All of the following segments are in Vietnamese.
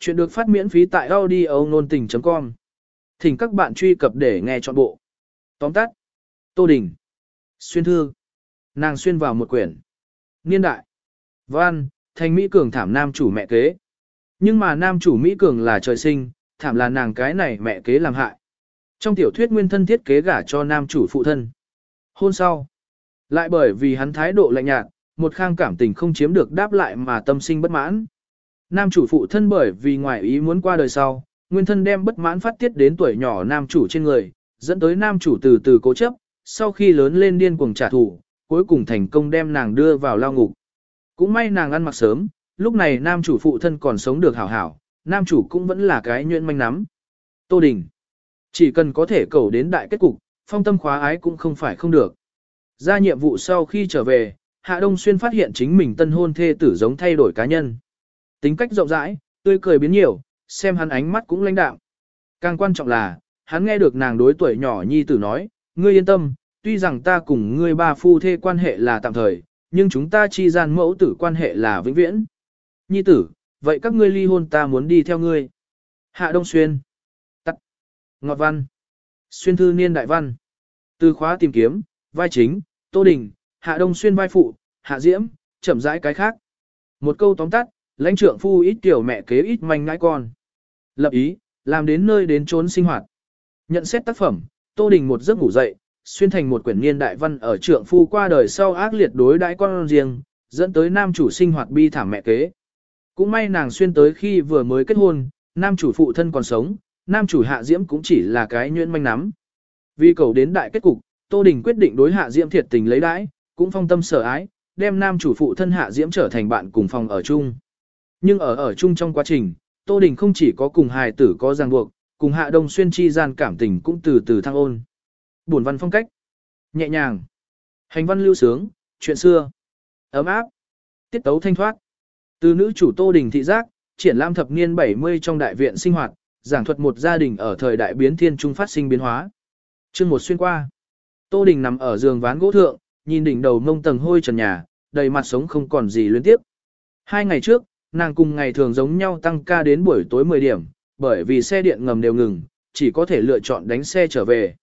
Chuyện được phát miễn phí tại audio nôn tình.com. Thỉnh các bạn truy cập để nghe trọn bộ. Tóm tắt. Tô Đình. Xuyên thư. Nàng xuyên vào một quyển. Niên đại. Văn, thành Mỹ Cường thảm nam chủ mẹ kế. Nhưng mà nam chủ Mỹ Cường là trời sinh, thảm là nàng cái này mẹ kế làm hại. Trong tiểu thuyết nguyên thân thiết kế gả cho nam chủ phụ thân. Hôn sau. Lại bởi vì hắn thái độ lạnh nhạt, một khang cảm tình không chiếm được đáp lại mà tâm sinh bất mãn. Nam chủ phụ thân bởi vì ngoại ý muốn qua đời sau, nguyên thân đem bất mãn phát tiết đến tuổi nhỏ nam chủ trên người, dẫn tới nam chủ từ từ cố chấp, sau khi lớn lên điên cuồng trả thù, cuối cùng thành công đem nàng đưa vào lao ngục. Cũng may nàng ăn mặc sớm, lúc này nam chủ phụ thân còn sống được hảo hảo, nam chủ cũng vẫn là cái nhuyễn manh nắm. Tô Đình. Chỉ cần có thể cầu đến đại kết cục, phong tâm khóa ái cũng không phải không được. Ra nhiệm vụ sau khi trở về, Hạ Đông Xuyên phát hiện chính mình tân hôn thê tử giống thay đổi cá nhân. Tính cách rộng rãi, tươi cười biến nhiều, xem hắn ánh mắt cũng lãnh đạm. Càng quan trọng là, hắn nghe được nàng đối tuổi nhỏ nhi tử nói, ngươi yên tâm, tuy rằng ta cùng ngươi ba phu thê quan hệ là tạm thời, nhưng chúng ta chi gian mẫu tử quan hệ là vĩnh viễn. Nhi tử, vậy các ngươi ly hôn ta muốn đi theo ngươi. Hạ Đông Xuyên. Tắt. Ngọt văn. Xuyên thư niên đại văn. Từ khóa tìm kiếm, vai chính, Tô Đình, Hạ Đông Xuyên vai phụ, Hạ Diễm, chậm rãi cái khác. Một câu tóm tắt, lãnh trượng phu ít tiểu mẹ kế ít manh ngãi con. Lập ý, làm đến nơi đến trốn sinh hoạt. Nhận xét tác phẩm, Tô Đình một giấc ngủ dậy, xuyên thành một quyển niên đại văn ở trượng phu qua đời sau ác liệt đối đãi con riêng, dẫn tới nam chủ sinh hoạt bi thảm mẹ kế. Cũng may nàng xuyên tới khi vừa mới kết hôn, nam chủ phụ thân còn sống, nam chủ hạ diễm cũng chỉ là cái nhuyễn manh nắm. Vì cầu đến đại kết cục, Tô Đình quyết định đối hạ diễm thiệt tình lấy đãi, cũng phong tâm sở ái, đem nam chủ phụ thân hạ diễm trở thành bạn cùng phòng ở chung. Nhưng ở ở chung trong quá trình, Tô Đình không chỉ có cùng hài tử có ràng buộc, cùng Hạ Đông Xuyên chi gian cảm tình cũng từ từ thăng ôn. Buồn văn phong cách, nhẹ nhàng, hành văn lưu sướng, chuyện xưa, ấm áp, tiết tấu thanh thoát. Từ nữ chủ Tô Đình thị giác, triển lãm thập niên 70 trong đại viện sinh hoạt, giảng thuật một gia đình ở thời đại biến thiên trung phát sinh biến hóa. Chương một xuyên qua. Tô Đình nằm ở giường ván gỗ thượng, nhìn đỉnh đầu mông tầng hôi trần nhà, đầy mặt sống không còn gì liên tiếp. Hai ngày trước, nàng cùng ngày thường giống nhau tăng ca đến buổi tối 10 điểm, bởi vì xe điện ngầm đều ngừng, chỉ có thể lựa chọn đánh xe trở về.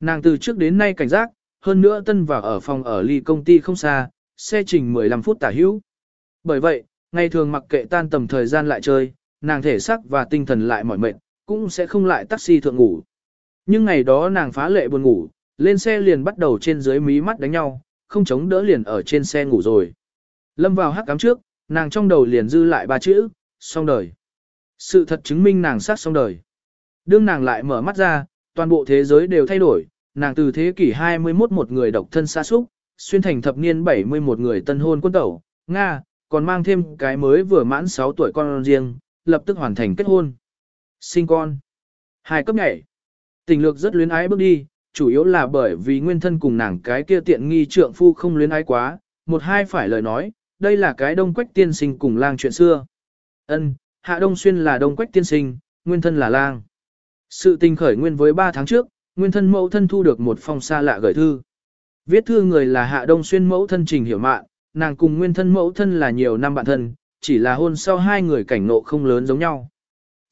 Nàng từ trước đến nay cảnh giác, hơn nữa tân vào ở phòng ở ly công ty không xa, xe trình 15 phút tả hữu. Bởi vậy, ngày thường mặc kệ tan tầm thời gian lại chơi, nàng thể sắc và tinh thần lại mỏi mệt, cũng sẽ không lại taxi thượng ngủ. Nhưng ngày đó nàng phá lệ buồn ngủ, lên xe liền bắt đầu trên dưới mí mắt đánh nhau, không chống đỡ liền ở trên xe ngủ rồi. Lâm vào hắc cám trước, nàng trong đầu liền dư lại ba chữ, xong đời. Sự thật chứng minh nàng sát xong đời. Đương nàng lại mở mắt ra, toàn bộ thế giới đều thay đổi, nàng từ thế kỷ 21 một người độc thân xa xúc, xuyên thành thập niên 71 người tân hôn quân tẩu, Nga, còn mang thêm cái mới vừa mãn 6 tuổi con riêng, lập tức hoàn thành kết hôn. Sinh con. Hai cấp nhảy. Tình lược rất luyến ái bước đi, chủ yếu là bởi vì nguyên thân cùng nàng cái kia tiện nghi trượng phu không luyến ái quá, một hai phải lời nói, đây là cái đông quách tiên sinh cùng lang chuyện xưa. Ân, Hạ Đông Xuyên là đông quách tiên sinh, nguyên thân là lang. Sự tình khởi nguyên với 3 tháng trước, nguyên thân mẫu thân thu được một phong xa lạ gửi thư. Viết thư người là Hạ Đông Xuyên mẫu thân Trình Hiểu Mạn, nàng cùng nguyên thân mẫu thân là nhiều năm bạn thân, chỉ là hôn sau hai người cảnh nộ không lớn giống nhau.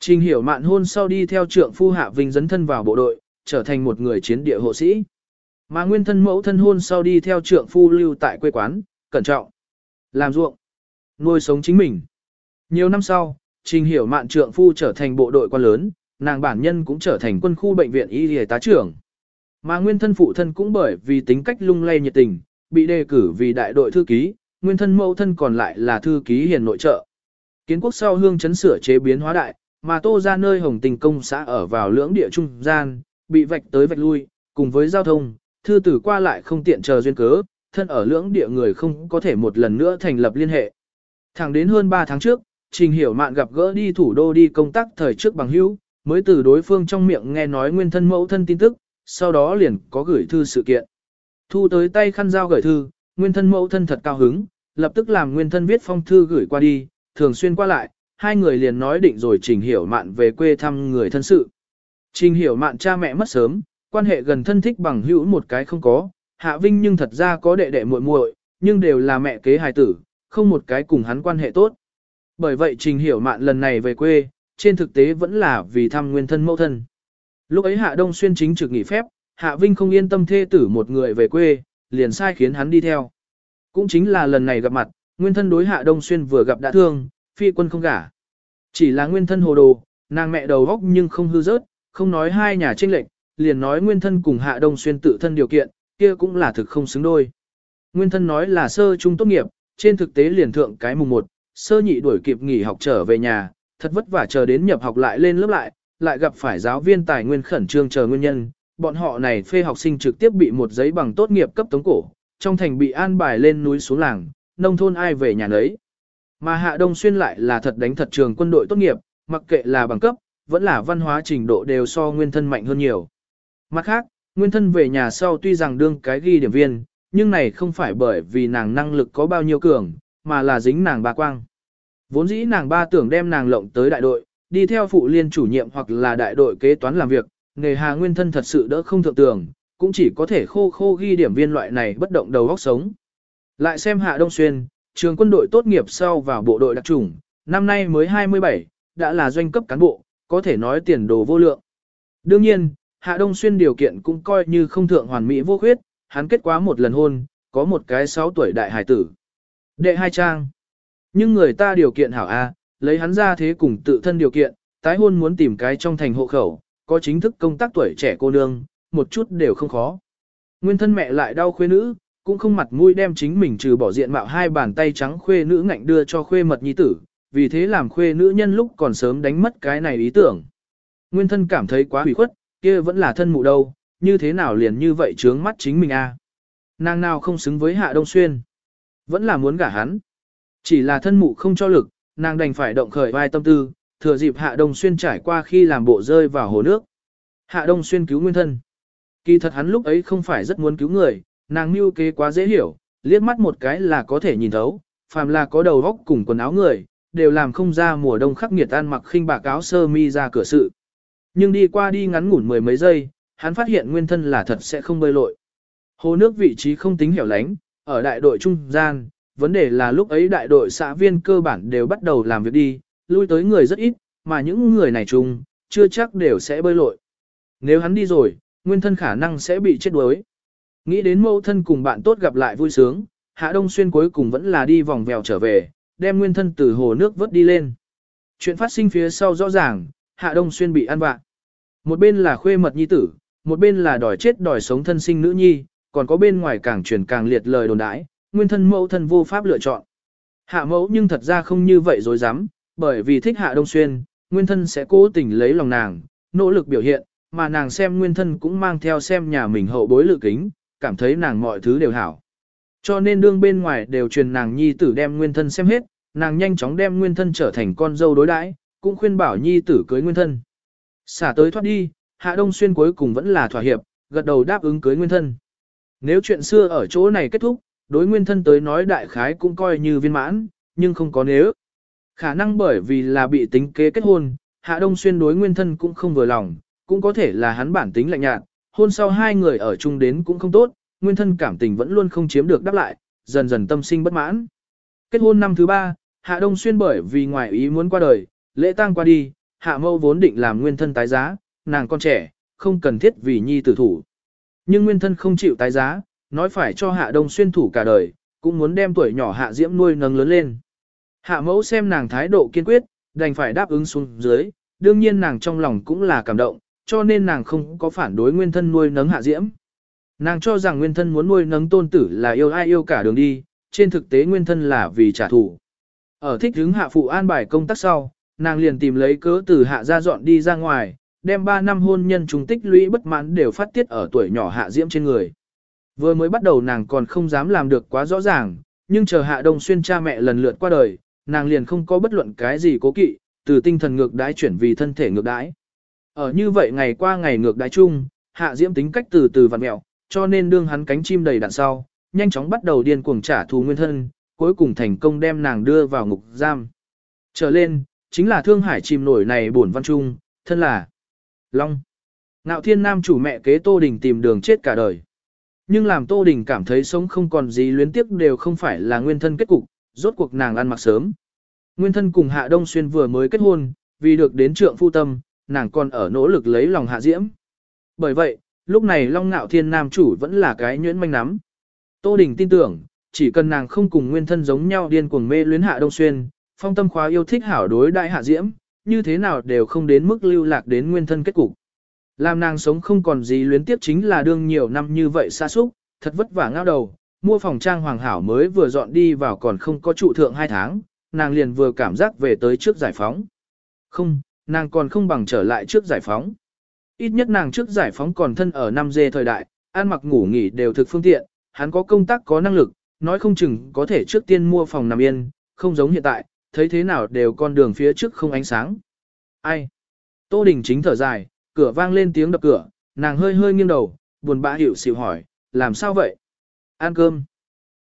Trình Hiểu Mạn hôn sau đi theo trượng phu Hạ Vinh dấn thân vào bộ đội, trở thành một người chiến địa hộ sĩ. Mà nguyên thân mẫu thân hôn sau đi theo trượng phu lưu tại quê quán, cẩn trọng. Làm ruộng, nuôi sống chính mình. Nhiều năm sau, Trình Hiểu Mạn trượng phu trở thành bộ đội quan lớn, nàng bản nhân cũng trở thành quân khu bệnh viện y y tá trưởng. Mà nguyên thân phụ thân cũng bởi vì tính cách lung lay nhiệt tình, bị đề cử vì đại đội thư ký, nguyên thân mẫu thân còn lại là thư ký hiền nội trợ. Kiến quốc sau hương chấn sửa chế biến hóa đại, mà tô ra nơi hồng tình công xã ở vào lưỡng địa trung gian, bị vạch tới vạch lui, cùng với giao thông, thư tử qua lại không tiện chờ duyên cớ, thân ở lưỡng địa người không có thể một lần nữa thành lập liên hệ. Thẳng đến hơn 3 tháng trước, Trình Hiểu Mạn gặp gỡ đi thủ đô đi công tác thời trước bằng hữu, mới từ đối phương trong miệng nghe nói nguyên thân mẫu thân tin tức, sau đó liền có gửi thư sự kiện. Thu tới tay khăn giao gửi thư, nguyên thân mẫu thân thật cao hứng, lập tức làm nguyên thân viết phong thư gửi qua đi, thường xuyên qua lại, hai người liền nói định rồi Trình Hiểu Mạn về quê thăm người thân sự. Trình Hiểu Mạn cha mẹ mất sớm, quan hệ gần thân thích bằng hữu một cái không có, Hạ Vinh nhưng thật ra có đệ đệ muội muội, nhưng đều là mẹ kế hài tử, không một cái cùng hắn quan hệ tốt. Bởi vậy Trình Hiểu Mạn lần này về quê, trên thực tế vẫn là vì thăm nguyên thân mẫu thân. Lúc ấy Hạ Đông Xuyên chính trực nghỉ phép, Hạ Vinh không yên tâm thê tử một người về quê, liền sai khiến hắn đi theo. Cũng chính là lần này gặp mặt, nguyên thân đối Hạ Đông Xuyên vừa gặp đã thương, phi quân không gả. Chỉ là nguyên thân hồ đồ, nàng mẹ đầu góc nhưng không hư rớt, không nói hai nhà tranh lệnh, liền nói nguyên thân cùng Hạ Đông Xuyên tự thân điều kiện, kia cũng là thực không xứng đôi. Nguyên thân nói là sơ trung tốt nghiệp, trên thực tế liền thượng cái mùng 1, sơ nhị đuổi kịp nghỉ học trở về nhà, thật vất vả chờ đến nhập học lại lên lớp lại, lại gặp phải giáo viên tài nguyên khẩn trương chờ nguyên nhân, bọn họ này phê học sinh trực tiếp bị một giấy bằng tốt nghiệp cấp tống cổ, trong thành bị an bài lên núi xuống làng, nông thôn ai về nhà nấy. Mà Hạ Đông Xuyên lại là thật đánh thật trường quân đội tốt nghiệp, mặc kệ là bằng cấp, vẫn là văn hóa trình độ đều so nguyên thân mạnh hơn nhiều. Mặt khác, nguyên thân về nhà sau tuy rằng đương cái ghi điểm viên, nhưng này không phải bởi vì nàng năng lực có bao nhiêu cường, mà là dính nàng ba quang. Vốn dĩ nàng ba tưởng đem nàng lộng tới đại đội, đi theo phụ liên chủ nhiệm hoặc là đại đội kế toán làm việc, nghề hà nguyên thân thật sự đỡ không thượng tưởng, cũng chỉ có thể khô khô ghi điểm viên loại này bất động đầu góc sống. Lại xem Hạ Đông Xuyên, trường quân đội tốt nghiệp sau vào bộ đội đặc trùng, năm nay mới 27, đã là doanh cấp cán bộ, có thể nói tiền đồ vô lượng. Đương nhiên, Hạ Đông Xuyên điều kiện cũng coi như không thượng hoàn mỹ vô khuyết, hắn kết quá một lần hôn, có một cái 6 tuổi đại hải tử. Đệ hai trang. Nhưng người ta điều kiện hảo A, lấy hắn ra thế cùng tự thân điều kiện, tái hôn muốn tìm cái trong thành hộ khẩu, có chính thức công tác tuổi trẻ cô nương, một chút đều không khó. Nguyên thân mẹ lại đau khuê nữ, cũng không mặt mũi đem chính mình trừ bỏ diện mạo hai bàn tay trắng khuê nữ ngạnh đưa cho khuê mật nhi tử, vì thế làm khuê nữ nhân lúc còn sớm đánh mất cái này ý tưởng. Nguyên thân cảm thấy quá hủy khuất, kia vẫn là thân mụ đâu, như thế nào liền như vậy trướng mắt chính mình a? Nàng nào không xứng với Hạ Đông Xuyên, vẫn là muốn gả hắn. Chỉ là thân mụ không cho lực, nàng đành phải động khởi vai tâm tư, thừa dịp Hạ Đông Xuyên trải qua khi làm bộ rơi vào hồ nước. Hạ Đông Xuyên cứu nguyên thân. Kỳ thật hắn lúc ấy không phải rất muốn cứu người, nàng mưu kế quá dễ hiểu, liếc mắt một cái là có thể nhìn thấu, phàm là có đầu góc cùng quần áo người, đều làm không ra mùa đông khắc nghiệt ăn mặc khinh bạc áo sơ mi ra cửa sự. Nhưng đi qua đi ngắn ngủn mười mấy giây, hắn phát hiện nguyên thân là thật sẽ không bơi lội. Hồ nước vị trí không tính hẻo lánh, ở đại đội trung gian, vấn đề là lúc ấy đại đội xã viên cơ bản đều bắt đầu làm việc đi, lui tới người rất ít, mà những người này chung, chưa chắc đều sẽ bơi lội. Nếu hắn đi rồi, nguyên thân khả năng sẽ bị chết đuối. Nghĩ đến mẫu thân cùng bạn tốt gặp lại vui sướng, Hạ Đông Xuyên cuối cùng vẫn là đi vòng vèo trở về, đem nguyên thân từ hồ nước vớt đi lên. Chuyện phát sinh phía sau rõ ràng, Hạ Đông Xuyên bị ăn vạ. Một bên là khuê mật nhi tử, một bên là đòi chết đòi sống thân sinh nữ nhi, còn có bên ngoài càng truyền càng liệt lời đồn đãi, nguyên thân mẫu thân vô pháp lựa chọn. Hạ mẫu nhưng thật ra không như vậy dối dám, bởi vì thích Hạ Đông Xuyên, nguyên thân sẽ cố tình lấy lòng nàng, nỗ lực biểu hiện, mà nàng xem nguyên thân cũng mang theo xem nhà mình hậu bối lự kính, cảm thấy nàng mọi thứ đều hảo. Cho nên đương bên ngoài đều truyền nàng nhi tử đem nguyên thân xem hết, nàng nhanh chóng đem nguyên thân trở thành con dâu đối đãi, cũng khuyên bảo nhi tử cưới nguyên thân. Xả tới thoát đi, Hạ Đông Xuyên cuối cùng vẫn là thỏa hiệp, gật đầu đáp ứng cưới nguyên thân. Nếu chuyện xưa ở chỗ này kết thúc, đối nguyên thân tới nói đại khái cũng coi như viên mãn, nhưng không có nếu. Khả năng bởi vì là bị tính kế kết hôn, Hạ Đông Xuyên đối nguyên thân cũng không vừa lòng, cũng có thể là hắn bản tính lạnh nhạt, hôn sau hai người ở chung đến cũng không tốt, nguyên thân cảm tình vẫn luôn không chiếm được đáp lại, dần dần tâm sinh bất mãn. Kết hôn năm thứ ba, Hạ Đông Xuyên bởi vì ngoài ý muốn qua đời, lễ tang qua đi, Hạ Mâu vốn định làm nguyên thân tái giá, nàng con trẻ, không cần thiết vì nhi tử thủ. Nhưng nguyên thân không chịu tái giá, nói phải cho Hạ Đông Xuyên thủ cả đời, cũng muốn đem tuổi nhỏ Hạ Diễm nuôi nâng lớn lên. Hạ Mẫu xem nàng thái độ kiên quyết, đành phải đáp ứng xuống dưới, đương nhiên nàng trong lòng cũng là cảm động, cho nên nàng không có phản đối nguyên thân nuôi nấng hạ diễm. Nàng cho rằng nguyên thân muốn nuôi nấng tôn tử là yêu ai yêu cả đường đi, trên thực tế nguyên thân là vì trả thù. Ở thích hướng hạ phụ an bài công tác sau, nàng liền tìm lấy cớ từ hạ ra dọn đi ra ngoài, đem 3 năm hôn nhân trùng tích lũy bất mãn đều phát tiết ở tuổi nhỏ hạ diễm trên người. Vừa mới bắt đầu nàng còn không dám làm được quá rõ ràng, nhưng chờ hạ đông xuyên cha mẹ lần lượt qua đời, nàng liền không có bất luận cái gì cố kỵ, từ tinh thần ngược đái chuyển vì thân thể ngược đái. Ở như vậy ngày qua ngày ngược đái chung, hạ diễm tính cách từ từ vặn mẹo, cho nên đương hắn cánh chim đầy đạn sau, nhanh chóng bắt đầu điên cuồng trả thù nguyên thân, cuối cùng thành công đem nàng đưa vào ngục giam. Trở lên, chính là thương hải chìm nổi này bổn văn trung, thân là Long. ngạo thiên nam chủ mẹ kế Tô Đình tìm đường chết cả đời. Nhưng làm Tô Đình cảm thấy sống không còn gì luyến tiếc đều không phải là nguyên thân kết cục, rốt cuộc nàng ăn mặc sớm. Nguyên thân cùng Hạ Đông Xuyên vừa mới kết hôn, vì được đến trượng phu tâm, nàng còn ở nỗ lực lấy lòng hạ diễm. Bởi vậy, lúc này Long ngạo Thiên Nam chủ vẫn là cái nhuyễn manh nắm. Tô Đình tin tưởng, chỉ cần nàng không cùng nguyên thân giống nhau điên cuồng mê luyến hạ đông xuyên, phong tâm khóa yêu thích hảo đối đại hạ diễm, như thế nào đều không đến mức lưu lạc đến nguyên thân kết cục. Làm nàng sống không còn gì luyến tiếp chính là đương nhiều năm như vậy xa xúc, thật vất vả ngao đầu, mua phòng trang hoàng hảo mới vừa dọn đi vào còn không có trụ thượng hai tháng, nàng liền vừa cảm giác về tới trước giải phóng. Không, nàng còn không bằng trở lại trước giải phóng. Ít nhất nàng trước giải phóng còn thân ở năm dê thời đại, ăn mặc ngủ nghỉ đều thực phương tiện, hắn có công tác có năng lực, nói không chừng có thể trước tiên mua phòng nằm yên, không giống hiện tại, thấy thế nào đều con đường phía trước không ánh sáng. Ai? Tô Đình chính thở dài, cửa vang lên tiếng đập cửa, nàng hơi hơi nghiêng đầu, buồn bã hiểu xịu hỏi, làm sao vậy? Ăn cơm.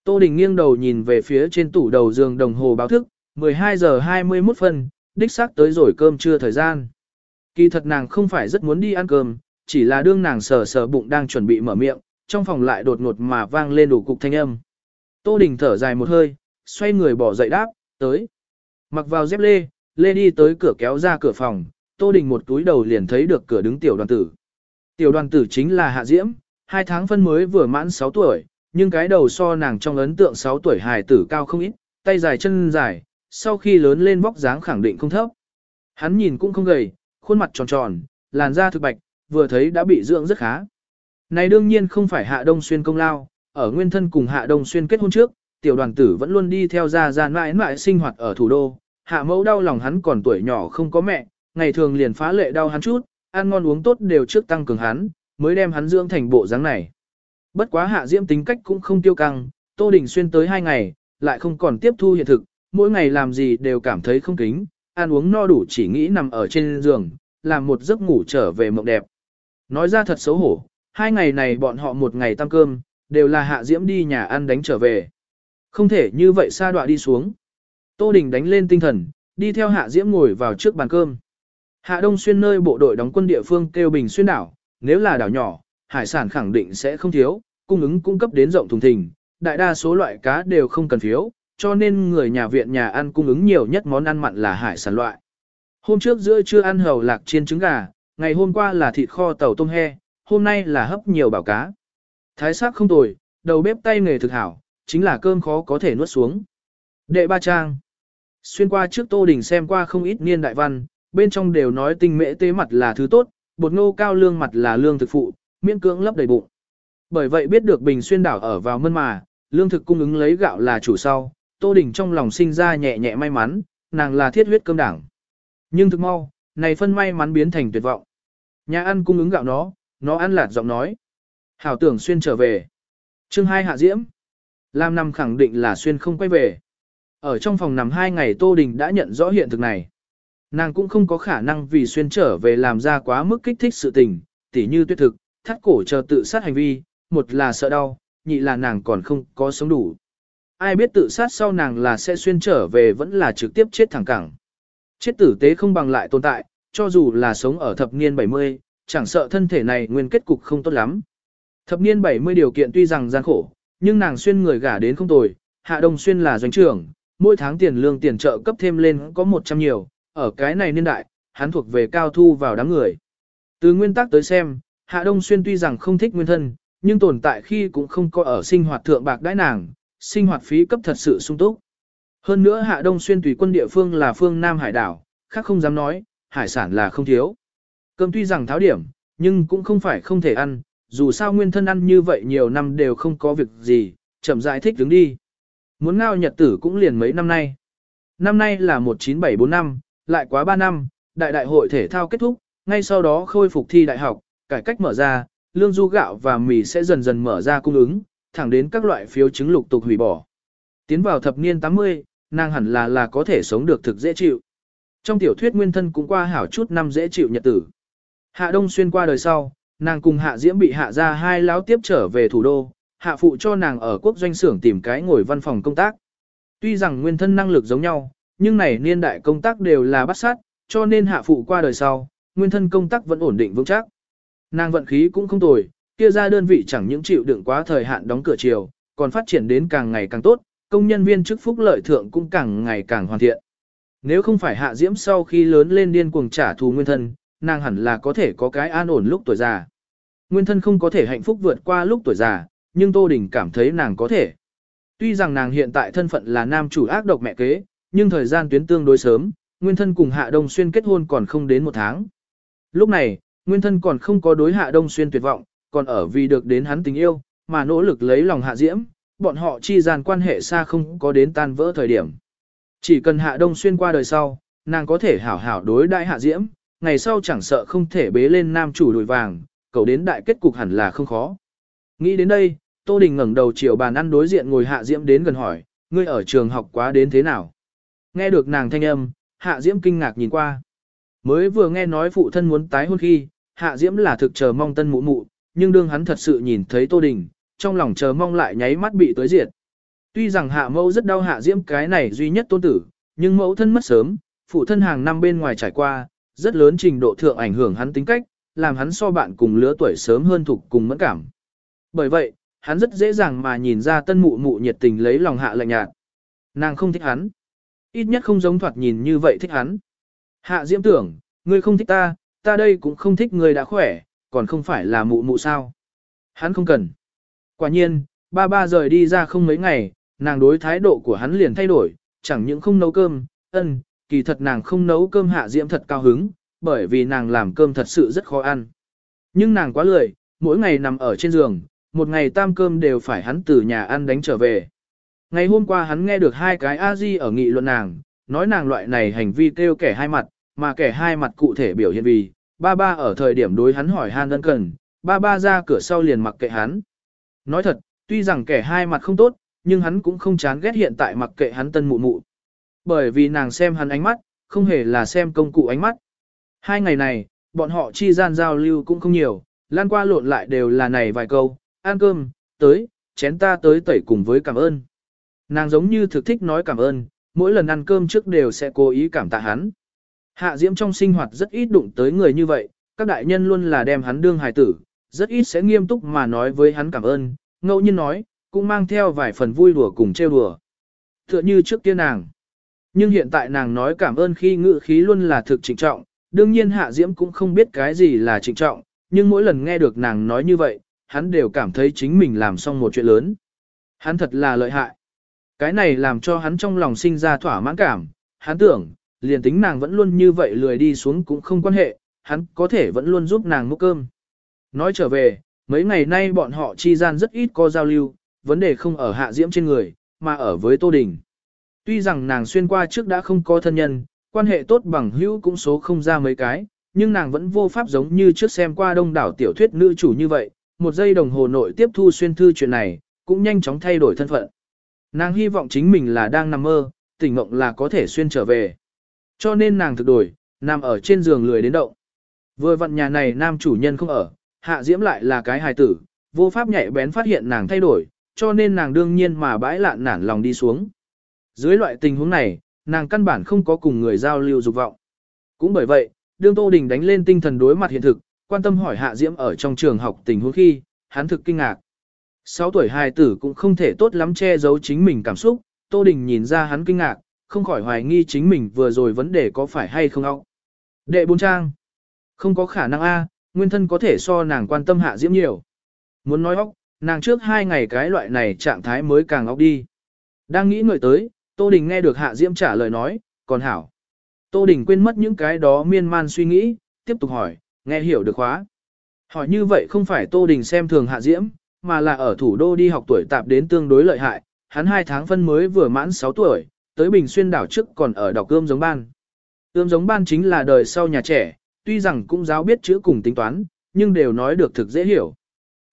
Tô Đình nghiêng đầu nhìn về phía trên tủ đầu giường đồng hồ báo thức, 12 giờ 21 phân, đích xác tới rồi cơm trưa thời gian. Kỳ thật nàng không phải rất muốn đi ăn cơm, chỉ là đương nàng sờ sờ bụng đang chuẩn bị mở miệng, trong phòng lại đột ngột mà vang lên đủ cục thanh âm. Tô Đình thở dài một hơi, xoay người bỏ dậy đáp, tới. Mặc vào dép lê, lê đi tới cửa kéo ra cửa phòng, Tô Đình một túi đầu liền thấy được cửa đứng tiểu đoàn tử. Tiểu đoàn tử chính là Hạ Diễm, hai tháng phân mới vừa mãn 6 tuổi, nhưng cái đầu so nàng trong ấn tượng 6 tuổi hài tử cao không ít, tay dài chân dài, sau khi lớn lên vóc dáng khẳng định không thấp. Hắn nhìn cũng không gầy, khuôn mặt tròn tròn, làn da thực bạch, vừa thấy đã bị dưỡng rất khá. Này đương nhiên không phải Hạ Đông Xuyên công lao, ở nguyên thân cùng Hạ Đông Xuyên kết hôn trước, tiểu đoàn tử vẫn luôn đi theo gia gia mãi mãi sinh hoạt ở thủ đô. Hạ mẫu đau lòng hắn còn tuổi nhỏ không có mẹ, ngày thường liền phá lệ đau hắn chút, ăn ngon uống tốt đều trước tăng cường hắn, mới đem hắn dưỡng thành bộ dáng này. Bất quá Hạ Diễm tính cách cũng không tiêu căng, Tô Đình Xuyên tới hai ngày, lại không còn tiếp thu hiện thực, mỗi ngày làm gì đều cảm thấy không kính, ăn uống no đủ chỉ nghĩ nằm ở trên giường, làm một giấc ngủ trở về mộng đẹp. Nói ra thật xấu hổ, hai ngày này bọn họ một ngày tăng cơm, đều là hạ diễm đi nhà ăn đánh trở về. Không thể như vậy xa đọa đi xuống. Tô Đình đánh lên tinh thần, đi theo hạ diễm ngồi vào trước bàn cơm. Hạ Đông Xuyên nơi bộ đội đóng quân địa phương kêu Bình Xuyên đảo, nếu là đảo nhỏ, hải sản khẳng định sẽ không thiếu, cung ứng cung cấp đến rộng thùng thình, đại đa số loại cá đều không cần phiếu, cho nên người nhà viện nhà ăn cung ứng nhiều nhất món ăn mặn là hải sản loại. Hôm trước giữa trưa ăn hầu lạc chiên trứng gà, ngày hôm qua là thịt kho tàu tôm he, hôm nay là hấp nhiều bảo cá. Thái sắc không tồi, đầu bếp tay nghề thực hảo, chính là cơm khó có thể nuốt xuống. Đệ ba trang. Xuyên qua trước Tô Đình xem qua không ít niên đại văn, bên trong đều nói tinh mễ tế mặt là thứ tốt, bột ngô cao lương mặt là lương thực phụ, miễn cưỡng lấp đầy bụng. Bởi vậy biết được Bình Xuyên đảo ở vào mân mà, lương thực cung ứng lấy gạo là chủ sau, Tô Đình trong lòng sinh ra nhẹ nhẹ may mắn, nàng là thiết huyết cơm đảng. Nhưng thực mau, này phân may mắn biến thành tuyệt vọng. Nhà ăn cung ứng gạo nó, nó ăn lạt giọng nói. Hảo tưởng xuyên trở về. chương hai hạ diễm. Lam năm khẳng định là xuyên không quay về. Ở trong phòng nằm hai ngày Tô Đình đã nhận rõ hiện thực này. Nàng cũng không có khả năng vì xuyên trở về làm ra quá mức kích thích sự tình, tỉ như tuyệt thực, thắt cổ chờ tự sát hành vi, một là sợ đau, nhị là nàng còn không có sống đủ. Ai biết tự sát sau nàng là sẽ xuyên trở về vẫn là trực tiếp chết thẳng cẳng. Chết tử tế không bằng lại tồn tại, cho dù là sống ở thập niên 70, chẳng sợ thân thể này nguyên kết cục không tốt lắm. Thập niên 70 điều kiện tuy rằng gian khổ, nhưng nàng xuyên người gả đến không tồi, hạ đông xuyên là doanh trưởng, mỗi tháng tiền lương tiền trợ cấp thêm lên có 100 nhiều, ở cái này niên đại, hắn thuộc về cao thu vào đám người. Từ nguyên tắc tới xem, hạ đông xuyên tuy rằng không thích nguyên thân, nhưng tồn tại khi cũng không có ở sinh hoạt thượng bạc đãi nàng, sinh hoạt phí cấp thật sự sung túc. Hơn nữa hạ đông xuyên tùy quân địa phương là phương Nam Hải đảo, khác không dám nói, hải sản là không thiếu. Cơm tuy rằng tháo điểm, nhưng cũng không phải không thể ăn, dù sao nguyên thân ăn như vậy nhiều năm đều không có việc gì, chậm rãi thích đứng đi. Muốn ngao nhật tử cũng liền mấy năm nay. Năm nay là 1974 năm, lại quá 3 năm, đại đại hội thể thao kết thúc, ngay sau đó khôi phục thi đại học, cải cách mở ra, lương du gạo và mì sẽ dần dần mở ra cung ứng, thẳng đến các loại phiếu chứng lục tục hủy bỏ. Tiến vào thập niên 80, nàng hẳn là là có thể sống được thực dễ chịu. Trong tiểu thuyết nguyên thân cũng qua hảo chút năm dễ chịu nhật tử. Hạ Đông xuyên qua đời sau, nàng cùng Hạ Diễm bị hạ ra hai láo tiếp trở về thủ đô, hạ phụ cho nàng ở quốc doanh xưởng tìm cái ngồi văn phòng công tác. Tuy rằng nguyên thân năng lực giống nhau, nhưng này niên đại công tác đều là bắt sát, cho nên hạ phụ qua đời sau, nguyên thân công tác vẫn ổn định vững chắc. Nàng vận khí cũng không tồi, kia ra đơn vị chẳng những chịu đựng quá thời hạn đóng cửa chiều, còn phát triển đến càng ngày càng tốt, công nhân viên chức phúc lợi thượng cũng càng ngày càng hoàn thiện. Nếu không phải hạ diễm sau khi lớn lên điên cuồng trả thù nguyên thân, nàng hẳn là có thể có cái an ổn lúc tuổi già. Nguyên thân không có thể hạnh phúc vượt qua lúc tuổi già, nhưng Tô Đình cảm thấy nàng có thể. Tuy rằng nàng hiện tại thân phận là nam chủ ác độc mẹ kế, nhưng thời gian tuyến tương đối sớm, nguyên thân cùng Hạ Đông Xuyên kết hôn còn không đến một tháng. Lúc này, nguyên thân còn không có đối Hạ Đông Xuyên tuyệt vọng, còn ở vì được đến hắn tình yêu, mà nỗ lực lấy lòng Hạ Diễm, bọn họ chi gian quan hệ xa không có đến tan vỡ thời điểm. Chỉ cần Hạ Đông Xuyên qua đời sau, nàng có thể hảo hảo đối đại Hạ Diễm, ngày sau chẳng sợ không thể bế lên nam chủ đùi vàng, cầu đến đại kết cục hẳn là không khó. Nghĩ đến đây, Tô Đình ngẩng đầu chiều bàn ăn đối diện ngồi Hạ Diễm đến gần hỏi, ngươi ở trường học quá đến thế nào? Nghe được nàng thanh âm, Hạ Diễm kinh ngạc nhìn qua. Mới vừa nghe nói phụ thân muốn tái hôn khi, Hạ Diễm là thực chờ mong tân mụ mụ, nhưng đương hắn thật sự nhìn thấy Tô Đình, trong lòng chờ mong lại nháy mắt bị tới diệt. Tuy rằng Hạ Mẫu rất đau Hạ Diễm cái này duy nhất tôn tử, nhưng mẫu thân mất sớm, phụ thân hàng năm bên ngoài trải qua, rất lớn trình độ thượng ảnh hưởng hắn tính cách, làm hắn so bạn cùng lứa tuổi sớm hơn thuộc cùng mẫn cảm. Bởi vậy, hắn rất dễ dàng mà nhìn ra tân mụ mụ nhiệt tình lấy lòng hạ lạnh nhạt. Nàng không thích hắn. Ít nhất không giống thoạt nhìn như vậy thích hắn. Hạ diễm tưởng, ngươi không thích ta, ta đây cũng không thích ngươi đã khỏe, còn không phải là mụ mụ sao. Hắn không cần. Quả nhiên, ba ba rời đi ra không mấy ngày, nàng đối thái độ của hắn liền thay đổi, chẳng những không nấu cơm, ân, kỳ thật nàng không nấu cơm hạ diễm thật cao hứng, bởi vì nàng làm cơm thật sự rất khó ăn. Nhưng nàng quá lười, mỗi ngày nằm ở trên giường, một ngày tam cơm đều phải hắn từ nhà ăn đánh trở về. Ngày hôm qua hắn nghe được hai cái A-di ở nghị luận nàng, nói nàng loại này hành vi kêu kẻ hai mặt, mà kẻ hai mặt cụ thể biểu hiện vì, ba ba ở thời điểm đối hắn hỏi han đơn cần, ba ba ra cửa sau liền mặc kệ hắn. Nói thật, tuy rằng kẻ hai mặt không tốt, nhưng hắn cũng không chán ghét hiện tại mặc kệ hắn tân mụ mụ. Bởi vì nàng xem hắn ánh mắt, không hề là xem công cụ ánh mắt. Hai ngày này, bọn họ chi gian giao lưu cũng không nhiều, lan qua lộn lại đều là này vài câu, ăn cơm, tới, chén ta tới tẩy cùng với cảm ơn. Nàng giống như thực thích nói cảm ơn, mỗi lần ăn cơm trước đều sẽ cố ý cảm tạ hắn. Hạ Diễm trong sinh hoạt rất ít đụng tới người như vậy, các đại nhân luôn là đem hắn đương hài tử, rất ít sẽ nghiêm túc mà nói với hắn cảm ơn, ngẫu nhiên nói, cũng mang theo vài phần vui đùa cùng trêu đùa. Tựa như trước kia nàng. Nhưng hiện tại nàng nói cảm ơn khi ngự khí luôn là thực trịnh trọng, đương nhiên Hạ Diễm cũng không biết cái gì là trịnh trọng, nhưng mỗi lần nghe được nàng nói như vậy, hắn đều cảm thấy chính mình làm xong một chuyện lớn. Hắn thật là lợi hại. Cái này làm cho hắn trong lòng sinh ra thỏa mãn cảm, hắn tưởng, liền tính nàng vẫn luôn như vậy lười đi xuống cũng không quan hệ, hắn có thể vẫn luôn giúp nàng múc cơm. Nói trở về, mấy ngày nay bọn họ chi gian rất ít có giao lưu, vấn đề không ở hạ diễm trên người, mà ở với Tô Đình. Tuy rằng nàng xuyên qua trước đã không có thân nhân, quan hệ tốt bằng hữu cũng số không ra mấy cái, nhưng nàng vẫn vô pháp giống như trước xem qua đông đảo tiểu thuyết nữ chủ như vậy, một giây đồng hồ nội tiếp thu xuyên thư chuyện này, cũng nhanh chóng thay đổi thân phận. Nàng hy vọng chính mình là đang nằm mơ, tỉnh mộng là có thể xuyên trở về. Cho nên nàng thực đổi, nằm ở trên giường lười đến động. Vừa vặn nhà này nam chủ nhân không ở, hạ diễm lại là cái hài tử, vô pháp nhạy bén phát hiện nàng thay đổi, cho nên nàng đương nhiên mà bãi lạn nản lòng đi xuống. Dưới loại tình huống này, nàng căn bản không có cùng người giao lưu dục vọng. Cũng bởi vậy, đương Tô Đình đánh lên tinh thần đối mặt hiện thực, quan tâm hỏi Hạ Diễm ở trong trường học tình huống khi, hắn thực kinh ngạc. 6 tuổi hài tử cũng không thể tốt lắm che giấu chính mình cảm xúc, Tô Đình nhìn ra hắn kinh ngạc, không khỏi hoài nghi chính mình vừa rồi vấn đề có phải hay không óc. Đệ bốn trang. Không có khả năng A, nguyên thân có thể so nàng quan tâm Hạ Diễm nhiều. Muốn nói óc, nàng trước hai ngày cái loại này trạng thái mới càng óc đi. Đang nghĩ ngợi tới, Tô Đình nghe được Hạ Diễm trả lời nói, còn hảo. Tô Đình quên mất những cái đó miên man suy nghĩ, tiếp tục hỏi, nghe hiểu được khóa. Hỏi như vậy không phải Tô Đình xem thường Hạ Diễm, mà là ở thủ đô đi học tuổi tạp đến tương đối lợi hại, hắn hai tháng phân mới vừa mãn 6 tuổi, tới Bình Xuyên đảo trước còn ở đọc ươm giống ban. Ươm giống ban chính là đời sau nhà trẻ, tuy rằng cũng giáo biết chữ cùng tính toán, nhưng đều nói được thực dễ hiểu.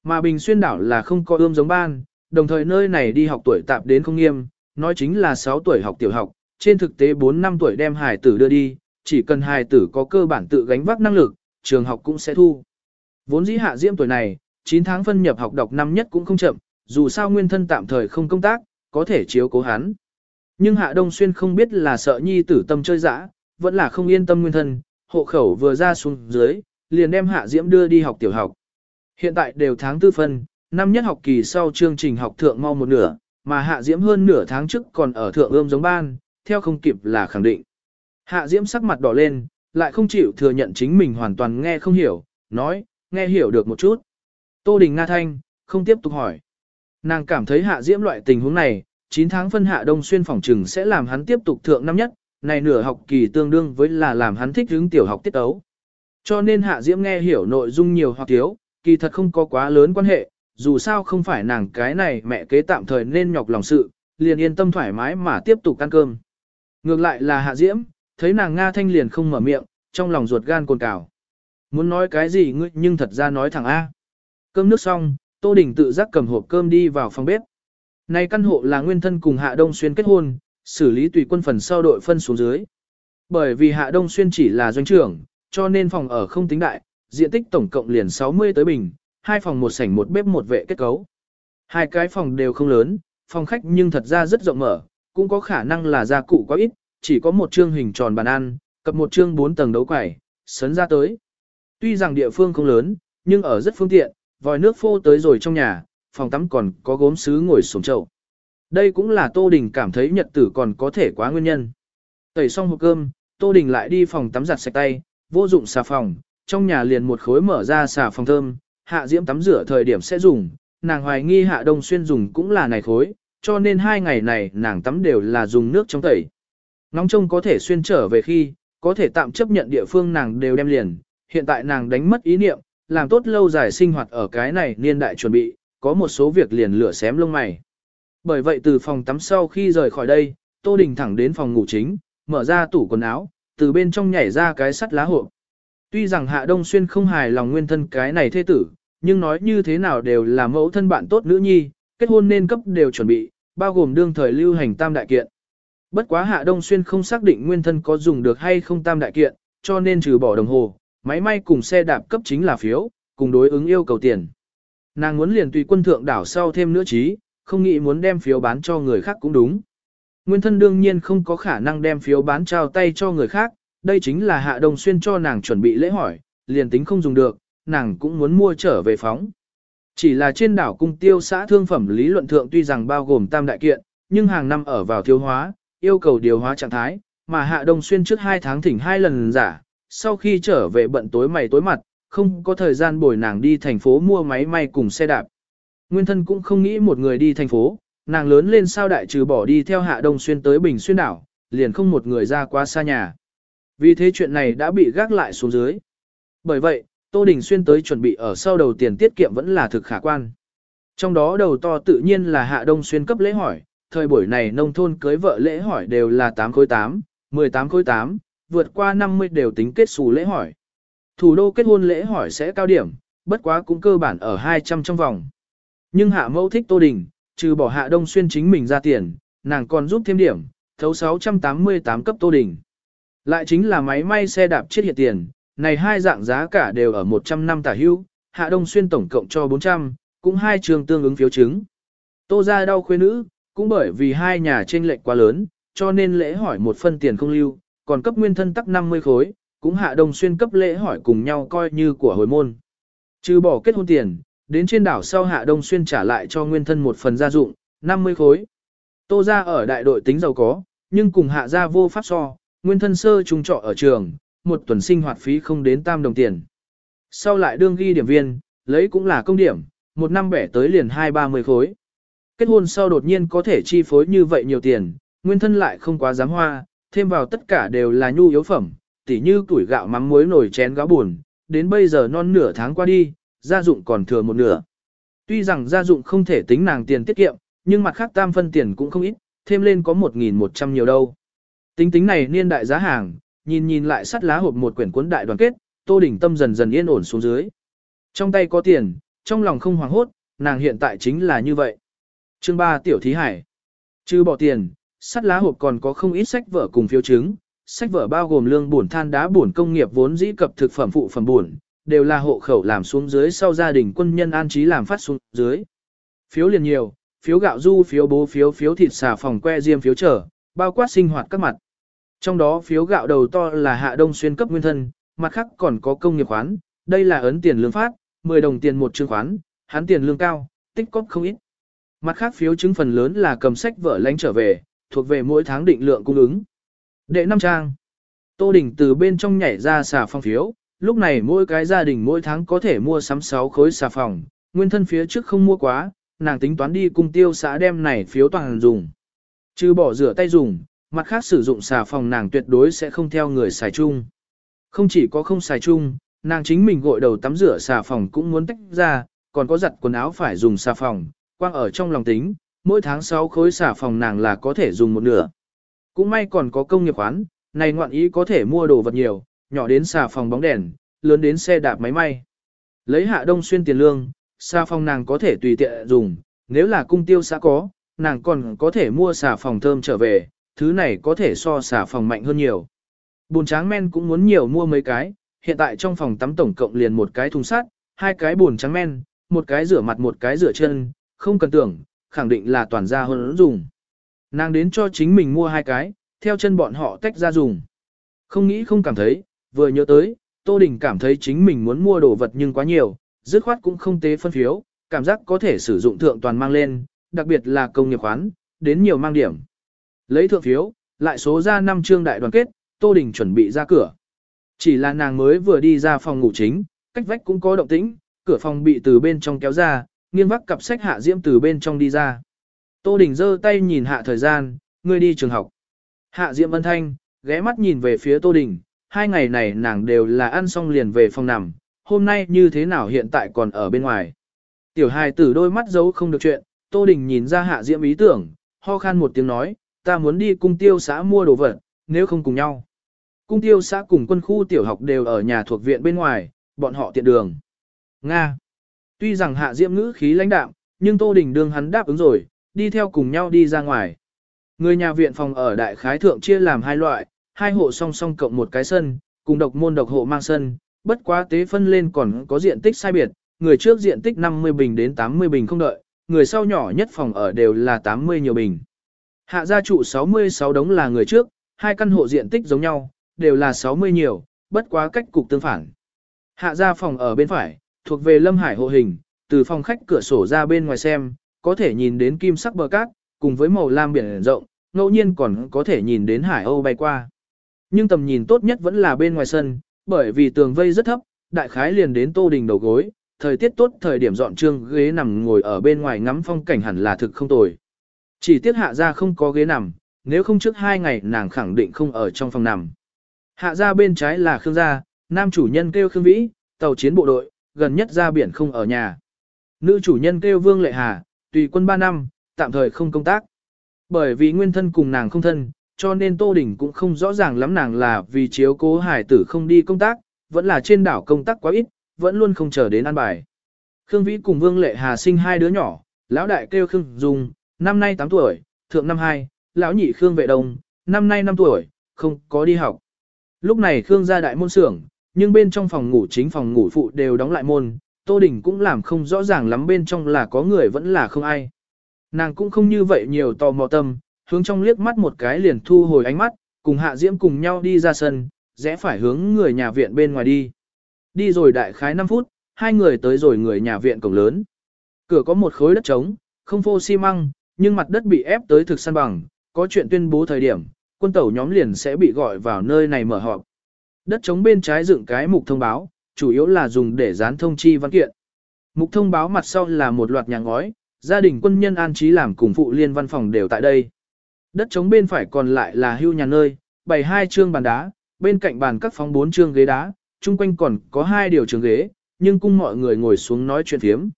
Mà Bình Xuyên đảo là không có ươm giống ban, đồng thời nơi này đi học tuổi tạp đến không nghiêm, nói chính là 6 tuổi học tiểu học, trên thực tế 4 năm tuổi đem hài tử đưa đi, chỉ cần hài tử có cơ bản tự gánh vác năng lực, trường học cũng sẽ thu. Vốn dĩ hạ diễm tuổi này, 9 tháng phân nhập học đọc năm nhất cũng không chậm, dù sao nguyên thân tạm thời không công tác, có thể chiếu cố hắn. Nhưng Hạ Đông Xuyên không biết là sợ nhi tử tâm chơi dã, vẫn là không yên tâm nguyên thân, hộ khẩu vừa ra xuống dưới, liền đem Hạ Diễm đưa đi học tiểu học. Hiện tại đều tháng tư phân, năm nhất học kỳ sau chương trình học thượng mau một nửa, mà Hạ Diễm hơn nửa tháng trước còn ở thượng ươm giống ban, theo không kịp là khẳng định. Hạ Diễm sắc mặt đỏ lên, lại không chịu thừa nhận chính mình hoàn toàn nghe không hiểu, nói, nghe hiểu được một chút. Tô Đình Nga Thanh, không tiếp tục hỏi. Nàng cảm thấy Hạ Diễm loại tình huống này, 9 tháng phân hạ đông xuyên phòng trừng sẽ làm hắn tiếp tục thượng năm nhất, này nửa học kỳ tương đương với là làm hắn thích hướng tiểu học tiết ấu. Cho nên Hạ Diễm nghe hiểu nội dung nhiều hoặc thiếu, kỳ thật không có quá lớn quan hệ, dù sao không phải nàng cái này mẹ kế tạm thời nên nhọc lòng sự, liền yên tâm thoải mái mà tiếp tục ăn cơm. Ngược lại là Hạ Diễm, thấy nàng Nga Thanh liền không mở miệng, trong lòng ruột gan cồn cào. Muốn nói cái gì ngươi nhưng thật ra nói thẳng A. Cơm nước xong, Tô Đình tự giác cầm hộp cơm đi vào phòng bếp. Này căn hộ là nguyên thân cùng Hạ Đông Xuyên kết hôn, xử lý tùy quân phần sau đội phân xuống dưới. Bởi vì Hạ Đông Xuyên chỉ là doanh trưởng, cho nên phòng ở không tính đại, diện tích tổng cộng liền 60 tới bình, hai phòng một sảnh một bếp một vệ kết cấu. Hai cái phòng đều không lớn, phòng khách nhưng thật ra rất rộng mở, cũng có khả năng là gia cụ quá ít, chỉ có một chương hình tròn bàn ăn, cập một chương bốn tầng đấu quẩy, sấn ra tới. Tuy rằng địa phương không lớn, nhưng ở rất phương tiện, vòi nước phô tới rồi trong nhà, phòng tắm còn có gốm sứ ngồi sổng chậu. Đây cũng là Tô Đình cảm thấy nhật tử còn có thể quá nguyên nhân. Tẩy xong hộp cơm, Tô Đình lại đi phòng tắm giặt sạch tay, vô dụng xà phòng, trong nhà liền một khối mở ra xà phòng thơm, hạ diễm tắm rửa thời điểm sẽ dùng, nàng hoài nghi hạ đông xuyên dùng cũng là này khối, cho nên hai ngày này nàng tắm đều là dùng nước trong tẩy. Nóng trông có thể xuyên trở về khi, có thể tạm chấp nhận địa phương nàng đều đem liền, hiện tại nàng đánh mất ý niệm, làm tốt lâu dài sinh hoạt ở cái này niên đại chuẩn bị, có một số việc liền lửa xém lông mày. Bởi vậy từ phòng tắm sau khi rời khỏi đây, Tô Đình thẳng đến phòng ngủ chính, mở ra tủ quần áo, từ bên trong nhảy ra cái sắt lá hộp. Tuy rằng Hạ Đông Xuyên không hài lòng nguyên thân cái này thế tử, nhưng nói như thế nào đều là mẫu thân bạn tốt nữ nhi, kết hôn nên cấp đều chuẩn bị, bao gồm đương thời lưu hành tam đại kiện. Bất quá Hạ Đông Xuyên không xác định nguyên thân có dùng được hay không tam đại kiện, cho nên trừ bỏ đồng hồ, máy may cùng xe đạp cấp chính là phiếu, cùng đối ứng yêu cầu tiền. Nàng muốn liền tùy quân thượng đảo sau thêm nữa trí, không nghĩ muốn đem phiếu bán cho người khác cũng đúng. Nguyên thân đương nhiên không có khả năng đem phiếu bán trao tay cho người khác, đây chính là Hạ Đông Xuyên cho nàng chuẩn bị lễ hỏi, liền tính không dùng được, nàng cũng muốn mua trở về phóng. Chỉ là trên đảo cung tiêu xã thương phẩm lý luận thượng tuy rằng bao gồm tam đại kiện, nhưng hàng năm ở vào thiếu hóa, yêu cầu điều hóa trạng thái, mà Hạ Đông Xuyên trước 2 tháng thỉnh hai lần giả, sau khi trở về bận tối mày tối mặt, không có thời gian bồi nàng đi thành phố mua máy may cùng xe đạp. Nguyên thân cũng không nghĩ một người đi thành phố, nàng lớn lên sao đại trừ bỏ đi theo Hạ Đông Xuyên tới Bình Xuyên đảo, liền không một người ra qua xa nhà. Vì thế chuyện này đã bị gác lại xuống dưới. Bởi vậy, Tô Đình Xuyên tới chuẩn bị ở sau đầu tiền tiết kiệm vẫn là thực khả quan. Trong đó đầu to tự nhiên là Hạ Đông Xuyên cấp lễ hỏi, thời buổi này nông thôn cưới vợ lễ hỏi đều là 8 khối 8, 18 khối 8, vượt qua 50 đều tính kết xù lễ hỏi. Thủ đô kết hôn lễ hỏi sẽ cao điểm, bất quá cũng cơ bản ở 200 trong vòng. Nhưng Hạ Mẫu thích Tô Đình, trừ bỏ Hạ Đông Xuyên chính mình ra tiền, nàng còn giúp thêm điểm, thấu 688 cấp Tô Đình. Lại chính là máy may xe đạp chết hiện tiền, này hai dạng giá cả đều ở 100 năm tả hưu, Hạ Đông Xuyên tổng cộng cho 400, cũng hai trường tương ứng phiếu chứng. Tô ra đau khuê nữ, cũng bởi vì hai nhà trên lệnh quá lớn, cho nên lễ hỏi một phân tiền không lưu, còn cấp nguyên thân tắc 50 khối, cũng Hạ Đông Xuyên cấp lễ hỏi cùng nhau coi như của hồi môn. Trừ bỏ kết hôn tiền, đến trên đảo sau Hạ Đông Xuyên trả lại cho nguyên thân một phần gia dụng, 50 khối. Tô ra ở đại đội tính giàu có, nhưng cùng Hạ gia vô pháp so, nguyên thân sơ trung trọ ở trường, một tuần sinh hoạt phí không đến tam đồng tiền. Sau lại đương ghi điểm viên, lấy cũng là công điểm, một năm bẻ tới liền hai ba mươi khối. Kết hôn sau đột nhiên có thể chi phối như vậy nhiều tiền, nguyên thân lại không quá dám hoa, thêm vào tất cả đều là nhu yếu phẩm, tỉ như tuổi gạo mắm muối nổi chén gáo buồn, đến bây giờ non nửa tháng qua đi, gia dụng còn thừa một nửa. Tuy rằng gia dụng không thể tính nàng tiền tiết kiệm, nhưng mặt khác tam phân tiền cũng không ít, thêm lên có 1.100 nhiều đâu. Tính tính này niên đại giá hàng, nhìn nhìn lại sắt lá hộp một quyển cuốn đại đoàn kết, Tô Đình Tâm dần dần yên ổn xuống dưới. Trong tay có tiền, trong lòng không hoảng hốt, nàng hiện tại chính là như vậy. Chương 3 Tiểu Thí Hải Trừ bỏ tiền, sắt lá hộp còn có không ít sách vở cùng phiếu chứng. Sách vở bao gồm lương bổn than đá bổn công nghiệp vốn dĩ cập thực phẩm phụ phẩm bổn, đều là hộ khẩu làm xuống dưới sau gia đình quân nhân an trí làm phát xuống dưới. Phiếu liền nhiều, phiếu gạo du, phiếu bố phiếu, phiếu thịt xà phòng que diêm phiếu trở, bao quát sinh hoạt các mặt. Trong đó phiếu gạo đầu to là hạ đông xuyên cấp nguyên thân, mặt khác còn có công nghiệp khoán, đây là ấn tiền lương phát, 10 đồng tiền một chương khoán, hắn tiền lương cao, tích cóp không ít. Mặt khác phiếu chứng phần lớn là cầm sách vở lánh trở về, thuộc về mỗi tháng định lượng cung ứng. Đệ năm trang. Tô Đình từ bên trong nhảy ra xà phòng phiếu, lúc này mỗi cái gia đình mỗi tháng có thể mua sắm 6 khối xà phòng, nguyên thân phía trước không mua quá, nàng tính toán đi cung tiêu xã đem này phiếu toàn dùng. Chứ bỏ rửa tay dùng, mặt khác sử dụng xà phòng nàng tuyệt đối sẽ không theo người xài chung. Không chỉ có không xài chung, nàng chính mình gội đầu tắm rửa xà phòng cũng muốn tách ra, còn có giặt quần áo phải dùng xà phòng, quang ở trong lòng tính, mỗi tháng 6 khối xà phòng nàng là có thể dùng một nửa. Cũng may còn có công nghiệp khoán, này ngoạn ý có thể mua đồ vật nhiều, nhỏ đến xà phòng bóng đèn, lớn đến xe đạp máy may. Lấy hạ đông xuyên tiền lương, xà phòng nàng có thể tùy tiện dùng, nếu là cung tiêu xã có, nàng còn có thể mua xà phòng thơm trở về, thứ này có thể so xà phòng mạnh hơn nhiều. Bồn tráng men cũng muốn nhiều mua mấy cái, hiện tại trong phòng tắm tổng cộng liền một cái thùng sắt, hai cái bồn trắng men, một cái rửa mặt một cái rửa chân, không cần tưởng, khẳng định là toàn gia hơn dùng. Nàng đến cho chính mình mua hai cái, theo chân bọn họ tách ra dùng. Không nghĩ không cảm thấy, vừa nhớ tới, Tô Đình cảm thấy chính mình muốn mua đồ vật nhưng quá nhiều, dứt khoát cũng không tế phân phiếu, cảm giác có thể sử dụng thượng toàn mang lên, đặc biệt là công nghiệp khoán, đến nhiều mang điểm. Lấy thượng phiếu, lại số ra năm chương đại đoàn kết, Tô Đình chuẩn bị ra cửa. Chỉ là nàng mới vừa đi ra phòng ngủ chính, cách vách cũng có động tĩnh, cửa phòng bị từ bên trong kéo ra, nghiêng vác cặp sách hạ diễm từ bên trong đi ra. Tô Đình giơ tay nhìn hạ thời gian, ngươi đi trường học. Hạ diễm ân thanh, ghé mắt nhìn về phía Tô Đình, hai ngày này nàng đều là ăn xong liền về phòng nằm, hôm nay như thế nào hiện tại còn ở bên ngoài. Tiểu hài tử đôi mắt giấu không được chuyện, Tô Đình nhìn ra hạ diễm ý tưởng, ho khan một tiếng nói, ta muốn đi cung tiêu xã mua đồ vật, nếu không cùng nhau. Cung tiêu xã cùng quân khu tiểu học đều ở nhà thuộc viện bên ngoài, bọn họ tiện đường. Nga. Tuy rằng hạ diễm ngữ khí lãnh đạm, nhưng Tô Đình đương hắn đáp ứng rồi, đi theo cùng nhau đi ra ngoài. Người nhà viện phòng ở đại khái thượng chia làm hai loại, hai hộ song song cộng một cái sân, cùng độc môn độc hộ mang sân, bất quá tế phân lên còn có diện tích sai biệt, người trước diện tích 50 bình đến 80 bình không đợi, người sau nhỏ nhất phòng ở đều là 80 nhiều bình. Hạ gia trụ 66 đống là người trước, hai căn hộ diện tích giống nhau, đều là 60 nhiều, bất quá cách cục tương phản. Hạ gia phòng ở bên phải, thuộc về Lâm Hải hộ hình, từ phòng khách cửa sổ ra bên ngoài xem, có thể nhìn đến kim sắc bờ cát, cùng với màu lam biển rộng, ngẫu nhiên còn có thể nhìn đến hải âu bay qua. Nhưng tầm nhìn tốt nhất vẫn là bên ngoài sân, bởi vì tường vây rất thấp, đại khái liền đến tô đình đầu gối, thời tiết tốt thời điểm dọn trương ghế nằm ngồi ở bên ngoài ngắm phong cảnh hẳn là thực không tồi. Chỉ tiếc hạ ra không có ghế nằm, nếu không trước hai ngày nàng khẳng định không ở trong phòng nằm. Hạ ra bên trái là Khương gia, nam chủ nhân kêu Khương Vĩ, tàu chiến bộ đội, gần nhất ra biển không ở nhà. Nữ chủ nhân kêu Vương Lệ Hà, tùy quân 3 năm, tạm thời không công tác. Bởi vì nguyên thân cùng nàng không thân, cho nên Tô Đình cũng không rõ ràng lắm nàng là vì chiếu cố hải tử không đi công tác, vẫn là trên đảo công tác quá ít, vẫn luôn không chờ đến an bài. Khương Vĩ cùng Vương Lệ Hà sinh hai đứa nhỏ, lão đại kêu Khương Dung, năm nay 8 tuổi, thượng năm 2, lão nhị Khương Vệ Đông, năm nay 5 tuổi, không có đi học. Lúc này Khương gia đại môn xưởng, nhưng bên trong phòng ngủ chính phòng ngủ phụ đều đóng lại môn, Tô Đình cũng làm không rõ ràng lắm bên trong là có người vẫn là không ai. Nàng cũng không như vậy nhiều tò mò tâm, hướng trong liếc mắt một cái liền thu hồi ánh mắt, cùng Hạ Diễm cùng nhau đi ra sân, rẽ phải hướng người nhà viện bên ngoài đi. Đi rồi đại khái 5 phút, hai người tới rồi người nhà viện cổng lớn. Cửa có một khối đất trống, không phô xi măng, nhưng mặt đất bị ép tới thực săn bằng, có chuyện tuyên bố thời điểm, quân tẩu nhóm liền sẽ bị gọi vào nơi này mở họp. Đất trống bên trái dựng cái mục thông báo, chủ yếu là dùng để dán thông chi văn kiện. Mục thông báo mặt sau là một loạt nhà ngói, gia đình quân nhân an trí làm cùng phụ liên văn phòng đều tại đây. Đất trống bên phải còn lại là hưu nhà nơi, bày hai chương bàn đá, bên cạnh bàn các phóng bốn chương ghế đá, chung quanh còn có hai điều trường ghế, nhưng cung mọi người ngồi xuống nói chuyện thiếm.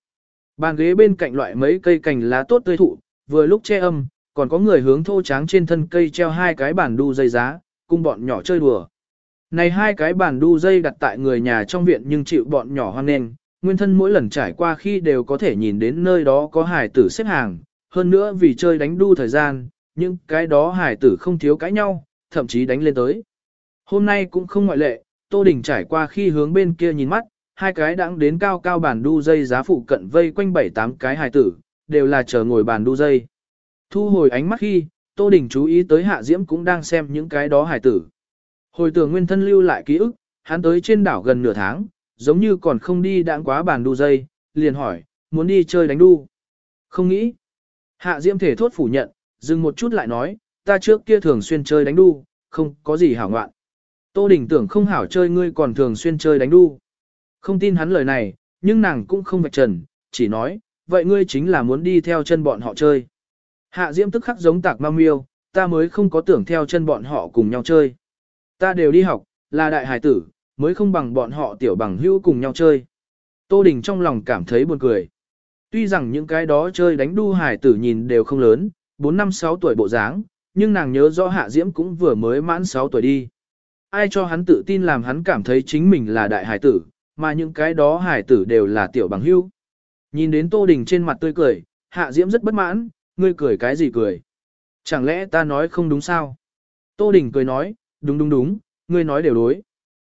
Bàn ghế bên cạnh loại mấy cây cành lá tốt tươi thụ, vừa lúc che âm, còn có người hướng thô tráng trên thân cây treo hai cái bàn đu dây giá, cung bọn nhỏ chơi đùa. Này hai cái bàn đu dây đặt tại người nhà trong viện nhưng chịu bọn nhỏ hoan nghênh, nguyên thân mỗi lần trải qua khi đều có thể nhìn đến nơi đó có hải tử xếp hàng, hơn nữa vì chơi đánh đu thời gian, nhưng cái đó hải tử không thiếu cãi nhau, thậm chí đánh lên tới. Hôm nay cũng không ngoại lệ, Tô Đình trải qua khi hướng bên kia nhìn mắt, hai cái đãng đến cao cao bàn đu dây giá phụ cận vây quanh bảy tám cái hải tử, đều là chờ ngồi bàn đu dây. Thu hồi ánh mắt khi, Tô Đình chú ý tới Hạ Diễm cũng đang xem những cái đó hải tử. Hồi tưởng nguyên thân lưu lại ký ức, hắn tới trên đảo gần nửa tháng, giống như còn không đi đãng quá bàn đu dây, liền hỏi, muốn đi chơi đánh đu. Không nghĩ. Hạ Diễm thể thốt phủ nhận, dừng một chút lại nói, ta trước kia thường xuyên chơi đánh đu, không có gì hảo ngoạn. Tô Đình tưởng không hảo chơi ngươi còn thường xuyên chơi đánh đu. Không tin hắn lời này, nhưng nàng cũng không vạch trần, chỉ nói, vậy ngươi chính là muốn đi theo chân bọn họ chơi. Hạ Diễm tức khắc giống tạc ma miêu, ta mới không có tưởng theo chân bọn họ cùng nhau chơi. Ta đều đi học, là đại hải tử, mới không bằng bọn họ tiểu bằng hữu cùng nhau chơi. Tô Đình trong lòng cảm thấy buồn cười. Tuy rằng những cái đó chơi đánh đu hải tử nhìn đều không lớn, 4 năm 6 tuổi bộ dáng, nhưng nàng nhớ rõ Hạ Diễm cũng vừa mới mãn 6 tuổi đi. Ai cho hắn tự tin làm hắn cảm thấy chính mình là đại hải tử, mà những cái đó hải tử đều là tiểu bằng hữu. Nhìn đến Tô Đình trên mặt tươi cười, Hạ Diễm rất bất mãn, ngươi cười cái gì cười? Chẳng lẽ ta nói không đúng sao? Tô Đình cười nói, đúng đúng đúng, ngươi nói đều đối.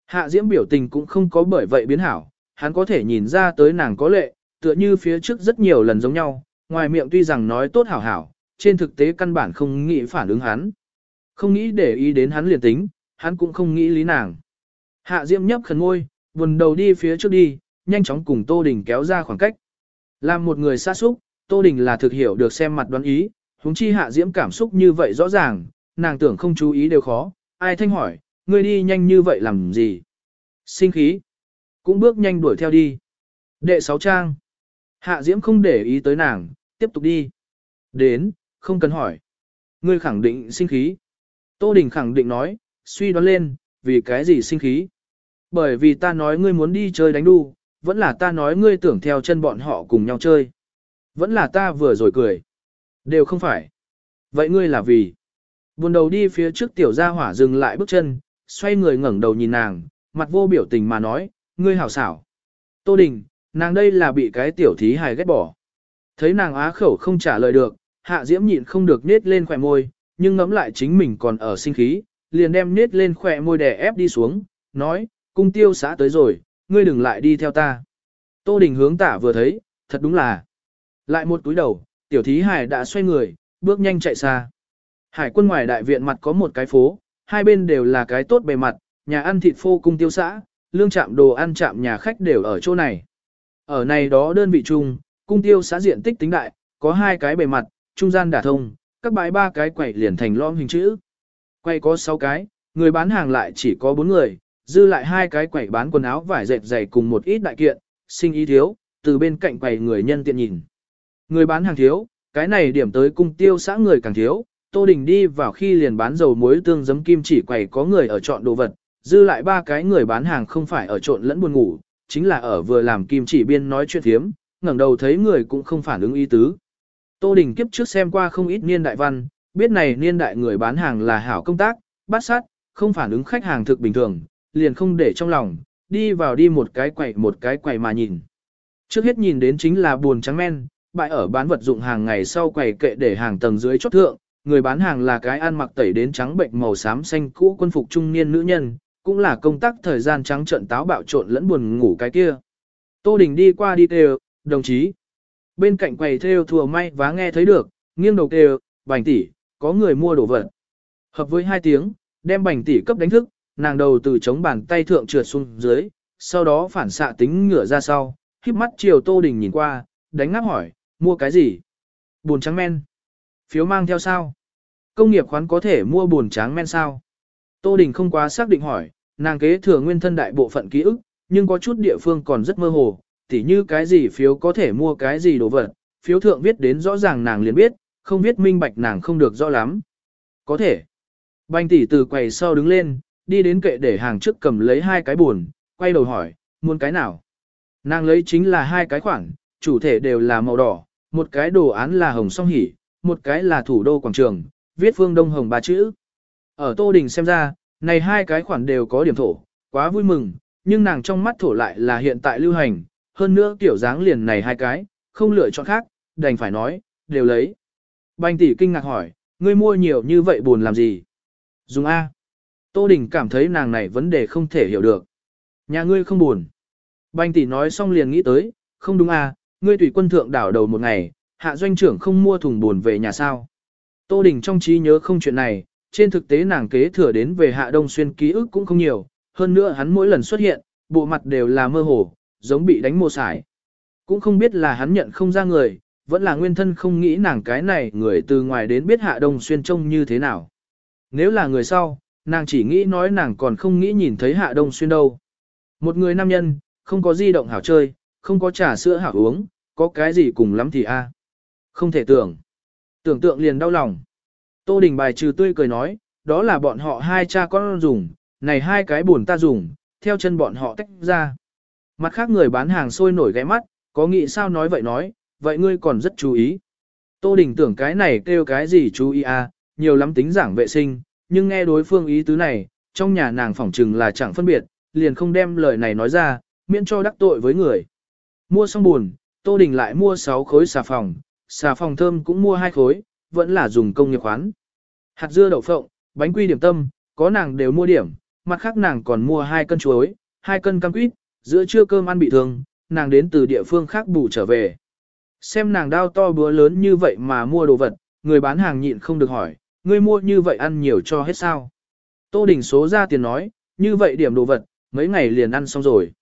Hạ Diễm biểu tình cũng không có bởi vậy biến hảo, hắn có thể nhìn ra tới nàng có lệ, tựa như phía trước rất nhiều lần giống nhau, ngoài miệng tuy rằng nói tốt hảo hảo, trên thực tế căn bản không nghĩ phản ứng hắn. Không nghĩ để ý đến hắn liền tính, hắn cũng không nghĩ lý nàng. Hạ Diễm nhấp khẩn ngôi, buồn đầu đi phía trước đi, nhanh chóng cùng Tô Đình kéo ra khoảng cách. Làm một người xa xúc, Tô Đình là thực hiểu được xem mặt đoán ý, huống chi Hạ Diễm cảm xúc như vậy rõ ràng, nàng tưởng không chú ý đều khó, ai thanh hỏi, ngươi đi nhanh như vậy làm gì? Sinh khí. Cũng bước nhanh đuổi theo đi. Đệ sáu trang. Hạ Diễm không để ý tới nàng, tiếp tục đi. Đến, không cần hỏi. Ngươi khẳng định sinh khí. Tô Đình khẳng định nói, suy đoán lên, vì cái gì sinh khí? Bởi vì ta nói ngươi muốn đi chơi đánh đu, vẫn là ta nói ngươi tưởng theo chân bọn họ cùng nhau chơi. Vẫn là ta vừa rồi cười. Đều không phải. Vậy ngươi là vì? Buồn đầu đi phía trước tiểu gia hỏa dừng lại bước chân, xoay người ngẩng đầu nhìn nàng, mặt vô biểu tình mà nói, ngươi hảo xảo. Tô Đình, nàng đây là bị cái tiểu thí hài ghét bỏ. Thấy nàng á khẩu không trả lời được, hạ diễm nhịn không được nết lên khỏe môi, nhưng ngẫm lại chính mình còn ở sinh khí, liền đem nết lên khỏe môi đè ép đi xuống, nói, cung tiêu xã tới rồi, ngươi đừng lại đi theo ta. Tô Đình hướng tả vừa thấy, thật đúng là. Lại một túi đầu, tiểu thí hải đã xoay người, bước nhanh chạy xa. Hải quân ngoài đại viện mặt có một cái phố, hai bên đều là cái tốt bề mặt, nhà ăn thịt phô cung tiêu xã, lương trạm đồ ăn trạm nhà khách đều ở chỗ này. Ở này đó đơn vị chung, cung tiêu xã diện tích tính đại, có hai cái bề mặt, trung gian đả thông, các bãi ba cái quẩy liền thành lõm hình chữ. Quay có sáu cái, người bán hàng lại chỉ có bốn người, dư lại hai cái quẩy bán quần áo vải dệt dày cùng một ít đại kiện, sinh ý thiếu, từ bên cạnh quầy người nhân tiện nhìn. Người bán hàng thiếu, cái này điểm tới cung tiêu xã người càng thiếu, Tô Đình đi vào khi liền bán dầu muối tương giấm kim chỉ quầy có người ở chọn đồ vật, dư lại ba cái người bán hàng không phải ở trộn lẫn buồn ngủ, chính là ở vừa làm kim chỉ biên nói chuyện thiếm, ngẩng đầu thấy người cũng không phản ứng ý tứ. Tô Đình kiếp trước xem qua không ít niên đại văn, biết này niên đại người bán hàng là hảo công tác, bắt sát, không phản ứng khách hàng thực bình thường, liền không để trong lòng, đi vào đi một cái quầy một cái quầy mà nhìn. Trước hết nhìn đến chính là buồn trắng men, bại ở bán vật dụng hàng ngày sau quầy kệ để hàng tầng dưới chốt thượng, người bán hàng là cái ăn mặc tẩy đến trắng bệnh màu xám xanh cũ quân phục trung niên nữ nhân, cũng là công tác thời gian trắng trợn táo bạo trộn lẫn buồn ngủ cái kia. Tô Đình đi qua đi kêu, đồng chí. Bên cạnh quầy theo thừa may vá nghe thấy được, nghiêng đầu kêu, bành tỷ, có người mua đồ vật. Hợp với hai tiếng, đem bành tỷ cấp đánh thức, nàng đầu từ chống bàn tay thượng trượt xuống dưới, sau đó phản xạ tính ngửa ra sau, khiếp mắt chiều Tô Đình nhìn qua, đánh ngáp hỏi, mua cái gì? Buồn trắng men. Phiếu mang theo sao? Công nghiệp khoán có thể mua buồn tráng men sao? Tô Đình không quá xác định hỏi, nàng kế thừa nguyên thân đại bộ phận ký ức, nhưng có chút địa phương còn rất mơ hồ, tỉ như cái gì phiếu có thể mua cái gì đồ vật, phiếu thượng viết đến rõ ràng nàng liền biết, không viết minh bạch nàng không được rõ lắm. Có thể. Banh tỷ từ quầy sau đứng lên, đi đến kệ để hàng trước cầm lấy hai cái buồn, quay đầu hỏi, muốn cái nào? Nàng lấy chính là hai cái khoản, chủ thể đều là màu đỏ, một cái đồ án là hồng song hỉ, một cái là thủ đô quảng trường, viết phương đông hồng ba chữ. Ở Tô Đình xem ra, này hai cái khoản đều có điểm thổ, quá vui mừng, nhưng nàng trong mắt thổ lại là hiện tại lưu hành, hơn nữa tiểu dáng liền này hai cái, không lựa chọn khác, đành phải nói, đều lấy. Banh tỷ kinh ngạc hỏi, ngươi mua nhiều như vậy buồn làm gì? Dùng A. Tô Đình cảm thấy nàng này vấn đề không thể hiểu được. Nhà ngươi không buồn. Banh tỷ nói xong liền nghĩ tới, không đúng A, ngươi tùy quân thượng đảo đầu một ngày, hạ doanh trưởng không mua thùng buồn về nhà sao. Tô Đình trong trí nhớ không chuyện này, trên thực tế nàng kế thừa đến về hạ đông xuyên ký ức cũng không nhiều, hơn nữa hắn mỗi lần xuất hiện, bộ mặt đều là mơ hồ, giống bị đánh mồ sải. Cũng không biết là hắn nhận không ra người, vẫn là nguyên thân không nghĩ nàng cái này người từ ngoài đến biết hạ đông xuyên trông như thế nào. Nếu là người sau, Nàng chỉ nghĩ nói nàng còn không nghĩ nhìn thấy Hạ Đông Xuyên đâu. Một người nam nhân, không có di động hảo chơi, không có trà sữa hảo uống, có cái gì cùng lắm thì a. Không thể tưởng. Tưởng tượng liền đau lòng. Tô Đình bài trừ tươi cười nói, đó là bọn họ hai cha con dùng, này hai cái buồn ta dùng, theo chân bọn họ tách ra. Mặt khác người bán hàng sôi nổi ghé mắt, có nghĩ sao nói vậy nói, vậy ngươi còn rất chú ý. Tô Đình tưởng cái này kêu cái gì chú ý à, nhiều lắm tính giảng vệ sinh, nhưng nghe đối phương ý tứ này, trong nhà nàng phỏng trừng là chẳng phân biệt, liền không đem lời này nói ra, miễn cho đắc tội với người. Mua xong buồn, Tô Đình lại mua 6 khối xà phòng, xà phòng thơm cũng mua hai khối, vẫn là dùng công nghiệp khoán. Hạt dưa đậu phộng, bánh quy điểm tâm, có nàng đều mua điểm, mặt khác nàng còn mua hai cân chuối, hai cân cam quýt, giữa trưa cơm ăn bị thương, nàng đến từ địa phương khác bù trở về. Xem nàng đao to búa lớn như vậy mà mua đồ vật, người bán hàng nhịn không được hỏi, ngươi mua như vậy ăn nhiều cho hết sao. Tô Đình số ra tiền nói, như vậy điểm đồ vật, mấy ngày liền ăn xong rồi.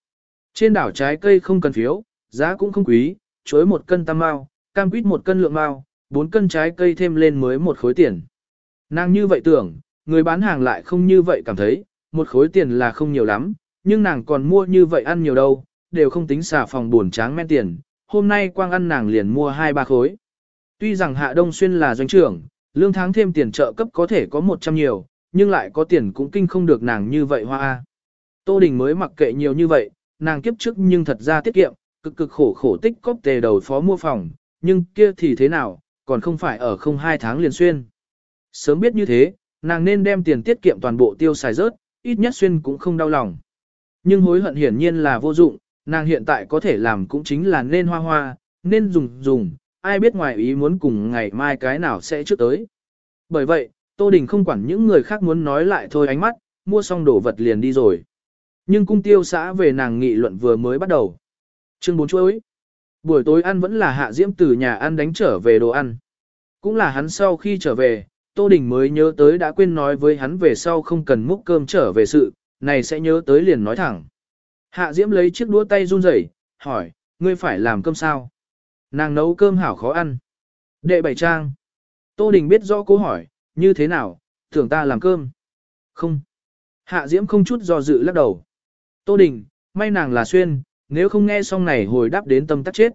Trên đảo trái cây không cần phiếu, giá cũng không quý, chuối một cân tam mao, cam quýt một cân lượng mao, bốn cân trái cây thêm lên mới một khối tiền. Nàng như vậy tưởng, người bán hàng lại không như vậy cảm thấy, một khối tiền là không nhiều lắm, nhưng nàng còn mua như vậy ăn nhiều đâu, đều không tính xả phòng buồn tráng men tiền, hôm nay quang ăn nàng liền mua hai ba khối. Tuy rằng Hạ Đông Xuyên là doanh trưởng, lương tháng thêm tiền trợ cấp có thể có 100 nhiều, nhưng lại có tiền cũng kinh không được nàng như vậy hoa. Tô Đình mới mặc kệ nhiều như vậy, nàng kiếp trước nhưng thật ra tiết kiệm, cực cực khổ khổ tích cóp tề đầu phó mua phòng, nhưng kia thì thế nào, còn không phải ở không hai tháng liền xuyên. Sớm biết như thế, nàng nên đem tiền tiết kiệm toàn bộ tiêu xài rớt, ít nhất xuyên cũng không đau lòng. Nhưng hối hận hiển nhiên là vô dụng, nàng hiện tại có thể làm cũng chính là nên hoa hoa, nên dùng dùng, ai biết ngoài ý muốn cùng ngày mai cái nào sẽ trước tới. Bởi vậy, Tô Đình không quản những người khác muốn nói lại thôi ánh mắt, mua xong đồ vật liền đi rồi. Nhưng cung tiêu xã về nàng nghị luận vừa mới bắt đầu. Chương 4 chuối. Buổi tối ăn vẫn là hạ diễm từ nhà ăn đánh trở về đồ ăn. Cũng là hắn sau khi trở về, Tô Đình mới nhớ tới đã quên nói với hắn về sau không cần múc cơm trở về sự, này sẽ nhớ tới liền nói thẳng. Hạ Diễm lấy chiếc đũa tay run rẩy, hỏi, ngươi phải làm cơm sao? Nàng nấu cơm hảo khó ăn. Đệ bảy trang. Tô Đình biết rõ câu hỏi, như thế nào, tưởng ta làm cơm. Không. Hạ Diễm không chút do dự lắc đầu. Tô Đình, may nàng là xuyên, nếu không nghe xong này hồi đáp đến tâm tắc chết.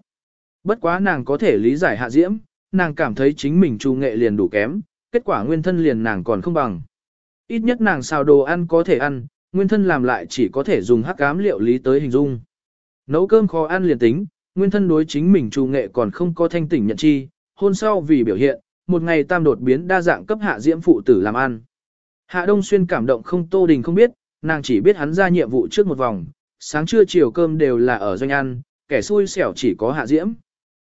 Bất quá nàng có thể lý giải Hạ Diễm, nàng cảm thấy chính mình trù nghệ liền đủ kém, kết quả nguyên thân liền nàng còn không bằng. Ít nhất nàng xào đồ ăn có thể ăn, nguyên thân làm lại chỉ có thể dùng hắc cám liệu lý tới hình dung. Nấu cơm khó ăn liền tính, nguyên thân đối chính mình trù nghệ còn không có thanh tỉnh nhận chi, hôn sau vì biểu hiện, một ngày tam đột biến đa dạng cấp hạ diễm phụ tử làm ăn. Hạ Đông Xuyên cảm động không Tô Đình không biết, nàng chỉ biết hắn ra nhiệm vụ trước một vòng, sáng trưa chiều cơm đều là ở doanh ăn, kẻ xui xẻo chỉ có hạ diễm.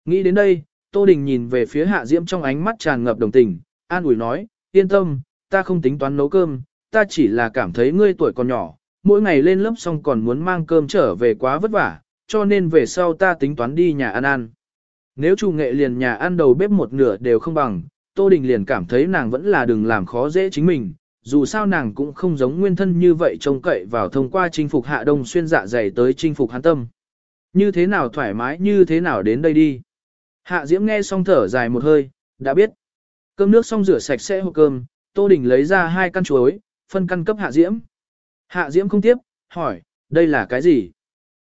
Nghĩ đến đây, Tô Đình nhìn về phía hạ diễm trong ánh mắt tràn ngập đồng tình, an ủi nói, yên tâm, ta không tính toán nấu cơm, ta chỉ là cảm thấy ngươi tuổi còn nhỏ, mỗi ngày lên lớp xong còn muốn mang cơm trở về quá vất vả, cho nên về sau ta tính toán đi nhà ăn ăn. Nếu chủ nghệ liền nhà ăn đầu bếp một nửa đều không bằng, Tô Đình liền cảm thấy nàng vẫn là đừng làm khó dễ chính mình, dù sao nàng cũng không giống nguyên thân như vậy trông cậy vào thông qua chinh phục hạ đông xuyên dạ dày tới chinh phục hắn tâm. Như thế nào thoải mái như thế nào đến đây đi. Hạ Diễm nghe xong thở dài một hơi, đã biết. Cơm nước xong rửa sạch sẽ hộp cơm, Tô Đình lấy ra hai căn chuối, phân căn cấp Hạ Diễm. Hạ Diễm không tiếp, hỏi, đây là cái gì?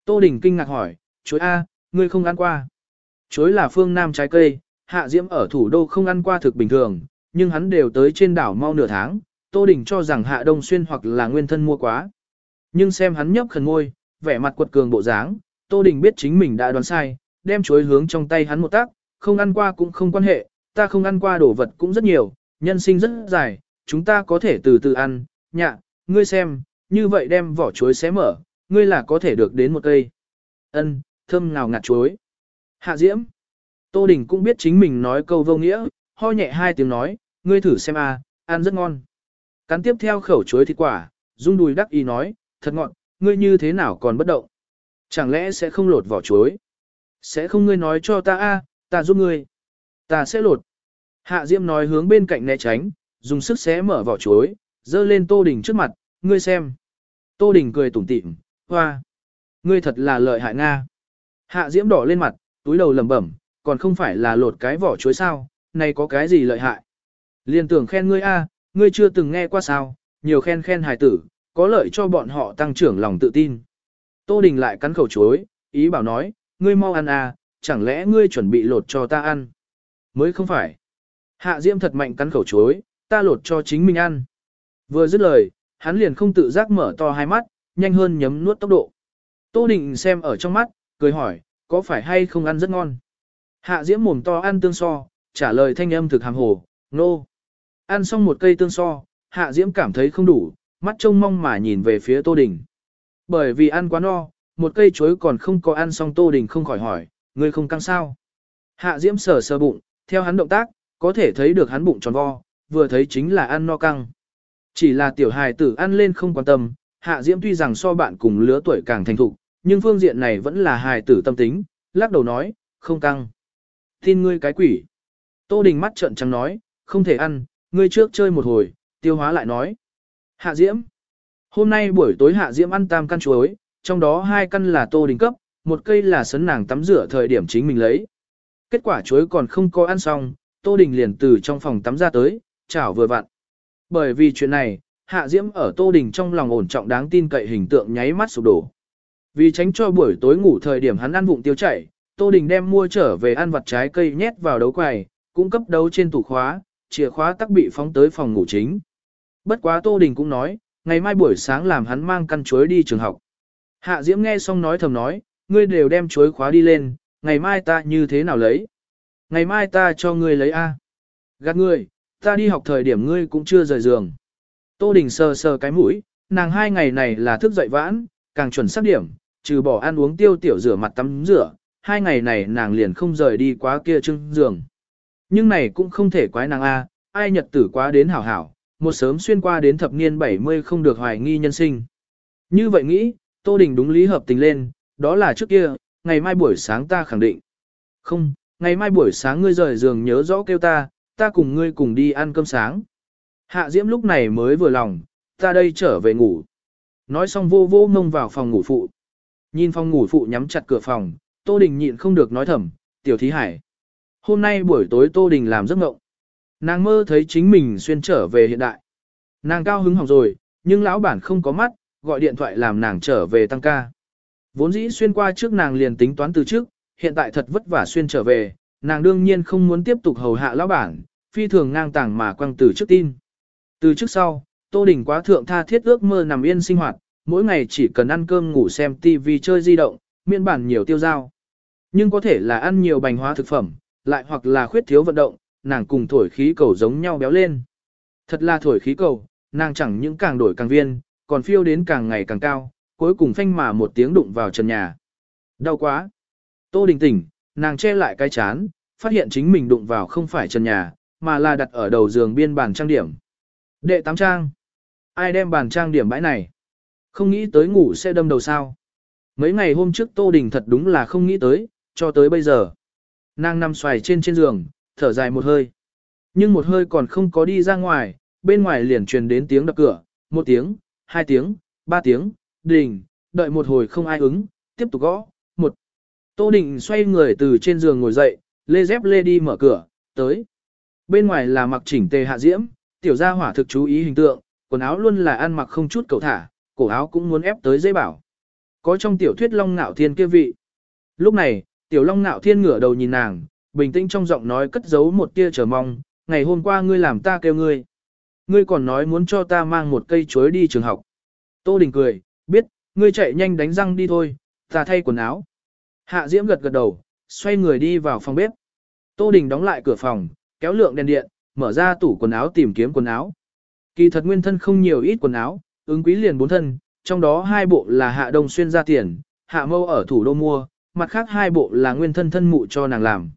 Tô Đình kinh ngạc hỏi, chuối A, ngươi không ăn qua. Chuối là phương Nam trái cây, Hạ Diễm ở thủ đô không ăn qua thực bình thường, nhưng hắn đều tới trên đảo mau nửa tháng, Tô Đình cho rằng Hạ Đông Xuyên hoặc là nguyên thân mua quá. Nhưng xem hắn nhấp khẩn môi, vẻ mặt quật cường bộ dáng, Tô Đình biết chính mình đã đoán sai, đem chuối hướng trong tay hắn một tác, không ăn qua cũng không quan hệ, ta không ăn qua đồ vật cũng rất nhiều, nhân sinh rất dài, chúng ta có thể từ từ ăn, nhạ, ngươi xem, như vậy đem vỏ chuối xé mở, ngươi là có thể được đến một cây. Ân, thơm ngào ngạt chuối. Hạ Diễm. Tô Đình cũng biết chính mình nói câu vô nghĩa, ho nhẹ hai tiếng nói, ngươi thử xem à, ăn rất ngon. Cắn tiếp theo khẩu chuối thịt quả, rung đùi đắc ý nói, thật ngọn, ngươi như thế nào còn bất động. Chẳng lẽ sẽ không lột vỏ chuối? Sẽ không ngươi nói cho ta a, ta giúp ngươi. Ta sẽ lột. Hạ Diễm nói hướng bên cạnh né tránh, dùng sức xé mở vỏ chuối, dơ lên Tô Đình trước mặt, ngươi xem. Tô Đình cười tủm tỉm, hoa. Ngươi thật là lợi hại Nga. Hạ Diễm đỏ lên mặt, túi đầu lẩm bẩm, còn không phải là lột cái vỏ chuối sao, này có cái gì lợi hại. Liên tưởng khen ngươi a, ngươi chưa từng nghe qua sao, nhiều khen khen hài tử, có lợi cho bọn họ tăng trưởng lòng tự tin. Tô Đình lại cắn khẩu chuối, ý bảo nói, ngươi mau ăn à, chẳng lẽ ngươi chuẩn bị lột cho ta ăn? Mới không phải. Hạ Diễm thật mạnh cắn khẩu chuối, ta lột cho chính mình ăn. Vừa dứt lời, hắn liền không tự giác mở to hai mắt, nhanh hơn nhấm nuốt tốc độ. Tô Đình xem ở trong mắt, cười hỏi, có phải hay không ăn rất ngon? Hạ Diễm mồm to ăn tương so, trả lời thanh âm thực hàm hồ, nô. No. Ăn xong một cây tương so, Hạ Diễm cảm thấy không đủ, mắt trông mong mà nhìn về phía Tô Đình. Bởi vì ăn quá no, một cây chuối còn không có ăn xong Tô Đình không khỏi hỏi, ngươi không căng sao? Hạ Diễm sờ sờ bụng, theo hắn động tác, có thể thấy được hắn bụng tròn vo, vừa thấy chính là ăn no căng. Chỉ là tiểu hài tử ăn lên không quan tâm, Hạ Diễm tuy rằng so bạn cùng lứa tuổi càng thành thục, nhưng phương diện này vẫn là hài tử tâm tính, lắc đầu nói, không căng. Tin ngươi cái quỷ. Tô Đình mắt trợn trắng nói, không thể ăn, ngươi trước chơi một hồi, tiêu hóa lại nói. Hạ Diễm. Hôm nay buổi tối Hạ Diễm ăn tam căn chuối, trong đó hai căn là Tô Đình cấp, một cây là sấn nàng tắm rửa thời điểm chính mình lấy. Kết quả chuối còn không có ăn xong, Tô Đình liền từ trong phòng tắm ra tới, chảo vừa vặn. Bởi vì chuyện này, Hạ Diễm ở Tô Đình trong lòng ổn trọng đáng tin cậy hình tượng nháy mắt sụp đổ. Vì tránh cho buổi tối ngủ thời điểm hắn ăn vụng tiêu chảy, Tô Đình đem mua trở về ăn vặt trái cây nhét vào đấu quầy, cung cấp đấu trên tủ khóa, chìa khóa tắc bị phóng tới phòng ngủ chính. Bất quá Tô Đình cũng nói, ngày mai buổi sáng làm hắn mang căn chuối đi trường học. Hạ Diễm nghe xong nói thầm nói, ngươi đều đem chuối khóa đi lên, ngày mai ta như thế nào lấy? Ngày mai ta cho ngươi lấy A. Gạt ngươi, ta đi học thời điểm ngươi cũng chưa rời giường. Tô Đình sờ sờ cái mũi, nàng hai ngày này là thức dậy vãn, càng chuẩn xác điểm, trừ bỏ ăn uống tiêu tiểu rửa mặt tắm rửa, hai ngày này nàng liền không rời đi quá kia trưng giường. Nhưng này cũng không thể quái nàng A, ai nhật tử quá đến hảo hảo, một sớm xuyên qua đến thập niên 70 không được hoài nghi nhân sinh. Như vậy nghĩ, Tô Đình đúng lý hợp tình lên, đó là trước kia, ngày mai buổi sáng ta khẳng định. Không, ngày mai buổi sáng ngươi rời giường nhớ rõ kêu ta, ta cùng ngươi cùng đi ăn cơm sáng. Hạ Diễm lúc này mới vừa lòng, ta đây trở về ngủ. Nói xong vô vô ngông vào phòng ngủ phụ. Nhìn phòng ngủ phụ nhắm chặt cửa phòng, Tô Đình nhịn không được nói thầm, tiểu thí hải. Hôm nay buổi tối Tô Đình làm giấc mộng. Nàng mơ thấy chính mình xuyên trở về hiện đại. Nàng cao hứng hỏng rồi, nhưng lão bản không có mắt, gọi điện thoại làm nàng trở về tăng ca. Vốn dĩ xuyên qua trước nàng liền tính toán từ trước, hiện tại thật vất vả xuyên trở về, nàng đương nhiên không muốn tiếp tục hầu hạ lão bản, phi thường ngang tàng mà quăng từ trước tin. Từ trước sau, Tô Đình quá thượng tha thiết ước mơ nằm yên sinh hoạt, mỗi ngày chỉ cần ăn cơm ngủ xem TV chơi di động, miễn bản nhiều tiêu dao. Nhưng có thể là ăn nhiều bánh hóa thực phẩm, lại hoặc là khuyết thiếu vận động, nàng cùng thổi khí cầu giống nhau béo lên. Thật là thổi khí cầu, nàng chẳng những càng đổi càng viên, còn phiêu đến càng ngày càng cao, cuối cùng phanh mà một tiếng đụng vào trần nhà. Đau quá. Tô Đình tỉnh, nàng che lại cái chán, phát hiện chính mình đụng vào không phải trần nhà, mà là đặt ở đầu giường biên bàn trang điểm. Đệ tám trang. Ai đem bàn trang điểm bãi này? Không nghĩ tới ngủ sẽ đâm đầu sao. Mấy ngày hôm trước Tô Đình thật đúng là không nghĩ tới, cho tới bây giờ. Nàng nằm xoài trên trên giường, thở dài một hơi. Nhưng một hơi còn không có đi ra ngoài, bên ngoài liền truyền đến tiếng đập cửa, một tiếng, hai tiếng, ba tiếng, đình, đợi một hồi không ai ứng, tiếp tục gõ, một. Tô Định xoay người từ trên giường ngồi dậy, lê dép lê đi mở cửa, tới. Bên ngoài là mặc chỉnh tề hạ diễm, tiểu gia hỏa thực chú ý hình tượng, quần áo luôn là ăn mặc không chút cầu thả, cổ áo cũng muốn ép tới dây bảo. Có trong tiểu thuyết Long ngạo Thiên kia vị. Lúc này, tiểu Long Nạo Thiên ngửa đầu nhìn nàng, bình tĩnh trong giọng nói cất giấu một tia chờ mong, ngày hôm qua ngươi làm ta kêu ngươi. Ngươi còn nói muốn cho ta mang một cây chuối đi trường học. Tô Đình cười, biết, ngươi chạy nhanh đánh răng đi thôi, ta thay quần áo. Hạ Diễm gật gật đầu, xoay người đi vào phòng bếp. Tô Đình đóng lại cửa phòng, kéo lượng đèn điện, mở ra tủ quần áo tìm kiếm quần áo. Kỳ thật nguyên thân không nhiều ít quần áo, ứng quý liền bốn thân, trong đó hai bộ là hạ đông xuyên ra tiền, hạ mâu ở thủ đô mua, mặt khác hai bộ là nguyên thân thân mụ cho nàng làm.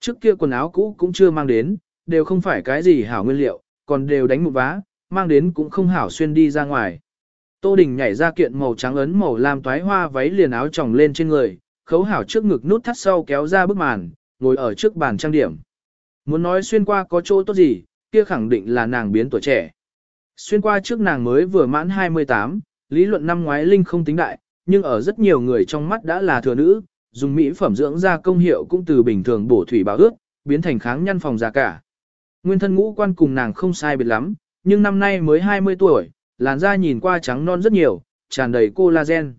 Trước kia quần áo cũ cũng chưa mang đến, đều không phải cái gì hảo nguyên liệu, còn đều đánh một vá, mang đến cũng không hảo xuyên đi ra ngoài. Tô Đình nhảy ra kiện màu trắng ấn màu lam toái hoa váy liền áo tròng lên trên người, khấu hảo trước ngực nút thắt sau kéo ra bức màn, ngồi ở trước bàn trang điểm. Muốn nói xuyên qua có chỗ tốt gì, kia khẳng định là nàng biến tuổi trẻ. Xuyên qua trước nàng mới vừa mãn 28, lý luận năm ngoái linh không tính đại, nhưng ở rất nhiều người trong mắt đã là thừa nữ, dùng mỹ phẩm dưỡng da công hiệu cũng từ bình thường bổ thủy bảo ước, biến thành kháng nhân phòng già cả. Nguyên thân ngũ quan cùng nàng không sai biệt lắm, nhưng năm nay mới 20 tuổi, làn da nhìn qua trắng non rất nhiều, tràn đầy collagen.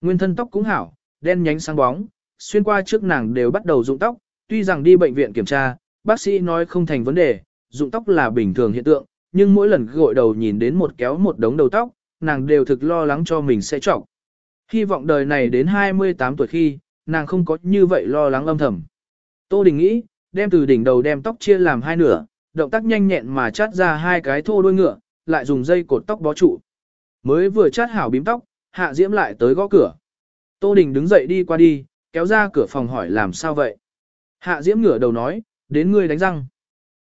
Nguyên thân tóc cũng hảo, đen nhánh sáng bóng, xuyên qua trước nàng đều bắt đầu rụng tóc, tuy rằng đi bệnh viện kiểm tra, bác sĩ nói không thành vấn đề, rụng tóc là bình thường hiện tượng, nhưng mỗi lần gội đầu nhìn đến một kéo một đống đầu tóc, nàng đều thực lo lắng cho mình sẽ trọc. Hy vọng đời này đến 28 tuổi khi, nàng không có như vậy lo lắng âm thầm. Tô Đình nghĩ, đem từ đỉnh đầu đem tóc chia làm hai nửa, động tác nhanh nhẹn mà chát ra hai cái thô đuôi ngựa, lại dùng dây cột tóc bó trụ. Mới vừa chát hảo bím tóc, Hạ Diễm lại tới gõ cửa. Tô Đình đứng dậy đi qua đi, kéo ra cửa phòng hỏi làm sao vậy. Hạ Diễm ngửa đầu nói, đến ngươi đánh răng.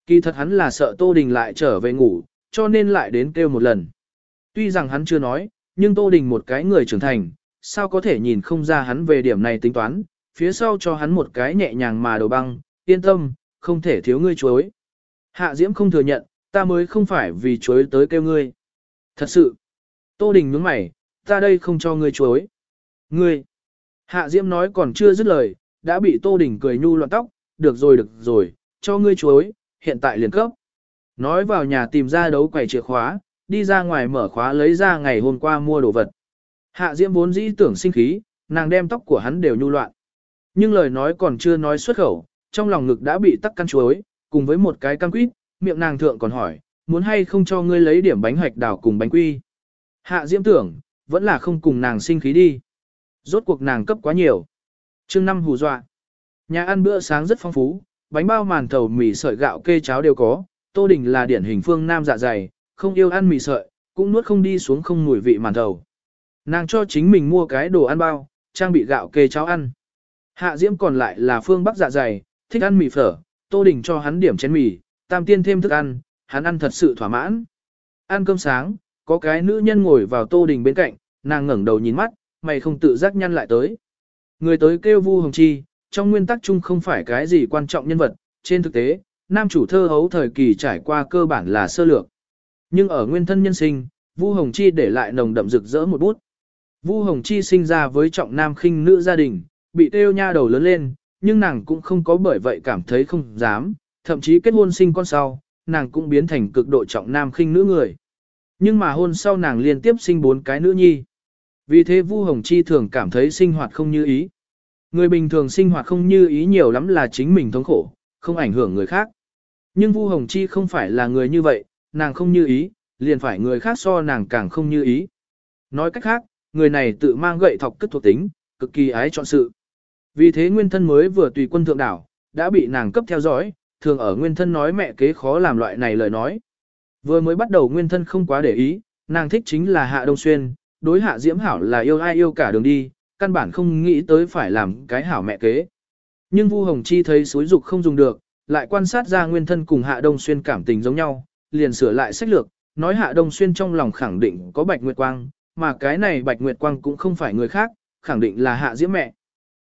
Kỳ thật hắn là sợ Tô Đình lại trở về ngủ, cho nên lại đến kêu một lần. Tuy rằng hắn chưa nói, nhưng Tô Đình một cái người trưởng thành, sao có thể nhìn không ra hắn về điểm này tính toán, phía sau cho hắn một cái nhẹ nhàng mà đầu băng, yên tâm, không thể thiếu ngươi chuối. Hạ Diễm không thừa nhận, ta mới không phải vì chuối tới kêu ngươi. Thật sự, Tô Đình nhướng mày, ta đây không cho ngươi chuối. Ngươi, Hạ Diễm nói còn chưa dứt lời, đã bị Tô Đình cười nhu loạn tóc, được rồi được rồi, cho ngươi chuối, hiện tại liền cấp. Nói vào nhà tìm ra đấu quầy chìa khóa, đi ra ngoài mở khóa lấy ra ngày hôm qua mua đồ vật. Hạ Diễm vốn dĩ tưởng sinh khí, nàng đem tóc của hắn đều nhu loạn. Nhưng lời nói còn chưa nói xuất khẩu, trong lòng ngực đã bị tắc căn chuối, cùng với một cái cam quýt, miệng nàng thượng còn hỏi, muốn hay không cho ngươi lấy điểm bánh hoạch đào cùng bánh quy. Hạ Diễm tưởng, vẫn là không cùng nàng sinh khí đi. Rốt cuộc nàng cấp quá nhiều. chương năm hù dọa. Nhà ăn bữa sáng rất phong phú, bánh bao màn thầu mì sợi gạo kê cháo đều có, Tô Đình là điển hình phương nam dạ dày, không yêu ăn mì sợi, cũng nuốt không đi xuống không mùi vị màn thầu. Nàng cho chính mình mua cái đồ ăn bao, trang bị gạo kê cháo ăn. Hạ Diễm còn lại là phương bắc dạ dày, thích ăn mì phở, Tô Đình cho hắn điểm chén mì, tam tiên thêm thức ăn, hắn ăn thật sự thỏa mãn. Ăn cơm sáng, có cái nữ nhân ngồi vào Tô Đình bên cạnh, nàng ngẩng đầu nhìn mắt, mày không tự giác nhăn lại tới. Người tới kêu Vu Hồng Chi, trong nguyên tắc chung không phải cái gì quan trọng nhân vật, trên thực tế, nam chủ thơ hấu thời kỳ trải qua cơ bản là sơ lược. Nhưng ở nguyên thân nhân sinh, Vu Hồng Chi để lại nồng đậm rực rỡ một bút. Vu Hồng Chi sinh ra với trọng nam khinh nữ gia đình, bị tiêu nha đầu lớn lên, nhưng nàng cũng không có bởi vậy cảm thấy không dám, thậm chí kết hôn sinh con sau, nàng cũng biến thành cực độ trọng nam khinh nữ người. Nhưng mà hôn sau nàng liên tiếp sinh bốn cái nữ nhi. Vì thế Vu Hồng Chi thường cảm thấy sinh hoạt không như ý. Người bình thường sinh hoạt không như ý nhiều lắm là chính mình thống khổ, không ảnh hưởng người khác. Nhưng Vu Hồng Chi không phải là người như vậy, nàng không như ý, liền phải người khác so nàng càng không như ý. Nói cách khác, người này tự mang gậy thọc cất thuộc tính, cực kỳ ái chọn sự. Vì thế nguyên thân mới vừa tùy quân thượng đảo, đã bị nàng cấp theo dõi, thường ở nguyên thân nói mẹ kế khó làm loại này lời nói. Vừa mới bắt đầu nguyên thân không quá để ý, nàng thích chính là Hạ Đông Xuyên, đối Hạ Diễm Hảo là yêu ai yêu cả đường đi, căn bản không nghĩ tới phải làm cái hảo mẹ kế. Nhưng Vu Hồng Chi thấy suối dục không dùng được, lại quan sát ra nguyên thân cùng Hạ Đông Xuyên cảm tình giống nhau, liền sửa lại sách lược, nói Hạ Đông Xuyên trong lòng khẳng định có Bạch Nguyệt Quang, mà cái này Bạch Nguyệt Quang cũng không phải người khác, khẳng định là Hạ Diễm mẹ.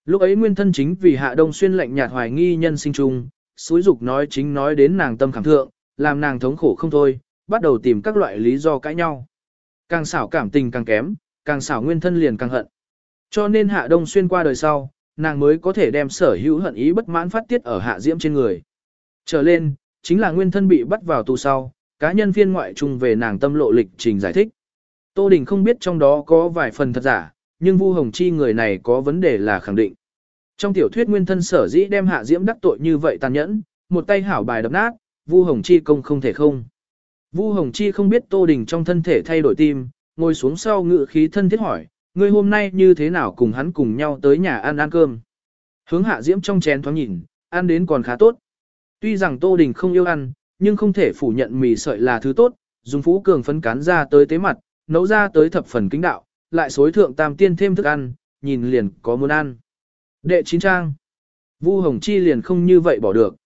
Lúc ấy nguyên thân chính vì Hạ Đông Xuyên lạnh nhạt hoài nghi nhân sinh chung, suối dục nói chính nói đến nàng tâm khảm thượng, làm nàng thống khổ không thôi, bắt đầu tìm các loại lý do cãi nhau. Càng xảo cảm tình càng kém, càng xảo nguyên thân liền càng hận. Cho nên Hạ Đông Xuyên qua đời sau, nàng mới có thể đem sở hữu hận ý bất mãn phát tiết ở Hạ Diễm trên người. Trở lên, chính là nguyên thân bị bắt vào tù sau, cá nhân phiên ngoại chung về nàng tâm lộ lịch trình giải thích. Tô Đình không biết trong đó có vài phần thật giả, nhưng Vu Hồng Chi người này có vấn đề là khẳng định. Trong tiểu thuyết nguyên thân sở dĩ đem Hạ Diễm đắc tội như vậy tàn nhẫn, một tay hảo bài đập nát, Vu Hồng Chi công không thể không. Vu Hồng Chi không biết Tô Đình trong thân thể thay đổi tim, ngồi xuống sau ngự khí thân thiết hỏi, ngươi hôm nay như thế nào cùng hắn cùng nhau tới nhà ăn ăn cơm. Hướng Hạ Diễm trong chén thoáng nhìn, ăn đến còn khá tốt. Tuy rằng Tô Đình không yêu ăn, nhưng không thể phủ nhận mì sợi là thứ tốt, dùng phú cường phấn cán ra tới tế mặt, nấu ra tới thập phần kính đạo, lại xối thượng tam tiên thêm thức ăn, nhìn liền có muốn ăn. Đệ chín trang. Vu Hồng Chi liền không như vậy bỏ được.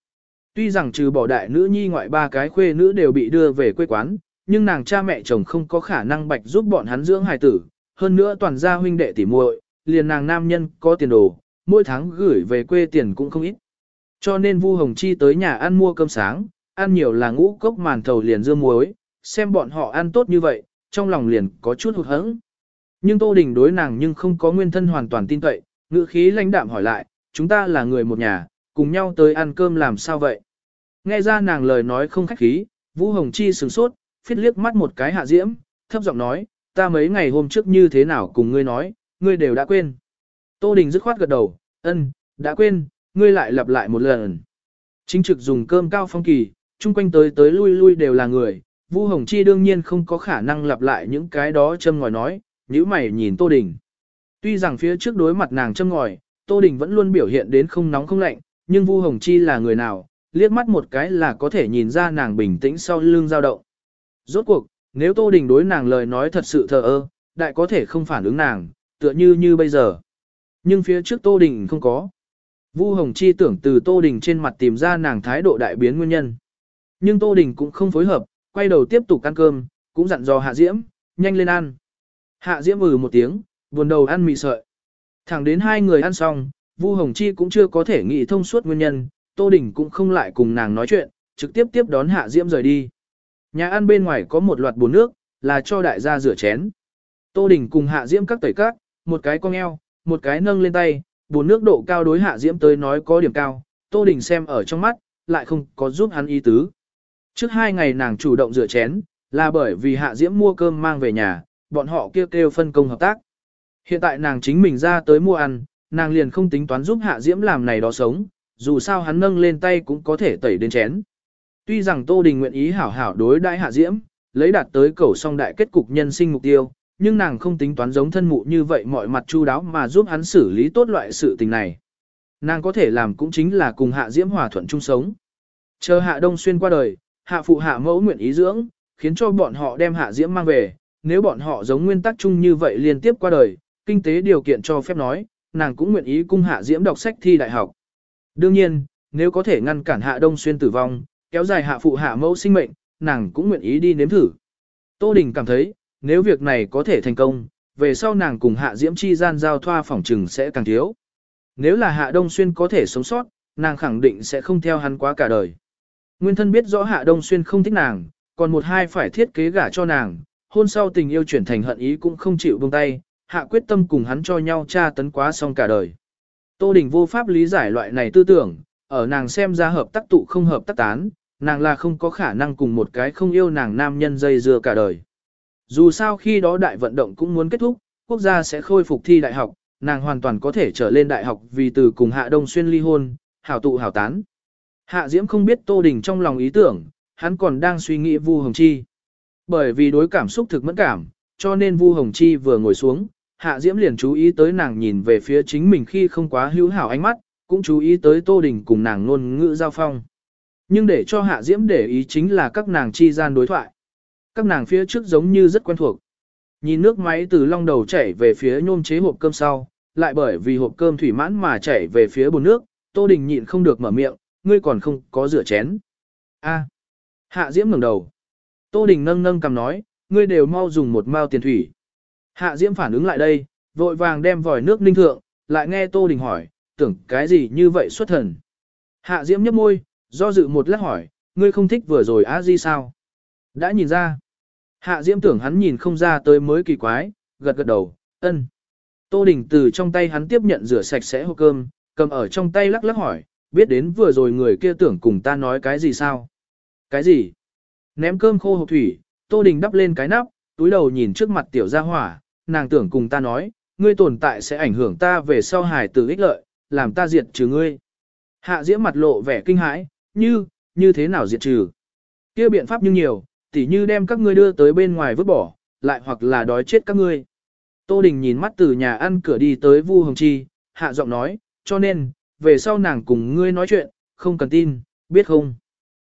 Tuy rằng trừ bỏ đại nữ nhi ngoại ba cái khuê nữ đều bị đưa về quê quán, nhưng nàng cha mẹ chồng không có khả năng bạch giúp bọn hắn dưỡng hài tử, hơn nữa toàn gia huynh đệ tỉ muội, liền nàng nam nhân có tiền đồ, mỗi tháng gửi về quê tiền cũng không ít. Cho nên Vu Hồng Chi tới nhà ăn mua cơm sáng, ăn nhiều là ngũ cốc màn thầu liền dưa muối, xem bọn họ ăn tốt như vậy, trong lòng liền có chút hụt hẫng. Nhưng Tô Đình đối nàng nhưng không có nguyên thân hoàn toàn tin cậy, ngữ khí lãnh đạm hỏi lại, chúng ta là người một nhà, cùng nhau tới ăn cơm làm sao vậy? Nghe ra nàng lời nói không khách khí, Vũ Hồng Chi sửng sốt, phiết liếc mắt một cái hạ diễm, thấp giọng nói, ta mấy ngày hôm trước như thế nào cùng ngươi nói, ngươi đều đã quên. Tô Đình dứt khoát gật đầu, ân, đã quên, ngươi lại lặp lại một lần. Chính trực dùng cơm cao phong kỳ, chung quanh tới tới lui lui đều là người, Vu Hồng Chi đương nhiên không có khả năng lặp lại những cái đó châm ngòi nói, nhíu mày nhìn Tô Đình. Tuy rằng phía trước đối mặt nàng châm ngòi, Tô Đình vẫn luôn biểu hiện đến không nóng không lạnh, nhưng Vu Hồng Chi là người nào, liếc mắt một cái là có thể nhìn ra nàng bình tĩnh sau lưng dao động. Rốt cuộc, nếu Tô Đình đối nàng lời nói thật sự thờ ơ, đại có thể không phản ứng nàng, tựa như như bây giờ. Nhưng phía trước Tô Đình không có. Vu Hồng Chi tưởng từ Tô Đình trên mặt tìm ra nàng thái độ đại biến nguyên nhân. Nhưng Tô Đình cũng không phối hợp, quay đầu tiếp tục ăn cơm, cũng dặn dò Hạ Diễm, nhanh lên ăn. Hạ Diễm ừ một tiếng, buồn đầu ăn mì sợi. Thẳng đến hai người ăn xong, Vu Hồng Chi cũng chưa có thể nghĩ thông suốt nguyên nhân, Tô Đình cũng không lại cùng nàng nói chuyện, trực tiếp tiếp đón Hạ Diễm rời đi. Nhà ăn bên ngoài có một loạt bồn nước, là cho đại gia rửa chén. Tô Đình cùng Hạ Diễm các tẩy các, một cái cong eo, một cái nâng lên tay, bồn nước độ cao đối Hạ Diễm tới nói có điểm cao, Tô Đình xem ở trong mắt, lại không có giúp hắn ý tứ. Trước hai ngày nàng chủ động rửa chén, là bởi vì Hạ Diễm mua cơm mang về nhà, bọn họ kêu kêu phân công hợp tác. Hiện tại nàng chính mình ra tới mua ăn, nàng liền không tính toán giúp Hạ Diễm làm này đó sống, dù sao hắn nâng lên tay cũng có thể tẩy đến chén. Tuy rằng Tô Đình nguyện ý hảo hảo đối đãi Hạ Diễm, lấy đạt tới cầu song đại kết cục nhân sinh mục tiêu, nhưng nàng không tính toán giống thân mụ như vậy mọi mặt chu đáo mà giúp hắn xử lý tốt loại sự tình này. Nàng có thể làm cũng chính là cùng Hạ Diễm hòa thuận chung sống. Chờ Hạ Đông Xuyên qua đời, Hạ Phụ Hạ Mẫu nguyện ý dưỡng, khiến cho bọn họ đem Hạ Diễm mang về, nếu bọn họ giống nguyên tắc chung như vậy liên tiếp qua đời, kinh tế điều kiện cho phép nói, nàng cũng nguyện ý cung Hạ Diễm đọc sách thi đại học. Đương nhiên, nếu có thể ngăn cản Hạ Đông Xuyên tử vong, kéo dài Hạ Phụ Hạ Mẫu sinh mệnh, nàng cũng nguyện ý đi nếm thử. Tô Đình cảm thấy, nếu việc này có thể thành công, về sau nàng cùng Hạ Diễm chi gian giao thoa phỏng trừng sẽ càng thiếu. Nếu là Hạ Đông Xuyên có thể sống sót, nàng khẳng định sẽ không theo hắn quá cả đời. Nguyên thân biết rõ Hạ Đông Xuyên không thích nàng, còn một hai phải thiết kế gả cho nàng, hôn sau tình yêu chuyển thành hận ý cũng không chịu buông tay, Hạ quyết tâm cùng hắn cho nhau tra tấn quá xong cả đời. Tô Đình vô pháp lý giải loại này tư tưởng, ở nàng xem ra hợp tác tụ không hợp tác tán, nàng là không có khả năng cùng một cái không yêu nàng nam nhân dây dưa cả đời. Dù sao khi đó đại vận động cũng muốn kết thúc, quốc gia sẽ khôi phục thi đại học, nàng hoàn toàn có thể trở lên đại học vì từ cùng Hạ Đông Xuyên ly hôn, hảo tụ hảo tán. Hạ Diễm không biết Tô Đình trong lòng ý tưởng, hắn còn đang suy nghĩ Vu Hồng Chi. Bởi vì đối cảm xúc thực mẫn cảm, cho nên Vu Hồng Chi vừa ngồi xuống, Hạ Diễm liền chú ý tới nàng nhìn về phía chính mình khi không quá hữu hảo ánh mắt, cũng chú ý tới Tô Đình cùng nàng ngôn ngữ giao phong. Nhưng để cho Hạ Diễm để ý chính là các nàng chi gian đối thoại. Các nàng phía trước giống như rất quen thuộc. Nhìn nước máy từ long đầu chảy về phía nhôm chế hộp cơm sau, lại bởi vì hộp cơm thủy mãn mà chảy về phía bồn nước, Tô Đình nhịn không được mở miệng, ngươi còn không có rửa chén. A. Hạ Diễm ngẩng đầu. Tô Đình nâng nâng cầm nói, ngươi đều mau dùng một mao tiền thủy. Hạ Diễm phản ứng lại đây, vội vàng đem vòi nước ninh thượng, lại nghe Tô Đình hỏi, tưởng cái gì như vậy xuất thần. Hạ Diễm nhấp môi, do dự một lát hỏi, ngươi không thích vừa rồi á di sao? Đã nhìn ra. Hạ Diễm tưởng hắn nhìn không ra tới mới kỳ quái, gật gật đầu, ân. Tô Đình từ trong tay hắn tiếp nhận rửa sạch sẽ hộp cơm, cầm ở trong tay lắc lắc hỏi, biết đến vừa rồi người kia tưởng cùng ta nói cái gì sao? Cái gì? Ném cơm khô hộp thủy, Tô Đình đắp lên cái nắp, túi đầu nhìn trước mặt tiểu gia hỏa, nàng tưởng cùng ta nói, ngươi tồn tại sẽ ảnh hưởng ta về sau hài tử ích lợi, làm ta diệt trừ ngươi. Hạ Diễm mặt lộ vẻ kinh hãi, như, như thế nào diệt trừ? kia biện pháp như nhiều, tỉ như đem các ngươi đưa tới bên ngoài vứt bỏ, lại hoặc là đói chết các ngươi. Tô Đình nhìn mắt từ nhà ăn cửa đi tới Vu Hồng Chi, hạ giọng nói, cho nên, về sau nàng cùng ngươi nói chuyện, không cần tin, biết không?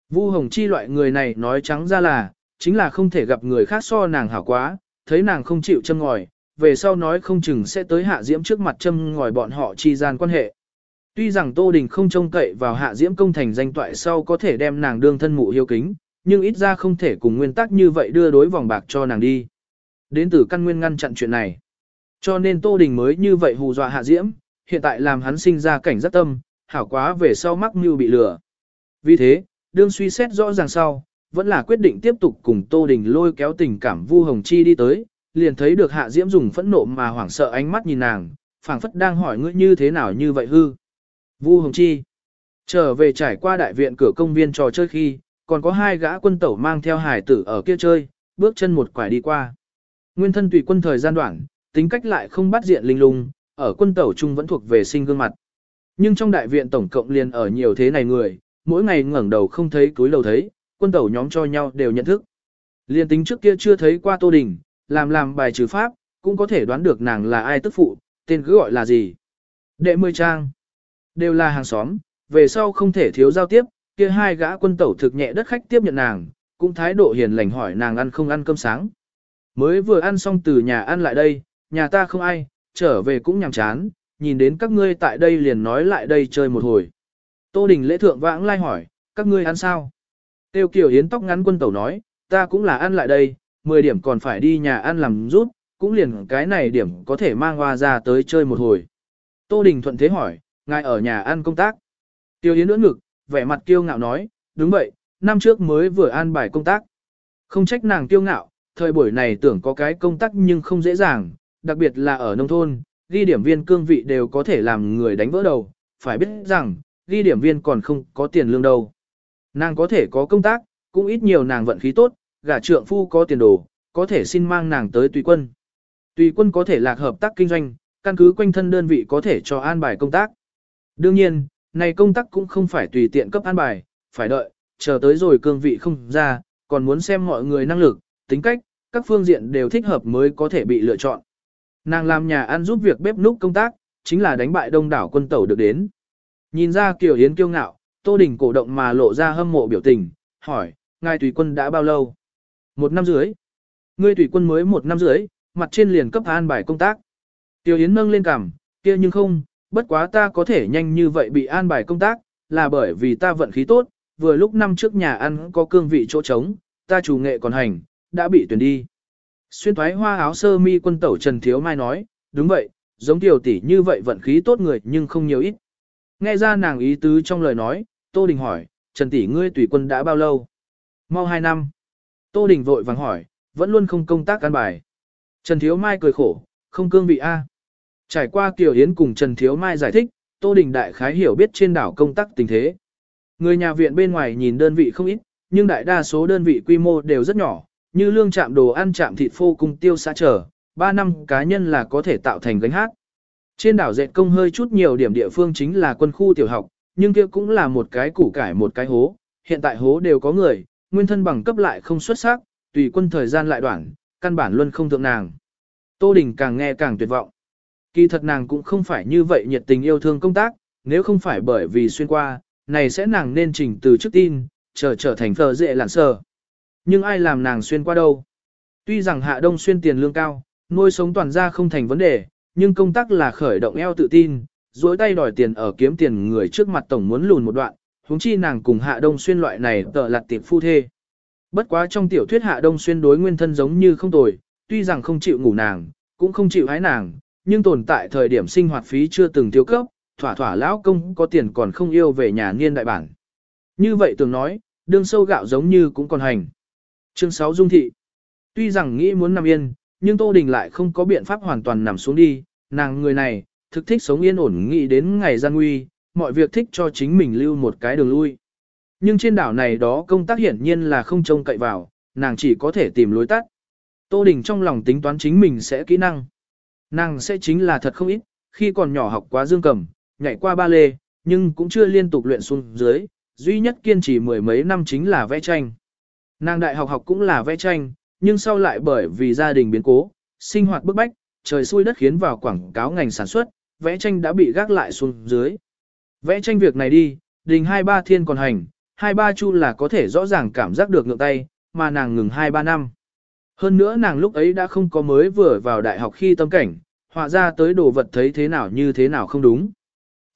Vu Hồng Chi loại người này nói trắng ra là, chính là không thể gặp người khác so nàng hảo quá, thấy nàng không chịu châm ngòi, về sau nói không chừng sẽ tới hạ diễm trước mặt châm ngòi bọn họ chi gian quan hệ. Tuy rằng Tô Đình không trông cậy vào hạ diễm công thành danh toại sau có thể đem nàng đương thân mụ hiếu kính, nhưng ít ra không thể cùng nguyên tắc như vậy đưa đối vòng bạc cho nàng đi. Đến từ căn nguyên ngăn chặn chuyện này. Cho nên Tô Đình mới như vậy hù dọa hạ diễm, hiện tại làm hắn sinh ra cảnh giác tâm, hảo quá về sau mắc mưu bị lừa. Vì thế, đương suy xét rõ ràng sau, vẫn là quyết định tiếp tục cùng Tô Đình lôi kéo tình cảm Vu Hồng Chi đi tới, liền thấy được Hạ Diễm dùng phẫn nộ mà hoảng sợ ánh mắt nhìn nàng, phảng phất đang hỏi ngươi như thế nào như vậy hư. Vu Hồng Chi trở về trải qua đại viện cửa công viên trò chơi khi, còn có hai gã quân tẩu mang theo hải tử ở kia chơi, bước chân một quải đi qua. Nguyên thân tùy quân thời gian đoạn, tính cách lại không bắt diện linh lung, ở quân tẩu trung vẫn thuộc về sinh gương mặt. Nhưng trong đại viện tổng cộng liền ở nhiều thế này người, mỗi ngày ngẩng đầu không thấy túi đầu thấy, quân tẩu nhóm cho nhau đều nhận thức. Liên tính trước kia chưa thấy qua Tô Đình, làm làm bài trừ pháp, cũng có thể đoán được nàng là ai tức phụ, tên cứ gọi là gì. Đệ mười trang, đều là hàng xóm, về sau không thể thiếu giao tiếp, kia hai gã quân tẩu thực nhẹ đất khách tiếp nhận nàng, cũng thái độ hiền lành hỏi nàng ăn không ăn cơm sáng. Mới vừa ăn xong từ nhà ăn lại đây, nhà ta không ai, trở về cũng nhàm chán, nhìn đến các ngươi tại đây liền nói lại đây chơi một hồi. Tô Đình lễ thượng vãng lai hỏi, các ngươi ăn sao? Tiêu Kiều Yến tóc ngắn quân tẩu nói, ta cũng là ăn lại đây, 10 điểm còn phải đi nhà ăn làm rút, cũng liền cái này điểm có thể mang hoa ra tới chơi một hồi. Tô Đình thuận thế hỏi, ngài ở nhà ăn công tác. Tiêu Yến ưỡn ngực, vẻ mặt kiêu ngạo nói, đúng vậy, năm trước mới vừa an bài công tác. Không trách nàng kiêu ngạo, thời buổi này tưởng có cái công tác nhưng không dễ dàng, đặc biệt là ở nông thôn, ghi điểm viên cương vị đều có thể làm người đánh vỡ đầu, phải biết rằng, ghi điểm viên còn không có tiền lương đâu. Nàng có thể có công tác, cũng ít nhiều nàng vận khí tốt, gả trượng phu có tiền đồ, có thể xin mang nàng tới tùy quân. Tùy quân có thể lạc hợp tác kinh doanh, căn cứ quanh thân đơn vị có thể cho an bài công tác. Đương nhiên, này công tác cũng không phải tùy tiện cấp an bài, phải đợi, chờ tới rồi cương vị không ra, còn muốn xem mọi người năng lực, tính cách, các phương diện đều thích hợp mới có thể bị lựa chọn. Nàng làm nhà ăn giúp việc bếp núc công tác, chính là đánh bại đông đảo quân tẩu được đến. Nhìn ra Kiều Yến kiêu ngạo, Tô Đình cổ động mà lộ ra hâm mộ biểu tình, hỏi, ngài tùy quân đã bao lâu? Một năm dưới. Ngươi tùy quân mới một năm dưới, mặt trên liền cấp an bài công tác. Kiều Yến nâng lên cằm, kia nhưng không, bất quá ta có thể nhanh như vậy bị an bài công tác, là bởi vì ta vận khí tốt, vừa lúc năm trước nhà ăn có cương vị chỗ trống, ta chủ nghệ còn hành, đã bị tuyển đi. Xuyên thoái hoa áo sơ mi quân tẩu Trần Thiếu Mai nói, đúng vậy, giống tiểu tỷ như vậy vận khí tốt người nhưng không nhiều ít. Nghe ra nàng ý tứ trong lời nói, Tô Đình hỏi, Trần tỷ ngươi tùy quân đã bao lâu? Mau hai năm. Tô Đình vội vàng hỏi, vẫn luôn không công tác căn bài. Trần Thiếu Mai cười khổ, không cương vị A. Trải qua Kiều Yến cùng Trần Thiếu Mai giải thích, Tô Đình đại khái hiểu biết trên đảo công tác tình thế. Người nhà viện bên ngoài nhìn đơn vị không ít, nhưng đại đa số đơn vị quy mô đều rất nhỏ, như lương chạm đồ ăn chạm thịt phô cung tiêu xã trở, 3 năm cá nhân là có thể tạo thành gánh hát. Trên đảo dệt công hơi chút nhiều điểm địa phương chính là quân khu tiểu học, nhưng kia cũng là một cái củ cải một cái hố, hiện tại hố đều có người, nguyên thân bằng cấp lại không xuất sắc, tùy quân thời gian lại đoạn, căn bản luôn không thượng nàng. Tô Đình càng nghe càng tuyệt vọng. Kỳ thật nàng cũng không phải như vậy nhiệt tình yêu thương công tác, nếu không phải bởi vì xuyên qua, này sẽ nàng nên trình từ trước tin, trở trở thành phờ dễ lạn sờ. Nhưng ai làm nàng xuyên qua đâu? Tuy rằng hạ đông xuyên tiền lương cao, nuôi sống toàn gia không thành vấn đề, nhưng công tác là khởi động eo tự tin, duỗi tay đòi tiền ở kiếm tiền người trước mặt tổng muốn lùn một đoạn, huống chi nàng cùng hạ đông xuyên loại này tợ lặt tiệp phu thê. Bất quá trong tiểu thuyết hạ đông xuyên đối nguyên thân giống như không tồi, tuy rằng không chịu ngủ nàng, cũng không chịu hái nàng, nhưng tồn tại thời điểm sinh hoạt phí chưa từng thiếu cấp, thỏa thỏa lão công có tiền còn không yêu về nhà niên đại bản. Như vậy tưởng nói, đương sâu gạo giống như cũng còn hành. Chương 6 Dung Thị Tuy rằng nghĩ muốn nằm yên, nhưng Tô Đình lại không có biện pháp hoàn toàn nằm xuống đi, nàng người này, thực thích sống yên ổn nghĩ đến ngày gian nguy, mọi việc thích cho chính mình lưu một cái đường lui. Nhưng trên đảo này đó công tác hiển nhiên là không trông cậy vào, nàng chỉ có thể tìm lối tắt. Tô Đình trong lòng tính toán chính mình sẽ kỹ năng. Nàng sẽ chính là thật không ít, khi còn nhỏ học quá dương cầm, nhảy qua ba lê, nhưng cũng chưa liên tục luyện xuống dưới, duy nhất kiên trì mười mấy năm chính là vẽ tranh. Nàng đại học học cũng là vẽ tranh, nhưng sau lại bởi vì gia đình biến cố, sinh hoạt bức bách, trời xui đất khiến vào quảng cáo ngành sản xuất, vẽ tranh đã bị gác lại xuống dưới. Vẽ tranh việc này đi, đình hai ba thiên còn hành, hai ba chu là có thể rõ ràng cảm giác được ngượng tay, mà nàng ngừng hai ba năm. Hơn nữa nàng lúc ấy đã không có mới vừa vào đại học khi tâm cảnh, họa ra tới đồ vật thấy thế nào như thế nào không đúng.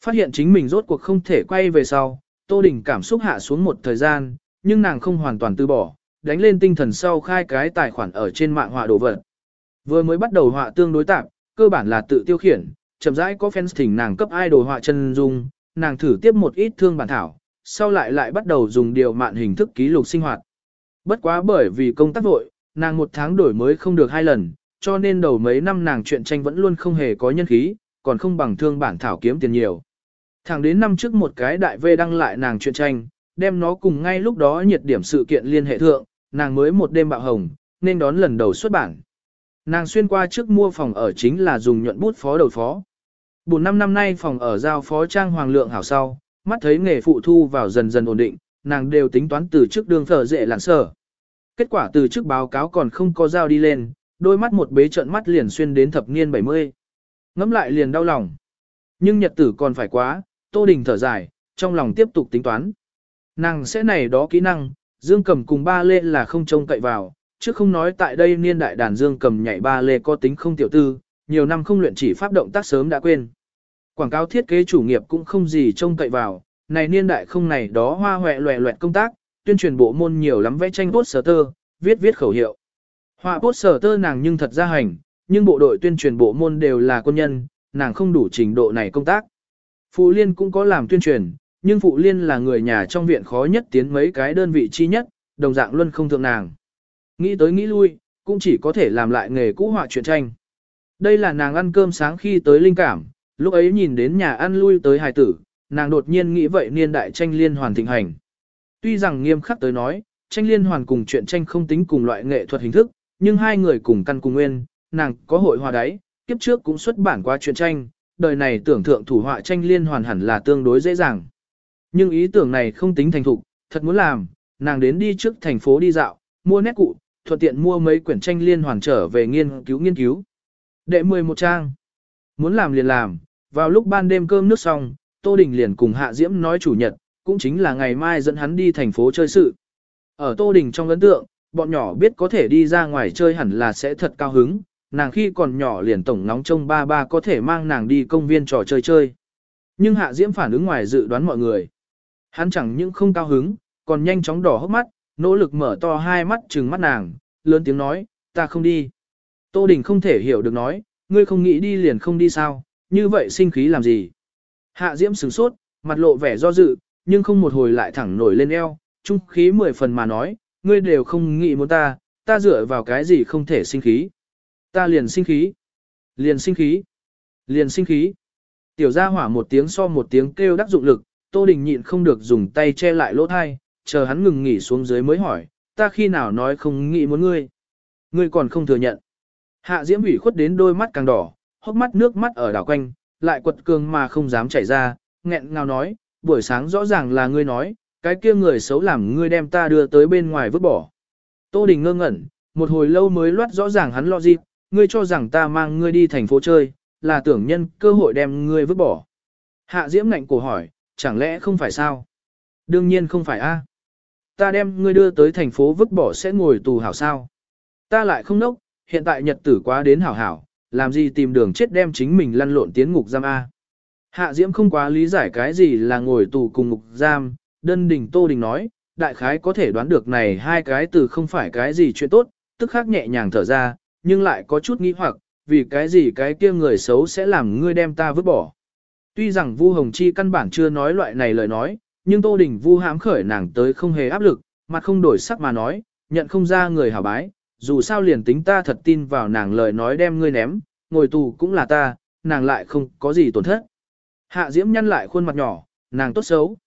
Phát hiện chính mình rốt cuộc không thể quay về sau, Tô Đình cảm xúc hạ xuống một thời gian, nhưng nàng không hoàn toàn từ bỏ, đánh lên tinh thần sau khai cái tài khoản ở trên mạng họa đồ vật. Vừa mới bắt đầu họa tương đối tạp, cơ bản là tự tiêu khiển, chậm rãi có fans thỉnh nàng cấp idol họa chân dung, nàng thử tiếp một ít thương bản thảo, sau lại lại bắt đầu dùng điều mạn hình thức ký lục sinh hoạt. Bất quá bởi vì công tác vội, nàng một tháng đổi mới không được hai lần, cho nên đầu mấy năm nàng chuyện tranh vẫn luôn không hề có nhân khí, còn không bằng thương bản thảo kiếm tiền nhiều. Thẳng đến năm trước một cái đại vê đăng lại nàng chuyện tranh, đem nó cùng ngay lúc đó nhiệt điểm sự kiện liên hệ thượng, nàng mới một đêm bạo hồng, nên đón lần đầu xuất bản. Nàng xuyên qua trước mua phòng ở chính là dùng nhuận bút phó đầu phó. Bốn năm năm nay phòng ở giao phó trang hoàng lượng hảo sau, mắt thấy nghề phụ thu vào dần dần ổn định, nàng đều tính toán từ trước đường thờ dễ lạn sở. Kết quả từ trước báo cáo còn không có giao đi lên, đôi mắt một bế trận mắt liền xuyên đến thập niên 70. Ngắm lại liền đau lòng. Nhưng nhật tử còn phải quá, Tô Đình thở dài, trong lòng tiếp tục tính toán. Nàng sẽ này đó kỹ năng, Dương Cầm cùng ba lê là không trông cậy vào, chứ không nói tại đây niên đại đàn Dương Cầm nhảy ba lê có tính không tiểu tư, nhiều năm không luyện chỉ pháp động tác sớm đã quên. Quảng cáo thiết kế chủ nghiệp cũng không gì trông cậy vào, này niên đại không này đó hoa hoẹ loẹ loẹt công tác, tuyên truyền bộ môn nhiều lắm vẽ tranh poster, viết viết khẩu hiệu. Họa poster nàng nhưng thật ra hành, nhưng bộ đội tuyên truyền bộ môn đều là quân nhân, nàng không đủ trình độ này công tác. Phụ Liên cũng có làm tuyên truyền, nhưng Phụ Liên là người nhà trong viện khó nhất tiến mấy cái đơn vị chi nhất, đồng dạng luôn không thượng nàng. Nghĩ tới nghĩ lui, cũng chỉ có thể làm lại nghề cũ họa truyện tranh. Đây là nàng ăn cơm sáng khi tới linh cảm, lúc ấy nhìn đến nhà ăn lui tới hài tử, nàng đột nhiên nghĩ vậy niên đại tranh liên hoàn thịnh hành. Tuy rằng nghiêm khắc tới nói, tranh liên hoàn cùng truyện tranh không tính cùng loại nghệ thuật hình thức, nhưng hai người cùng căn cùng nguyên, nàng có hội hòa đáy, kiếp trước cũng xuất bản qua truyện tranh, đời này tưởng thượng thủ họa tranh liên hoàn hẳn là tương đối dễ dàng. Nhưng ý tưởng này không tính thành thục, thật muốn làm, nàng đến đi trước thành phố đi dạo, mua nét cụ, thuận tiện mua mấy quyển tranh liên hoàn trở về nghiên cứu nghiên cứu. Đệ 11 trang. Muốn làm liền làm, vào lúc ban đêm cơm nước xong, Tô Đình liền cùng Hạ Diễm nói chủ nhật, cũng chính là ngày mai dẫn hắn đi thành phố chơi sự. Ở Tô Đình trong ấn tượng, bọn nhỏ biết có thể đi ra ngoài chơi hẳn là sẽ thật cao hứng, nàng khi còn nhỏ liền tổng nóng trông ba ba có thể mang nàng đi công viên trò chơi chơi. Nhưng Hạ Diễm phản ứng ngoài dự đoán mọi người. Hắn chẳng những không cao hứng, còn nhanh chóng đỏ hốc mắt, nỗ lực mở to hai mắt trừng mắt nàng, lớn tiếng nói, ta không đi. Tô Đình không thể hiểu được nói, ngươi không nghĩ đi liền không đi sao, như vậy sinh khí làm gì. Hạ Diễm sửng sốt, mặt lộ vẻ do dự, nhưng không một hồi lại thẳng nổi lên eo, trung khí mười phần mà nói, ngươi đều không nghĩ muốn ta, ta dựa vào cái gì không thể sinh khí. Ta liền sinh khí, liền sinh khí, liền sinh khí. Tiểu gia hỏa một tiếng so một tiếng kêu đắc dụng lực, Tô Đình nhịn không được dùng tay che lại lỗ thai, chờ hắn ngừng nghỉ xuống dưới mới hỏi, ta khi nào nói không nghĩ muốn ngươi. Ngươi còn không thừa nhận. Hạ Diễm ủy khuất đến đôi mắt càng đỏ, hốc mắt nước mắt ở đảo quanh, lại quật cường mà không dám chảy ra, nghẹn ngào nói, buổi sáng rõ ràng là ngươi nói, cái kia người xấu làm ngươi đem ta đưa tới bên ngoài vứt bỏ. Tô Đình ngơ ngẩn, một hồi lâu mới loát rõ ràng hắn lo gì, ngươi cho rằng ta mang ngươi đi thành phố chơi, là tưởng nhân cơ hội đem ngươi vứt bỏ. Hạ Diễm ngạnh cổ hỏi, chẳng lẽ không phải sao? Đương nhiên không phải a. Ta đem ngươi đưa tới thành phố vứt bỏ sẽ ngồi tù hảo sao? Ta lại không nốc, hiện tại nhật tử quá đến hảo hảo, làm gì tìm đường chết đem chính mình lăn lộn tiến ngục giam A. Hạ Diễm không quá lý giải cái gì là ngồi tù cùng ngục giam, đơn đình Tô Đình nói, đại khái có thể đoán được này hai cái từ không phải cái gì chuyện tốt, tức khắc nhẹ nhàng thở ra, nhưng lại có chút nghĩ hoặc, vì cái gì cái kia người xấu sẽ làm ngươi đem ta vứt bỏ. Tuy rằng Vu Hồng Chi căn bản chưa nói loại này lời nói, nhưng Tô Đình Vu hãm khởi nàng tới không hề áp lực, mặt không đổi sắc mà nói, nhận không ra người hảo bái, dù sao liền tính ta thật tin vào nàng lời nói đem ngươi ném, ngồi tù cũng là ta, nàng lại không có gì tổn thất. Hạ Diễm nhăn lại khuôn mặt nhỏ, nàng tốt xấu.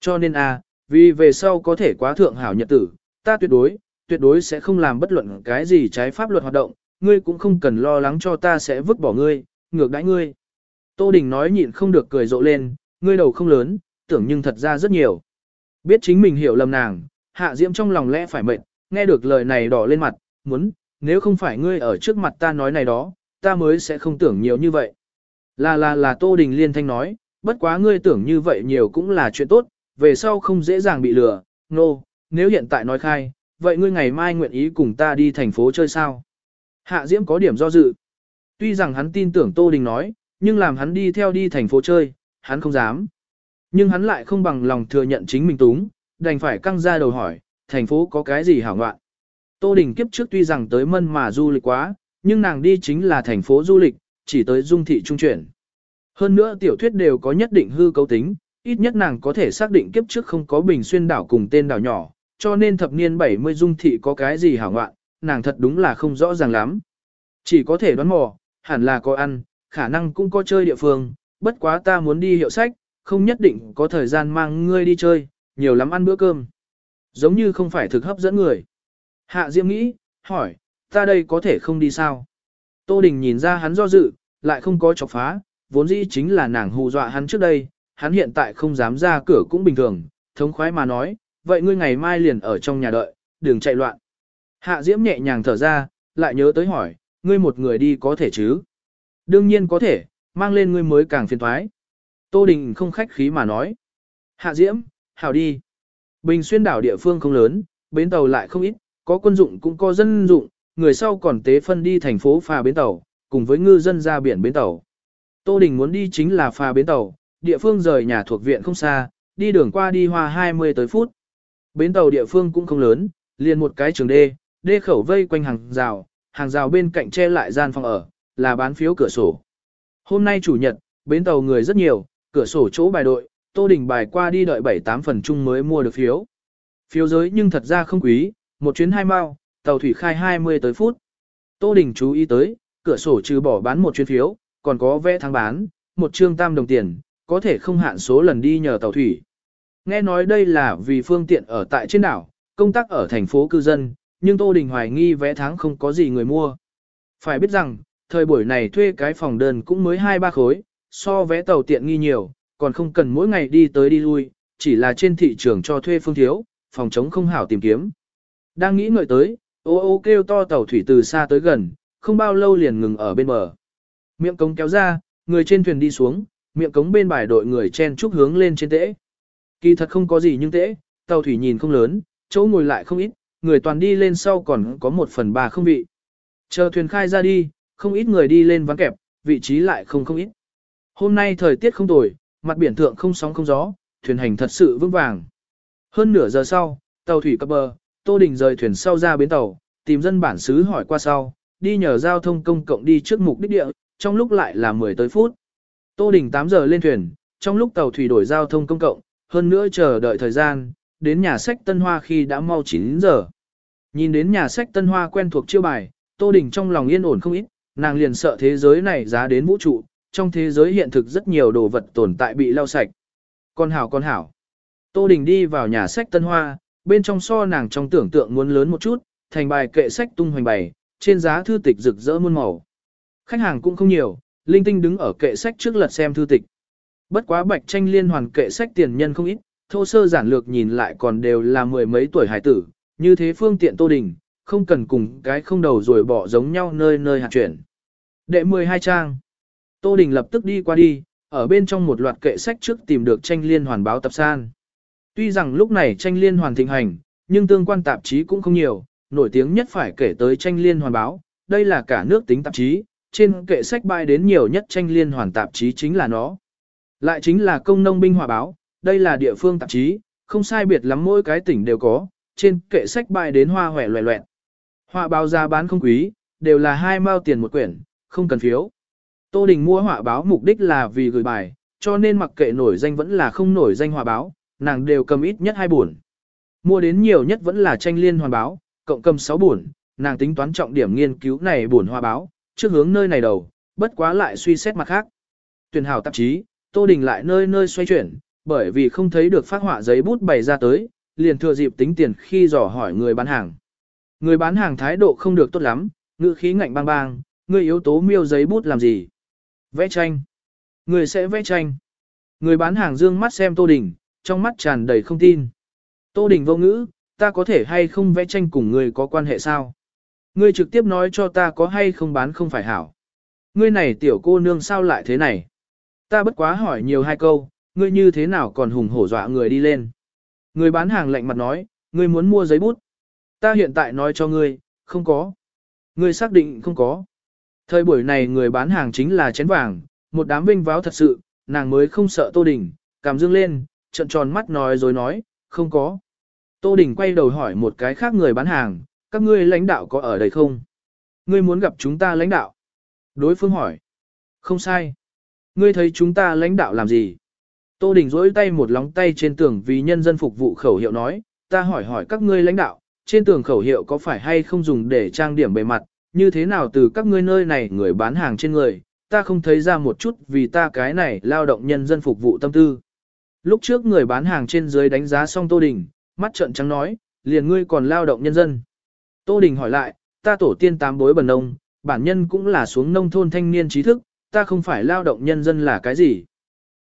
Cho nên a, à, vì về sau có thể quá thượng hảo nhật tử, ta tuyệt đối, tuyệt đối sẽ không làm bất luận cái gì trái pháp luật hoạt động, ngươi cũng không cần lo lắng cho ta sẽ vứt bỏ ngươi, ngược đãi ngươi. Tô Đình nói nhịn không được cười rộ lên, ngươi đầu không lớn, tưởng nhưng thật ra rất nhiều. Biết chính mình hiểu lầm nàng, Hạ Diễm trong lòng lẽ phải mệt, nghe được lời này đỏ lên mặt, muốn, nếu không phải ngươi ở trước mặt ta nói này đó, ta mới sẽ không tưởng nhiều như vậy. Là là là Tô Đình Liên Thanh nói, bất quá ngươi tưởng như vậy nhiều cũng là chuyện tốt, về sau không dễ dàng bị lừa, nô, no, nếu hiện tại nói khai, vậy ngươi ngày mai nguyện ý cùng ta đi thành phố chơi sao? Hạ Diễm có điểm do dự. Tuy rằng hắn tin tưởng Tô Đình nói, nhưng làm hắn đi theo đi thành phố chơi, hắn không dám. Nhưng hắn lại không bằng lòng thừa nhận chính mình túng, đành phải căng ra đầu hỏi, thành phố có cái gì hảo ngoạn. Tô Đình kiếp trước tuy rằng tới mân mà du lịch quá, nhưng nàng đi chính là thành phố du lịch, chỉ tới dung thị trung chuyển. Hơn nữa tiểu thuyết đều có nhất định hư cấu tính, ít nhất nàng có thể xác định kiếp trước không có bình xuyên đảo cùng tên đảo nhỏ, cho nên thập niên 70 dung thị có cái gì hảo ngoạn, nàng thật đúng là không rõ ràng lắm. Chỉ có thể đoán mò, hẳn là có ăn, khả năng cũng có chơi địa phương, bất quá ta muốn đi hiệu sách, không nhất định có thời gian mang ngươi đi chơi, nhiều lắm ăn bữa cơm. Giống như không phải thực hấp dẫn người. Hạ Diễm nghĩ, hỏi, ta đây có thể không đi sao? Tô Đình nhìn ra hắn do dự, lại không có chọc phá, vốn dĩ chính là nàng hù dọa hắn trước đây, hắn hiện tại không dám ra cửa cũng bình thường, thống khoái mà nói, vậy ngươi ngày mai liền ở trong nhà đợi, đừng chạy loạn. Hạ Diễm nhẹ nhàng thở ra, lại nhớ tới hỏi, ngươi một người đi có thể chứ? Đương nhiên có thể, mang lên ngươi mới càng phiền thoái. Tô Đình không khách khí mà nói. Hạ Diễm, hảo đi. Bình xuyên đảo địa phương không lớn, bến tàu lại không ít, có quân dụng cũng có dân dụng, người sau còn tế phân đi thành phố phà bến tàu, cùng với ngư dân ra biển bến tàu. Tô Đình muốn đi chính là phà bến tàu, địa phương rời nhà thuộc viện không xa, đi đường qua đi hoa 20 tới phút. Bến tàu địa phương cũng không lớn, liền một cái trường đê, đê khẩu vây quanh hàng rào, hàng rào bên cạnh che lại gian phòng ở, là bán phiếu cửa sổ. Hôm nay chủ nhật, bến tàu người rất nhiều, cửa sổ chỗ bài đội, Tô Đình bài qua đi đợi 7-8 phần chung mới mua được phiếu. Phiếu giới nhưng thật ra không quý, một chuyến hai mao, tàu thủy khai 20 tới phút. Tô Đình chú ý tới, cửa sổ trừ bỏ bán một chuyến phiếu, còn có vé thắng bán, một trương tam đồng tiền, có thể không hạn số lần đi nhờ tàu thủy. Nghe nói đây là vì phương tiện ở tại trên đảo, công tác ở thành phố cư dân, nhưng Tô Đình hoài nghi vé tháng không có gì người mua. Phải biết rằng, thời buổi này thuê cái phòng đơn cũng mới 2-3 khối, so vé tàu tiện nghi nhiều, còn không cần mỗi ngày đi tới đi lui, chỉ là trên thị trường cho thuê phương thiếu, phòng chống không hảo tìm kiếm. Đang nghĩ ngợi tới, ô ô kêu to tàu thủy từ xa tới gần, không bao lâu liền ngừng ở bên bờ. Miệng cống kéo ra, người trên thuyền đi xuống, miệng cống bên bài đội người chen chúc hướng lên trên tễ. Kỳ thật không có gì nhưng tễ, tàu thủy nhìn không lớn, chỗ ngồi lại không ít, người toàn đi lên sau còn có một phần ba không vị. Chờ thuyền khai ra đi, không ít người đi lên vắng kẹp, vị trí lại không không ít. Hôm nay thời tiết không tồi, mặt biển thượng không sóng không gió, thuyền hành thật sự vững vàng. Hơn nửa giờ sau, tàu thủy cập bờ, Tô Đình rời thuyền sau ra bến tàu, tìm dân bản xứ hỏi qua sau, đi nhờ giao thông công cộng đi trước mục đích địa, trong lúc lại là 10 tới phút. Tô Đình 8 giờ lên thuyền, trong lúc tàu thủy đổi giao thông công cộng, hơn nữa chờ đợi thời gian, đến nhà sách Tân Hoa khi đã mau 9 giờ. Nhìn đến nhà sách Tân Hoa quen thuộc chiêu bài, Tô Đình trong lòng yên ổn không ít, nàng liền sợ thế giới này giá đến vũ trụ, trong thế giới hiện thực rất nhiều đồ vật tồn tại bị lau sạch. Con hảo con hảo. Tô Đình đi vào nhà sách Tân Hoa, bên trong so nàng trong tưởng tượng muốn lớn một chút, thành bài kệ sách tung hoành bày, trên giá thư tịch rực rỡ muôn màu. Khách hàng cũng không nhiều, linh tinh đứng ở kệ sách trước lật xem thư tịch. Bất quá bạch tranh liên hoàn kệ sách tiền nhân không ít, thô sơ giản lược nhìn lại còn đều là mười mấy tuổi hải tử, như thế phương tiện Tô Đình, không cần cùng cái không đầu rồi bỏ giống nhau nơi nơi hạt chuyển. Đệ 12 trang. Tô Đình lập tức đi qua đi, ở bên trong một loạt kệ sách trước tìm được tranh liên hoàn báo tập san. Tuy rằng lúc này tranh liên hoàn thịnh hành, nhưng tương quan tạp chí cũng không nhiều, nổi tiếng nhất phải kể tới tranh liên hoàn báo, đây là cả nước tính tạp chí, trên kệ sách bãi đến nhiều nhất tranh liên hoàn tạp chí chính là nó. Lại chính là công nông binh hòa báo, đây là địa phương tạp chí, không sai biệt lắm mỗi cái tỉnh đều có, trên kệ sách bãi đến hoa hòe loẹ loẹn. Họa báo giá bán không quý, đều là hai mao tiền một quyển, không cần phiếu. Tô Đình mua họa báo mục đích là vì gửi bài, cho nên mặc kệ nổi danh vẫn là không nổi danh họa báo, nàng đều cầm ít nhất hai buồn. Mua đến nhiều nhất vẫn là tranh liên hoàn báo, cộng cầm 6 buồn, nàng tính toán trọng điểm nghiên cứu này buồn họa báo, trước hướng nơi này đầu, bất quá lại suy xét mặt khác. Tuyển hảo tạp chí, Tô Đình lại nơi nơi xoay chuyển, bởi vì không thấy được phát họa giấy bút bày ra tới, liền thừa dịp tính tiền khi dò hỏi người bán hàng. Người bán hàng thái độ không được tốt lắm, ngữ khí ngạnh bang bang, người yếu tố miêu giấy bút làm gì? Vẽ tranh. Người sẽ vẽ tranh. Người bán hàng dương mắt xem Tô Đình, trong mắt tràn đầy không tin. Tô Đình vô ngữ, ta có thể hay không vẽ tranh cùng người có quan hệ sao? Ngươi trực tiếp nói cho ta có hay không bán không phải hảo. Ngươi này tiểu cô nương sao lại thế này? Ta bất quá hỏi nhiều hai câu, ngươi như thế nào còn hùng hổ dọa người đi lên? Người bán hàng lạnh mặt nói, ngươi muốn mua giấy bút. Ta hiện tại nói cho ngươi, không có. Ngươi xác định không có. Thời buổi này người bán hàng chính là chén vàng, một đám vinh váo thật sự, nàng mới không sợ Tô Đình, cảm dương lên, trận tròn mắt nói rồi nói, không có. Tô Đình quay đầu hỏi một cái khác người bán hàng, các ngươi lãnh đạo có ở đây không? Ngươi muốn gặp chúng ta lãnh đạo? Đối phương hỏi. Không sai. Ngươi thấy chúng ta lãnh đạo làm gì? Tô Đình rỗi tay một lóng tay trên tường vì nhân dân phục vụ khẩu hiệu nói, ta hỏi hỏi các ngươi lãnh đạo, trên tường khẩu hiệu có phải hay không dùng để trang điểm bề mặt, như thế nào từ các ngươi nơi này người bán hàng trên người, ta không thấy ra một chút vì ta cái này lao động nhân dân phục vụ tâm tư. Lúc trước người bán hàng trên dưới đánh giá xong Tô Đình, mắt trợn trắng nói, liền ngươi còn lao động nhân dân. Tô Đình hỏi lại, ta tổ tiên tám bối bần nông, bản nhân cũng là xuống nông thôn thanh niên trí thức, ta không phải lao động nhân dân là cái gì.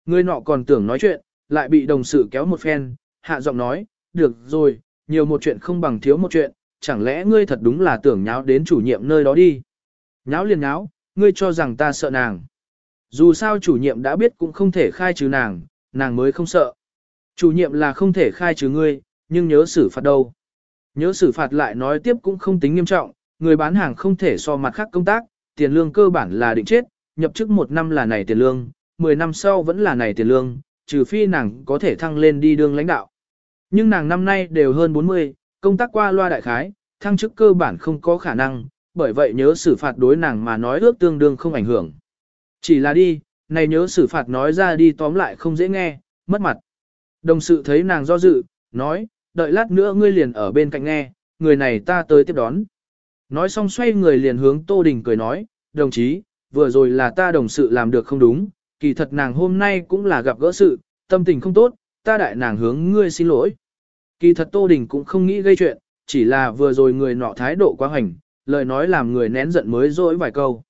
Người nọ còn tưởng nói chuyện, lại bị đồng sự kéo một phen, hạ giọng nói, được rồi, nhiều một chuyện không bằng thiếu một chuyện, chẳng lẽ ngươi thật đúng là tưởng nháo đến chủ nhiệm nơi đó đi. Nháo liền nháo, ngươi cho rằng ta sợ nàng. Dù sao chủ nhiệm đã biết cũng không thể khai trừ nàng, nàng mới không sợ. Chủ nhiệm là không thể khai trừ ngươi, nhưng nhớ xử phạt đâu. Nhớ xử phạt lại nói tiếp cũng không tính nghiêm trọng, người bán hàng không thể so mặt khác công tác, tiền lương cơ bản là định chết, nhập chức một năm là này tiền lương, 10 năm sau vẫn là này tiền lương, trừ phi nàng có thể thăng lên đi đương lãnh đạo. Nhưng nàng năm nay đều hơn 40, công tác qua loa đại khái, thăng chức cơ bản không có khả năng, bởi vậy nhớ xử phạt đối nàng mà nói ước tương đương không ảnh hưởng. Chỉ là đi, này nhớ xử phạt nói ra đi tóm lại không dễ nghe, mất mặt. Đồng sự thấy nàng do dự, nói, đợi lát nữa ngươi liền ở bên cạnh nghe, người này ta tới tiếp đón. Nói xong xoay người liền hướng Tô Đình cười nói, đồng chí, vừa rồi là ta đồng sự làm được không đúng, kỳ thật nàng hôm nay cũng là gặp gỡ sự, tâm tình không tốt, ta đại nàng hướng ngươi xin lỗi. Kỳ thật Tô Đình cũng không nghĩ gây chuyện, chỉ là vừa rồi người nọ thái độ quá hành, lời nói làm người nén giận mới dỗi vài câu.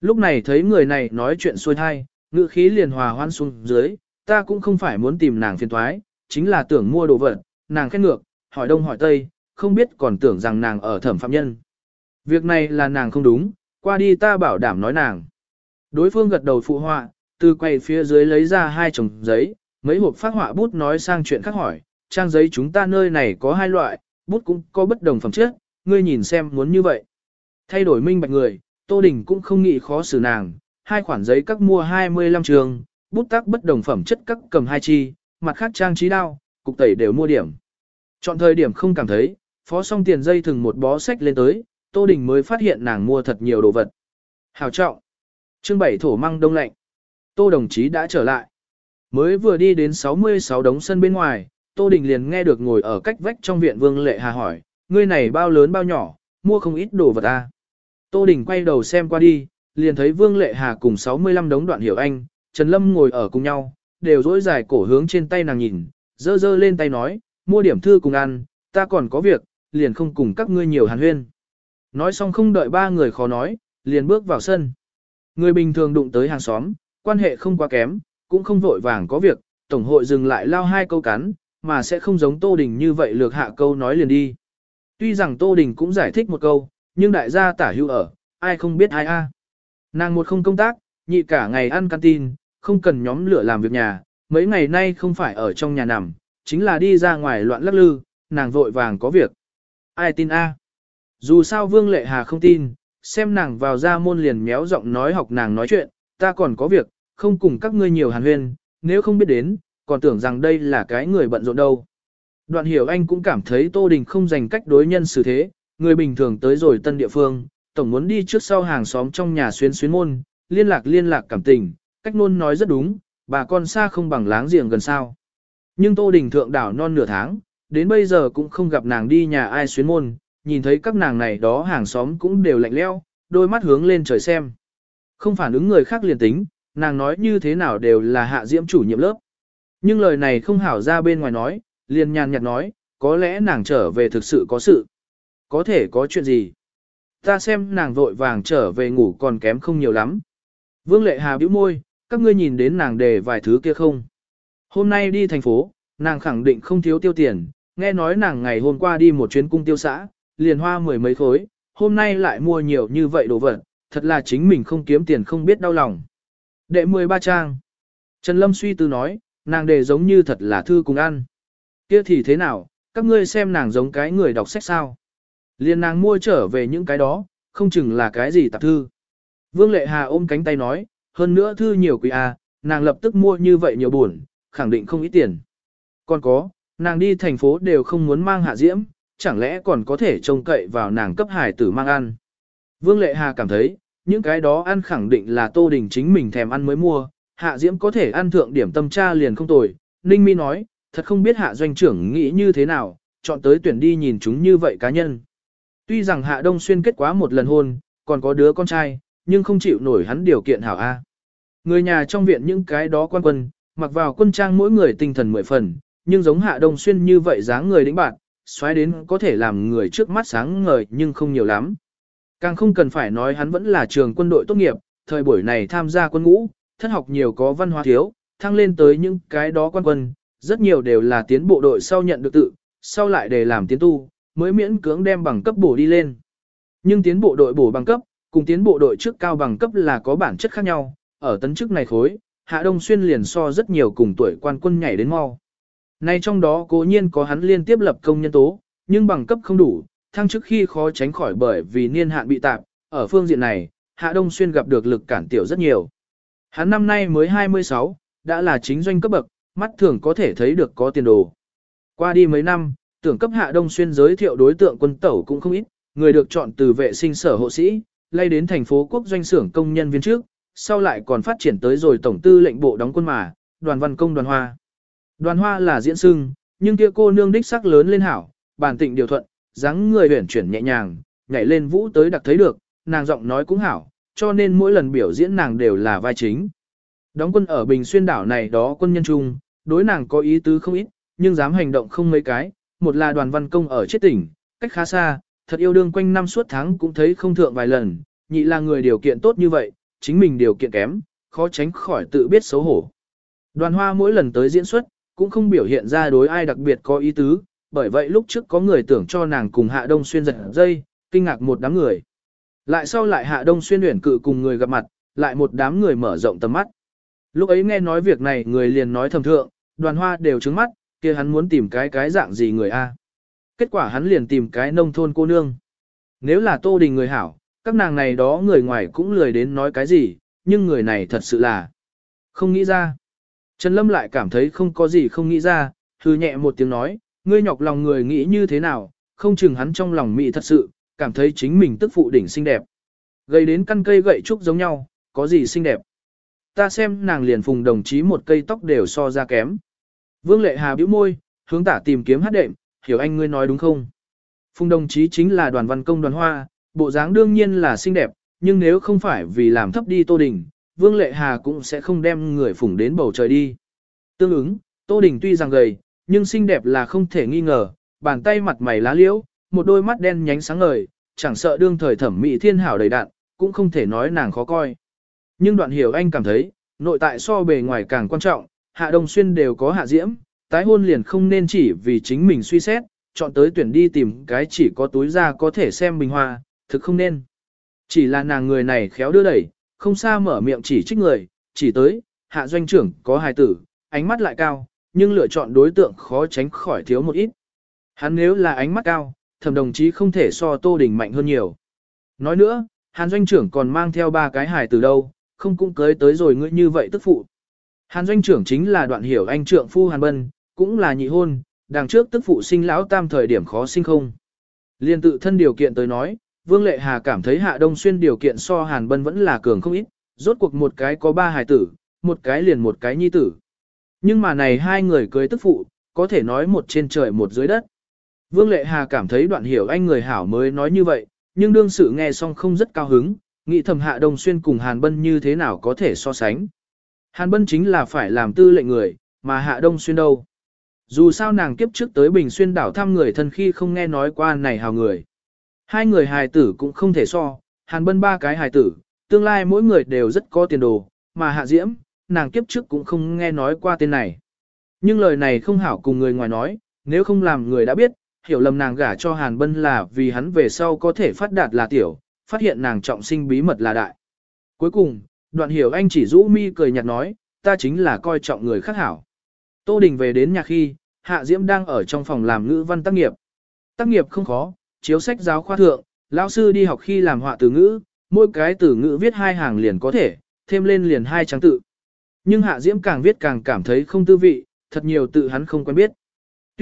Lúc này thấy người này nói chuyện xuôi thai, ngữ khí liền hòa hoan xuống dưới, ta cũng không phải muốn tìm nàng phiền thoái, chính là tưởng mua đồ vật, nàng khét ngược, hỏi đông hỏi tây, không biết còn tưởng rằng nàng ở thẩm phạm nhân. Việc này là nàng không đúng, qua đi ta bảo đảm nói nàng. Đối phương gật đầu phụ họa, từ quay phía dưới lấy ra hai chồng giấy, mấy hộp phát họa bút nói sang chuyện khác hỏi, trang giấy chúng ta nơi này có hai loại, bút cũng có bất đồng phẩm chất, ngươi nhìn xem muốn như vậy. Thay đổi minh bạch người, Tô Đình cũng không nghĩ khó xử nàng, hai khoản giấy các mua 25 trường, bút tác bất đồng phẩm chất các cầm hai chi, mặt khác trang trí đao, cục tẩy đều mua điểm. Chọn thời điểm không cảm thấy, phó xong tiền dây thừng một bó sách lên tới, Tô Đình mới phát hiện nàng mua thật nhiều đồ vật. Hào trọng. Chương bảy thổ măng đông lạnh. Tô đồng chí đã trở lại. Mới vừa đi đến 66 đống sân bên ngoài, Tô Đình liền nghe được ngồi ở cách vách trong viện Vương Lệ Hà hỏi, ngươi này bao lớn bao nhỏ, mua không ít đồ vật à. Tô Đình quay đầu xem qua đi, liền thấy Vương Lệ Hà cùng 65 đống đoạn hiểu anh, Trần Lâm ngồi ở cùng nhau, đều dỗi dài cổ hướng trên tay nàng nhìn, dơ dơ lên tay nói, mua điểm thư cùng ăn, ta còn có việc, liền không cùng các ngươi nhiều hàn huyên. Nói xong không đợi ba người khó nói, liền bước vào sân. Người bình thường đụng tới hàng xóm, quan hệ không quá kém, cũng không vội vàng có việc, tổng hội dừng lại lao hai câu cắn, mà sẽ không giống Tô Đình như vậy lược hạ câu nói liền đi. Tuy rằng Tô Đình cũng giải thích một câu, nhưng đại gia tả hữu ở, ai không biết ai a. Nàng một không công tác, nhị cả ngày ăn canteen, không cần nhóm lửa làm việc nhà, mấy ngày nay không phải ở trong nhà nằm, chính là đi ra ngoài loạn lắc lư, nàng vội vàng có việc. Ai tin a? Dù sao Vương Lệ Hà không tin, xem nàng vào ra môn liền méo giọng nói học nàng nói chuyện, ta còn có việc, không cùng các ngươi nhiều hàn huyên, nếu không biết đến, còn tưởng rằng đây là cái người bận rộn đâu. Đoạn hiểu anh cũng cảm thấy Tô Đình không dành cách đối nhân xử thế, người bình thường tới rồi tân địa phương, tổng muốn đi trước sau hàng xóm trong nhà xuyên xuyên môn, liên lạc liên lạc cảm tình, cách nôn nói rất đúng, bà con xa không bằng láng giềng gần sao. Nhưng Tô Đình thượng đảo non nửa tháng, đến bây giờ cũng không gặp nàng đi nhà ai xuyên môn, nhìn thấy các nàng này đó hàng xóm cũng đều lạnh leo, đôi mắt hướng lên trời xem. Không phản ứng người khác liền tính, nàng nói như thế nào đều là hạ diễm chủ nhiệm lớp. Nhưng lời này không hảo ra bên ngoài nói, liền nhàn nhạt nói, có lẽ nàng trở về thực sự có sự. Có thể có chuyện gì? Ta xem nàng vội vàng trở về ngủ còn kém không nhiều lắm. Vương Lệ Hà bĩu môi, các ngươi nhìn đến nàng đề vài thứ kia không? Hôm nay đi thành phố, nàng khẳng định không thiếu tiêu tiền, nghe nói nàng ngày hôm qua đi một chuyến cung tiêu xã, liền hoa mười mấy khối, hôm nay lại mua nhiều như vậy đồ vật, thật là chính mình không kiếm tiền không biết đau lòng. Đệ 13 trang. Trần Lâm suy tư nói, nàng đề giống như thật là thư cùng ăn. Kia thì thế nào, các ngươi xem nàng giống cái người đọc sách sao. Liên nàng mua trở về những cái đó, không chừng là cái gì tạp thư. Vương Lệ Hà ôm cánh tay nói, hơn nữa thư nhiều quý a, nàng lập tức mua như vậy nhiều buồn, khẳng định không ít tiền. Còn có, nàng đi thành phố đều không muốn mang hạ diễm, chẳng lẽ còn có thể trông cậy vào nàng cấp hải tử mang ăn. Vương Lệ Hà cảm thấy, những cái đó ăn khẳng định là Tô Đình chính mình thèm ăn mới mua, Hạ Diễm có thể ăn thượng điểm tâm tra liền không tồi. Ninh Mi nói, thật không biết Hạ doanh trưởng nghĩ như thế nào, chọn tới tuyển đi nhìn chúng như vậy cá nhân. Tuy rằng Hạ Đông Xuyên kết quá một lần hôn, còn có đứa con trai, nhưng không chịu nổi hắn điều kiện hảo A. Người nhà trong viện những cái đó quan quân, mặc vào quân trang mỗi người tinh thần mười phần, nhưng giống Hạ Đông Xuyên như vậy dáng người đĩnh bạn, xoáy đến có thể làm người trước mắt sáng ngời nhưng không nhiều lắm. Càng không cần phải nói hắn vẫn là trường quân đội tốt nghiệp, thời buổi này tham gia quân ngũ, thất học nhiều có văn hóa thiếu, thăng lên tới những cái đó quan quân, rất nhiều đều là tiến bộ đội sau nhận được tự, sau lại để làm tiến tu, mới miễn cưỡng đem bằng cấp bổ đi lên. Nhưng tiến bộ đội bổ bằng cấp, cùng tiến bộ đội trước cao bằng cấp là có bản chất khác nhau, ở tấn chức này khối, Hạ Đông Xuyên liền so rất nhiều cùng tuổi quan quân nhảy đến mau. Nay trong đó cố nhiên có hắn liên tiếp lập công nhân tố, nhưng bằng cấp không đủ, thăng chức khi khó tránh khỏi bởi vì niên hạn bị tạp, ở phương diện này, Hạ Đông Xuyên gặp được lực cản tiểu rất nhiều. Hắn năm nay mới 26, đã là chính doanh cấp bậc, mắt thường có thể thấy được có tiền đồ. Qua đi mấy năm, tưởng cấp Hạ Đông Xuyên giới thiệu đối tượng quân tẩu cũng không ít, người được chọn từ vệ sinh sở hộ sĩ, lay đến thành phố quốc doanh xưởng công nhân viên trước, sau lại còn phát triển tới rồi tổng tư lệnh bộ đóng quân mà, đoàn văn công đoàn hoa. Đoàn hoa là diễn sưng, nhưng kia cô nương đích sắc lớn lên hảo, bản tịnh điều thuận, dáng người huyển chuyển nhẹ nhàng, nhảy lên vũ tới đặc thấy được, nàng giọng nói cũng hảo, cho nên mỗi lần biểu diễn nàng đều là vai chính. Đóng quân ở Bình Xuyên đảo này đó quân nhân trung, đối nàng có ý tứ không ít, nhưng dám hành động không mấy cái, một là đoàn văn công ở chết tỉnh, cách khá xa, thật yêu đương quanh năm suốt tháng cũng thấy không thượng vài lần, nhị là người điều kiện tốt như vậy, chính mình điều kiện kém, khó tránh khỏi tự biết xấu hổ. Đoàn hoa mỗi lần tới diễn xuất, cũng không biểu hiện ra đối ai đặc biệt có ý tứ, bởi vậy lúc trước có người tưởng cho nàng cùng Hạ Đông Xuyên giật dây, kinh ngạc một đám người. Lại sau lại Hạ Đông Xuyên luyện cự cùng người gặp mặt, lại một đám người mở rộng tầm mắt. Lúc ấy nghe nói việc này người liền nói thầm thượng, đoàn hoa đều trứng mắt, kia hắn muốn tìm cái cái dạng gì người a? Kết quả hắn liền tìm cái nông thôn cô nương. Nếu là tô đình người hảo, các nàng này đó người ngoài cũng lười đến nói cái gì, nhưng người này thật sự là không nghĩ ra. Trần Lâm lại cảm thấy không có gì không nghĩ ra, thư nhẹ một tiếng nói, ngươi nhọc lòng người nghĩ như thế nào, không chừng hắn trong lòng mị thật sự, cảm thấy chính mình tức phụ đỉnh xinh đẹp. Gây đến căn cây gậy trúc giống nhau, có gì xinh đẹp. Ta xem nàng liền phùng đồng chí một cây tóc đều so ra kém. Vương Lệ Hà bĩu môi, hướng tả tìm kiếm hát đệm, hiểu anh ngươi nói đúng không? Phùng đồng chí chính là đoàn văn công đoàn hoa, bộ dáng đương nhiên là xinh đẹp, nhưng nếu không phải vì làm thấp đi Tô Đình, Vương Lệ Hà cũng sẽ không đem người phủng đến bầu trời đi. Tương ứng, Tô Đình tuy rằng gầy, nhưng xinh đẹp là không thể nghi ngờ, bàn tay mặt mày lá liễu, một đôi mắt đen nhánh sáng ngời, chẳng sợ đương thời thẩm mỹ thiên hảo đầy đạn, cũng không thể nói nàng khó coi. Nhưng đoạn hiểu anh cảm thấy, nội tại so bề ngoài càng quan trọng, hạ đông xuyên đều có hạ diễm, tái hôn liền không nên chỉ vì chính mình suy xét, chọn tới tuyển đi tìm cái chỉ có túi ra có thể xem bình hoa, thực không nên. Chỉ là nàng người này khéo đưa đẩy, không xa mở miệng chỉ trích người, chỉ tới, hạ doanh trưởng có hài tử, ánh mắt lại cao, nhưng lựa chọn đối tượng khó tránh khỏi thiếu một ít. Hắn nếu là ánh mắt cao, thẩm đồng chí không thể so Tô Đình mạnh hơn nhiều. Nói nữa, Hàn doanh trưởng còn mang theo ba cái hài từ đâu, không cũng cưới tới rồi ngươi như vậy tức phụ. Hàn doanh trưởng chính là đoạn hiểu anh trượng phu Hàn Bân, cũng là nhị hôn, đằng trước tức phụ sinh lão tam thời điểm khó sinh không. Liên tự thân điều kiện tới nói, Vương Lệ Hà cảm thấy Hạ Đông Xuyên điều kiện so Hàn Bân vẫn là cường không ít, rốt cuộc một cái có ba hài tử, một cái liền một cái nhi tử. Nhưng mà này hai người cưới tức phụ, có thể nói một trên trời một dưới đất. Vương Lệ Hà cảm thấy đoạn hiểu anh người hảo mới nói như vậy, nhưng đương sự nghe xong không rất cao hứng, nghĩ thầm Hạ Đông Xuyên cùng Hàn Bân như thế nào có thể so sánh. Hàn Bân chính là phải làm tư lệnh người, mà Hạ Đông Xuyên đâu. Dù sao nàng kiếp trước tới Bình Xuyên đảo thăm người thân khi không nghe nói qua này hào người. Hai người hài tử cũng không thể so, Hàn Bân ba cái hài tử, tương lai mỗi người đều rất có tiền đồ, mà Hạ Diễm, nàng kiếp trước cũng không nghe nói qua tên này. Nhưng lời này không hảo cùng người ngoài nói, nếu không làm người đã biết, hiểu lầm nàng gả cho Hàn Bân là vì hắn về sau có thể phát đạt là tiểu, phát hiện nàng trọng sinh bí mật là đại. Cuối cùng, đoạn hiểu anh chỉ rũ mi cười nhạt nói, ta chính là coi trọng người khác hảo. Tô Đình về đến nhà khi, Hạ Diễm đang ở trong phòng làm ngữ văn tác nghiệp. Tác nghiệp không khó, chiếu sách giáo khoa thượng, lão sư đi học khi làm họa từ ngữ, mỗi cái từ ngữ viết hai hàng liền có thể, thêm lên liền hai trang tự. Nhưng Hạ Diễm càng viết càng cảm thấy không tư vị, thật nhiều tự hắn không quen biết.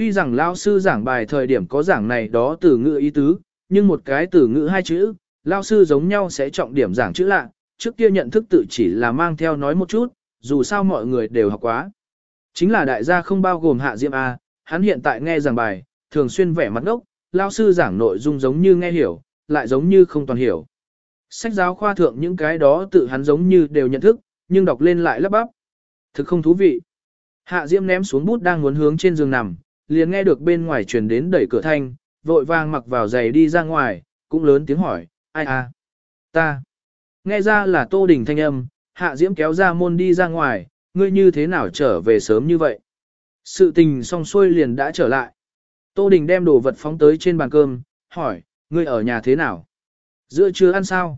Tuy rằng lao sư giảng bài thời điểm có giảng này đó từ ngữ ý tứ, nhưng một cái từ ngữ hai chữ, lao sư giống nhau sẽ trọng điểm giảng chữ lạ, trước kia nhận thức tự chỉ là mang theo nói một chút, dù sao mọi người đều học quá. Chính là đại gia không bao gồm Hạ diệm A, hắn hiện tại nghe giảng bài, thường xuyên vẻ mặt ngốc, lao sư giảng nội dung giống như nghe hiểu, lại giống như không toàn hiểu. Sách giáo khoa thượng những cái đó tự hắn giống như đều nhận thức, nhưng đọc lên lại lắp bắp. Thực không thú vị. Hạ Diễm ném xuống bút đang muốn hướng trên giường nằm, liền nghe được bên ngoài truyền đến đẩy cửa thanh, vội vàng mặc vào giày đi ra ngoài, cũng lớn tiếng hỏi, ai à, ta. Nghe ra là Tô Đình thanh âm, Hạ Diễm kéo ra môn đi ra ngoài, ngươi như thế nào trở về sớm như vậy. Sự tình xong xuôi liền đã trở lại. Tô Đình đem đồ vật phóng tới trên bàn cơm, hỏi, ngươi ở nhà thế nào? Giữa trưa ăn sao?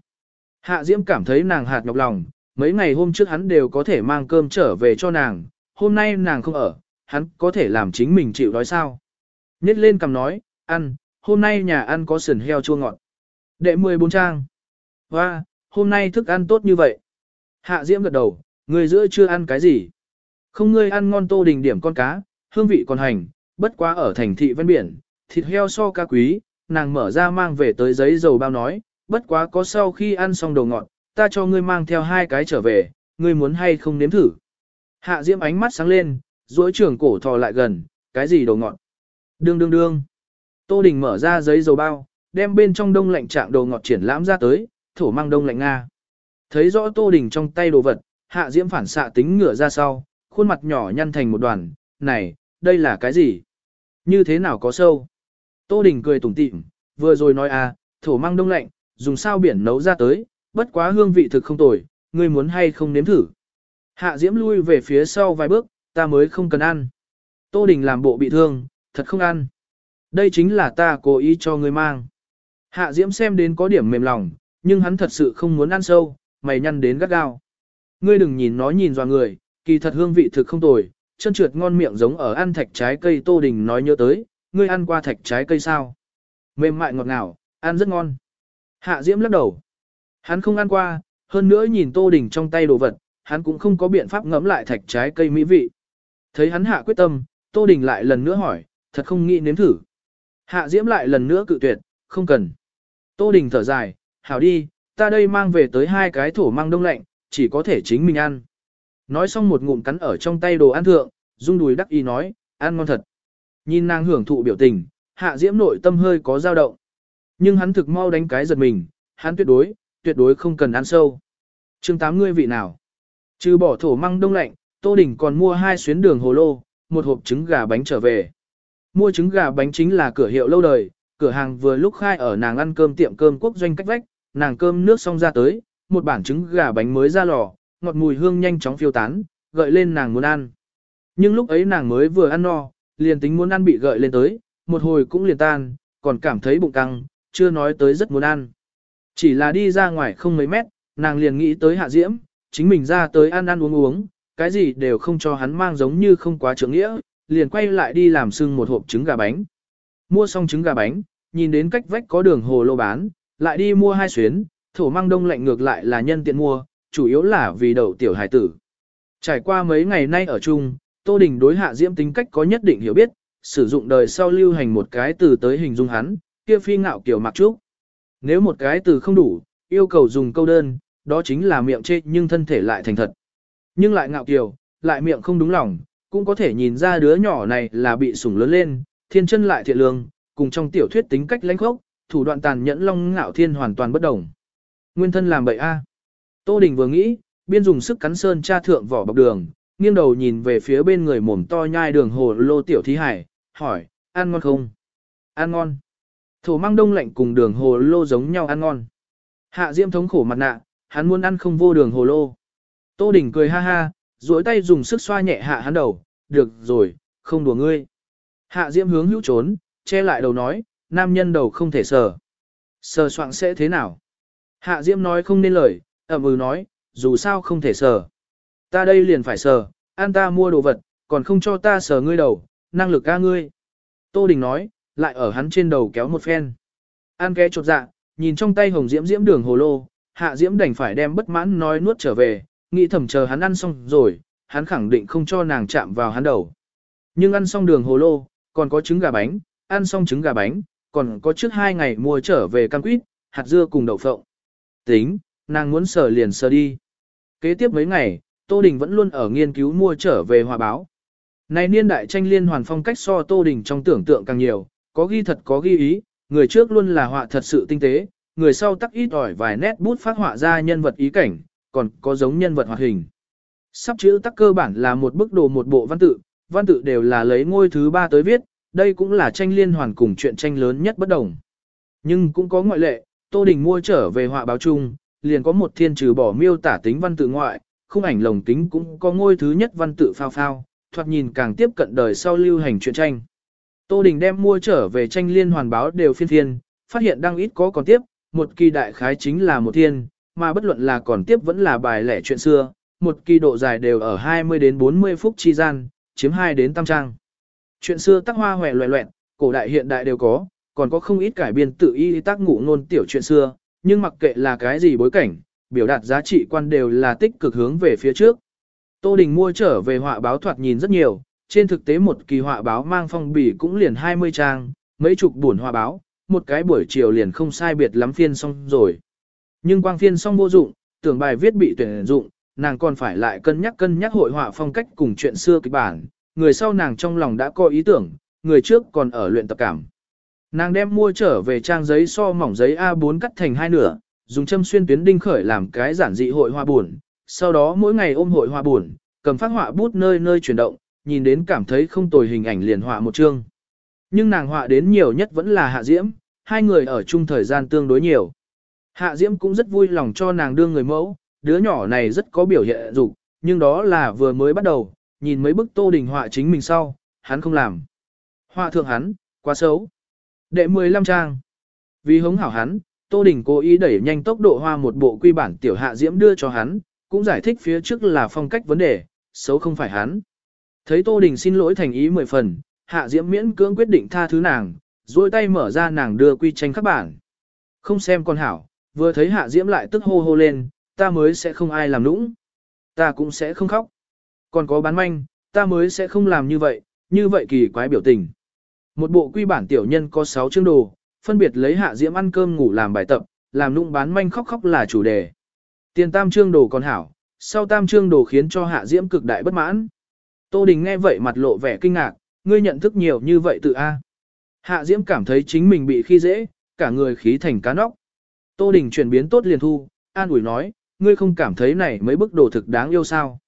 Hạ Diễm cảm thấy nàng hạt nhọc lòng, mấy ngày hôm trước hắn đều có thể mang cơm trở về cho nàng, hôm nay nàng không ở, hắn có thể làm chính mình chịu đói sao? Nhét lên cầm nói, ăn, hôm nay nhà ăn có sườn heo chua ngọt. Đệ 14 trang. Và, hôm nay thức ăn tốt như vậy. Hạ Diễm gật đầu, người giữa chưa ăn cái gì. Không ngươi ăn ngon tô đình điểm con cá, hương vị còn hành, bất quá ở thành thị ven biển, thịt heo so ca quý, nàng mở ra mang về tới giấy dầu bao nói, bất quá có sau khi ăn xong đồ ngọt, ta cho ngươi mang theo hai cái trở về, ngươi muốn hay không nếm thử. Hạ Diễm ánh mắt sáng lên, duỗi trưởng cổ thò lại gần, cái gì đồ ngọt. Đương đương đương. Tô Đình mở ra giấy dầu bao, đem bên trong đông lạnh trạng đồ ngọt triển lãm ra tới, thổ mang đông lạnh Nga. Thấy rõ Tô Đình trong tay đồ vật, Hạ Diễm phản xạ tính ngửa ra sau, khuôn mặt nhỏ nhăn thành một đoàn, này, đây là cái gì? Như thế nào có sâu? Tô Đình cười tủm tỉm, vừa rồi nói à, thổ mang đông lạnh, dùng sao biển nấu ra tới, bất quá hương vị thực không tồi, ngươi muốn hay không nếm thử. Hạ Diễm lui về phía sau vài bước, ta mới không cần ăn. Tô Đình làm bộ bị thương, thật không ăn. Đây chính là ta cố ý cho ngươi mang. Hạ Diễm xem đến có điểm mềm lòng, nhưng hắn thật sự không muốn ăn sâu, mày nhăn đến gắt gao. Ngươi đừng nhìn nó nhìn dò người, kỳ thật hương vị thực không tồi, chân trượt ngon miệng giống ở ăn thạch trái cây Tô Đình nói nhớ tới, ngươi ăn qua thạch trái cây sao? Mềm mại ngọt ngào, ăn rất ngon. Hạ Diễm lắc đầu. Hắn không ăn qua, hơn nữa nhìn Tô Đình trong tay đồ vật, hắn cũng không có biện pháp ngấm lại thạch trái cây mỹ vị. Thấy hắn hạ quyết tâm, Tô Đình lại lần nữa hỏi, thật không nghĩ nếm thử. Hạ Diễm lại lần nữa cự tuyệt, không cần. Tô Đình thở dài, hảo đi, ta đây mang về tới hai cái thổ mang đông lạnh, chỉ có thể chính mình ăn. Nói xong một ngụm cắn ở trong tay đồ ăn thượng, rung đùi đắc ý nói, ăn ngon thật. Nhìn nàng hưởng thụ biểu tình, hạ diễm nội tâm hơi có dao động. Nhưng hắn thực mau đánh cái giật mình, hắn tuyệt đối, tuyệt đối không cần ăn sâu. chương tám ngươi vị nào? Trừ bỏ thổ măng đông lạnh, Tô Đình còn mua hai xuyến đường hồ lô, một hộp trứng gà bánh trở về. Mua trứng gà bánh chính là cửa hiệu lâu đời, cửa hàng vừa lúc khai ở nàng ăn cơm tiệm cơm quốc doanh cách vách, nàng cơm nước xong ra tới, một bản trứng gà bánh mới ra lò, ngọt mùi hương nhanh chóng phiêu tán, gợi lên nàng muốn ăn. Nhưng lúc ấy nàng mới vừa ăn no, liền tính muốn ăn bị gợi lên tới, một hồi cũng liền tan, còn cảm thấy bụng căng, chưa nói tới rất muốn ăn. Chỉ là đi ra ngoài không mấy mét, nàng liền nghĩ tới hạ diễm, chính mình ra tới ăn ăn uống uống, cái gì đều không cho hắn mang giống như không quá trưởng nghĩa, liền quay lại đi làm sưng một hộp trứng gà bánh. Mua xong trứng gà bánh, nhìn đến cách vách có đường hồ lô bán, lại đi mua hai xuyến, thổ mang đông lạnh ngược lại là nhân tiện mua, chủ yếu là vì đậu tiểu hải tử. Trải qua mấy ngày nay ở chung, Tô Đình đối hạ diễm tính cách có nhất định hiểu biết, sử dụng đời sau lưu hành một cái từ tới hình dung hắn, kia phi ngạo kiểu mặc trúc. Nếu một cái từ không đủ, yêu cầu dùng câu đơn, đó chính là miệng chê nhưng thân thể lại thành thật. Nhưng lại ngạo kiều, lại miệng không đúng lòng, cũng có thể nhìn ra đứa nhỏ này là bị sủng lớn lên, thiên chân lại thiện lương, cùng trong tiểu thuyết tính cách lãnh khốc, thủ đoạn tàn nhẫn long ngạo thiên hoàn toàn bất đồng. Nguyên thân làm bậy a. Tô Đình vừa nghĩ, biên dùng sức cắn sơn cha thượng vỏ bọc đường, nghiêng đầu nhìn về phía bên người mồm to nhai đường hồ lô tiểu thí hải, hỏi, ăn ngon không? Ăn ngon. Thổ mang đông lạnh cùng đường hồ lô giống nhau ăn ngon. Hạ Diễm thống khổ mặt nạ, hắn muốn ăn không vô đường hồ lô. Tô Đình cười ha ha, duỗi tay dùng sức xoa nhẹ hạ hắn đầu, được rồi, không đùa ngươi. Hạ Diễm hướng hữu trốn, che lại đầu nói, nam nhân đầu không thể sờ. Sờ soạn sẽ thế nào? Hạ Diễm nói không nên lời, ẩm ừ nói, dù sao không thể sờ. Ta đây liền phải sờ, an ta mua đồ vật, còn không cho ta sờ ngươi đầu, năng lực ca ngươi. Tô Đình nói, lại ở hắn trên đầu kéo một phen. An ké chột dạ, nhìn trong tay hồng diễm diễm đường hồ lô, hạ diễm đành phải đem bất mãn nói nuốt trở về, nghĩ thầm chờ hắn ăn xong rồi, hắn khẳng định không cho nàng chạm vào hắn đầu. Nhưng ăn xong đường hồ lô, còn có trứng gà bánh, ăn xong trứng gà bánh, còn có trước hai ngày mua trở về cam quýt, hạt dưa cùng đậu phộng. Tính, nàng muốn sờ liền sờ đi. Kế tiếp mấy ngày, Tô Đình vẫn luôn ở nghiên cứu mua trở về hòa báo. Này niên đại tranh liên hoàn phong cách so Tô Đình trong tưởng tượng càng nhiều, có ghi thật có ghi ý, người trước luôn là họa thật sự tinh tế, người sau tắc ít ỏi vài nét bút phát họa ra nhân vật ý cảnh, còn có giống nhân vật hoạt hình. Sắp chữ tắc cơ bản là một bức đồ một bộ văn tự, văn tự đều là lấy ngôi thứ ba tới viết, đây cũng là tranh liên hoàn cùng chuyện tranh lớn nhất bất đồng. Nhưng cũng có ngoại lệ, Tô Đình mua trở về họa báo chung, liền có một thiên trừ bỏ miêu tả tính văn tự ngoại, khung ảnh lồng kính cũng có ngôi thứ nhất văn tự phao phao, thoạt nhìn càng tiếp cận đời sau lưu hành truyện tranh. Tô Đình đem mua trở về tranh liên hoàn báo đều phiên thiên, phát hiện đang ít có còn tiếp, một kỳ đại khái chính là một thiên, mà bất luận là còn tiếp vẫn là bài lẻ chuyện xưa, một kỳ độ dài đều ở 20 đến 40 phút chi gian, chiếm 2 đến tam trang. Chuyện xưa tác hoa hòe loẹ loẹn, cổ đại hiện đại đều có, còn có không ít cải biên tự y tác ngụ ngôn tiểu chuyện xưa, nhưng mặc kệ là cái gì bối cảnh, biểu đạt giá trị quan đều là tích cực hướng về phía trước. Tô Đình mua trở về họa báo thoạt nhìn rất nhiều, trên thực tế một kỳ họa báo mang phong bì cũng liền 20 trang, mấy chục buồn họa báo, một cái buổi chiều liền không sai biệt lắm phiên xong rồi. Nhưng quang phiên xong vô dụng, tưởng bài viết bị tuyển dụng, nàng còn phải lại cân nhắc cân nhắc hội họa phong cách cùng chuyện xưa kịch bản, người sau nàng trong lòng đã có ý tưởng, người trước còn ở luyện tập cảm. Nàng đem mua trở về trang giấy so mỏng giấy A4 cắt thành hai nửa, dùng châm xuyên tuyến đinh khởi làm cái giản dị hội họa buồn, sau đó mỗi ngày ôm hội họa buồn, cầm phát họa bút nơi nơi chuyển động, nhìn đến cảm thấy không tồi hình ảnh liền họa một chương. Nhưng nàng họa đến nhiều nhất vẫn là Hạ Diễm, hai người ở chung thời gian tương đối nhiều. Hạ Diễm cũng rất vui lòng cho nàng đương người mẫu, đứa nhỏ này rất có biểu hiện dục, nhưng đó là vừa mới bắt đầu, nhìn mấy bức Tô Đình họa chính mình sau, hắn không làm. Họa thượng hắn, quá xấu. Đệ 15 trang. Vì hống hảo hắn, Tô Đình cố ý đẩy nhanh tốc độ hoa một bộ quy bản tiểu hạ diễm đưa cho hắn, cũng giải thích phía trước là phong cách vấn đề, xấu không phải hắn. Thấy Tô Đình xin lỗi thành ý mười phần, hạ diễm miễn cưỡng quyết định tha thứ nàng, duỗi tay mở ra nàng đưa quy tranh các bản. Không xem con hảo, vừa thấy hạ diễm lại tức hô hô lên, ta mới sẽ không ai làm nũng. Ta cũng sẽ không khóc. Còn có bán manh, ta mới sẽ không làm như vậy, như vậy kỳ quái biểu tình. Một bộ quy bản tiểu nhân có 6 chương đồ, phân biệt lấy hạ diễm ăn cơm ngủ làm bài tập, làm nũng bán manh khóc khóc là chủ đề. Tiền tam chương đồ còn hảo, sau tam chương đồ khiến cho hạ diễm cực đại bất mãn. Tô Đình nghe vậy mặt lộ vẻ kinh ngạc, ngươi nhận thức nhiều như vậy tự A. Hạ diễm cảm thấy chính mình bị khi dễ, cả người khí thành cá nóc. Tô Đình chuyển biến tốt liền thu, an ủi nói, ngươi không cảm thấy này mấy bức đồ thực đáng yêu sao.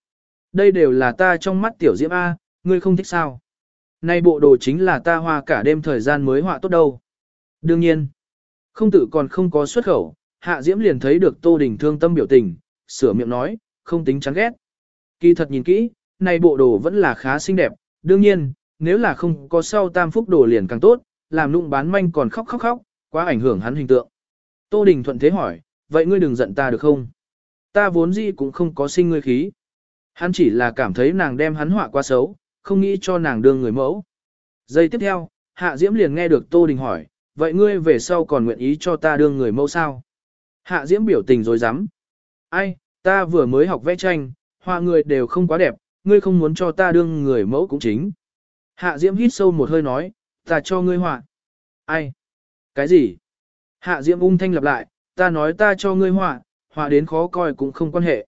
Đây đều là ta trong mắt tiểu diễm A, ngươi không thích sao. Nay bộ đồ chính là ta hoa cả đêm thời gian mới họa tốt đâu. Đương nhiên, không tự còn không có xuất khẩu, Hạ Diễm liền thấy được Tô Đình thương tâm biểu tình, sửa miệng nói, không tính chán ghét. Kỳ thật nhìn kỹ, này bộ đồ vẫn là khá xinh đẹp, đương nhiên, nếu là không có sau tam phúc đồ liền càng tốt, làm nụng bán manh còn khóc khóc khóc, quá ảnh hưởng hắn hình tượng. Tô Đình thuận thế hỏi, vậy ngươi đừng giận ta được không? Ta vốn gì cũng không có sinh ngươi khí. Hắn chỉ là cảm thấy nàng đem hắn họa quá xấu, không nghĩ cho nàng đương người mẫu. Giây tiếp theo, Hạ Diễm liền nghe được Tô Đình hỏi, vậy ngươi về sau còn nguyện ý cho ta đương người mẫu sao? Hạ Diễm biểu tình rồi dám. Ai, ta vừa mới học vẽ tranh, họa người đều không quá đẹp, ngươi không muốn cho ta đương người mẫu cũng chính. Hạ Diễm hít sâu một hơi nói, ta cho ngươi họa. Ai? Cái gì? Hạ Diễm ung thanh lặp lại, ta nói ta cho ngươi họa, họa đến khó coi cũng không quan hệ.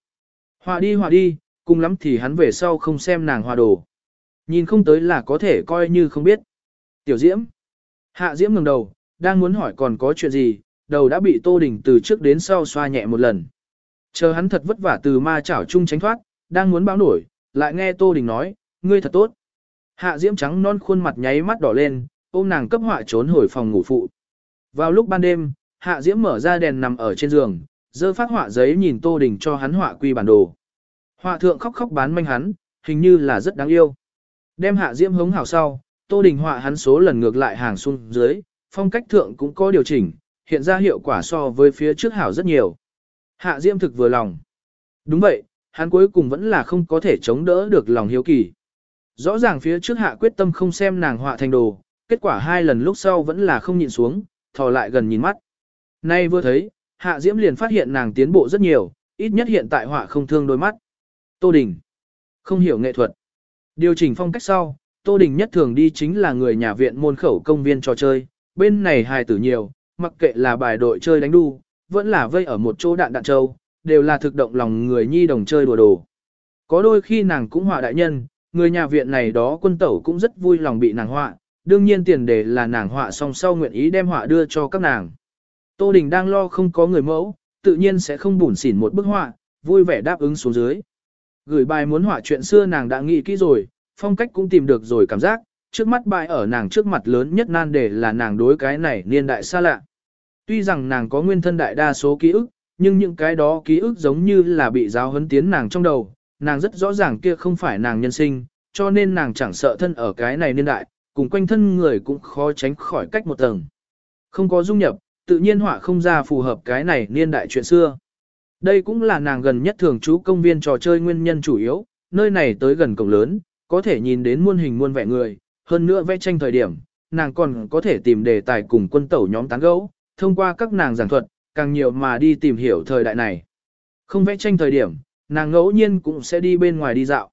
Họa đi họa đi, cùng lắm thì hắn về sau không xem nàng họa đồ. Nhìn không tới là có thể coi như không biết. Tiểu Diễm. Hạ Diễm ngẩng đầu, đang muốn hỏi còn có chuyện gì, đầu đã bị Tô Đình từ trước đến sau xoa nhẹ một lần. Chờ hắn thật vất vả từ ma chảo chung tránh thoát, đang muốn báo nổi, lại nghe Tô Đình nói, ngươi thật tốt. Hạ Diễm trắng non khuôn mặt nháy mắt đỏ lên, ôm nàng cấp họa trốn hồi phòng ngủ phụ. Vào lúc ban đêm, Hạ Diễm mở ra đèn nằm ở trên giường, dơ phát họa giấy nhìn Tô Đình cho hắn họa quy bản đồ. Họa thượng khóc khóc bán manh hắn, hình như là rất đáng yêu. Đem Hạ Diễm hống hảo sau, Tô Đình họa hắn số lần ngược lại hàng xuống dưới, phong cách thượng cũng có điều chỉnh, hiện ra hiệu quả so với phía trước hảo rất nhiều. Hạ Diễm thực vừa lòng. Đúng vậy, hắn cuối cùng vẫn là không có thể chống đỡ được lòng hiếu kỳ. Rõ ràng phía trước hạ quyết tâm không xem nàng họa thành đồ, kết quả hai lần lúc sau vẫn là không nhịn xuống, thò lại gần nhìn mắt. Nay vừa thấy, hạ diễm liền phát hiện nàng tiến bộ rất nhiều, ít nhất hiện tại họa không thương đôi mắt. Tô Đình. Không hiểu nghệ thuật. Điều chỉnh phong cách sau, Tô Đình nhất thường đi chính là người nhà viện môn khẩu công viên trò chơi, bên này hài tử nhiều, mặc kệ là bài đội chơi đánh đu, vẫn là vây ở một chỗ đạn đạn châu, đều là thực động lòng người nhi đồng chơi đùa đồ. Có đôi khi nàng cũng họa đại nhân, người nhà viện này đó quân tẩu cũng rất vui lòng bị nàng họa, đương nhiên tiền đề là nàng họa xong sau nguyện ý đem họa đưa cho các nàng. Tô Đình đang lo không có người mẫu, tự nhiên sẽ không bủn xỉn một bức họa, vui vẻ đáp ứng xuống dưới. Gửi bài muốn họa chuyện xưa nàng đã nghĩ kỹ rồi, phong cách cũng tìm được rồi cảm giác, trước mắt bài ở nàng trước mặt lớn nhất nan đề là nàng đối cái này niên đại xa lạ. Tuy rằng nàng có nguyên thân đại đa số ký ức, nhưng những cái đó ký ức giống như là bị giáo huấn tiến nàng trong đầu, nàng rất rõ ràng kia không phải nàng nhân sinh, cho nên nàng chẳng sợ thân ở cái này niên đại, cùng quanh thân người cũng khó tránh khỏi cách một tầng. Không có dung nhập, tự nhiên họa không ra phù hợp cái này niên đại chuyện xưa. Đây cũng là nàng gần nhất thường trú công viên trò chơi nguyên nhân chủ yếu, nơi này tới gần cổng lớn, có thể nhìn đến muôn hình muôn vẻ người, hơn nữa vẽ tranh thời điểm, nàng còn có thể tìm đề tài cùng quân tẩu nhóm tán gẫu, thông qua các nàng giảng thuật, càng nhiều mà đi tìm hiểu thời đại này. Không vẽ tranh thời điểm, nàng ngẫu nhiên cũng sẽ đi bên ngoài đi dạo.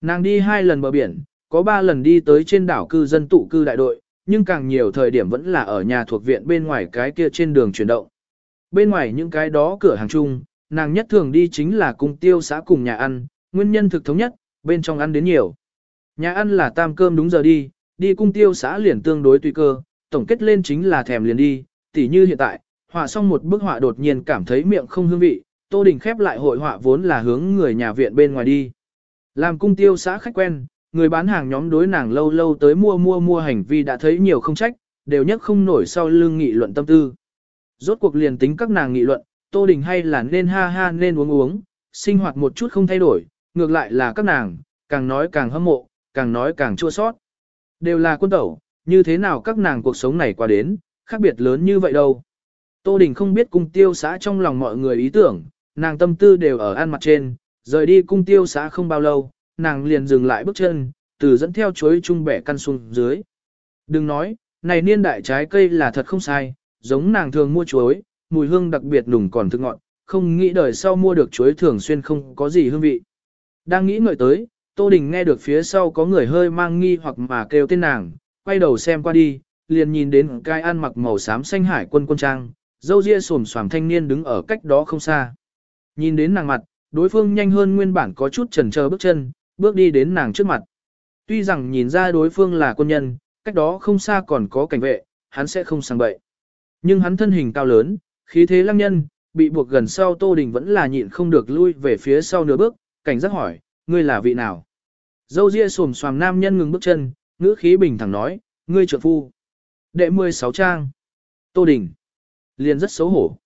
Nàng đi hai lần bờ biển, có ba lần đi tới trên đảo cư dân tụ cư đại đội, nhưng càng nhiều thời điểm vẫn là ở nhà thuộc viện bên ngoài cái kia trên đường chuyển động. Bên ngoài những cái đó cửa hàng chung, nàng nhất thường đi chính là cung tiêu xã cùng nhà ăn, nguyên nhân thực thống nhất, bên trong ăn đến nhiều. Nhà ăn là tam cơm đúng giờ đi, đi cung tiêu xã liền tương đối tùy cơ, tổng kết lên chính là thèm liền đi, tỉ như hiện tại, họa xong một bức họa đột nhiên cảm thấy miệng không hương vị, Tô Đình khép lại hội họa vốn là hướng người nhà viện bên ngoài đi. Làm cung tiêu xã khách quen, người bán hàng nhóm đối nàng lâu lâu tới mua mua mua hành vi đã thấy nhiều không trách, đều nhất không nổi sau lưng nghị luận tâm tư. Rốt cuộc liền tính các nàng nghị luận, Tô Đình hay là nên ha ha nên uống uống, sinh hoạt một chút không thay đổi, ngược lại là các nàng, càng nói càng hâm mộ, càng nói càng chua sót. Đều là quân tẩu, như thế nào các nàng cuộc sống này qua đến, khác biệt lớn như vậy đâu. Tô Đình không biết cung tiêu xã trong lòng mọi người ý tưởng, nàng tâm tư đều ở ăn mặt trên, rời đi cung tiêu xã không bao lâu, nàng liền dừng lại bước chân, từ dẫn theo chuối chung bẻ căn xuống dưới. Đừng nói, này niên đại trái cây là thật không sai, giống nàng thường mua chuối, mùi hương đặc biệt nùng còn thức ngọn, không nghĩ đời sau mua được chuối thường xuyên không có gì hương vị. Đang nghĩ ngợi tới, Tô Đình nghe được phía sau có người hơi mang nghi hoặc mà kêu tên nàng, quay đầu xem qua đi, liền nhìn đến cái ăn mặc màu xám xanh hải quân quân trang, dâu ria xồm xoàm thanh niên đứng ở cách đó không xa. Nhìn đến nàng mặt, đối phương nhanh hơn nguyên bản có chút chần chờ bước chân, bước đi đến nàng trước mặt. Tuy rằng nhìn ra đối phương là quân nhân, cách đó không xa còn có cảnh vệ, hắn sẽ không sang bậy. Nhưng hắn thân hình cao lớn, khí thế lăng nhân, bị buộc gần sau Tô Đình vẫn là nhịn không được lui về phía sau nửa bước, cảnh giác hỏi, ngươi là vị nào? Dâu ria xồm xoàm nam nhân ngừng bước chân, ngữ khí bình thẳng nói, ngươi trợ phu. Đệ 16 trang. Tô Đình. Liền rất xấu hổ.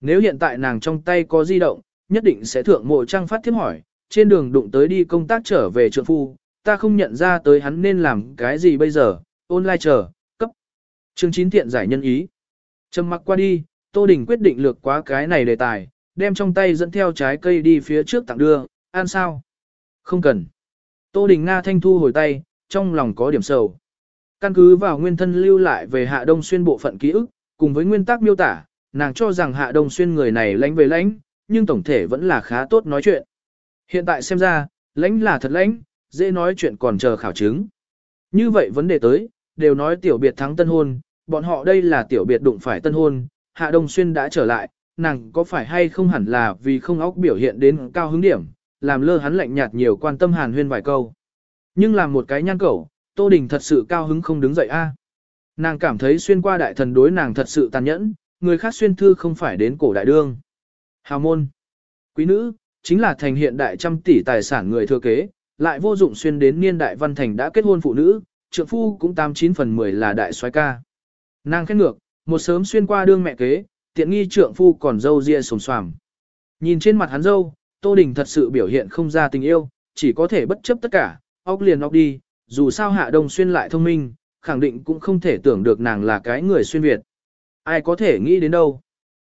Nếu hiện tại nàng trong tay có di động, nhất định sẽ thượng mộ trang phát thiếp hỏi, trên đường đụng tới đi công tác trở về trượng phu, ta không nhận ra tới hắn nên làm cái gì bây giờ, online chờ, cấp. Chương 9 thiện giải nhân ý. Trầm mặc qua đi, Tô Đình quyết định lược quá cái này đề tài, đem trong tay dẫn theo trái cây đi phía trước tặng đưa, ăn sao? Không cần. Tô Đình Nga thanh thu hồi tay, trong lòng có điểm sầu. Căn cứ vào nguyên thân lưu lại về Hạ Đông Xuyên bộ phận ký ức, cùng với nguyên tắc miêu tả, nàng cho rằng Hạ Đông Xuyên người này lãnh về lãnh, nhưng tổng thể vẫn là khá tốt nói chuyện. Hiện tại xem ra, lãnh là thật lãnh, dễ nói chuyện còn chờ khảo chứng. Như vậy vấn đề tới, đều nói tiểu biệt thắng tân hôn, bọn họ đây là tiểu biệt đụng phải tân hôn, Hạ Đông Xuyên đã trở lại, nàng có phải hay không hẳn là vì không óc biểu hiện đến cao hứng điểm, làm lơ hắn lạnh nhạt nhiều quan tâm hàn huyên vài câu. Nhưng làm một cái nhan cẩu, Tô Đình thật sự cao hứng không đứng dậy a. Nàng cảm thấy xuyên qua đại thần đối nàng thật sự tàn nhẫn, người khác xuyên thư không phải đến cổ đại đương. Hào môn. Quý nữ, chính là thành hiện đại trăm tỷ tài sản người thừa kế, lại vô dụng xuyên đến niên đại văn thành đã kết hôn phụ nữ, trượng phu cũng 89 phần 10 là đại soái ca. Nàng khét ngược, một sớm xuyên qua đương mẹ kế, tiện nghi trượng phu còn dâu ria sồm xoàm. Nhìn trên mặt hắn dâu, Tô Đình thật sự biểu hiện không ra tình yêu, chỉ có thể bất chấp tất cả, óc liền óc đi, dù sao Hạ Đông Xuyên lại thông minh, khẳng định cũng không thể tưởng được nàng là cái người xuyên Việt. Ai có thể nghĩ đến đâu.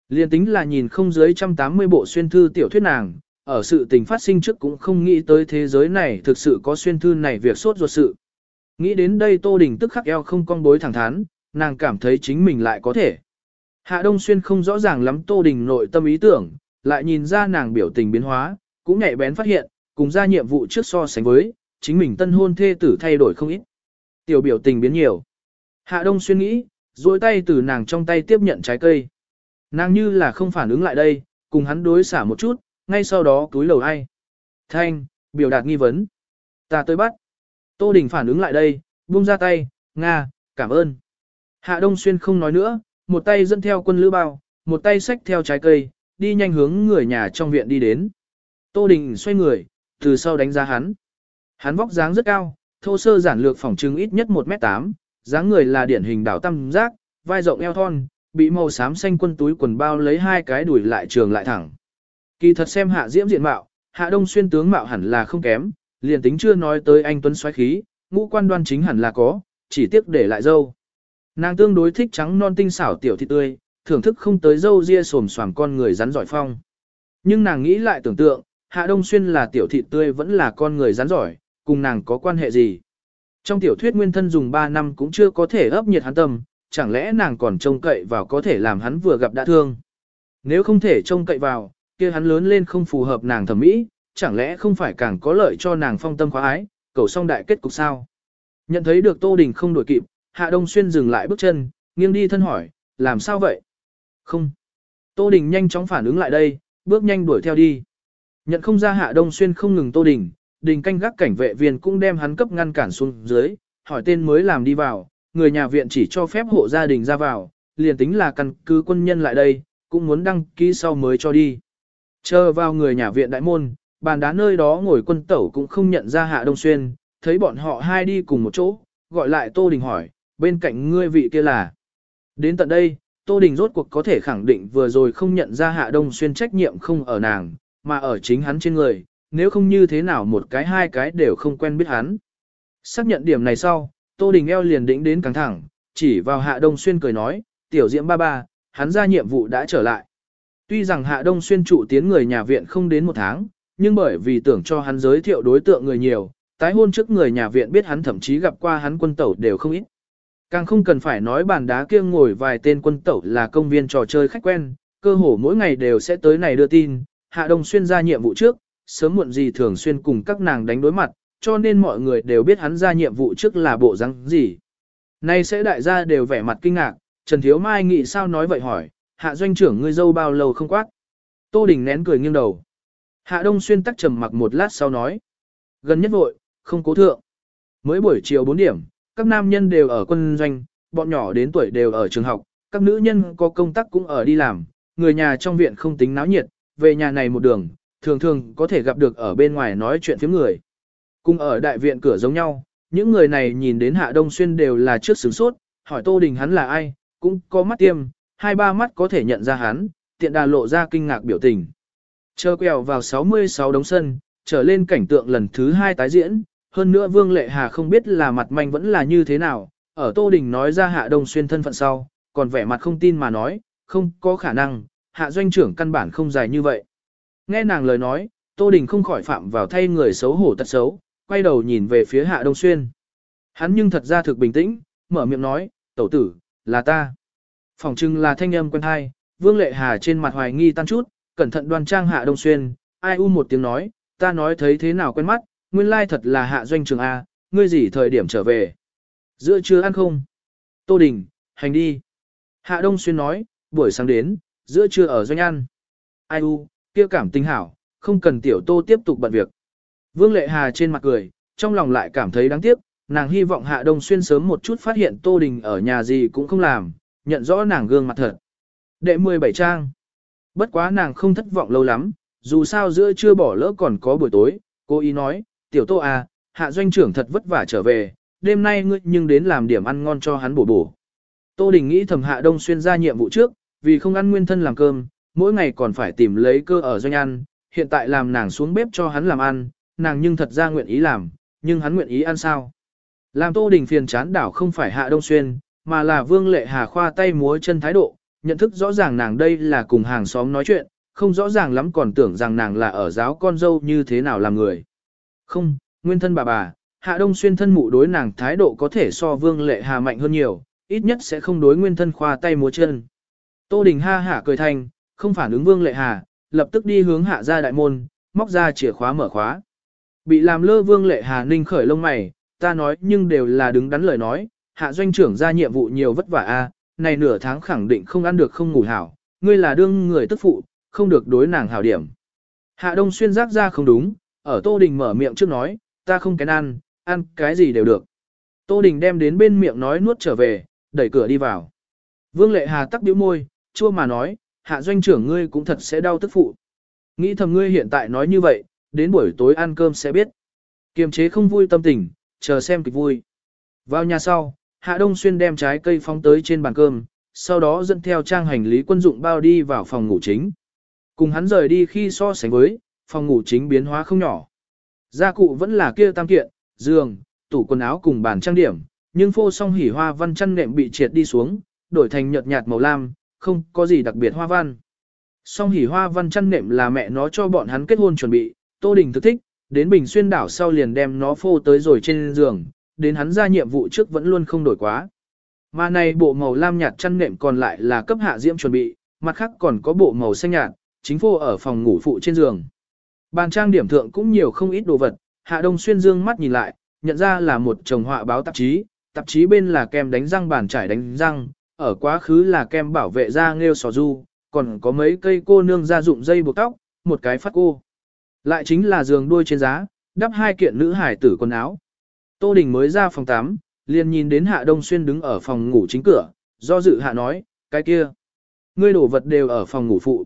Liên tính là nhìn không dưới 180 bộ xuyên thư tiểu thuyết nàng, ở sự tình phát sinh trước cũng không nghĩ tới thế giới này thực sự có xuyên thư này việc sốt ruột sự. Nghĩ đến đây Tô Đình tức khắc eo không cong bối thẳng thắn, nàng cảm thấy chính mình lại có thể. Hạ Đông Xuyên không rõ ràng lắm Tô Đình nội tâm ý tưởng, lại nhìn ra nàng biểu tình biến hóa, cũng nhạy bén phát hiện, cùng ra nhiệm vụ trước so sánh với, chính mình tân hôn thê tử thay đổi không ít. Tiểu biểu tình biến nhiều. Hạ Đông Xuyên nghĩ, duỗi tay từ nàng trong tay tiếp nhận trái cây. Nàng như là không phản ứng lại đây, cùng hắn đối xả một chút, ngay sau đó túi lầu ai. Thanh, biểu đạt nghi vấn. Ta tới bắt. Tô Đình phản ứng lại đây, buông ra tay, Nga, cảm ơn. Hạ Đông Xuyên không nói nữa, một tay dẫn theo quân lữ bao, một tay xách theo trái cây, đi nhanh hướng người nhà trong viện đi đến. Tô Đình xoay người, từ sau đánh giá hắn. Hắn vóc dáng rất cao, thô sơ giản lược phỏng trưng ít nhất 1m8, dáng người là điển hình đảo tam giác, vai rộng eo thon, bị màu xám xanh quân túi quần bao lấy hai cái đuổi lại trường lại thẳng. Kỳ thật xem hạ diễm diện mạo, hạ đông xuyên tướng mạo hẳn là không kém, liền tính chưa nói tới anh tuấn xoáy khí, ngũ quan đoan chính hẳn là có, chỉ tiếc để lại dâu. Nàng tương đối thích trắng non tinh xảo tiểu thịt tươi, thưởng thức không tới dâu ria xồm xoàm con người rắn giỏi phong. Nhưng nàng nghĩ lại tưởng tượng, Hạ Đông Xuyên là tiểu thịt tươi vẫn là con người rắn giỏi, cùng nàng có quan hệ gì. Trong tiểu thuyết nguyên thân dùng 3 năm cũng chưa có thể ấp nhiệt hắn tâm, chẳng lẽ nàng còn trông cậy vào có thể làm hắn vừa gặp đã thương. Nếu không thể trông cậy vào, kia hắn lớn lên không phù hợp nàng thẩm mỹ, chẳng lẽ không phải càng có lợi cho nàng phong tâm khóa ái, cầu song đại kết cục sao. Nhận thấy được Tô Đình không đuổi kịp, Hạ Đông Xuyên dừng lại bước chân, nghiêng đi thân hỏi, làm sao vậy? Không. Tô Đình nhanh chóng phản ứng lại đây, bước nhanh đuổi theo đi. Nhận không ra Hạ Đông Xuyên không ngừng Tô Đình, Đình canh gác cảnh vệ viên cũng đem hắn cấp ngăn cản xuống dưới, hỏi tên mới làm đi vào, người nhà viện chỉ cho phép hộ gia đình ra vào, liền tính là căn cứ quân nhân lại đây, cũng muốn đăng ký sau mới cho đi. Chờ vào người nhà viện đại môn, bàn đá nơi đó ngồi quân tẩu cũng không nhận ra Hạ Đông Xuyên, thấy bọn họ hai đi cùng một chỗ, gọi lại Tô Đình hỏi, bên cạnh ngươi vị kia là. Đến tận đây, Tô Đình rốt cuộc có thể khẳng định vừa rồi không nhận ra Hạ Đông Xuyên trách nhiệm không ở nàng, mà ở chính hắn trên người, nếu không như thế nào một cái hai cái đều không quen biết hắn. Xác nhận điểm này sau, Tô Đình eo liền đĩnh đến căng thẳng, chỉ vào Hạ Đông Xuyên cười nói, tiểu diễm ba ba, hắn ra nhiệm vụ đã trở lại. Tuy rằng Hạ Đông Xuyên trụ tiến người nhà viện không đến một tháng, nhưng bởi vì tưởng cho hắn giới thiệu đối tượng người nhiều, tái hôn trước người nhà viện biết hắn thậm chí gặp qua hắn quân tẩu đều không ít. Càng không cần phải nói bàn đá kia ngồi vài tên quân tẩu là công viên trò chơi khách quen, cơ hồ mỗi ngày đều sẽ tới này đưa tin, Hạ Đông Xuyên ra nhiệm vụ trước, sớm muộn gì thường xuyên cùng các nàng đánh đối mặt, cho nên mọi người đều biết hắn ra nhiệm vụ trước là bộ răng gì. Nay sẽ đại gia đều vẻ mặt kinh ngạc, Trần Thiếu Mai nghĩ sao nói vậy hỏi, Hạ doanh trưởng ngươi dâu bao lâu không quát. Tô Đình nén cười nghiêng đầu. Hạ Đông Xuyên tắc trầm mặc một lát sau nói. Gần nhất vội, không cố thượng. Mới buổi chiều 4 điểm, các nam nhân đều ở quân doanh, bọn nhỏ đến tuổi đều ở trường học, các nữ nhân có công tác cũng ở đi làm, người nhà trong viện không tính náo nhiệt, về nhà này một đường, thường thường có thể gặp được ở bên ngoài nói chuyện phía người. Cùng ở đại viện cửa giống nhau, những người này nhìn đến Hạ Đông Xuyên đều là trước sướng sốt, hỏi Tô Đình hắn là ai, cũng có mắt tiêm, hai ba mắt có thể nhận ra hắn, tiện đà lộ ra kinh ngạc biểu tình. Chờ quẹo vào 66 đống sân, trở lên cảnh tượng lần thứ hai tái diễn, hơn nữa Vương Lệ Hà không biết là mặt manh vẫn là như thế nào, ở Tô Đình nói ra Hạ Đông Xuyên thân phận sau, còn vẻ mặt không tin mà nói, không có khả năng, Hạ Doanh trưởng căn bản không dài như vậy. Nghe nàng lời nói, Tô Đình không khỏi phạm vào thay người xấu hổ tật xấu, quay đầu nhìn về phía Hạ Đông Xuyên. Hắn nhưng thật ra thực bình tĩnh, mở miệng nói, tẩu tử, là ta phỏng chừng là thanh âm quen hai, Vương Lệ Hà trên mặt hoài nghi tan chút, cẩn thận đoan trang Hạ Đông Xuyên, ai u một tiếng nói, ta nói thấy thế nào quen mắt, nguyên lai thật là Hạ Doanh trường A, ngươi gì thời điểm trở về. Giữa trưa ăn không? Tô Đình, hành đi. Hạ Đông Xuyên nói, buổi sáng đến, giữa trưa ở doanh ăn. Ai u, kia cảm tình hảo, không cần tiểu tô tiếp tục bận việc. Vương Lệ Hà trên mặt cười, trong lòng lại cảm thấy đáng tiếc, nàng hy vọng Hạ Đông Xuyên sớm một chút phát hiện Tô Đình ở nhà gì cũng không làm, nhận rõ nàng gương mặt thật. Đệ 17 trang. Bất quá nàng không thất vọng lâu lắm, dù sao giữa chưa bỏ lỡ còn có buổi tối, cô ý nói, tiểu Tô à, Hạ Doanh trưởng thật vất vả trở về, đêm nay ngươi nhưng đến làm điểm ăn ngon cho hắn bổ bổ. Tô Đình nghĩ thầm Hạ Đông Xuyên ra nhiệm vụ trước, vì không ăn nguyên thân làm cơm, mỗi ngày còn phải tìm lấy cơ ở doanh ăn, hiện tại làm nàng xuống bếp cho hắn làm ăn, nàng nhưng thật ra nguyện ý làm, nhưng hắn nguyện ý ăn sao. Làm Tô Đình phiền chán đảo không phải Hạ Đông Xuyên, mà là Vương Lệ Hà khoa tay múa chân thái độ, nhận thức rõ ràng nàng đây là cùng hàng xóm nói chuyện, không rõ ràng lắm còn tưởng rằng nàng là ở giáo con dâu như thế nào làm người. Không, nguyên thân bà bà, Hạ Đông Xuyên thân mụ đối nàng thái độ có thể so Vương Lệ Hà mạnh hơn nhiều, ít nhất sẽ không đối nguyên thân khoa tay múa chân. Tô Đình ha hả cười thành, không phản ứng Vương Lệ Hà, lập tức đi hướng hạ ra đại môn, móc ra chìa khóa mở khóa. Bị làm lơ Vương Lệ Hà ninh khởi lông mày, ta nói nhưng đều là đứng đắn lời nói, hạ doanh trưởng ra nhiệm vụ nhiều vất vả a, này nửa tháng khẳng định không ăn được không ngủ hảo, ngươi là đương người tức phụ, không được đối nàng hảo điểm. Hạ Đông xuyên giác ra không đúng, ở Tô Đình mở miệng trước nói, ta không kén ăn, ăn cái gì đều được. Tô Đình đem đến bên miệng nói nuốt trở về, đẩy cửa đi vào. Vương Lệ Hà tắc bĩu môi, chua mà nói, hạ doanh trưởng ngươi cũng thật sẽ đau tức phụ. Nghĩ thầm ngươi hiện tại nói như vậy, đến buổi tối ăn cơm sẽ biết. Kiềm chế không vui tâm tình, chờ xem kịch vui. Vào nhà sau, Hạ Đông Xuyên đem trái cây phóng tới trên bàn cơm, sau đó dẫn theo trang hành lý quân dụng bao đi vào phòng ngủ chính. Cùng hắn rời đi khi so sánh với, phòng ngủ chính biến hóa không nhỏ. Gia cụ vẫn là kia tam kiện, giường, tủ quần áo cùng bàn trang điểm, nhưng phô song hỉ hoa văn chăn nệm bị triệt đi xuống, đổi thành nhợt nhạt màu lam, không có gì đặc biệt hoa văn. Song hỉ hoa văn chăn nệm là mẹ nó cho bọn hắn kết hôn chuẩn bị, Tô Đình thực thích, đến Bình Xuyên đảo sau liền đem nó phô tới rồi trên giường, đến hắn ra nhiệm vụ trước vẫn luôn không đổi quá. Mà này bộ màu lam nhạt chăn nệm còn lại là cấp hạ diễm chuẩn bị, mặt khác còn có bộ màu xanh nhạt, chính phô ở phòng ngủ phụ trên giường. Bàn trang điểm thượng cũng nhiều không ít đồ vật, Hạ Đông Xuyên dương mắt nhìn lại, nhận ra là một chồng họa báo tạp chí, tạp chí bên là kem đánh răng bàn trải đánh răng, ở quá khứ là kem bảo vệ da nghêu sò du, còn có mấy cây cô nương gia dụng dây buộc tóc, một cái phát cô. Lại chính là giường đuôi trên giá, đắp hai kiện nữ hải tử quần áo. Tô Đình mới ra phòng 8, liền nhìn đến Hạ Đông Xuyên đứng ở phòng ngủ chính cửa, do dự Hạ nói, cái kia. Ngươi đổ vật đều ở phòng ngủ phụ.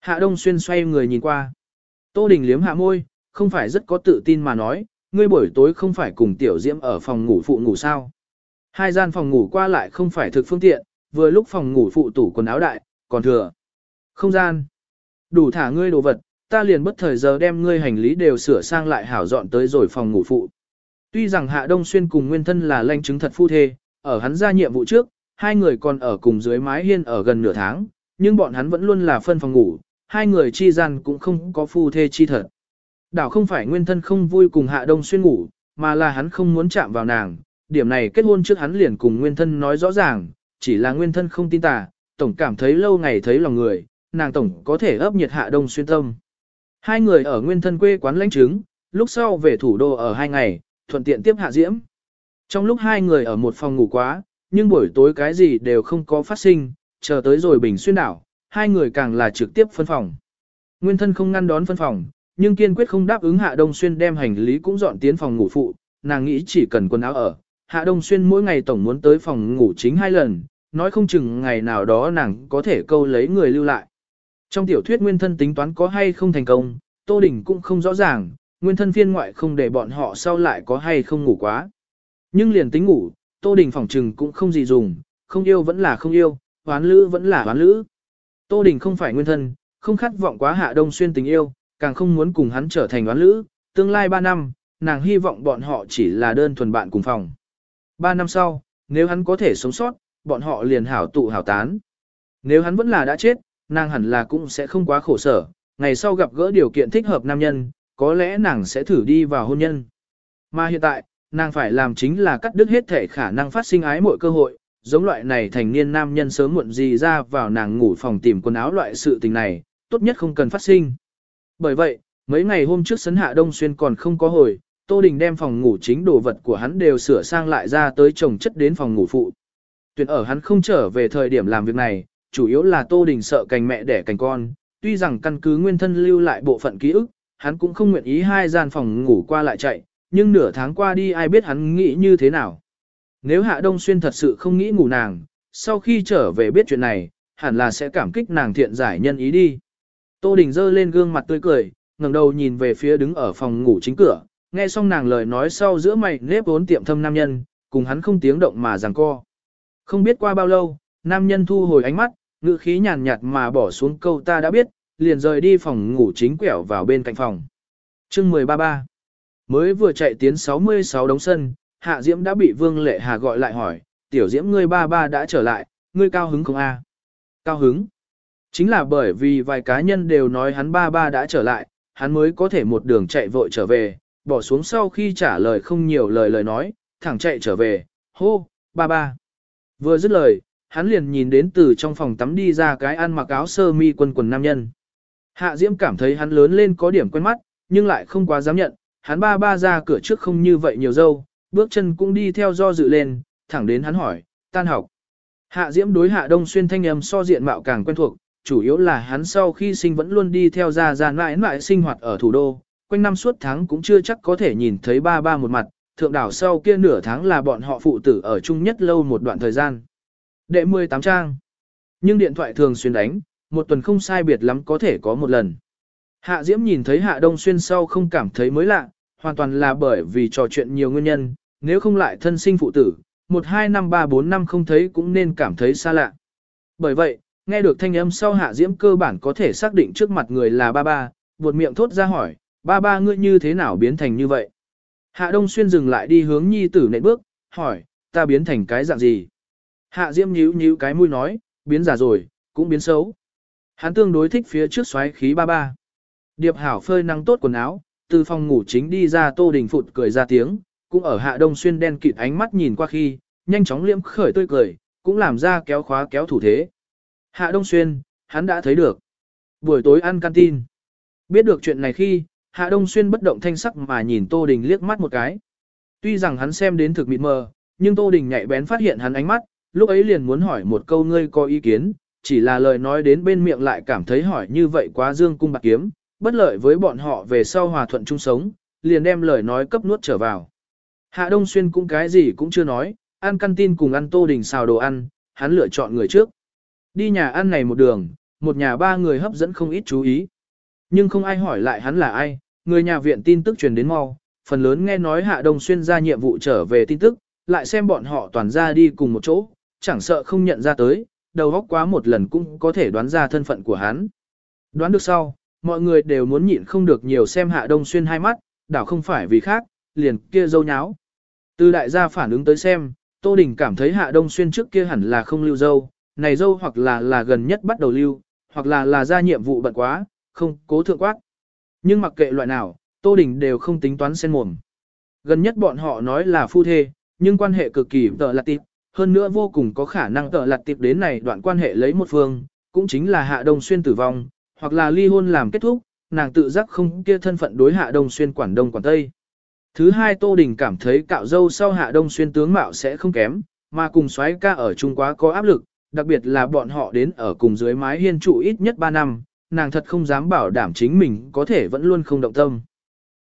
Hạ Đông Xuyên xoay người nhìn qua. Tô Đình liếm hạ môi, không phải rất có tự tin mà nói, ngươi buổi tối không phải cùng Tiểu Diễm ở phòng ngủ phụ ngủ sao. Hai gian phòng ngủ qua lại không phải thực phương tiện, vừa lúc phòng ngủ phụ tủ quần áo đại, còn thừa. Không gian. Đủ thả ngươi đồ vật, ta liền bất thời giờ đem ngươi hành lý đều sửa sang lại hảo dọn tới rồi phòng ngủ phụ. Tuy rằng Hạ Đông Xuyên cùng Nguyên Thân là lãnh chứng thật phu thê, ở hắn ra nhiệm vụ trước, hai người còn ở cùng dưới mái hiên ở gần nửa tháng, nhưng bọn hắn vẫn luôn là phân phòng ngủ, hai người chi gian cũng không có phu thê chi thật. Đảo không phải Nguyên Thân không vui cùng Hạ Đông Xuyên ngủ, mà là hắn không muốn chạm vào nàng, điểm này kết hôn trước hắn liền cùng Nguyên Thân nói rõ ràng, chỉ là Nguyên Thân không tin tà, tổng cảm thấy lâu ngày thấy lòng người, nàng tổng có thể ấp nhiệt Hạ Đông Xuyên tâm. Hai người ở Nguyên Thân quê quán lãnh chứng, lúc sau về thủ đô ở hai ngày, thuận tiện tiếp hạ diễm. Trong lúc hai người ở một phòng ngủ quá, nhưng buổi tối cái gì đều không có phát sinh, chờ tới rồi bình xuyên đảo, hai người càng là trực tiếp phân phòng. Nguyên thân không ngăn đón phân phòng, nhưng kiên quyết không đáp ứng Hạ Đông Xuyên đem hành lý cũng dọn tiến phòng ngủ phụ, nàng nghĩ chỉ cần quần áo ở. Hạ Đông Xuyên mỗi ngày tổng muốn tới phòng ngủ chính hai lần, nói không chừng ngày nào đó nàng có thể câu lấy người lưu lại. Trong tiểu thuyết nguyên thân tính toán có hay không thành công, Tô Đình cũng không rõ ràng, nguyên thân phiên ngoại không để bọn họ sau lại có hay không ngủ quá. Nhưng liền tính ngủ, Tô Đình phỏng trừng cũng không gì dùng, không yêu vẫn là không yêu, hoán lữ vẫn là hoán lữ. Tô Đình không phải nguyên thân, không khát vọng quá hạ đông xuyên tình yêu, càng không muốn cùng hắn trở thành hoán lữ, tương lai 3 năm, nàng hy vọng bọn họ chỉ là đơn thuần bạn cùng phòng. 3 năm sau, nếu hắn có thể sống sót, bọn họ liền hảo tụ hảo tán. Nếu hắn vẫn là đã chết, nàng hẳn là cũng sẽ không quá khổ sở, ngày sau gặp gỡ điều kiện thích hợp nam nhân, có lẽ nàng sẽ thử đi vào hôn nhân. Mà hiện tại, nàng phải làm chính là cắt đứt hết thể khả năng phát sinh ái mọi cơ hội, giống loại này thành niên nam nhân sớm muộn gì ra vào nàng ngủ phòng tìm quần áo loại sự tình này, tốt nhất không cần phát sinh. Bởi vậy, mấy ngày hôm trước sấn hạ đông xuyên còn không có hồi, Tô Đình đem phòng ngủ chính đồ vật của hắn đều sửa sang lại ra tới chồng chất đến phòng ngủ phụ. Tuyển ở hắn không trở về thời điểm làm việc này, chủ yếu là Tô Đình sợ cành mẹ đẻ cành con, tuy rằng căn cứ nguyên thân lưu lại bộ phận ký ức, hắn cũng không nguyện ý hai gian phòng ngủ qua lại chạy, nhưng nửa tháng qua đi ai biết hắn nghĩ như thế nào. Nếu Hạ Đông Xuyên thật sự không nghĩ ngủ nàng, sau khi trở về biết chuyện này, hẳn là sẽ cảm kích nàng thiện giải nhân ý đi. Tô Đình dơ lên gương mặt tươi cười, ngẩng đầu nhìn về phía đứng ở phòng ngủ chính cửa, nghe xong nàng lời nói sau giữa mày nếp vốn tiệm thâm nam nhân, cùng hắn không tiếng động mà giằng co. Không biết qua bao lâu, nam nhân thu hồi ánh mắt, ngữ khí nhàn nhạt mà bỏ xuống câu ta đã biết, liền rời đi phòng ngủ chính quẹo vào bên cạnh phòng. chương 133 Mới vừa chạy tiến 66 đống sân, Hạ Diễm đã bị Vương Lệ Hà gọi lại hỏi, tiểu Diễm ngươi ba ba đã trở lại, ngươi cao hứng không a? Cao hứng. Chính là bởi vì vài cá nhân đều nói hắn ba ba đã trở lại, hắn mới có thể một đường chạy vội trở về, bỏ xuống sau khi trả lời không nhiều lời lời nói, thẳng chạy trở về, hô, ba ba. Vừa dứt lời, hắn liền nhìn đến từ trong phòng tắm đi ra cái ăn mặc áo sơ mi quần quần nam nhân. Hạ Diễm cảm thấy hắn lớn lên có điểm quen mắt, nhưng lại không quá dám nhận, hắn ba ba ra cửa trước không như vậy nhiều dâu, bước chân cũng đi theo do dự lên, thẳng đến hắn hỏi, tan học. Hạ Diễm đối Hạ Đông Xuyên thanh âm so diện mạo càng quen thuộc, chủ yếu là hắn sau khi sinh vẫn luôn đi theo gia gia mãi mãi sinh hoạt ở thủ đô, quanh năm suốt tháng cũng chưa chắc có thể nhìn thấy ba ba một mặt, thượng đảo sau kia nửa tháng là bọn họ phụ tử ở chung nhất lâu một đoạn thời gian. Đệ 18 trang. Nhưng điện thoại thường xuyên đánh, một tuần không sai biệt lắm có thể có một lần. Hạ Diễm nhìn thấy Hạ Đông Xuyên sau không cảm thấy mới lạ, hoàn toàn là bởi vì trò chuyện nhiều nguyên nhân, nếu không lại thân sinh phụ tử, một hai năm ba bốn năm không thấy cũng nên cảm thấy xa lạ. Bởi vậy, nghe được thanh âm sau hạ diễm cơ bản có thể xác định trước mặt người là ba ba, buột miệng thốt ra hỏi, ba ba ngươi như thế nào biến thành như vậy? Hạ Đông Xuyên dừng lại đi hướng nhi tử nệm bước, hỏi, ta biến thành cái dạng gì? Hạ Diễm nhíu nhíu cái mũi nói, biến già rồi, cũng biến xấu. Hắn tương đối thích phía trước xoáy khí ba ba. Điệp hảo phơi nắng tốt quần áo, từ phòng ngủ chính đi ra tô đình phụt cười ra tiếng, cũng ở hạ đông xuyên đen kịt ánh mắt nhìn qua khi, nhanh chóng liễm khởi tươi cười, cũng làm ra kéo khóa kéo thủ thế. Hạ đông xuyên, hắn đã thấy được. Buổi tối ăn canteen. Biết được chuyện này khi, hạ đông xuyên bất động thanh sắc mà nhìn tô đình liếc mắt một cái. Tuy rằng hắn xem đến thực mịt mờ, nhưng tô đình nhạy bén phát hiện hắn ánh mắt, lúc ấy liền muốn hỏi một câu ngươi có ý kiến, chỉ là lời nói đến bên miệng lại cảm thấy hỏi như vậy quá dương cung bạc kiếm, bất lợi với bọn họ về sau hòa thuận chung sống, liền đem lời nói cấp nuốt trở vào. Hạ Đông Xuyên cũng cái gì cũng chưa nói, ăn căn tin cùng ăn tô đình xào đồ ăn, hắn lựa chọn người trước. Đi nhà ăn này một đường, một nhà ba người hấp dẫn không ít chú ý. Nhưng không ai hỏi lại hắn là ai, người nhà viện tin tức truyền đến mau, phần lớn nghe nói Hạ Đông Xuyên ra nhiệm vụ trở về tin tức, lại xem bọn họ toàn ra đi cùng một chỗ, chẳng sợ không nhận ra tới, đầu óc quá một lần cũng có thể đoán ra thân phận của hắn. Đoán được sau, mọi người đều muốn nhịn không được nhiều xem Hạ Đông Xuyên hai mắt, đảo không phải vì khác, liền kia dâu nháo. Từ đại gia phản ứng tới xem, Tô Đình cảm thấy Hạ Đông Xuyên trước kia hẳn là không lưu dâu, này dâu hoặc là là gần nhất bắt đầu lưu, hoặc là là ra nhiệm vụ bận quá, không cố thượng quát. Nhưng mặc kệ loại nào, Tô Đình đều không tính toán sen mồm. Gần nhất bọn họ nói là phu thê, nhưng quan hệ cực kỳ tợ là tịp, hơn nữa vô cùng có khả năng tợ lặt tiệp đến này đoạn quan hệ lấy một phương, cũng chính là Hạ Đông Xuyên tử vong, hoặc là ly hôn làm kết thúc, nàng tự giác không kia thân phận đối Hạ Đông Xuyên quản đông quản tây. Thứ hai Tô Đình cảm thấy cạo dâu sau Hạ Đông Xuyên tướng mạo sẽ không kém, mà cùng xoáy ca ở Trung quá có áp lực, đặc biệt là bọn họ đến ở cùng dưới mái hiên trụ ít nhất 3 năm, nàng thật không dám bảo đảm chính mình có thể vẫn luôn không động tâm.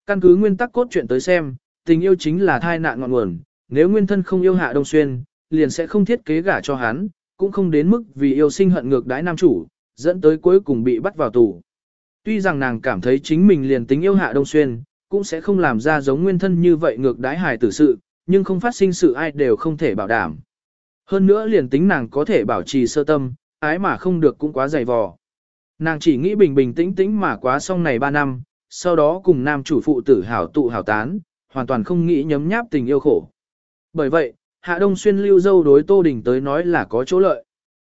Căn cứ nguyên tắc cốt truyện tới xem, tình yêu chính là thai nạn ngọn nguồn, nếu nguyên thân không yêu Hạ Đông Xuyên, liền sẽ không thiết kế gả cho hắn, cũng không đến mức vì yêu sinh hận ngược đãi nam chủ, dẫn tới cuối cùng bị bắt vào tù. Tuy rằng nàng cảm thấy chính mình liền tính yêu hạ đông xuyên, cũng sẽ không làm ra giống nguyên thân như vậy ngược đãi hài tử sự, nhưng không phát sinh sự ai đều không thể bảo đảm. Hơn nữa liền tính nàng có thể bảo trì sơ tâm, ái mà không được cũng quá dày vò. Nàng chỉ nghĩ bình bình tĩnh tĩnh mà quá xong này 3 năm, sau đó cùng nam chủ phụ tử hảo tụ hảo tán, hoàn toàn không nghĩ nhấm nháp tình yêu khổ. Bởi vậy, Hạ Đông Xuyên lưu dâu đối Tô Đình tới nói là có chỗ lợi.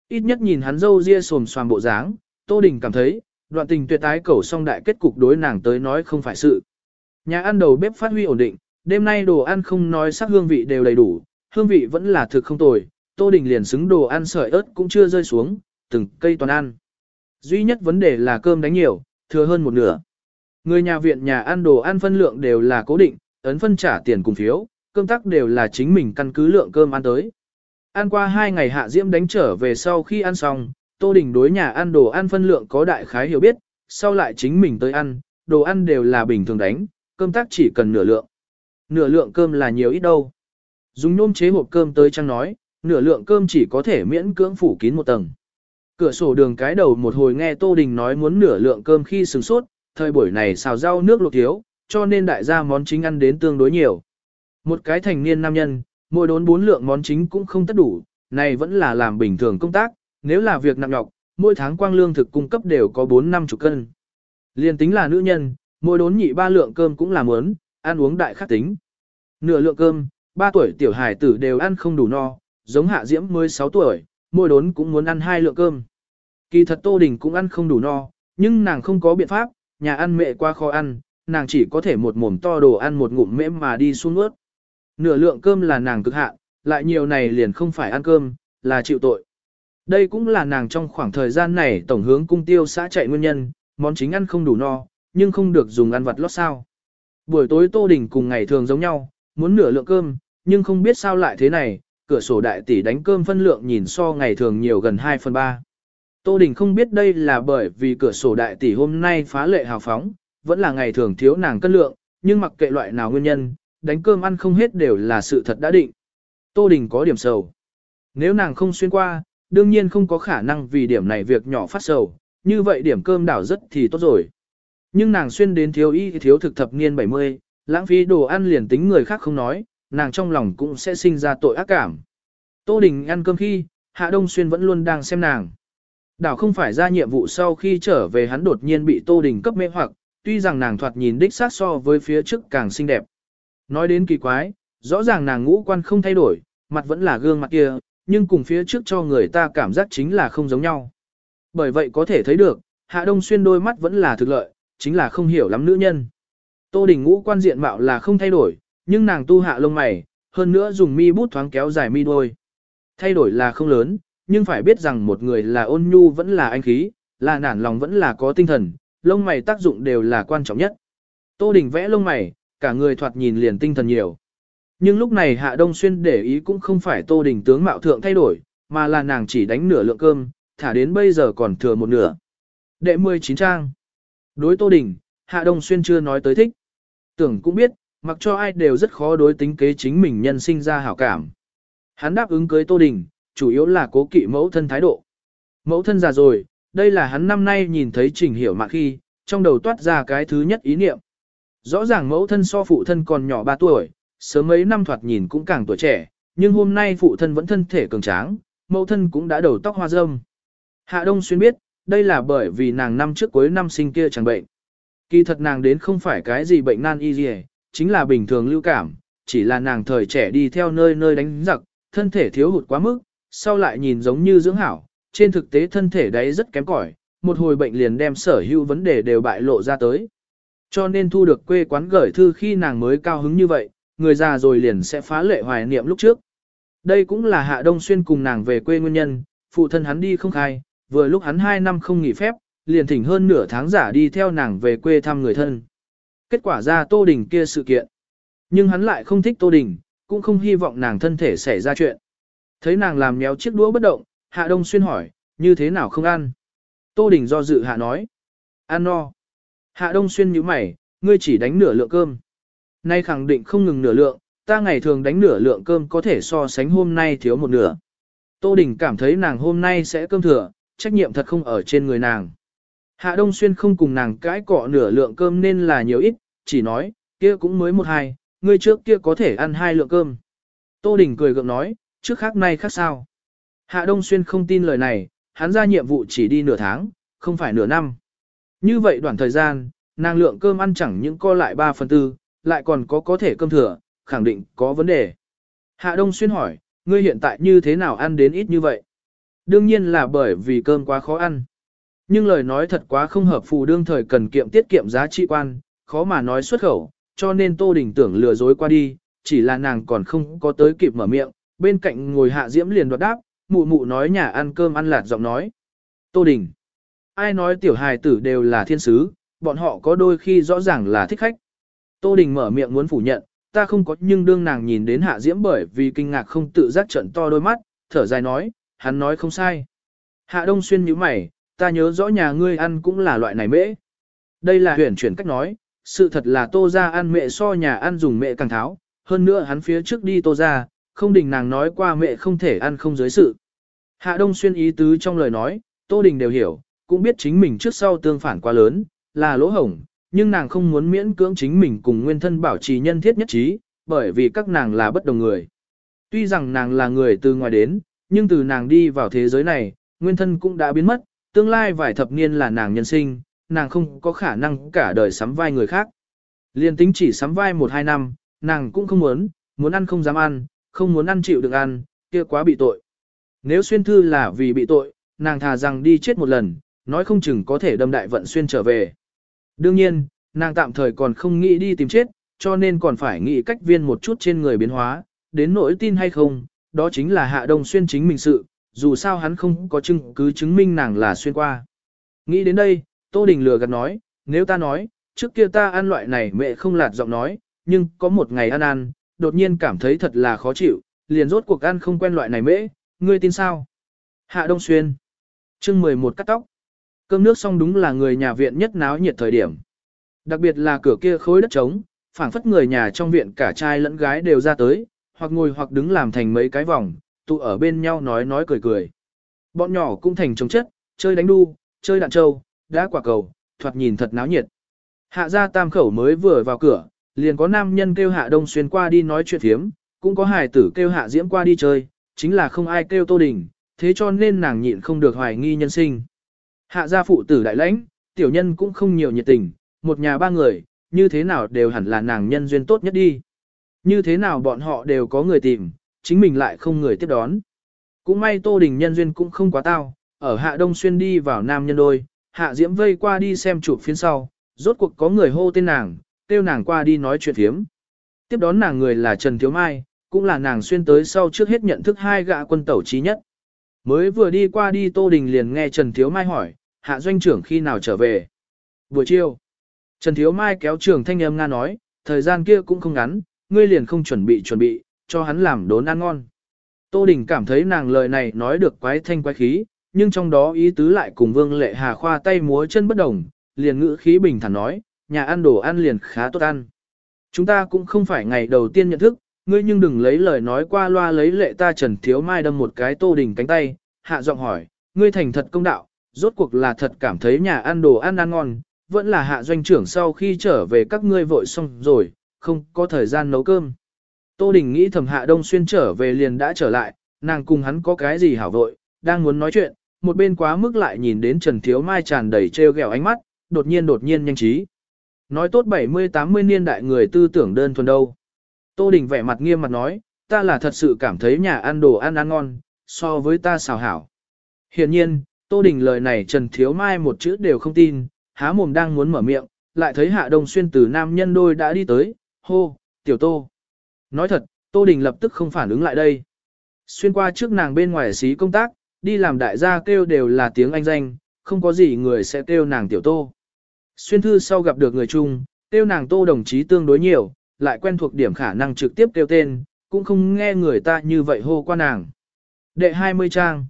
Ít nhất nhìn hắn dâu ria sồm xoàm bộ dáng, Tô Đình cảm thấy, đoạn tình tuyệt tái cầu song đại kết cục đối nàng tới nói không phải sự. Nhà ăn đầu bếp phát huy ổn định, đêm nay đồ ăn không nói sắc hương vị đều đầy đủ, hương vị vẫn là thực không tồi, Tô Đình liền xứng đồ ăn sợi ớt cũng chưa rơi xuống, từng cây toàn ăn. Duy nhất vấn đề là cơm đánh nhiều, thừa hơn một nửa. Người nhà viện nhà ăn đồ ăn phân lượng đều là cố định, ấn phân trả tiền cùng phiếu, cơm tắc đều là chính mình căn cứ lượng cơm ăn tới. Ăn qua hai ngày hạ diễm đánh trở về sau khi ăn xong, Tô Đình đối nhà ăn đồ ăn phân lượng có đại khái hiểu biết, sau lại chính mình tới ăn, đồ ăn đều là bình thường đánh, cơm tắc chỉ cần nửa lượng. Nửa lượng cơm là nhiều ít đâu. Dùng nôm chế hộp cơm tới chăng nói, nửa lượng cơm chỉ có thể miễn cưỡng phủ kín một tầng. Cửa sổ đường cái đầu một hồi nghe Tô Đình nói muốn nửa lượng cơm khi sừng sốt, thời buổi này xào rau nước luộc thiếu, cho nên đại gia món chính ăn đến tương đối nhiều. Một cái thành niên nam nhân, mỗi đốn bốn lượng món chính cũng không tất đủ, này vẫn là làm bình thường công tác, nếu là việc nặng nhọc, mỗi tháng quang lương thực cung cấp đều có 4 năm chục cân. Liên tính là nữ nhân, mỗi đốn nhị ba lượng cơm cũng là muốn, ăn uống đại khắc tính. Nửa lượng cơm, ba tuổi tiểu hải tử đều ăn không đủ no, giống hạ diễm mới 6 tuổi, mỗi đốn cũng muốn ăn hai lượng cơm. Kỳ thật Tô Đình cũng ăn không đủ no, nhưng nàng không có biện pháp, nhà ăn mẹ qua kho ăn, nàng chỉ có thể một mồm to đồ ăn một ngụm mễ mà đi xuống ướt. Nửa lượng cơm là nàng cực hạn, lại nhiều này liền không phải ăn cơm, là chịu tội. Đây cũng là nàng trong khoảng thời gian này tổng hướng cung tiêu xã chạy nguyên nhân, món chính ăn không đủ no, nhưng không được dùng ăn vặt lót sao. Buổi tối Tô Đình cùng ngày thường giống nhau, muốn nửa lượng cơm, nhưng không biết sao lại thế này, cửa sổ đại tỷ đánh cơm phân lượng nhìn so ngày thường nhiều gần 2 phần 3. Tô Đình không biết đây là bởi vì cửa sổ đại tỷ hôm nay phá lệ hào phóng, vẫn là ngày thường thiếu nàng cân lượng, nhưng mặc kệ loại nào nguyên nhân, đánh cơm ăn không hết đều là sự thật đã định. Tô Đình có điểm sầu. Nếu nàng không xuyên qua, đương nhiên không có khả năng vì điểm này việc nhỏ phát sầu, như vậy điểm cơm đảo rất thì tốt rồi. Nhưng nàng xuyên đến thiếu y thiếu thực thập niên 70, lãng phí đồ ăn liền tính người khác không nói, nàng trong lòng cũng sẽ sinh ra tội ác cảm. Tô Đình ăn cơm khi, Hạ Đông Xuyên vẫn luôn đang xem nàng. Đảo không phải ra nhiệm vụ sau khi trở về hắn đột nhiên bị Tô Đình cấp mê hoặc, tuy rằng nàng thoạt nhìn đích xác so với phía trước càng xinh đẹp. Nói đến kỳ quái, rõ ràng nàng ngũ quan không thay đổi, mặt vẫn là gương mặt kia, nhưng cùng phía trước cho người ta cảm giác chính là không giống nhau. Bởi vậy có thể thấy được, Hạ Đông Xuyên đôi mắt vẫn là thực lợi, chính là không hiểu lắm nữ nhân. Tô Đình ngũ quan diện mạo là không thay đổi, nhưng nàng tu hạ lông mày, hơn nữa dùng mi bút thoáng kéo dài mi đôi. Thay đổi là không lớn, nhưng phải biết rằng một người là ôn nhu vẫn là anh khí, là nản lòng vẫn là có tinh thần, lông mày tác dụng đều là quan trọng nhất. Tô Đình vẽ lông mày, cả người thoạt nhìn liền tinh thần nhiều. Nhưng lúc này Hạ Đông Xuyên để ý cũng không phải Tô Đình tướng mạo thượng thay đổi, mà là nàng chỉ đánh nửa lượng cơm, thả đến bây giờ còn thừa một nửa. Đệ 19 trang. Đối Tô Đình, Hạ Đông Xuyên chưa nói tới thích. Tưởng cũng biết, mặc cho ai đều rất khó đối tính kế chính mình nhân sinh ra hảo cảm. Hắn đáp ứng cưới Tô Đình, chủ yếu là cố kỵ mẫu thân thái độ. Mẫu thân già rồi, đây là hắn năm nay nhìn thấy trình hiểu mạc khi, trong đầu toát ra cái thứ nhất ý niệm. Rõ ràng mẫu thân so phụ thân còn nhỏ 3 tuổi, sớm mấy năm thoạt nhìn cũng càng tuổi trẻ, nhưng hôm nay phụ thân vẫn thân thể cường tráng, mẫu thân cũng đã đầu tóc hoa râm. Hạ Đông Xuyên biết, đây là bởi vì nàng năm trước cuối năm sinh kia chẳng bệnh. Kỳ thật nàng đến không phải cái gì bệnh nan y gì, chính là bình thường lưu cảm, chỉ là nàng thời trẻ đi theo nơi nơi đánh giặc, thân thể thiếu hụt quá mức, sau lại nhìn giống như dưỡng hảo, trên thực tế thân thể đấy rất kém cỏi, một hồi bệnh liền đem sở hữu vấn đề đều bại lộ ra tới. Cho nên thu được quê quán gửi thư khi nàng mới cao hứng như vậy, người già rồi liền sẽ phá lệ hoài niệm lúc trước. Đây cũng là Hạ Đông Xuyên cùng nàng về quê nguyên nhân, phụ thân hắn đi không khai, vừa lúc hắn 2 năm không nghỉ phép, liền thỉnh hơn nửa tháng giả đi theo nàng về quê thăm người thân. Kết quả ra Tô Đình kia sự kiện. Nhưng hắn lại không thích Tô Đình, cũng không hy vọng nàng thân thể xảy ra chuyện. Thấy nàng làm méo chiếc đũa bất động, Hạ Đông Xuyên hỏi, như thế nào không ăn? Tô Đình do dự Hạ nói, ăn no. Hạ Đông Xuyên nhíu mày, ngươi chỉ đánh nửa lượng cơm. Nay khẳng định không ngừng nửa lượng, ta ngày thường đánh nửa lượng cơm có thể so sánh hôm nay thiếu một nửa. Tô Đình cảm thấy nàng hôm nay sẽ cơm thừa, trách nhiệm thật không ở trên người nàng. Hạ Đông Xuyên không cùng nàng cãi cọ nửa lượng cơm nên là nhiều ít, chỉ nói, kia cũng mới một hai, ngươi trước kia có thể ăn hai lượng cơm. Tô Đình cười gượng nói, trước khác nay khác sao. Hạ Đông Xuyên không tin lời này, hắn ra nhiệm vụ chỉ đi nửa tháng, không phải nửa năm. Như vậy đoạn thời gian, nàng lượng cơm ăn chẳng những co lại 3 phần tư, lại còn có có thể cơm thừa, khẳng định có vấn đề. Hạ Đông Xuyên hỏi, ngươi hiện tại như thế nào ăn đến ít như vậy? Đương nhiên là bởi vì cơm quá khó ăn. Nhưng lời nói thật quá không hợp phù đương thời cần kiệm tiết kiệm giá trị quan, khó mà nói xuất khẩu, cho nên Tô Đình tưởng lừa dối qua đi, chỉ là nàng còn không có tới kịp mở miệng, bên cạnh ngồi hạ diễm liền đoạt đáp, mụ mụ nói nhà ăn cơm ăn lạt giọng nói. Tô Đình, ai nói tiểu hài tử đều là thiên sứ, bọn họ có đôi khi rõ ràng là thích khách. Tô Đình mở miệng muốn phủ nhận, ta không có nhưng đương nàng nhìn đến hạ diễm bởi vì kinh ngạc không tự giác trận to đôi mắt, thở dài nói, hắn nói không sai. Hạ Đông Xuyên nhíu mày, ta nhớ rõ nhà ngươi ăn cũng là loại này mễ. Đây là huyền chuyển cách nói, sự thật là tô ra ăn mẹ so nhà ăn dùng mẹ càng tháo, hơn nữa hắn phía trước đi tô ra, không đình nàng nói qua mẹ không thể ăn không giới sự. Hạ Đông Xuyên ý tứ trong lời nói, Tô Đình đều hiểu, cũng biết chính mình trước sau tương phản quá lớn, là lỗ hổng, nhưng nàng không muốn miễn cưỡng chính mình cùng nguyên thân bảo trì nhân thiết nhất trí, bởi vì các nàng là bất đồng người. Tuy rằng nàng là người từ ngoài đến, nhưng từ nàng đi vào thế giới này, nguyên thân cũng đã biến mất, tương lai vài thập niên là nàng nhân sinh, nàng không có khả năng cả đời sắm vai người khác. Liên tính chỉ sắm vai một hai năm, nàng cũng không muốn, muốn ăn không dám ăn, không muốn ăn chịu được ăn, kia quá bị tội. Nếu xuyên thư là vì bị tội, nàng thà rằng đi chết một lần, nói không chừng có thể đâm đại vận xuyên trở về. Đương nhiên, nàng tạm thời còn không nghĩ đi tìm chết, cho nên còn phải nghĩ cách viên một chút trên người biến hóa, đến nỗi tin hay không, đó chính là hạ đông xuyên chính mình sự, dù sao hắn không có chứng cứ chứng minh nàng là xuyên qua. Nghĩ đến đây, Tô Đình lừa gạt nói, nếu ta nói, trước kia ta ăn loại này mẹ không lạt giọng nói, nhưng có một ngày ăn ăn, đột nhiên cảm thấy thật là khó chịu, liền rốt cuộc ăn không quen loại này mễ, ngươi tin sao? Hạ Đông Xuyên chương 11 cắt tóc Cơm nước xong đúng là người nhà viện nhất náo nhiệt thời điểm. Đặc biệt là cửa kia khối đất trống, phảng phất người nhà trong viện cả trai lẫn gái đều ra tới, hoặc ngồi hoặc đứng làm thành mấy cái vòng, tụ ở bên nhau nói nói cười cười. Bọn nhỏ cũng thành trống chất, chơi đánh đu, chơi đạn trâu, đá quả cầu, thoạt nhìn thật náo nhiệt. Hạ gia tam khẩu mới vừa vào cửa, liền có nam nhân kêu hạ đông xuyên qua đi nói chuyện thiếm, cũng có hài tử kêu hạ diễm qua đi chơi, chính là không ai kêu tô đình, thế cho nên nàng nhịn không được hoài nghi nhân sinh. Hạ gia phụ tử đại lãnh, tiểu nhân cũng không nhiều nhiệt tình, một nhà ba người, như thế nào đều hẳn là nàng nhân duyên tốt nhất đi. Như thế nào bọn họ đều có người tìm, chính mình lại không người tiếp đón. Cũng may Tô Đình nhân duyên cũng không quá tao, ở Hạ Đông Xuyên đi vào nam nhân đôi, Hạ Diễm vây qua đi xem chụp phiến sau, rốt cuộc có người hô tên nàng, kêu nàng qua đi nói chuyện phiếm. Tiếp đón nàng người là Trần Thiếu Mai, cũng là nàng xuyên tới sau trước hết nhận thức hai gã quân tẩu trí nhất. Mới vừa đi qua đi Tô Đình liền nghe Trần Thiếu Mai hỏi, Hạ Doanh trưởng khi nào trở về? Buổi chiều. Trần Thiếu Mai kéo trường thanh âm Nga nói, thời gian kia cũng không ngắn, ngươi liền không chuẩn bị chuẩn bị, cho hắn làm đốn ăn ngon. Tô Đình cảm thấy nàng lời này nói được quái thanh quái khí, nhưng trong đó ý tứ lại cùng Vương Lệ Hà khoa tay múa chân bất đồng, liền ngữ khí bình thản nói, nhà ăn đồ ăn liền khá tốt ăn. Chúng ta cũng không phải ngày đầu tiên nhận thức, ngươi nhưng đừng lấy lời nói qua loa lấy lệ ta Trần Thiếu Mai đâm một cái Tô Đình cánh tay, hạ giọng hỏi, ngươi thành thật công đạo, rốt cuộc là thật cảm thấy nhà ăn đồ ăn ăn ngon, vẫn là hạ doanh trưởng sau khi trở về các ngươi vội xong rồi, không có thời gian nấu cơm. Tô Đình nghĩ thầm hạ đông xuyên trở về liền đã trở lại, nàng cùng hắn có cái gì hảo vội, đang muốn nói chuyện, một bên quá mức lại nhìn đến Trần Thiếu Mai tràn đầy trêu ghẹo ánh mắt, đột nhiên đột nhiên nhanh trí. Nói tốt 70-80 niên đại người tư tưởng đơn thuần đâu. Tô Đình vẻ mặt nghiêm mặt nói, ta là thật sự cảm thấy nhà ăn đồ ăn ăn ngon, so với ta xào hảo. Hiện nhiên, Tô Đình lời này Trần Thiếu Mai một chữ đều không tin, há mồm đang muốn mở miệng, lại thấy Hạ Đông Xuyên từ nam nhân đôi đã đi tới, hô, tiểu Tô. Nói thật, Tô Đình lập tức không phản ứng lại đây. Xuyên qua trước nàng bên ngoài xí công tác, đi làm đại gia kêu đều là tiếng Anh danh, không có gì người sẽ kêu nàng tiểu Tô. Xuyên thư sau gặp được người chung, kêu nàng Tô đồng chí tương đối nhiều, lại quen thuộc điểm khả năng trực tiếp kêu tên, cũng không nghe người ta như vậy hô qua nàng. Đệ 20 trang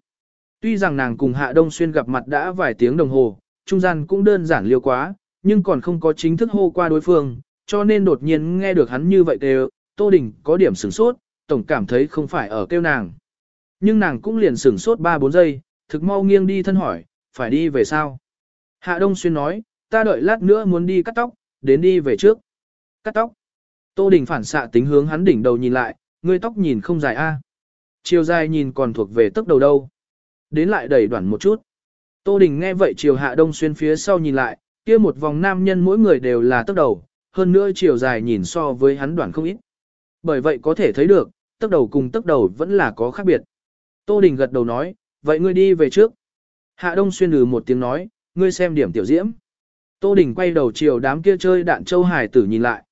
Tuy rằng nàng cùng Hạ Đông Xuyên gặp mặt đã vài tiếng đồng hồ, trung gian cũng đơn giản liêu quá, nhưng còn không có chính thức hô qua đối phương, cho nên đột nhiên nghe được hắn như vậy kêu, Tô Đình có điểm sửng sốt, tổng cảm thấy không phải ở kêu nàng. Nhưng nàng cũng liền sửng sốt 3-4 giây, thực mau nghiêng đi thân hỏi, phải đi về sao? Hạ Đông Xuyên nói, ta đợi lát nữa muốn đi cắt tóc, đến đi về trước. Cắt tóc. Tô Đình phản xạ tính hướng hắn đỉnh đầu nhìn lại, ngươi tóc nhìn không dài a. Chiều dài nhìn còn thuộc về tốc đầu đâu. Đến lại đẩy đoạn một chút. Tô Đình nghe vậy chiều hạ đông xuyên phía sau nhìn lại, kia một vòng nam nhân mỗi người đều là tốc đầu, hơn nữa chiều dài nhìn so với hắn đoạn không ít. Bởi vậy có thể thấy được, tốc đầu cùng tốc đầu vẫn là có khác biệt. Tô Đình gật đầu nói, vậy ngươi đi về trước. Hạ đông xuyên lừ một tiếng nói, ngươi xem điểm tiểu diễm. Tô Đình quay đầu chiều đám kia chơi đạn châu hải tử nhìn lại.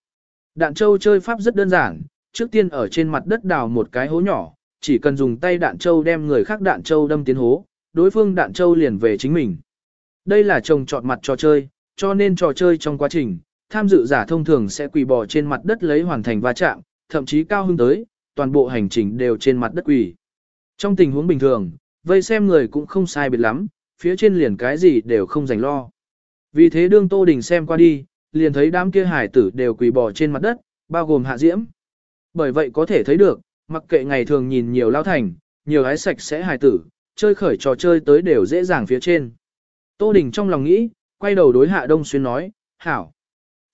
Đạn châu chơi pháp rất đơn giản, trước tiên ở trên mặt đất đào một cái hố nhỏ, chỉ cần dùng tay đạn châu đem người khác đạn châu đâm tiến hố, đối phương đạn châu liền về chính mình. Đây là trồng trọt mặt trò chơi, cho nên trò chơi trong quá trình, tham dự giả thông thường sẽ quỳ bò trên mặt đất lấy hoàn thành va chạm, thậm chí cao hơn tới, toàn bộ hành trình đều trên mặt đất quỳ. Trong tình huống bình thường, vây xem người cũng không sai biệt lắm, phía trên liền cái gì đều không dành lo. Vì thế đương Tô Đình xem qua đi, liền thấy đám kia hải tử đều quỳ bò trên mặt đất, bao gồm hạ diễm. Bởi vậy có thể thấy được, mặc kệ ngày thường nhìn nhiều lao thành, nhiều hái sạch sẽ hải tử, chơi khởi trò chơi tới đều dễ dàng phía trên. Tô Đình trong lòng nghĩ, quay đầu đối Hạ Đông Xuyên nói, hảo.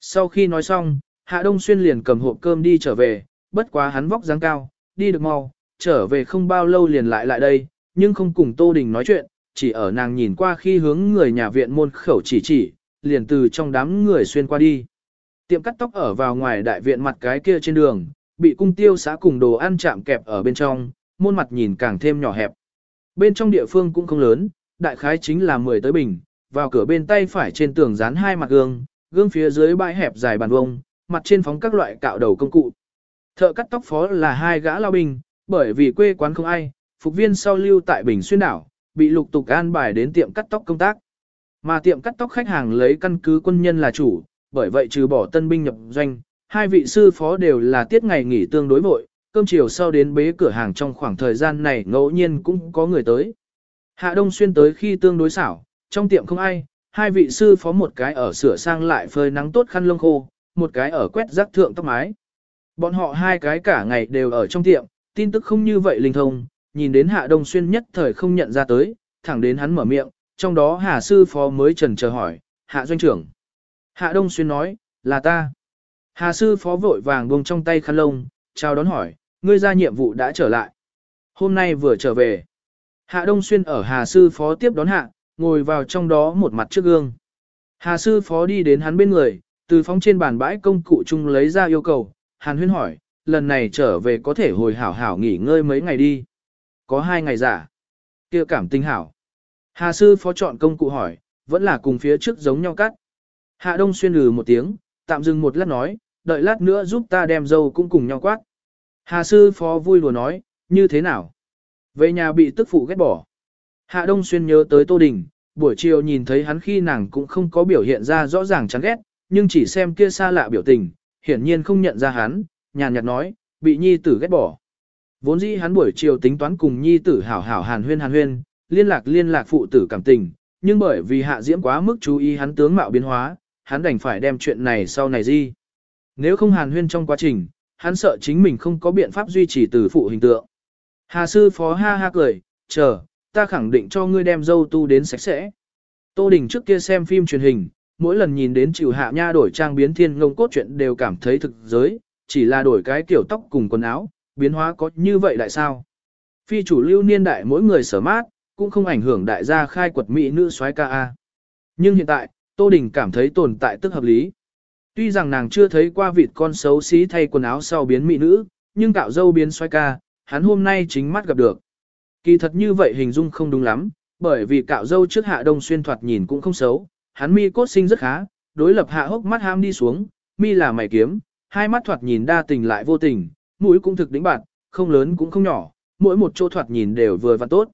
Sau khi nói xong, Hạ Đông Xuyên liền cầm hộp cơm đi trở về, bất quá hắn vóc dáng cao, đi được mau, trở về không bao lâu liền lại lại đây, nhưng không cùng Tô Đình nói chuyện, chỉ ở nàng nhìn qua khi hướng người nhà viện môn khẩu chỉ chỉ, liền từ trong đám người xuyên qua đi. Tiệm cắt tóc ở vào ngoài đại viện mặt cái kia trên đường, bị cung tiêu xã cùng đồ ăn chạm kẹp ở bên trong, môn mặt nhìn càng thêm nhỏ hẹp. Bên trong địa phương cũng không lớn, đại khái chính là 10 tới bình, vào cửa bên tay phải trên tường dán hai mặt gương, gương phía dưới bãi hẹp dài bàn vông, mặt trên phóng các loại cạo đầu công cụ. Thợ cắt tóc phó là hai gã lao binh, bởi vì quê quán không ai, phục viên sau lưu tại Bình Xuyên đảo, bị lục tục an bài đến tiệm cắt tóc công tác. Mà tiệm cắt tóc khách hàng lấy căn cứ quân nhân là chủ, bởi vậy trừ bỏ tân binh nhập doanh, hai vị sư phó đều là tiết ngày nghỉ tương đối vội, cơm chiều sau đến bế cửa hàng trong khoảng thời gian này ngẫu nhiên cũng có người tới. Hạ Đông Xuyên tới khi tương đối xảo, trong tiệm không ai, hai vị sư phó một cái ở sửa sang lại phơi nắng tốt khăn lông khô, một cái ở quét rác thượng tóc mái. Bọn họ hai cái cả ngày đều ở trong tiệm, tin tức không như vậy linh thông, nhìn đến Hạ Đông Xuyên nhất thời không nhận ra tới, thẳng đến hắn mở miệng, trong đó Hà sư phó mới trần chờ hỏi, Hạ doanh trưởng. Hạ Đông Xuyên nói, là ta. Hà sư phó vội vàng buông trong tay khăn lông, chào đón hỏi, ngươi ra nhiệm vụ đã trở lại. Hôm nay vừa trở về. Hạ Đông Xuyên ở Hà Sư Phó tiếp đón hạ, ngồi vào trong đó một mặt trước gương. Hà Sư Phó đi đến hắn bên người, từ phóng trên bàn bãi công cụ chung lấy ra yêu cầu, Hàn Huyên hỏi, lần này trở về có thể hồi hảo hảo nghỉ ngơi mấy ngày đi. Có hai ngày giả. kia cảm tinh hảo. Hà Sư Phó chọn công cụ hỏi, vẫn là cùng phía trước giống nhau cắt. Hạ Đông Xuyên lừ một tiếng, tạm dừng một lát nói, đợi lát nữa giúp ta đem dâu cũng cùng nhau quát. Hà Sư Phó vui lùa nói, như thế nào? Về nhà bị tức phụ ghét bỏ. Hạ Đông Xuyên nhớ tới Tô Đình, buổi chiều nhìn thấy hắn khi nàng cũng không có biểu hiện ra rõ ràng chán ghét, nhưng chỉ xem kia xa lạ biểu tình, hiển nhiên không nhận ra hắn, nhàn nhạt nói, bị nhi tử ghét bỏ. Vốn dĩ hắn buổi chiều tính toán cùng nhi tử hảo hảo hàn huyên hàn huyên, liên lạc liên lạc phụ tử cảm tình, nhưng bởi vì hạ diễm quá mức chú ý hắn tướng mạo biến hóa, hắn đành phải đem chuyện này sau này gì. Nếu không hàn huyên trong quá trình, hắn sợ chính mình không có biện pháp duy trì từ phụ hình tượng. Hà sư phó ha ha cười, chờ, ta khẳng định cho ngươi đem dâu tu đến sạch sẽ. Tô Đình trước kia xem phim truyền hình, mỗi lần nhìn đến chịu hạ nha đổi trang biến thiên ngông cốt chuyện đều cảm thấy thực giới, chỉ là đổi cái kiểu tóc cùng quần áo, biến hóa có như vậy lại sao? Phi chủ lưu niên đại mỗi người sở mát, cũng không ảnh hưởng đại gia khai quật mỹ nữ soái ca a. Nhưng hiện tại, Tô Đình cảm thấy tồn tại tức hợp lý. Tuy rằng nàng chưa thấy qua vịt con xấu xí thay quần áo sau biến mỹ nữ, nhưng cạo dâu biến soái ca, hắn hôm nay chính mắt gặp được. Kỳ thật như vậy hình dung không đúng lắm, bởi vì cạo dâu trước hạ đông xuyên thoạt nhìn cũng không xấu, hắn mi cốt sinh rất khá, đối lập hạ hốc mắt ham đi xuống, mi là mày kiếm, hai mắt thoạt nhìn đa tình lại vô tình, mũi cũng thực đỉnh bạn, không lớn cũng không nhỏ, mỗi một chỗ thoạt nhìn đều vừa và tốt.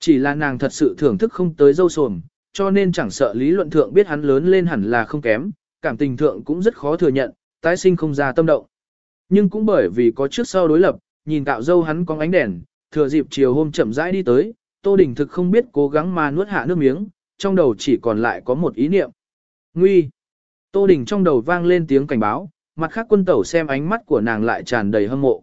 Chỉ là nàng thật sự thưởng thức không tới dâu sồm, cho nên chẳng sợ lý luận thượng biết hắn lớn lên hẳn là không kém, cảm tình thượng cũng rất khó thừa nhận, tái sinh không ra tâm động. Nhưng cũng bởi vì có trước sau đối lập, nhìn cạo dâu hắn có ánh đèn, thừa dịp chiều hôm chậm rãi đi tới, Tô Đình thực không biết cố gắng mà nuốt hạ nước miếng, trong đầu chỉ còn lại có một ý niệm. Nguy! Tô Đình trong đầu vang lên tiếng cảnh báo, mặt khác quân tẩu xem ánh mắt của nàng lại tràn đầy hâm mộ.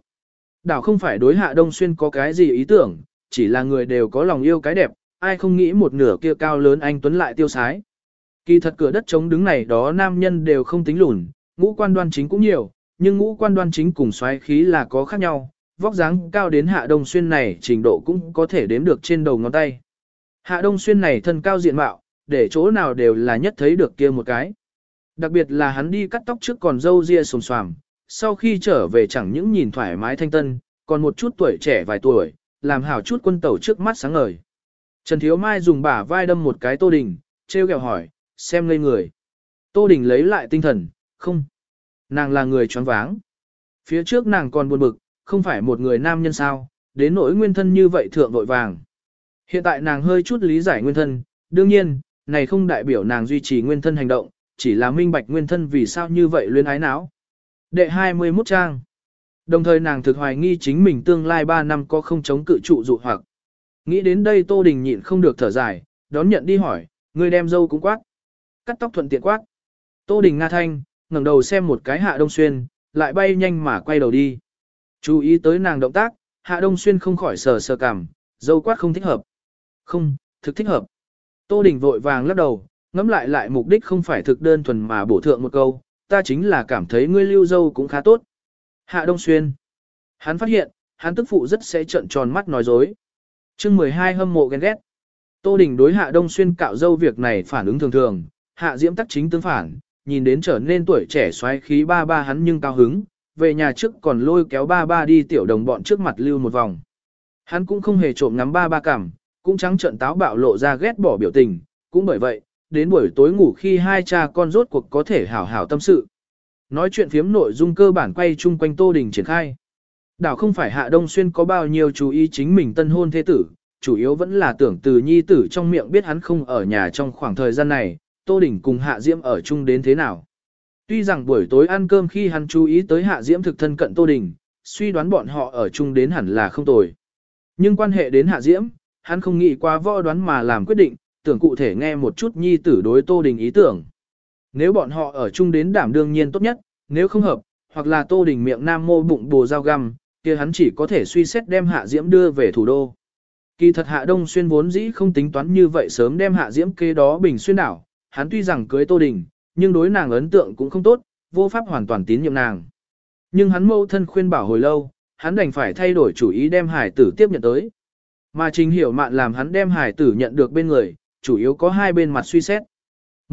Đảo không phải đối hạ Đông Xuyên có cái gì ý tưởng, chỉ là người đều có lòng yêu cái đẹp, ai không nghĩ một nửa kia cao lớn anh Tuấn lại tiêu sái. Kỳ thật cửa đất chống đứng này đó nam nhân đều không tính lùn, ngũ quan đoan chính cũng nhiều, nhưng ngũ quan đoan chính cùng xoáy khí là có khác nhau, vóc dáng cao đến hạ đông xuyên này trình độ cũng có thể đếm được trên đầu ngón tay. Hạ đông xuyên này thân cao diện mạo, để chỗ nào đều là nhất thấy được kia một cái. Đặc biệt là hắn đi cắt tóc trước còn dâu ria sồm xoàm, sau khi trở về chẳng những nhìn thoải mái thanh tân, còn một chút tuổi trẻ vài tuổi, làm hảo chút quân tẩu trước mắt sáng ngời. Trần Thiếu Mai dùng bả vai đâm một cái tô đình, treo kẹo hỏi, xem ngây người. Tô Đình lấy lại tinh thần, không. Nàng là người choáng váng. Phía trước nàng còn buồn bực, không phải một người nam nhân sao, đến nỗi nguyên thân như vậy thượng vội vàng. Hiện tại nàng hơi chút lý giải nguyên thân, đương nhiên, này không đại biểu nàng duy trì nguyên thân hành động, chỉ là minh bạch nguyên thân vì sao như vậy luyến ái não. Đệ 21 trang. Đồng thời nàng thực hoài nghi chính mình tương lai 3 năm có không chống cự trụ dụ hoặc. Nghĩ đến đây Tô Đình nhịn không được thở dài, đón nhận đi hỏi, người đem dâu cũng quát cắt tóc thuận tiện quát. Tô Đình Nga Thanh, ngẩng đầu xem một cái Hạ Đông Xuyên, lại bay nhanh mà quay đầu đi. Chú ý tới nàng động tác, Hạ Đông Xuyên không khỏi sờ sờ cảm, dâu quát không thích hợp. Không, thực thích hợp. Tô Đình vội vàng lắc đầu, ngẫm lại lại mục đích không phải thực đơn thuần mà bổ thượng một câu, ta chính là cảm thấy ngươi lưu dâu cũng khá tốt. Hạ Đông Xuyên. Hắn phát hiện, hắn tức phụ rất sẽ trợn tròn mắt nói dối. chương 12 hâm mộ ghen ghét. Tô Đình đối Hạ Đông Xuyên cạo dâu việc này phản ứng thường thường, hạ diễm tắc chính tương phản, nhìn đến trở nên tuổi trẻ xoáy khí ba ba hắn nhưng cao hứng, về nhà trước còn lôi kéo ba ba đi tiểu đồng bọn trước mặt lưu một vòng. Hắn cũng không hề trộm ngắm ba ba cảm, cũng trắng trận táo bạo lộ ra ghét bỏ biểu tình, cũng bởi vậy, đến buổi tối ngủ khi hai cha con rốt cuộc có thể hảo hảo tâm sự. Nói chuyện phiếm nội dung cơ bản quay chung quanh Tô Đình triển khai. Đảo không phải Hạ Đông Xuyên có bao nhiêu chú ý chính mình tân hôn thế tử, chủ yếu vẫn là tưởng từ nhi tử trong miệng biết hắn không ở nhà trong khoảng thời gian này, Tô Đình cùng Hạ Diễm ở chung đến thế nào. Tuy rằng buổi tối ăn cơm khi hắn chú ý tới Hạ Diễm thực thân cận Tô Đình, suy đoán bọn họ ở chung đến hẳn là không tồi. Nhưng quan hệ đến Hạ Diễm, hắn không nghĩ qua võ đoán mà làm quyết định, tưởng cụ thể nghe một chút nhi tử đối Tô Đình ý tưởng. Nếu bọn họ ở chung đến đảm đương nhiên tốt nhất, nếu không hợp, hoặc là Tô Đình miệng nam mô bụng bồ dao găm, kia hắn chỉ có thể suy xét đem Hạ Diễm đưa về thủ đô. Kỳ thật Hạ Đông Xuyên vốn dĩ không tính toán như vậy sớm đem Hạ Diễm kế đó bình xuyên đảo, hắn tuy rằng cưới Tô Đình, nhưng đối nàng ấn tượng cũng không tốt, vô pháp hoàn toàn tín nhiệm nàng. Nhưng hắn mâu thân khuyên bảo hồi lâu, hắn đành phải thay đổi chủ ý đem hải tử tiếp nhận tới. Mà trình hiểu mạn làm hắn đem hải tử nhận được bên người, chủ yếu có hai bên mặt suy xét.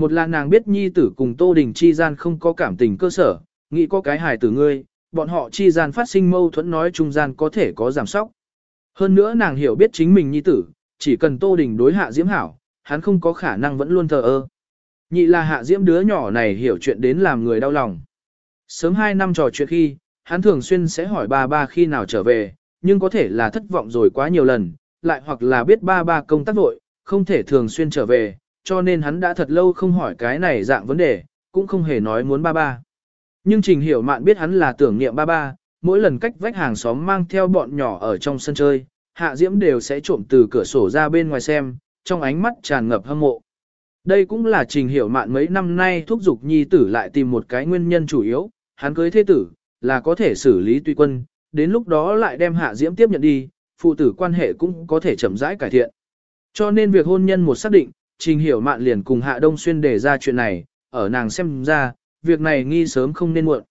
Một là nàng biết nhi tử cùng Tô Đình chi gian không có cảm tình cơ sở, nghĩ có cái hài tử ngươi, bọn họ chi gian phát sinh mâu thuẫn nói trung gian có thể có giảm sóc. Hơn nữa nàng hiểu biết chính mình nhi tử, chỉ cần Tô Đình đối hạ diễm hảo, hắn không có khả năng vẫn luôn thờ ơ. Nhị là hạ diễm đứa nhỏ này hiểu chuyện đến làm người đau lòng. Sớm hai năm trò chuyện khi, hắn thường xuyên sẽ hỏi ba ba khi nào trở về, nhưng có thể là thất vọng rồi quá nhiều lần, lại hoặc là biết ba ba công tác vội, không thể thường xuyên trở về, cho nên hắn đã thật lâu không hỏi cái này dạng vấn đề, cũng không hề nói muốn ba ba. Nhưng Trình Hiểu Mạn biết hắn là tưởng niệm ba ba, mỗi lần cách vách hàng xóm mang theo bọn nhỏ ở trong sân chơi, Hạ Diễm đều sẽ trộm từ cửa sổ ra bên ngoài xem, trong ánh mắt tràn ngập hâm mộ. Đây cũng là Trình Hiểu Mạn mấy năm nay thúc giục nhi tử lại tìm một cái nguyên nhân chủ yếu, hắn cưới thế tử, là có thể xử lý tùy quân, đến lúc đó lại đem Hạ Diễm tiếp nhận đi, phụ tử quan hệ cũng có thể chậm rãi cải thiện. Cho nên việc hôn nhân một xác định, Trình Hiểu Mạn liền cùng Hạ Đông Xuyên đề ra chuyện này, ở nàng xem ra, việc này nghi sớm không nên muộn.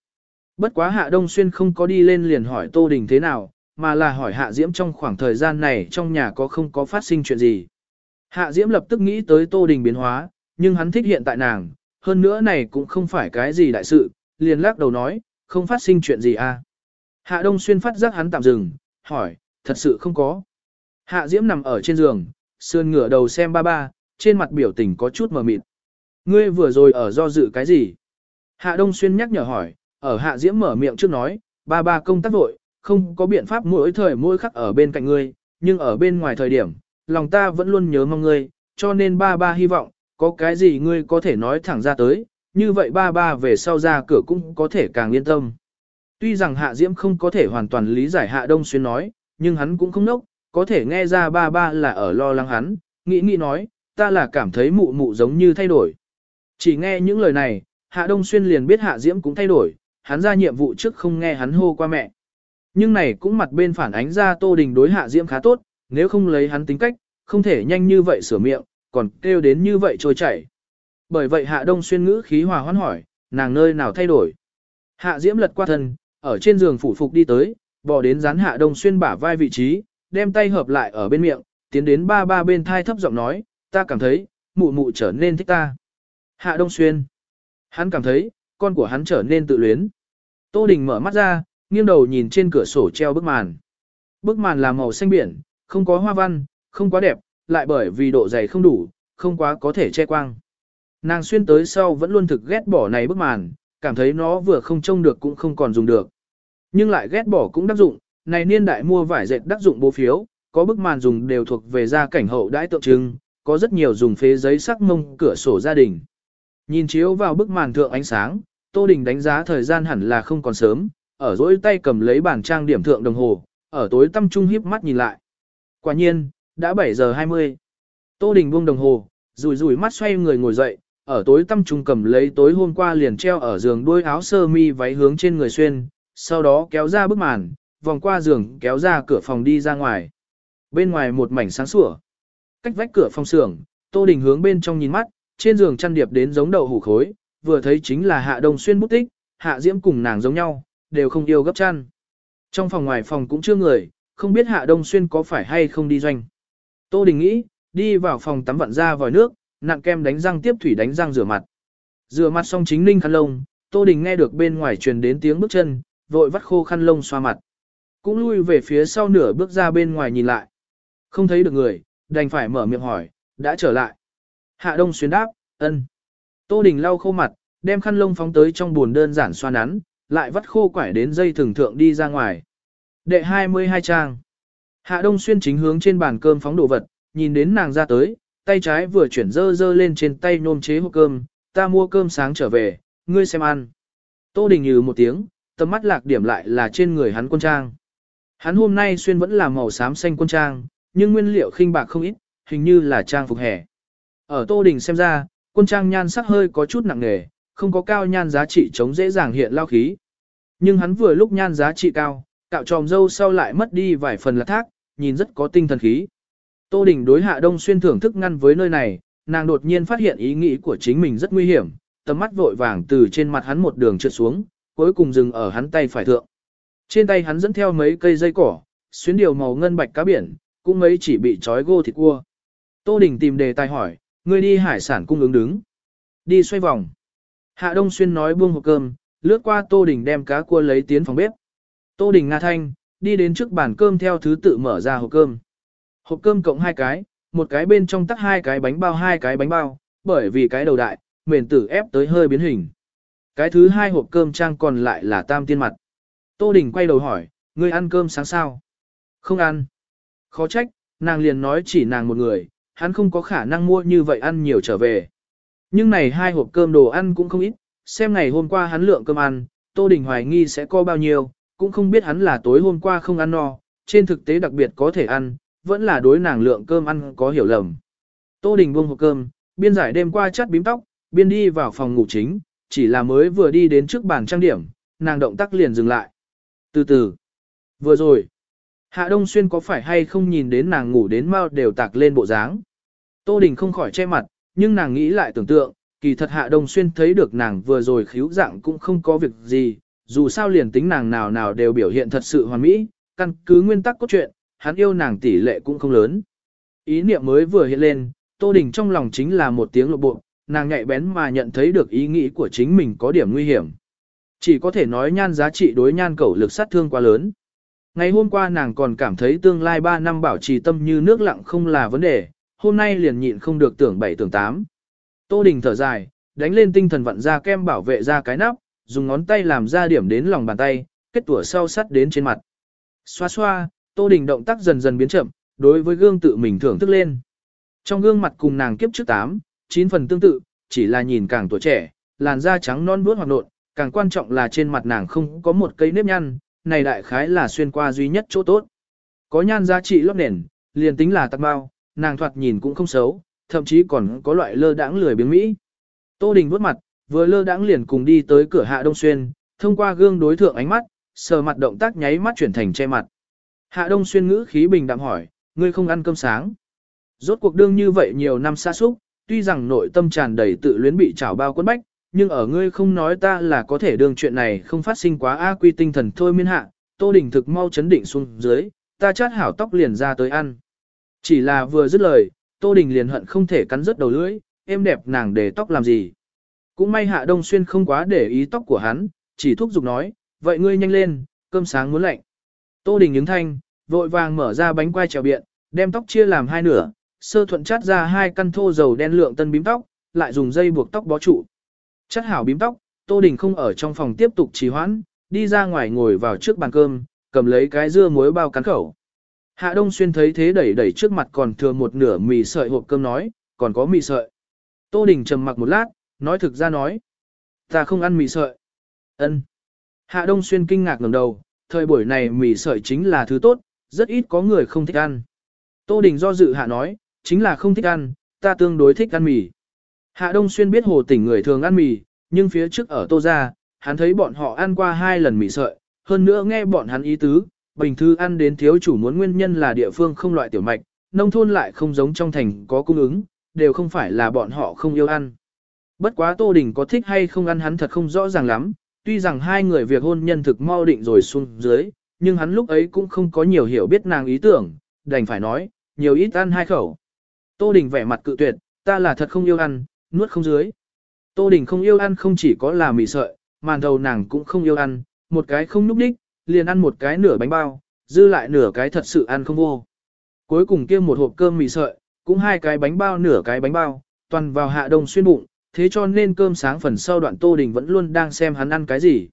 Bất quá Hạ Đông Xuyên không có đi lên liền hỏi Tô Đình thế nào, mà là hỏi Hạ Diễm trong khoảng thời gian này trong nhà có không có phát sinh chuyện gì. Hạ Diễm lập tức nghĩ tới Tô Đình biến hóa, nhưng hắn thích hiện tại nàng, hơn nữa này cũng không phải cái gì đại sự, liền lắc đầu nói, không phát sinh chuyện gì à. Hạ Đông Xuyên phát giác hắn tạm dừng, hỏi, thật sự không có. Hạ Diễm nằm ở trên giường, sườn ngửa đầu xem ba ba, trên mặt biểu tình có chút mờ mịt. Ngươi vừa rồi ở do dự cái gì? Hạ Đông Xuyên nhắc nhở hỏi, ở Hạ Diễm mở miệng trước nói, ba ba công tác vội, không có biện pháp mỗi thời mỗi khắc ở bên cạnh ngươi, nhưng ở bên ngoài thời điểm, lòng ta vẫn luôn nhớ mong ngươi, cho nên ba ba hy vọng, có cái gì ngươi có thể nói thẳng ra tới, như vậy ba ba về sau ra cửa cũng có thể càng yên tâm. Tuy rằng Hạ Diễm không có thể hoàn toàn lý giải Hạ Đông Xuyên nói, nhưng hắn cũng không nốc, có thể nghe ra ba ba là ở lo lắng hắn, nghĩ nghĩ nói, ta là cảm thấy mụ mụ giống như thay đổi. Chỉ nghe những lời này, Hạ Đông Xuyên liền biết Hạ Diễm cũng thay đổi, hắn ra nhiệm vụ trước không nghe hắn hô qua mẹ. Nhưng này cũng mặt bên phản ánh ra Tô Đình đối Hạ Diễm khá tốt, nếu không lấy hắn tính cách, không thể nhanh như vậy sửa miệng, còn kêu đến như vậy trôi chảy. Bởi vậy Hạ Đông Xuyên ngữ khí hòa hoãn hỏi, nàng nơi nào thay đổi. Hạ Diễm lật qua thân, ở trên giường phủ phục đi tới, bò đến dán Hạ Đông Xuyên bả vai vị trí, đem tay hợp lại ở bên miệng, tiến đến ba ba bên thai thấp giọng nói, ta cảm thấy, mụ mụ trở nên thích ta. Hạ Đông Xuyên. Hắn cảm thấy, con của hắn trở nên tự luyến. Tô Đình mở mắt ra, nghiêng đầu nhìn trên cửa sổ treo bức màn. Bức màn là màu xanh biển, không có hoa văn, không quá đẹp, lại bởi vì độ dày không đủ, không quá có thể che quang. Nàng xuyên tới sau vẫn luôn thực ghét bỏ này bức màn, cảm thấy nó vừa không trông được cũng không còn dùng được. Nhưng lại ghét bỏ cũng đắc dụng, này niên đại mua vải dệt đắc dụng bố phiếu, có bức màn dùng đều thuộc về gia cảnh hậu đãi tượng trưng, có rất nhiều dùng phế giấy sắc mông cửa sổ gia đình. Nhìn chiếu vào bức màn thượng ánh sáng, Tô Đình đánh giá thời gian hẳn là không còn sớm, ở dỗi tay cầm lấy bản trang điểm thượng đồng hồ, ở tối tâm trung hiếp mắt nhìn lại. Quả nhiên, đã 7 giờ 20. Tô Đình buông đồng hồ, rủi rủi mắt xoay người ngồi dậy, ở tối tâm trung cầm lấy tối hôm qua liền treo ở giường đuôi áo sơ mi váy hướng trên người xuyên, sau đó kéo ra bức màn, vòng qua giường kéo ra cửa phòng đi ra ngoài. Bên ngoài một mảnh sáng sủa. Cách vách cửa phòng xưởng, Tô Đình hướng bên trong nhìn mắt, trên giường chăn điệp đến giống đậu hủ khối, vừa thấy chính là Hạ Đông Xuyên bút tích, Hạ Diễm cùng nàng giống nhau, đều không yêu gấp chăn. Trong phòng ngoài phòng cũng chưa người, không biết Hạ Đông Xuyên có phải hay không đi doanh. Tô Đình nghĩ, đi vào phòng tắm vặn ra vòi nước, nặng kem đánh răng tiếp thủy đánh răng rửa mặt. Rửa mặt xong chính ninh khăn lông, Tô Đình nghe được bên ngoài truyền đến tiếng bước chân, vội vắt khô khăn lông xoa mặt. Cũng lui về phía sau nửa bước ra bên ngoài nhìn lại. Không thấy được người, đành phải mở miệng hỏi, đã trở lại. Hạ Đông Xuyên đáp, ân. Tô Đình lau khô mặt, đem khăn lông phóng tới trong buồn đơn giản xoa nắn, lại vắt khô quải đến dây thường thượng đi ra ngoài. Đệ 22 trang. Hạ Đông Xuyên chính hướng trên bàn cơm phóng đồ vật, nhìn đến nàng ra tới, tay trái vừa chuyển dơ dơ lên trên tay nôm chế hộp cơm, ta mua cơm sáng trở về, ngươi xem ăn. Tô Đình nhừ một tiếng, tầm mắt lạc điểm lại là trên người hắn quân trang. Hắn hôm nay xuyên vẫn là màu xám xanh quân trang, nhưng nguyên liệu khinh bạc không ít, hình như là trang phục hè. Ở Tô Đình xem ra, quân trang nhan sắc hơi có chút nặng nề, không có cao nhan giá trị chống dễ dàng hiện lao khí. Nhưng hắn vừa lúc nhan giá trị cao, cạo tròm dâu sau lại mất đi vài phần là thác, nhìn rất có tinh thần khí. Tô Đình đối Hạ Đông Xuyên thưởng thức ngăn với nơi này, nàng đột nhiên phát hiện ý nghĩ của chính mình rất nguy hiểm, tầm mắt vội vàng từ trên mặt hắn một đường trượt xuống, cuối cùng dừng ở hắn tay phải thượng. Trên tay hắn dẫn theo mấy cây dây cỏ, xuyến điều màu ngân bạch cá biển, cũng mấy chỉ bị trói gô thịt cua. Tô Đình tìm đề tài hỏi, ngươi đi hải sản cung ứng đứng. Đi xoay vòng. Hạ Đông Xuyên nói buông hộp cơm, lướt qua Tô Đình đem cá cua lấy tiến phòng bếp. Tô Đình Nga Thanh, đi đến trước bàn cơm theo thứ tự mở ra hộp cơm. Hộp cơm cộng hai cái, một cái bên trong tắc hai cái bánh bao hai cái bánh bao, bởi vì cái đầu đại, mền tử ép tới hơi biến hình. Cái thứ hai hộp cơm trang còn lại là tam tiên mặt. Tô Đình quay đầu hỏi, ngươi ăn cơm sáng sao? Không ăn. Khó trách, nàng liền nói chỉ nàng một người, hắn không có khả năng mua như vậy ăn nhiều trở về. Nhưng này hai hộp cơm đồ ăn cũng không ít, xem ngày hôm qua hắn lượng cơm ăn, Tô Đình hoài nghi sẽ có bao nhiêu, cũng không biết hắn là tối hôm qua không ăn no, trên thực tế đặc biệt có thể ăn, vẫn là đối nàng lượng cơm ăn có hiểu lầm. Tô Đình buông hộp cơm, biên giải đêm qua chắt bím tóc, biên đi vào phòng ngủ chính, chỉ là mới vừa đi đến trước bàn trang điểm, nàng động tác liền dừng lại. Từ từ, vừa rồi, Hạ Đông Xuyên có phải hay không nhìn đến nàng ngủ đến mau đều tạc lên bộ dáng. Tô Đình không khỏi che mặt, nhưng nàng nghĩ lại tưởng tượng, kỳ thật Hạ Đông Xuyên thấy được nàng vừa rồi khíu dạng cũng không có việc gì, dù sao liền tính nàng nào nào đều biểu hiện thật sự hoàn mỹ, căn cứ nguyên tắc cốt truyện, hắn yêu nàng tỷ lệ cũng không lớn. Ý niệm mới vừa hiện lên, Tô Đình trong lòng chính là một tiếng lộ bộ, nàng nhạy bén mà nhận thấy được ý nghĩ của chính mình có điểm nguy hiểm. Chỉ có thể nói nhan giá trị đối nhan cẩu lực sát thương quá lớn. Ngày hôm qua nàng còn cảm thấy tương lai 3 năm bảo trì tâm như nước lặng không là vấn đề, hôm nay liền nhịn không được tưởng 7 tưởng 8. Tô Đình thở dài, đánh lên tinh thần vặn ra kem bảo vệ ra cái nắp, dùng ngón tay làm ra điểm đến lòng bàn tay, kết tủa sau sắt đến trên mặt. Xoa xoa, Tô Đình động tác dần dần biến chậm, đối với gương tự mình thưởng thức lên. Trong gương mặt cùng nàng kiếp trước 8, 9 phần tương tự, chỉ là nhìn càng tuổi trẻ, làn da trắng non vuốt hoặc nộn, càng quan trọng là trên mặt nàng không có một cây nếp nhăn, này đại khái là xuyên qua duy nhất chỗ tốt. Có nhan giá trị lót nền, liền tính là tạc bao, nàng thoạt nhìn cũng không xấu, thậm chí còn có loại lơ đãng lười biếng Mỹ. Tô Đình vuốt mặt, vừa lơ đãng liền cùng đi tới cửa hạ đông xuyên, thông qua gương đối thượng ánh mắt, sờ mặt động tác nháy mắt chuyển thành che mặt. Hạ đông xuyên ngữ khí bình đạm hỏi, ngươi không ăn cơm sáng. Rốt cuộc đương như vậy nhiều năm xa xúc, tuy rằng nội tâm tràn đầy tự luyến bị trảo bao quân bách, nhưng ở ngươi không nói ta là có thể đương chuyện này không phát sinh quá a quy tinh thần thôi miên hạ, Tô Đình thực mau chấn định xuống dưới, ta chát hảo tóc liền ra tới ăn. Chỉ là vừa dứt lời, Tô Đình liền hận không thể cắn rứt đầu lưỡi, em đẹp nàng để tóc làm gì. Cũng may Hạ Đông Xuyên không quá để ý tóc của hắn, chỉ thúc giục nói, vậy ngươi nhanh lên, cơm sáng muốn lạnh. Tô Đình nhứng thanh, vội vàng mở ra bánh quai trèo biện, đem tóc chia làm hai nửa, sơ thuận chát ra hai căn thô dầu đen lượng tân bím tóc, lại dùng dây buộc tóc bó trụ. Chát hảo bím tóc, Tô Đình không ở trong phòng tiếp tục trì hoãn, đi ra ngoài ngồi vào trước bàn cơm, cầm lấy cái dưa muối bao cắn khẩu. Hạ Đông Xuyên thấy thế đẩy đẩy trước mặt còn thừa một nửa mì sợi hộp cơm nói, còn có mì sợi. Tô Đình trầm mặc một lát, nói thực ra nói. Ta không ăn mì sợi. ân Hạ Đông Xuyên kinh ngạc ngẩng đầu, thời buổi này mì sợi chính là thứ tốt, rất ít có người không thích ăn. Tô Đình do dự hạ nói, chính là không thích ăn, ta tương đối thích ăn mì. Hạ Đông Xuyên biết hồ tỉnh người thường ăn mì, nhưng phía trước ở Tô Gia, hắn thấy bọn họ ăn qua hai lần mì sợi, hơn nữa nghe bọn hắn ý tứ, bình thư ăn đến thiếu chủ muốn nguyên nhân là địa phương không loại tiểu mạch, nông thôn lại không giống trong thành có cung ứng, đều không phải là bọn họ không yêu ăn. Bất quá Tô Đình có thích hay không ăn hắn thật không rõ ràng lắm, tuy rằng hai người việc hôn nhân thực mau định rồi xuống dưới, nhưng hắn lúc ấy cũng không có nhiều hiểu biết nàng ý tưởng, đành phải nói, nhiều ít ăn hai khẩu. Tô Đình vẻ mặt cự tuyệt, ta là thật không yêu ăn, nuốt không dưới. Tô Đình không yêu ăn không chỉ có là mì sợi, màn đầu nàng cũng không yêu ăn, một cái không núp đích, liền ăn một cái nửa bánh bao, dư lại nửa cái thật sự ăn không vô. Cuối cùng kia một hộp cơm mì sợi, cũng hai cái bánh bao nửa cái bánh bao, toàn vào hạ đông xuyên bụng, thế cho nên cơm sáng phần sau đoạn Tô Đình vẫn luôn đang xem hắn ăn cái gì.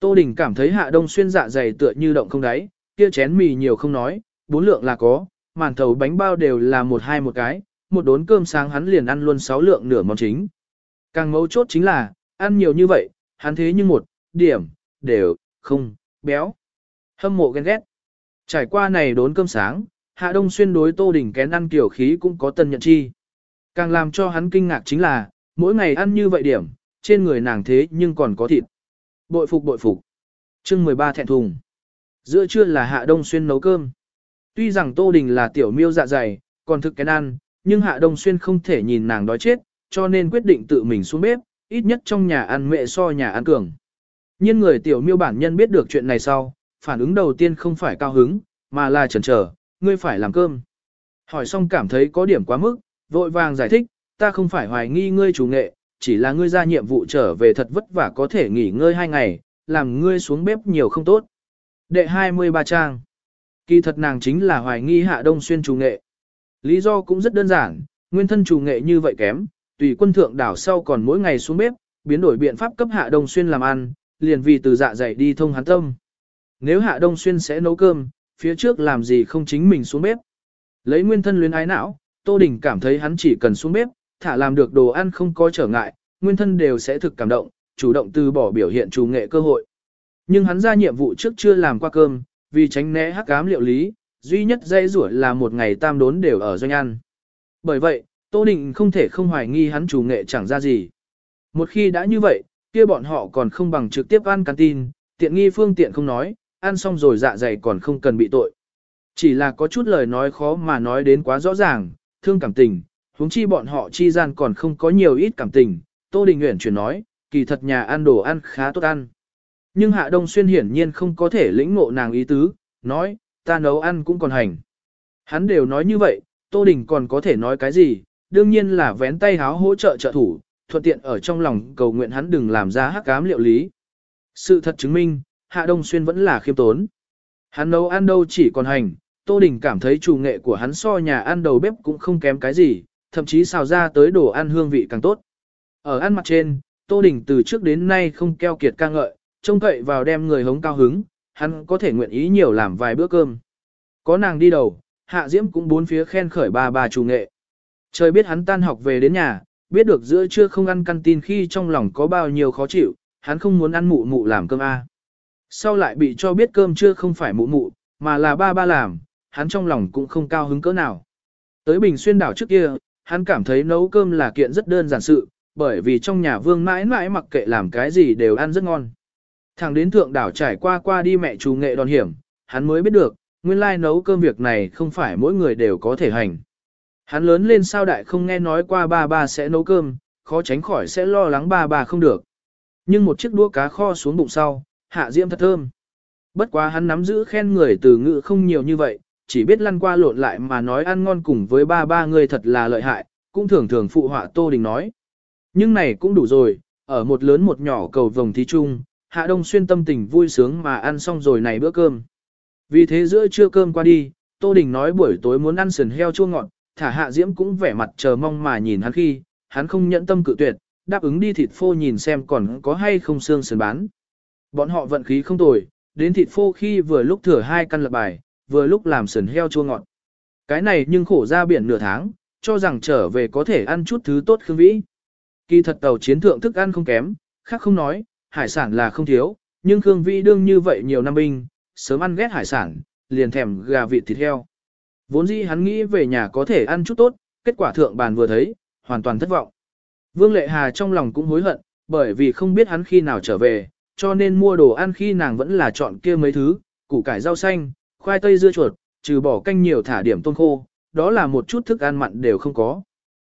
Tô Đình cảm thấy hạ đông xuyên dạ dày tựa như động không đáy, kia chén mì nhiều không nói, bốn lượng là có, màn thầu bánh bao đều là một hai một cái, một đốn cơm sáng hắn liền ăn luôn sáu lượng nửa món chính. Càng mấu chốt chính là, ăn nhiều như vậy, hắn thế nhưng một, điểm, đều, không, béo. Hâm mộ ghen ghét. Trải qua này đốn cơm sáng, Hạ Đông Xuyên đối Tô Đình kén ăn kiểu khí cũng có tân nhận chi. Càng làm cho hắn kinh ngạc chính là, mỗi ngày ăn như vậy điểm, trên người nàng thế nhưng còn có thịt. Bội phục bội phục. chương 13 thẹn thùng. Giữa trưa là Hạ Đông Xuyên nấu cơm. Tuy rằng Tô Đình là tiểu miêu dạ dày, còn thực kén ăn, nhưng Hạ Đông Xuyên không thể nhìn nàng đói chết, cho nên quyết định tự mình xuống bếp, ít nhất trong nhà ăn mẹ so nhà ăn cường. Nhưng người tiểu miêu bản nhân biết được chuyện này sau, phản ứng đầu tiên không phải cao hứng, mà là chần chờ, ngươi phải làm cơm. Hỏi xong cảm thấy có điểm quá mức, vội vàng giải thích, ta không phải hoài nghi ngươi chủ nghệ, chỉ là ngươi ra nhiệm vụ trở về thật vất vả có thể nghỉ ngơi hai ngày, làm ngươi xuống bếp nhiều không tốt. Đệ 23 trang. Kỳ thật nàng chính là hoài nghi hạ đông xuyên chủ nghệ. Lý do cũng rất đơn giản, nguyên thân chủ nghệ như vậy kém, tùy quân thượng đảo sau còn mỗi ngày xuống bếp, biến đổi biện pháp cấp hạ đông xuyên làm ăn, liền vì từ dạ dày đi thông hắn tâm. Nếu hạ đông xuyên sẽ nấu cơm, phía trước làm gì không chính mình xuống bếp. Lấy nguyên thân luyến ái não, Tô Đình cảm thấy hắn chỉ cần xuống bếp, thả làm được đồ ăn không có trở ngại, nguyên thân đều sẽ thực cảm động, chủ động từ bỏ biểu hiện chủ nghệ cơ hội. Nhưng hắn ra nhiệm vụ trước chưa làm qua cơm, vì tránh né hắc ám liệu lý, duy nhất dây rủa là một ngày tam đốn đều ở doanh ăn. Bởi vậy, Tô Định không thể không hoài nghi hắn chủ nghệ chẳng ra gì. Một khi đã như vậy, kia bọn họ còn không bằng trực tiếp ăn canteen, tiện nghi phương tiện không nói, ăn xong rồi dạ dày còn không cần bị tội. Chỉ là có chút lời nói khó mà nói đến quá rõ ràng, thương cảm tình, huống chi bọn họ chi gian còn không có nhiều ít cảm tình, Tô Đình Nguyễn chuyển nói, kỳ thật nhà ăn đồ ăn khá tốt ăn. Nhưng Hạ Đông Xuyên hiển nhiên không có thể lĩnh ngộ nàng ý tứ, nói, ta nấu ăn cũng còn hành. Hắn đều nói như vậy, Tô Đình còn có thể nói cái gì, đương nhiên là vén tay háo hỗ trợ trợ thủ, thuận tiện ở trong lòng cầu nguyện hắn đừng làm ra hắc cám liệu lý. Sự thật chứng minh, Hạ Đông Xuyên vẫn là khiêm tốn. Hắn nấu ăn đâu chỉ còn hành, Tô Đình cảm thấy chủ nghệ của hắn so nhà ăn đầu bếp cũng không kém cái gì, thậm chí xào ra tới đồ ăn hương vị càng tốt. Ở ăn mặt trên, Tô Đình từ trước đến nay không keo kiệt ca ngợi, trông cậy vào đem người hống cao hứng, hắn có thể nguyện ý nhiều làm vài bữa cơm. Có nàng đi đầu, Hạ Diễm cũng bốn phía khen khởi ba bà chủ nghệ. Trời biết hắn tan học về đến nhà, biết được giữa trưa không ăn căn tin khi trong lòng có bao nhiêu khó chịu, hắn không muốn ăn mụ mụ làm cơm A. Sau lại bị cho biết cơm trưa không phải mụ mụ, mà là ba ba làm, hắn trong lòng cũng không cao hứng cỡ nào. Tới Bình Xuyên đảo trước kia, hắn cảm thấy nấu cơm là kiện rất đơn giản sự, bởi vì trong nhà vương mãi mãi mặc kệ làm cái gì đều ăn rất ngon. Thằng đến thượng đảo trải qua qua đi mẹ chú nghệ đòn hiểm, hắn mới biết được, nguyên lai nấu cơm việc này không phải mỗi người đều có thể hành. Hắn lớn lên sao đại không nghe nói qua ba ba sẽ nấu cơm, khó tránh khỏi sẽ lo lắng ba ba không được. Nhưng một chiếc đũa cá kho xuống bụng sau, hạ diễm thật thơm. Bất quá hắn nắm giữ khen người từ ngữ không nhiều như vậy, chỉ biết lăn qua lộn lại mà nói ăn ngon cùng với ba ba người thật là lợi hại, cũng thường thường phụ họa Tô Đình nói. Nhưng này cũng đủ rồi, ở một lớn một nhỏ cầu vồng thí chung, Hạ Đông Xuyên tâm tình vui sướng mà ăn xong rồi này bữa cơm. Vì thế giữa trưa cơm qua đi, Tô Đình nói buổi tối muốn ăn sườn heo chua ngọt, thả Hạ Diễm cũng vẻ mặt chờ mong mà nhìn hắn khi, hắn không nhẫn tâm cự tuyệt, đáp ứng đi thịt phô nhìn xem còn có hay không xương sườn bán. Bọn họ vận khí không tồi, đến thịt phô khi vừa lúc thừa hai căn lập bài, vừa lúc làm sườn heo chua ngọt. Cái này nhưng khổ ra biển nửa tháng, cho rằng trở về có thể ăn chút thứ tốt khương vĩ. Kỳ thật tàu chiến thượng thức ăn không kém, khác không nói, hải sản là không thiếu, nhưng Khương Vĩ đương như vậy nhiều năm binh, sớm ăn ghét hải sản, liền thèm gà vịt thịt heo. Vốn dĩ hắn nghĩ về nhà có thể ăn chút tốt, kết quả thượng bàn vừa thấy, hoàn toàn thất vọng. Vương Lệ Hà trong lòng cũng hối hận, bởi vì không biết hắn khi nào trở về, cho nên mua đồ ăn khi nàng vẫn là chọn kia mấy thứ, củ cải rau xanh, khoai tây dưa chuột, trừ bỏ canh nhiều thả điểm tôm khô, đó là một chút thức ăn mặn đều không có.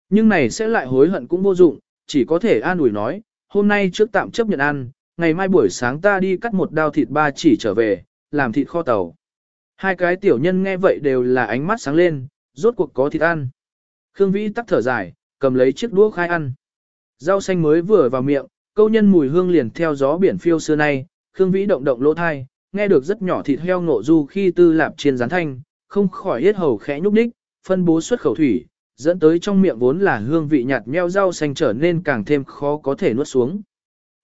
Nhưng này sẽ lại hối hận cũng vô dụng, chỉ có thể an ủi nói, hôm nay trước tạm chấp nhận ăn, ngày mai buổi sáng ta đi cắt một đao thịt ba chỉ trở về, làm thịt kho tàu. Hai cái tiểu nhân nghe vậy đều là ánh mắt sáng lên, rốt cuộc có thịt ăn. Khương Vĩ tắc thở dài, cầm lấy chiếc đũa khai ăn. Rau xanh mới vừa vào miệng, câu nhân mùi hương liền theo gió biển phiêu xưa nay, Khương Vĩ động động lỗ thai, nghe được rất nhỏ thịt heo ngộ du khi tư lạp chiên rán thanh, không khỏi hết hầu khẽ nhúc nhích, phân bố xuất khẩu thủy, dẫn tới trong miệng vốn là hương vị nhạt meo rau xanh trở nên càng thêm khó có thể nuốt xuống.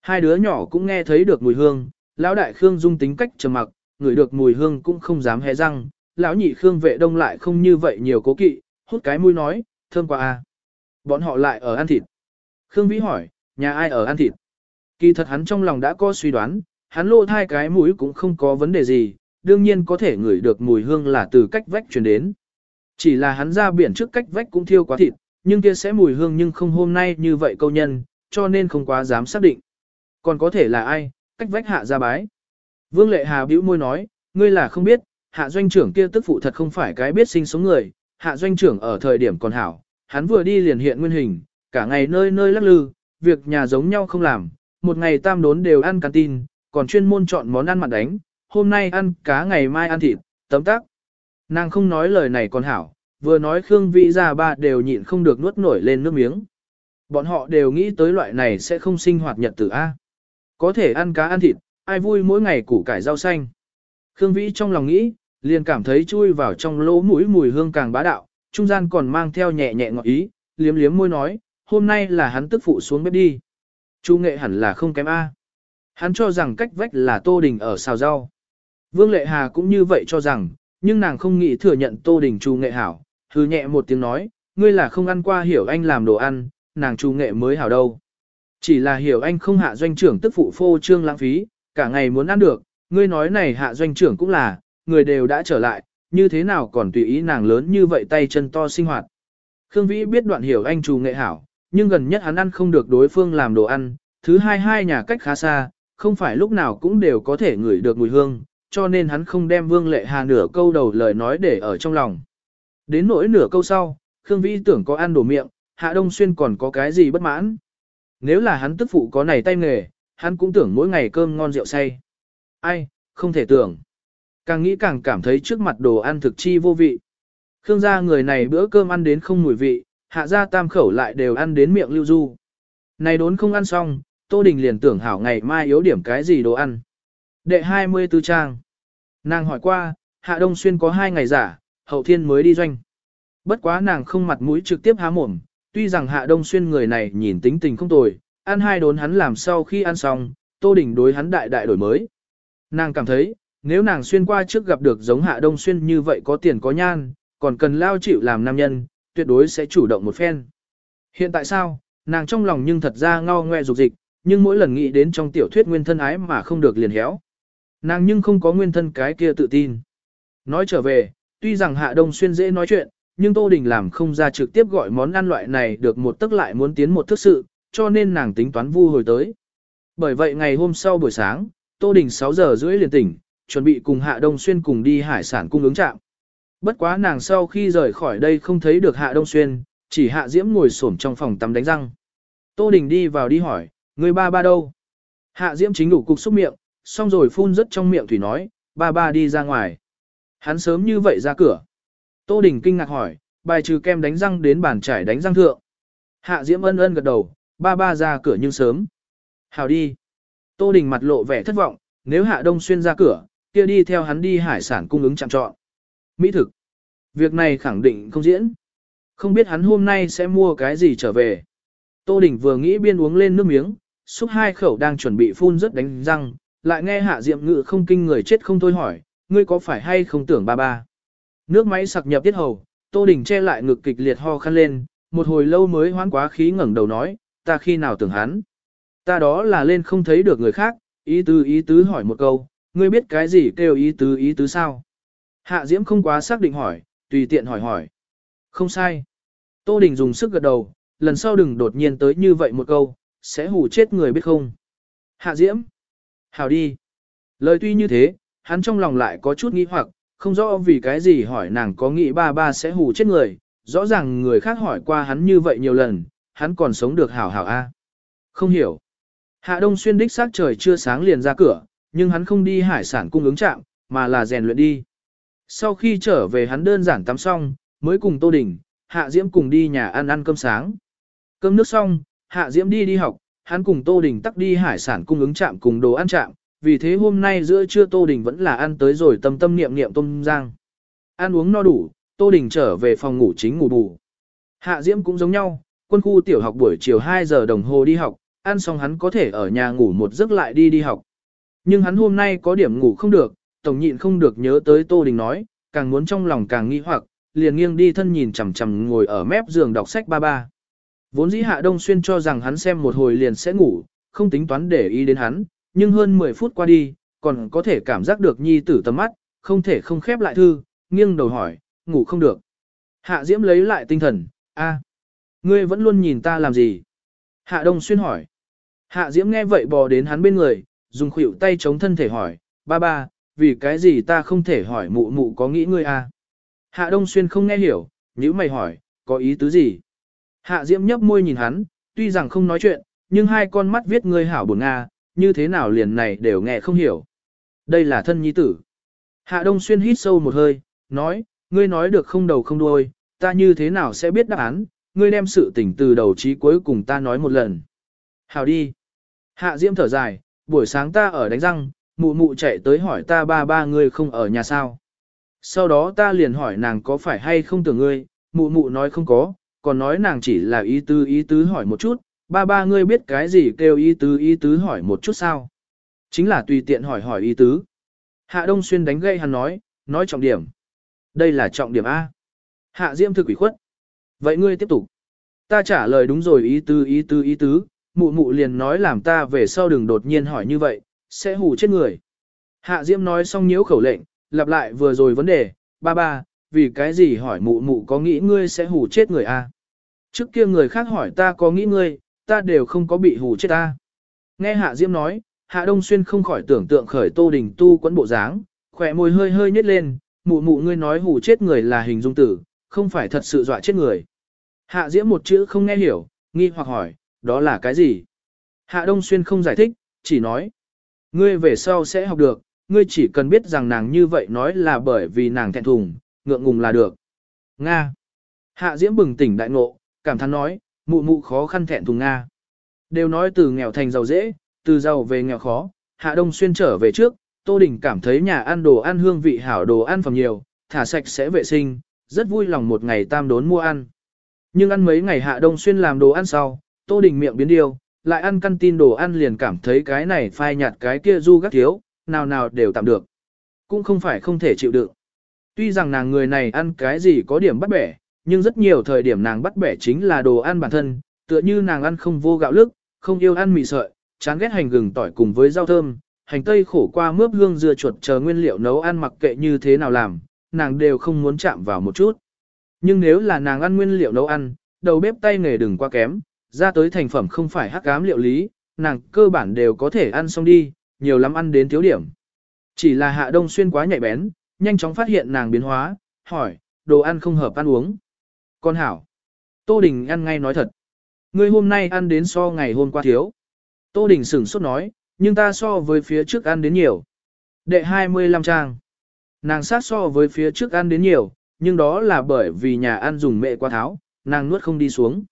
Hai đứa nhỏ cũng nghe thấy được mùi hương, lão đại Khương dung tính cách trầm mặc, ngửi được mùi hương cũng không dám hé răng, lão nhị Khương vệ đông lại không như vậy nhiều cố kỵ, hút cái mũi nói, thơm quá à. Bọn họ lại ở ăn thịt. Khương Vĩ hỏi, nhà ai ở ăn thịt? Kỳ thật hắn trong lòng đã có suy đoán, hắn lộ hai cái mũi cũng không có vấn đề gì, đương nhiên có thể ngửi được mùi hương là từ cách vách truyền đến. Chỉ là hắn ra biển trước cách vách cũng thiêu quá thịt, nhưng kia sẽ mùi hương nhưng không hôm nay như vậy câu nhân, cho nên không quá dám xác định. Còn có thể là ai, cách vách hạ ra bái. Vương Lệ Hà bĩu môi nói, ngươi là không biết, hạ doanh trưởng kia tức phụ thật không phải cái biết sinh sống người, hạ doanh trưởng ở thời điểm còn hảo, hắn vừa đi liền hiện nguyên hình, cả ngày nơi nơi lắc lư, việc nhà giống nhau không làm, một ngày tam đốn đều ăn canteen, còn chuyên môn chọn món ăn mặn đánh, hôm nay ăn cá ngày mai ăn thịt, tấm tắc. Nàng không nói lời này còn hảo, vừa nói Khương Vĩ ra ba đều nhịn không được nuốt nổi lên nước miếng. Bọn họ đều nghĩ tới loại này sẽ không sinh hoạt nhật tử A. Có thể ăn cá ăn thịt, ai vui mỗi ngày củ cải rau xanh. Khương Vĩ trong lòng nghĩ, liền cảm thấy chui vào trong lỗ mũi mùi hương càng bá đạo, trung gian còn mang theo nhẹ nhẹ ngọt ý, liếm liếm môi nói, hôm nay là hắn tức phụ xuống bếp đi. Chu nghệ hẳn là không kém A. Hắn cho rằng cách vách là Tô Đình ở xào rau. Vương Lệ Hà cũng như vậy cho rằng, nhưng nàng không nghĩ thừa nhận Tô Đình Chu nghệ hảo, hư nhẹ một tiếng nói, ngươi là không ăn qua hiểu anh làm đồ ăn, nàng Chu nghệ mới hảo đâu. Chỉ là hiểu anh không hạ doanh trưởng tức phụ phô trương lãng phí, cả ngày muốn ăn được, ngươi nói này hạ doanh trưởng cũng là, người đều đã trở lại, như thế nào còn tùy ý nàng lớn như vậy tay chân to sinh hoạt. Khương Vĩ biết đoạn hiểu anh trù nghệ hảo, nhưng gần nhất hắn ăn không được đối phương làm đồ ăn, thứ hai hai nhà cách khá xa, không phải lúc nào cũng đều có thể ngửi được mùi hương, cho nên hắn không đem Vương Lệ Hà nửa câu đầu lời nói để ở trong lòng. Đến nỗi nửa câu sau, Khương Vĩ tưởng có ăn đổ miệng, Hạ Đông Xuyên còn có cái gì bất mãn. Nếu là hắn tức phụ có này tay nghề, hắn cũng tưởng mỗi ngày cơm ngon rượu say. Ai, không thể tưởng. Càng nghĩ càng cảm thấy trước mặt đồ ăn thực chi vô vị. Khương gia người này bữa cơm ăn đến không mùi vị, hạ gia tam khẩu lại đều ăn đến miệng lưu du. Này đốn không ăn xong, Tô Đình liền tưởng hảo ngày mai yếu điểm cái gì đồ ăn. Đệ 24 trang. Nàng hỏi qua, Hạ Đông Xuyên có hai ngày giả, hậu thiên mới đi doanh. Bất quá nàng không mặt mũi trực tiếp há mồm, tuy rằng Hạ Đông Xuyên người này nhìn tính tình không tồi, ăn hai đốn hắn làm sau khi ăn xong, Tô Đình đối hắn đại đại đổi mới. Nàng cảm thấy, nếu nàng xuyên qua trước gặp được giống Hạ Đông Xuyên như vậy có tiền có nhan, còn cần lao chịu làm nam nhân, tuyệt đối sẽ chủ động một phen. Hiện tại sao, nàng trong lòng nhưng thật ra ngao ngoe dục dịch, nhưng mỗi lần nghĩ đến trong tiểu thuyết nguyên thân ái mà không được liền héo. Nàng nhưng không có nguyên thân cái kia tự tin. Nói trở về, tuy rằng Hạ Đông Xuyên dễ nói chuyện, nhưng Tô Đình làm không ra trực tiếp gọi món ăn loại này được một tức lại muốn tiến một thức sự, cho nên nàng tính toán vu hồi tới. Bởi vậy ngày hôm sau buổi sáng, Tô Đình 6 giờ rưỡi liền tỉnh, chuẩn bị cùng Hạ Đông Xuyên cùng đi hải sản cung ứng trạm. Bất quá nàng sau khi rời khỏi đây không thấy được Hạ Đông Xuyên, chỉ Hạ Diễm ngồi xổm trong phòng tắm đánh răng. Tô Đình đi vào đi hỏi, người ba ba đâu? Hạ Diễm chính đủ cục xúc miệng, xong rồi phun rất trong miệng thủy nói, ba ba đi ra ngoài. Hắn sớm như vậy ra cửa. Tô Đình kinh ngạc hỏi, bài trừ kem đánh răng đến bàn trải đánh răng thượng. Hạ Diễm ân ân gật đầu, ba ba ra cửa nhưng sớm. Hào đi. Tô Đình mặt lộ vẻ thất vọng, nếu Hạ Đông Xuyên ra cửa, kia đi theo hắn đi hải sản cung ứng chạm trọn. Mỹ thực. Việc này khẳng định không diễn. Không biết hắn hôm nay sẽ mua cái gì trở về. Tô Đình vừa nghĩ biên uống lên nước miếng, xúc hai khẩu đang chuẩn bị phun rất đánh răng, lại nghe Hạ Diệm Ngự không kinh người chết không thôi hỏi, ngươi có phải hay không tưởng ba ba. Nước máy sặc nhập tiết hầu, Tô Đình che lại ngực kịch liệt ho khăn lên, một hồi lâu mới hoán quá khí ngẩng đầu nói, ta khi nào tưởng hắn. Ta đó là lên không thấy được người khác, ý tứ ý tứ hỏi một câu, ngươi biết cái gì kêu ý tứ ý tứ sao? Hạ Diễm không quá xác định hỏi, tùy tiện hỏi hỏi. Không sai. Tô Đình dùng sức gật đầu, lần sau đừng đột nhiên tới như vậy một câu, sẽ hù chết người biết không. Hạ Diễm. Hào đi. Lời tuy như thế, hắn trong lòng lại có chút nghĩ hoặc, không rõ vì cái gì hỏi nàng có nghĩ ba ba sẽ hù chết người, rõ ràng người khác hỏi qua hắn như vậy nhiều lần, hắn còn sống được hảo hảo a. Không hiểu. Hạ Đông Xuyên đích xác trời chưa sáng liền ra cửa, nhưng hắn không đi hải sản cung ứng trạm, mà là rèn luyện đi. Sau khi trở về hắn đơn giản tắm xong, mới cùng Tô Đình, Hạ Diễm cùng đi nhà ăn ăn cơm sáng. Cơm nước xong, Hạ Diễm đi đi học, hắn cùng Tô Đình tắc đi hải sản cung ứng trạm cùng đồ ăn trạm, vì thế hôm nay giữa trưa Tô Đình vẫn là ăn tới rồi tâm tâm niệm niệm tôm giang. Ăn uống no đủ, Tô Đình trở về phòng ngủ chính ngủ bù. Hạ Diễm cũng giống nhau, quân khu tiểu học buổi chiều 2 giờ đồng hồ đi học, ăn xong hắn có thể ở nhà ngủ một giấc lại đi đi học. Nhưng hắn hôm nay có điểm ngủ không được, tổng nhịn không được nhớ tới Tô Đình nói, càng muốn trong lòng càng nghi hoặc, liền nghiêng đi thân nhìn chằm chằm ngồi ở mép giường đọc sách ba ba. Vốn dĩ Hạ Đông Xuyên cho rằng hắn xem một hồi liền sẽ ngủ, không tính toán để ý đến hắn, nhưng hơn 10 phút qua đi, còn có thể cảm giác được nhi tử tầm mắt, không thể không khép lại thư, nghiêng đầu hỏi, ngủ không được. Hạ Diễm lấy lại tinh thần, a, ngươi vẫn luôn nhìn ta làm gì? Hạ Đông Xuyên hỏi. Hạ Diễm nghe vậy bò đến hắn bên người, dùng khuỷu tay chống thân thể hỏi, ba ba, vì cái gì ta không thể hỏi mụ mụ có nghĩ ngươi à? Hạ Đông Xuyên không nghe hiểu, nhữ mày hỏi, có ý tứ gì? Hạ Diễm nhấp môi nhìn hắn, tuy rằng không nói chuyện, nhưng hai con mắt viết ngươi hảo buồn Nga, như thế nào liền này đều nghe không hiểu. Đây là thân nhi tử. Hạ Đông Xuyên hít sâu một hơi, nói, ngươi nói được không đầu không đuôi, ta như thế nào sẽ biết đáp án, ngươi đem sự tình từ đầu chí cuối cùng ta nói một lần. Hảo đi. Hạ Diễm thở dài, buổi sáng ta ở đánh răng, mụ mụ chạy tới hỏi ta ba ba ngươi không ở nhà sao. Sau đó ta liền hỏi nàng có phải hay không tưởng ngươi, mụ mụ nói không có, còn nói nàng chỉ là ý tứ ý tứ hỏi một chút, ba ba ngươi biết cái gì kêu ý tứ ý tứ hỏi một chút sao. Chính là tùy tiện hỏi hỏi ý tứ. Hạ Đông Xuyên đánh gây hắn nói, nói trọng điểm. Đây là trọng điểm A. Hạ Diễm thực ủy khuất. Vậy ngươi tiếp tục. Ta trả lời đúng rồi ý tứ ý tứ ý tứ, mụ mụ liền nói làm ta về sau đừng đột nhiên hỏi như vậy, sẽ hù chết người. Hạ Diễm nói xong nhiễu khẩu lệnh, lặp lại vừa rồi vấn đề, ba ba, vì cái gì hỏi mụ mụ có nghĩ ngươi sẽ hù chết người a? Trước kia người khác hỏi ta có nghĩ ngươi, ta đều không có bị hù chết ta. Nghe Hạ Diễm nói, Hạ Đông Xuyên không khỏi tưởng tượng khởi Tô Đình tu quấn bộ dáng, khỏe môi hơi hơi nhếch lên, mụ mụ ngươi nói hù chết người là hình dung tử, không phải thật sự dọa chết người. Hạ Diễm một chữ không nghe hiểu, nghi hoặc hỏi, đó là cái gì? Hạ Đông Xuyên không giải thích, chỉ nói, ngươi về sau sẽ học được, ngươi chỉ cần biết rằng nàng như vậy nói là bởi vì nàng thẹn thùng, ngượng ngùng là được. Nga. Hạ Diễm bừng tỉnh đại ngộ, cảm thán nói, mụ mụ khó khăn thẹn thùng Nga. Đều nói từ nghèo thành giàu dễ, từ giàu về nghèo khó, Hạ Đông Xuyên trở về trước, Tô Đình cảm thấy nhà ăn đồ ăn hương vị hảo đồ ăn phẩm nhiều, thả sạch sẽ vệ sinh, rất vui lòng một ngày tam đốn mua ăn. Nhưng ăn mấy ngày Hạ Đông Xuyên làm đồ ăn sau, Tô Đình miệng biến điều, lại ăn căn tin đồ ăn liền cảm thấy cái này phai nhạt cái kia du gắt thiếu, nào nào đều tạm được. Cũng không phải không thể chịu đựng. Tuy rằng nàng người này ăn cái gì có điểm bắt bẻ, nhưng rất nhiều thời điểm nàng bắt bẻ chính là đồ ăn bản thân, tựa như nàng ăn không vô gạo lức, không yêu ăn mì sợi, chán ghét hành gừng tỏi cùng với rau thơm, hành tây khổ qua mướp hương dưa chuột chờ nguyên liệu nấu ăn mặc kệ như thế nào làm, nàng đều không muốn chạm vào một chút. Nhưng nếu là nàng ăn nguyên liệu nấu ăn, đầu bếp tay nghề đừng quá kém, ra tới thành phẩm không phải hắc ám liệu lý, nàng cơ bản đều có thể ăn xong đi, nhiều lắm ăn đến thiếu điểm. Chỉ là hạ đông xuyên quá nhạy bén, nhanh chóng phát hiện nàng biến hóa, hỏi, đồ ăn không hợp ăn uống. Con hảo. Tô Đình ăn ngay nói thật. Ngươi hôm nay ăn đến so ngày hôm qua thiếu. Tô Đình sửng sốt nói, nhưng ta so với phía trước ăn đến nhiều. Đệ 25 trang. Nàng sát so với phía trước ăn đến nhiều, nhưng đó là bởi vì nhà ăn dùng mẹ qua tháo, nàng nuốt không đi xuống.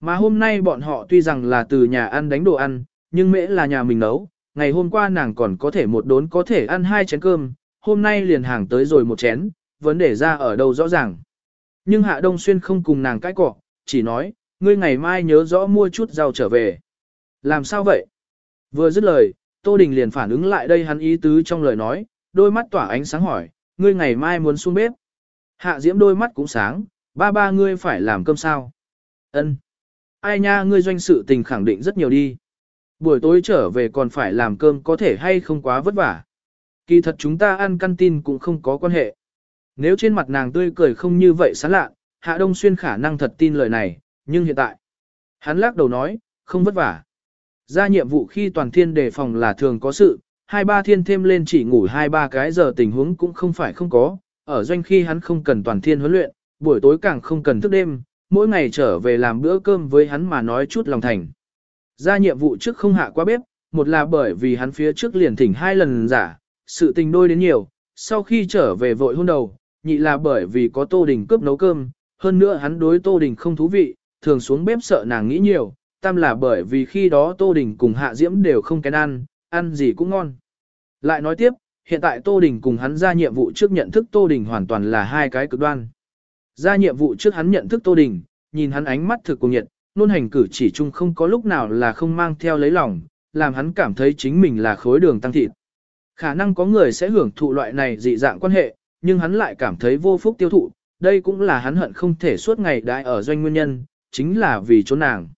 Mà hôm nay bọn họ tuy rằng là từ nhà ăn đánh đồ ăn, nhưng mẹ là nhà mình nấu, ngày hôm qua nàng còn có thể một đốn có thể ăn hai chén cơm, hôm nay liền hàng tới rồi một chén, vấn đề ra ở đâu rõ ràng. Nhưng Hạ Đông Xuyên không cùng nàng cãi cọ, chỉ nói, ngươi ngày mai nhớ rõ mua chút rau trở về. Làm sao vậy? Vừa dứt lời, Tô Đình liền phản ứng lại đây hắn ý tứ trong lời nói, đôi mắt tỏa ánh sáng hỏi, ngươi ngày mai muốn xuống bếp. Hạ Diễm đôi mắt cũng sáng, ba ba ngươi phải làm cơm sao? Ân. Ai nha ngươi doanh sự tình khẳng định rất nhiều đi. Buổi tối trở về còn phải làm cơm có thể hay không quá vất vả. Kỳ thật chúng ta ăn căn tin cũng không có quan hệ. Nếu trên mặt nàng tươi cười không như vậy sán lạ, Hạ Đông Xuyên khả năng thật tin lời này, nhưng hiện tại. Hắn lắc đầu nói, không vất vả. Ra nhiệm vụ khi toàn thiên đề phòng là thường có sự, hai ba thiên thêm lên chỉ ngủ hai ba cái giờ tình huống cũng không phải không có, ở doanh khi hắn không cần toàn thiên huấn luyện, buổi tối càng không cần thức đêm, mỗi ngày trở về làm bữa cơm với hắn mà nói chút lòng thành. Ra nhiệm vụ trước không hạ qua bếp, một là bởi vì hắn phía trước liền thỉnh hai lần giả, sự tình đôi đến nhiều, sau khi trở về vội hôn đầu, nhị là bởi vì có Tô Đình cướp nấu cơm, hơn nữa hắn đối Tô Đình không thú vị, thường xuống bếp sợ nàng nghĩ nhiều, tam là bởi vì khi đó Tô Đình cùng Hạ Diễm đều không kén ăn, ăn gì cũng ngon. Lại nói tiếp, hiện tại Tô Đình cùng hắn ra nhiệm vụ trước nhận thức Tô Đình hoàn toàn là hai cái cực đoan. Ra nhiệm vụ trước hắn nhận thức Tô Đình, nhìn hắn ánh mắt thực cùng nhiệt, nôn hành cử chỉ chung không có lúc nào là không mang theo lấy lòng, làm hắn cảm thấy chính mình là khối đường tăng thịt. Khả năng có người sẽ hưởng thụ loại này dị dạng quan hệ, nhưng hắn lại cảm thấy vô phúc tiêu thụ, đây cũng là hắn hận không thể suốt ngày đại ở doanh nguyên nhân, chính là vì chỗ nàng.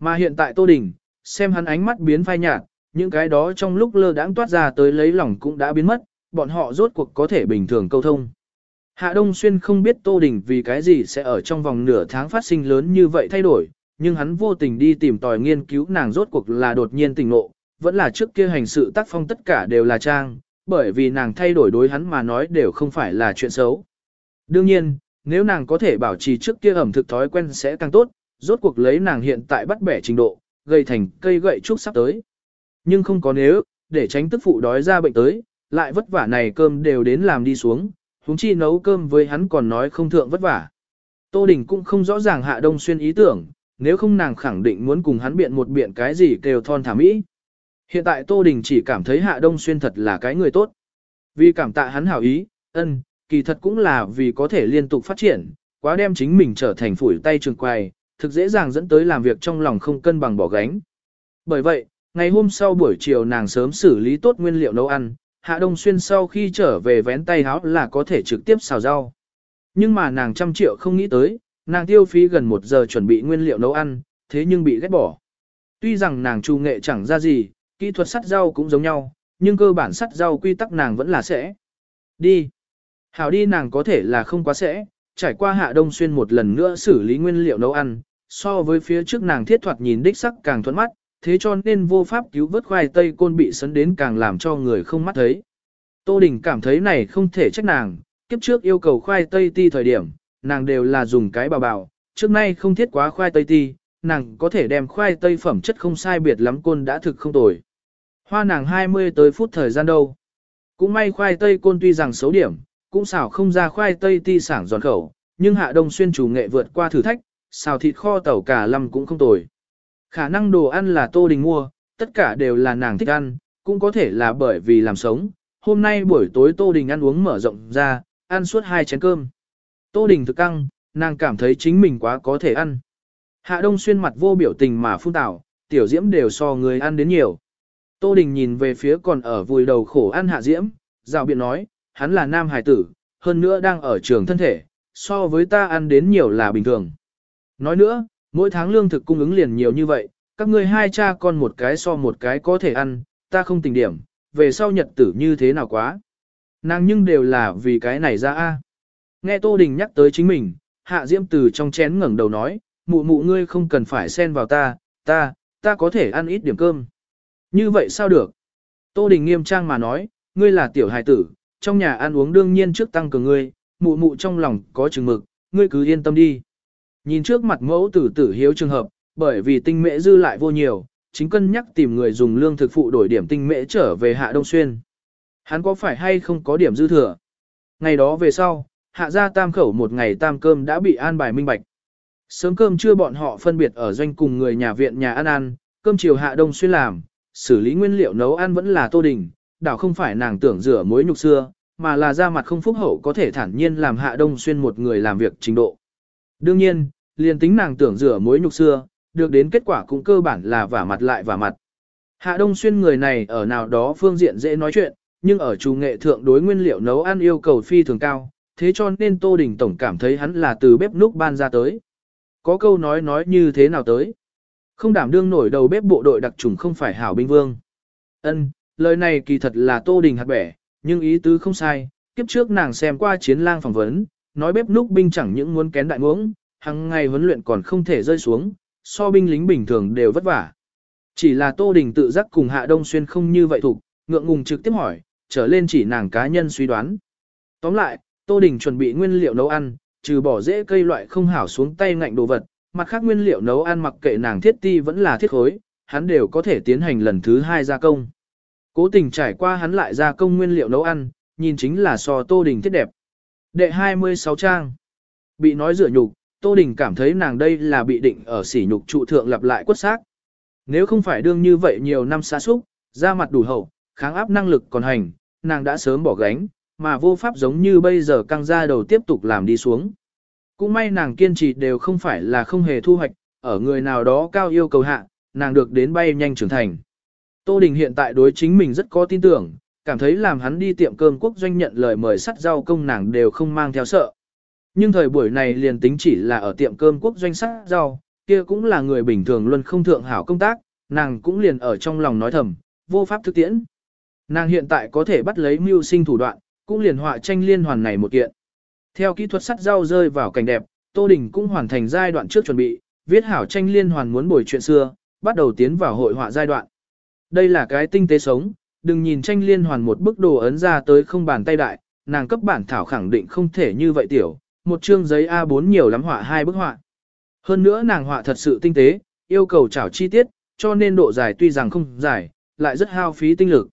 Mà hiện tại Tô Đình, xem hắn ánh mắt biến phai nhạt, những cái đó trong lúc lơ đãng toát ra tới lấy lòng cũng đã biến mất, bọn họ rốt cuộc có thể bình thường câu thông. Hạ Đông Xuyên không biết Tô Đình vì cái gì sẽ ở trong vòng nửa tháng phát sinh lớn như vậy thay đổi, nhưng hắn vô tình đi tìm tòi nghiên cứu nàng rốt cuộc là đột nhiên tình ngộ, vẫn là trước kia hành sự tác phong tất cả đều là trang, bởi vì nàng thay đổi đối hắn mà nói đều không phải là chuyện xấu. Đương nhiên, nếu nàng có thể bảo trì trước kia ẩm thực thói quen sẽ càng tốt, rốt cuộc lấy nàng hiện tại bắt bẻ trình độ, gây thành cây gậy trúc sắp tới. Nhưng không có nếu, để tránh tức phụ đói ra bệnh tới, lại vất vả này cơm đều đến làm đi xuống, huống chi nấu cơm với hắn còn nói không thượng vất vả. Tô Đình cũng không rõ ràng Hạ Đông Xuyên ý tưởng, nếu không nàng khẳng định muốn cùng hắn biện một biện cái gì kêu thon thả mỹ. Hiện tại Tô Đình chỉ cảm thấy Hạ Đông Xuyên thật là cái người tốt. Vì cảm tạ hắn hảo ý, ân, kỳ thật cũng là vì có thể liên tục phát triển, quá đem chính mình trở thành phủi tay trường quài, thực dễ dàng dẫn tới làm việc trong lòng không cân bằng bỏ gánh. Bởi vậy, ngày hôm sau buổi chiều nàng sớm xử lý tốt nguyên liệu nấu ăn, Hạ Đông Xuyên sau khi trở về vén tay háo là có thể trực tiếp xào rau. Nhưng mà nàng trăm triệu không nghĩ tới, nàng tiêu phí gần một giờ chuẩn bị nguyên liệu nấu ăn, thế nhưng bị ghét bỏ. Tuy rằng nàng trù nghệ chẳng ra gì, kỹ thuật sắt rau cũng giống nhau, nhưng cơ bản sắt rau quy tắc nàng vẫn là sẽ. Đi. Hảo đi nàng có thể là không quá sẽ, trải qua hạ đông xuyên một lần nữa xử lý nguyên liệu nấu ăn, so với phía trước nàng thiết thoạt nhìn đích sắc càng thuận mắt, thế cho nên vô pháp cứu vớt khoai tây côn bị sấn đến càng làm cho người không mắt thấy. Tô Đình cảm thấy này không thể trách nàng, kiếp trước yêu cầu khoai tây ti thời điểm, nàng đều là dùng cái bào bào, trước nay không thiết quá khoai tây ti, nàng có thể đem khoai tây phẩm chất không sai biệt lắm côn đã thực không tồi. Hoa nàng 20 tới phút thời gian đâu. Cũng may khoai tây côn tuy rằng xấu điểm, cũng xào không ra khoai tây ti sảng giòn khẩu, nhưng hạ đông xuyên chủ nghệ vượt qua thử thách, xào thịt kho tàu cả lâm cũng không tồi. Khả năng đồ ăn là Tô Đình mua, tất cả đều là nàng thích ăn, cũng có thể là bởi vì làm sống. Hôm nay buổi tối Tô Đình ăn uống mở rộng ra, ăn suốt hai chén cơm. Tô Đình thực căng, nàng cảm thấy chính mình quá có thể ăn. Hạ Đông Xuyên mặt vô biểu tình mà phun tảo, tiểu diễm đều so người ăn đến nhiều. Tô Đình nhìn về phía còn ở vùi đầu khổ ăn Hạ Diễm, rào biện nói, hắn là nam hài tử, hơn nữa đang ở trường thân thể, so với ta ăn đến nhiều là bình thường. Nói nữa, mỗi tháng lương thực cung ứng liền nhiều như vậy, các ngươi hai cha con một cái so một cái có thể ăn, ta không tình điểm, về sau nhật tử như thế nào quá. Nàng nhưng đều là vì cái này ra a. Nghe Tô Đình nhắc tới chính mình, Hạ Diễm từ trong chén ngẩng đầu nói, mụ mụ ngươi không cần phải xen vào ta, ta, ta có thể ăn ít điểm cơm. Như vậy sao được? Tô Đình nghiêm trang mà nói, ngươi là tiểu hài tử, trong nhà ăn uống đương nhiên trước tăng cường ngươi, mụ mụ trong lòng có chừng mực, ngươi cứ yên tâm đi. Nhìn trước mặt mẫu tử tử hiếu trường hợp, bởi vì tinh mễ dư lại vô nhiều, chính cân nhắc tìm người dùng lương thực phụ đổi điểm tinh mễ trở về Hạ Đông Xuyên. Hắn có phải hay không có điểm dư thừa? Ngày đó về sau, Hạ gia tam khẩu một ngày tam cơm đã bị an bài minh bạch. Sớm cơm trưa bọn họ phân biệt ở doanh cùng người nhà viện nhà ăn ăn, cơm chiều Hạ Đông Xuyên làm, xử lý nguyên liệu nấu ăn vẫn là Tô Đình, đảo không phải nàng tưởng rửa muối nhục xưa, mà là ra mặt không phúc hậu có thể thản nhiên làm Hạ Đông Xuyên một người làm việc trình độ. Đương nhiên, liền tính nàng tưởng rửa muối nhục xưa, được đến kết quả cũng cơ bản là vả mặt lại vả mặt. Hạ Đông Xuyên người này ở nào đó phương diện dễ nói chuyện, nhưng ở chủ nghệ thượng đối nguyên liệu nấu ăn yêu cầu phi thường cao, thế cho nên Tô Đình Tổng cảm thấy hắn là từ bếp núc ban ra tới. Có câu nói nói như thế nào tới? Không đảm đương nổi đầu bếp bộ đội đặc trùng không phải hảo binh vương. Ân, lời này kỳ thật là Tô Đình hạt bẻ, nhưng ý tứ không sai, kiếp trước nàng xem qua chiến lang phỏng vấn, nói bếp núc binh chẳng những muốn kén đại ngưỡng, hàng ngày huấn luyện còn không thể rơi xuống, so binh lính bình thường đều vất vả. Chỉ là Tô Đình tự giác cùng Hạ Đông Xuyên không như vậy thục, ngượng ngùng trực tiếp hỏi, trở lên chỉ nàng cá nhân suy đoán. Tóm lại, Tô Đình chuẩn bị nguyên liệu nấu ăn, trừ bỏ dễ cây loại không hảo xuống tay ngạnh đồ vật, mặt khác nguyên liệu nấu ăn mặc kệ nàng thiết ti vẫn là thiết khối, hắn đều có thể tiến hành lần thứ hai gia công. Cố tình trải qua hắn lại gia công nguyên liệu nấu ăn, nhìn chính là so Tô Đình thiết đẹp. Đệ 26 trang. Bị nói rửa nhục, Tô Đình cảm thấy nàng đây là bị định ở sỉ nhục trụ thượng lặp lại quất xác. Nếu không phải đương như vậy nhiều năm xa xúc, da mặt đủ hậu, kháng áp năng lực còn hành, nàng đã sớm bỏ gánh, mà vô pháp giống như bây giờ căng ra đầu tiếp tục làm đi xuống. Cũng may nàng kiên trì đều không phải là không hề thu hoạch, ở người nào đó cao yêu cầu hạ, nàng được đến bay nhanh trưởng thành. Tô Đình hiện tại đối chính mình rất có tin tưởng, cảm thấy làm hắn đi tiệm cơm quốc doanh nhận lời mời sắt rau công nàng đều không mang theo sợ. Nhưng thời buổi này liền tính chỉ là ở tiệm cơm quốc doanh sắt rau, kia cũng là người bình thường luôn không thượng hảo công tác, nàng cũng liền ở trong lòng nói thầm, vô pháp thực tiễn. Nàng hiện tại có thể bắt lấy mưu sinh thủ đoạn, cũng liền họa tranh liên hoàn này một kiện. Theo kỹ thuật sắt rau rơi vào cảnh đẹp, Tô Đình cũng hoàn thành giai đoạn trước chuẩn bị, viết hảo tranh liên hoàn muốn bồi chuyện xưa, bắt đầu tiến vào hội họa giai đoạn. Đây là cái tinh tế sống, đừng nhìn tranh liên hoàn một bức đồ ấn ra tới không bàn tay đại, nàng cấp bản thảo khẳng định không thể như vậy tiểu, một chương giấy A4 nhiều lắm họa hai bức họa. Hơn nữa nàng họa thật sự tinh tế, yêu cầu chảo chi tiết, cho nên độ dài tuy rằng không dài, lại rất hao phí tinh lực.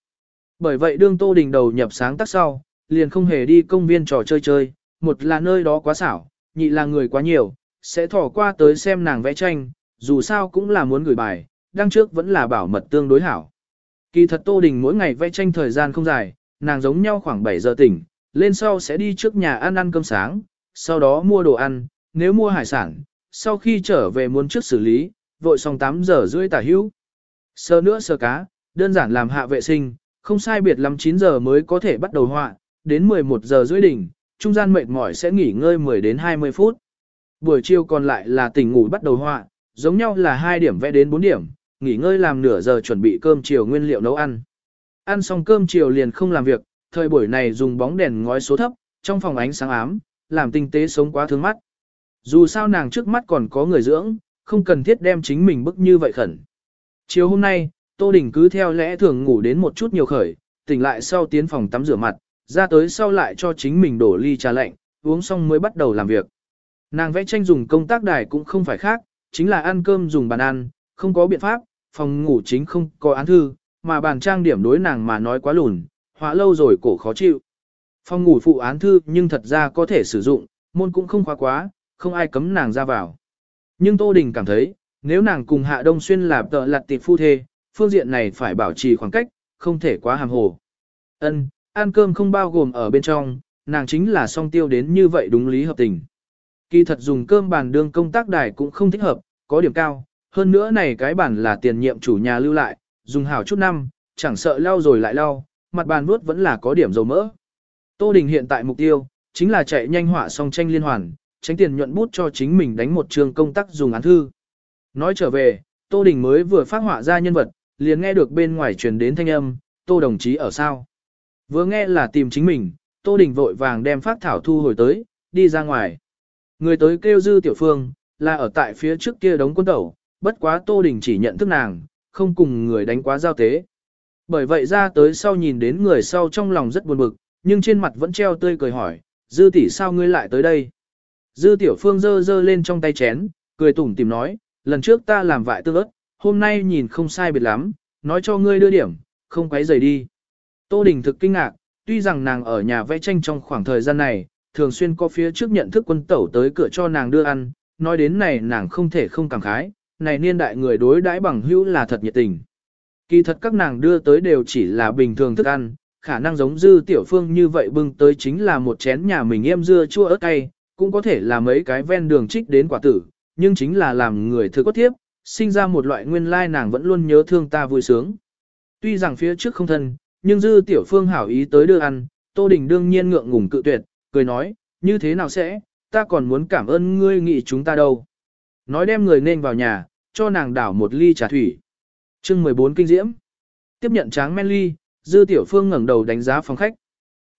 Bởi vậy đương Tô Đình đầu nhập sáng tác sau, liền không hề đi công viên trò chơi chơi, một là nơi đó quá xảo, nhị là người quá nhiều, sẽ thỏ qua tới xem nàng vẽ tranh, dù sao cũng là muốn gửi bài, đăng trước vẫn là bảo mật tương đối hảo. Kỳ thật Tô Đình mỗi ngày vẽ tranh thời gian không dài, nàng giống nhau khoảng 7 giờ tỉnh, lên sau sẽ đi trước nhà ăn ăn cơm sáng, sau đó mua đồ ăn, nếu mua hải sản, sau khi trở về muốn trước xử lý, vội xong 8 giờ rưỡi tả hữu. Sơ nữa sơ cá, đơn giản làm hạ vệ sinh, không sai biệt lắm 9 giờ mới có thể bắt đầu họa, đến 11 giờ rưỡi đỉnh, trung gian mệt mỏi sẽ nghỉ ngơi 10 đến 20 phút. Buổi chiều còn lại là tỉnh ngủ bắt đầu họa, giống nhau là 2 điểm vẽ đến 4 điểm, nghỉ ngơi làm nửa giờ chuẩn bị cơm chiều nguyên liệu nấu ăn. Ăn xong cơm chiều liền không làm việc, thời buổi này dùng bóng đèn ngói số thấp, trong phòng ánh sáng ám, làm tinh tế sống quá thương mắt. Dù sao nàng trước mắt còn có người dưỡng, không cần thiết đem chính mình bức như vậy khẩn. Chiều hôm nay, Tô Đình cứ theo lẽ thường ngủ đến một chút nhiều khởi, tỉnh lại sau tiến phòng tắm rửa mặt, ra tới sau lại cho chính mình đổ ly trà lạnh, uống xong mới bắt đầu làm việc. Nàng vẽ tranh dùng công tác đài cũng không phải khác, chính là ăn cơm dùng bàn ăn, không có biện pháp, phòng ngủ chính không có án thư, mà bàn trang điểm đối nàng mà nói quá lùn, hóa lâu rồi cổ khó chịu. Phòng ngủ phụ án thư nhưng thật ra có thể sử dụng, môn cũng không khóa quá, không ai cấm nàng ra vào. Nhưng Tô Đình cảm thấy, nếu nàng cùng Hạ Đông Xuyên là tợ lặt tiệp phu thê, phương diện này phải bảo trì khoảng cách, không thể quá hàm hồ. Ân, ăn cơm không bao gồm ở bên trong, nàng chính là song tiêu đến như vậy đúng lý hợp tình. Kỳ thật dùng cơm bàn đương công tác đài cũng không thích hợp, có điểm cao, hơn nữa này cái bàn là tiền nhiệm chủ nhà lưu lại, dùng hảo chút năm, chẳng sợ lau rồi lại lau, mặt bàn vuốt vẫn là có điểm dầu mỡ. Tô Đình hiện tại mục tiêu, chính là chạy nhanh họa song tranh liên hoàn, tránh tiền nhuận bút cho chính mình đánh một trường công tác dùng án thư. Nói trở về, Tô Đình mới vừa phát họa ra nhân vật, liền nghe được bên ngoài truyền đến thanh âm, Tô đồng chí ở sao. Vừa nghe là tìm chính mình, Tô Đình vội vàng đem phát thảo thu hồi tới, đi ra ngoài. Người tới kêu dư tiểu phương, là ở tại phía trước kia đống quân tẩu, bất quá Tô Đình chỉ nhận thức nàng, không cùng người đánh quá giao tế. Bởi vậy ra tới sau nhìn đến người sau trong lòng rất buồn bực, nhưng trên mặt vẫn treo tươi cười hỏi, dư tỷ sao ngươi lại tới đây? Dư tiểu phương giơ giơ lên trong tay chén, cười tủm tìm nói, lần trước ta làm vại tương ớt, hôm nay nhìn không sai biệt lắm, nói cho ngươi đưa điểm, không quấy rầy đi. Tô Đình thực kinh ngạc, tuy rằng nàng ở nhà vẽ tranh trong khoảng thời gian này, thường xuyên có phía trước nhận thức quân tẩu tới cửa cho nàng đưa ăn, nói đến này nàng không thể không cảm khái, này niên đại người đối đãi bằng hữu là thật nhiệt tình. Kỳ thật các nàng đưa tới đều chỉ là bình thường thức ăn, khả năng giống dư tiểu phương như vậy bưng tới chính là một chén nhà mình em dưa chua ớt cay, cũng có thể là mấy cái ven đường trích đến quả tử, nhưng chính là làm người thứ có thiếp, sinh ra một loại nguyên lai nàng vẫn luôn nhớ thương ta vui sướng. Tuy rằng phía trước không thân, nhưng dư tiểu phương hảo ý tới đưa ăn, Tô Đình đương nhiên ngượng ngùng cự tuyệt, cười nói, như thế nào sẽ, ta còn muốn cảm ơn ngươi nghị chúng ta đâu. Nói đem người nên vào nhà, cho nàng đảo một ly trà thủy. chương 14 kinh diễm. Tiếp nhận tráng men ly, dư tiểu phương ngẩng đầu đánh giá phòng khách.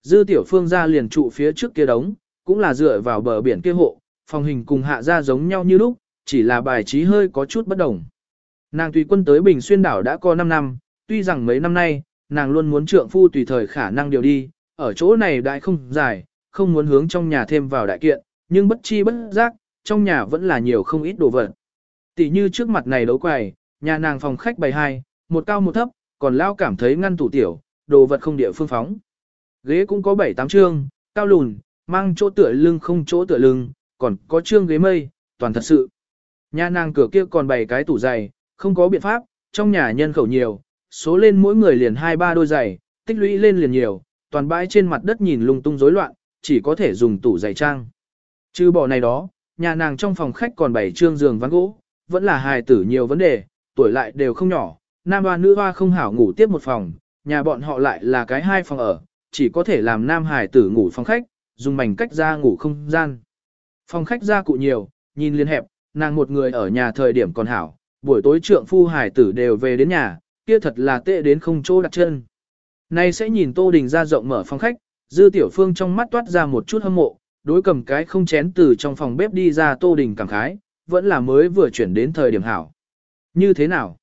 Dư tiểu phương ra liền trụ phía trước kia đống, cũng là dựa vào bờ biển kia hộ, phòng hình cùng hạ ra giống nhau như lúc, chỉ là bài trí hơi có chút bất đồng. Nàng tùy quân tới Bình Xuyên đảo đã có 5 năm, tuy rằng mấy năm nay, nàng luôn muốn trượng phu tùy thời khả năng điều đi, ở chỗ này đại không dài, không muốn hướng trong nhà thêm vào đại kiện, nhưng bất chi bất giác, trong nhà vẫn là nhiều không ít đồ vật. Tỷ như trước mặt này đấu quầy, nhà nàng phòng khách bày hai, một cao một thấp, còn lao cảm thấy ngăn tủ tiểu, đồ vật không địa phương phóng. Ghế cũng có 7-8 chương, cao lùn, mang chỗ tựa lưng không chỗ tựa lưng, còn có chương ghế mây, toàn thật sự. Nhà nàng cửa kia còn bày cái tủ dày, không có biện pháp, trong nhà nhân khẩu nhiều, số lên mỗi người liền hai ba đôi giày, tích lũy lên liền nhiều, toàn bãi trên mặt đất nhìn lung tung rối loạn, chỉ có thể dùng tủ giày trang. Trừ bỏ này đó, nhà nàng trong phòng khách còn bảy trương giường ván gỗ, vẫn là hài tử nhiều vấn đề, tuổi lại đều không nhỏ, nam hoa nữ hoa không hảo ngủ tiếp một phòng, nhà bọn họ lại là cái hai phòng ở, chỉ có thể làm nam hài tử ngủ phòng khách, dùng mảnh cách ra ngủ không gian. Phòng khách ra cụ nhiều, nhìn liên hẹp, nàng một người ở nhà thời điểm còn hảo, buổi tối trượng phu hài tử đều về đến nhà, kia thật là tệ đến không chỗ đặt chân. Nay sẽ nhìn Tô Đình ra rộng mở phòng khách, Dư Tiểu Phương trong mắt toát ra một chút hâm mộ, đối cầm cái không chén từ trong phòng bếp đi ra Tô Đình cảm khái, vẫn là mới vừa chuyển đến thời điểm hảo. Như thế nào?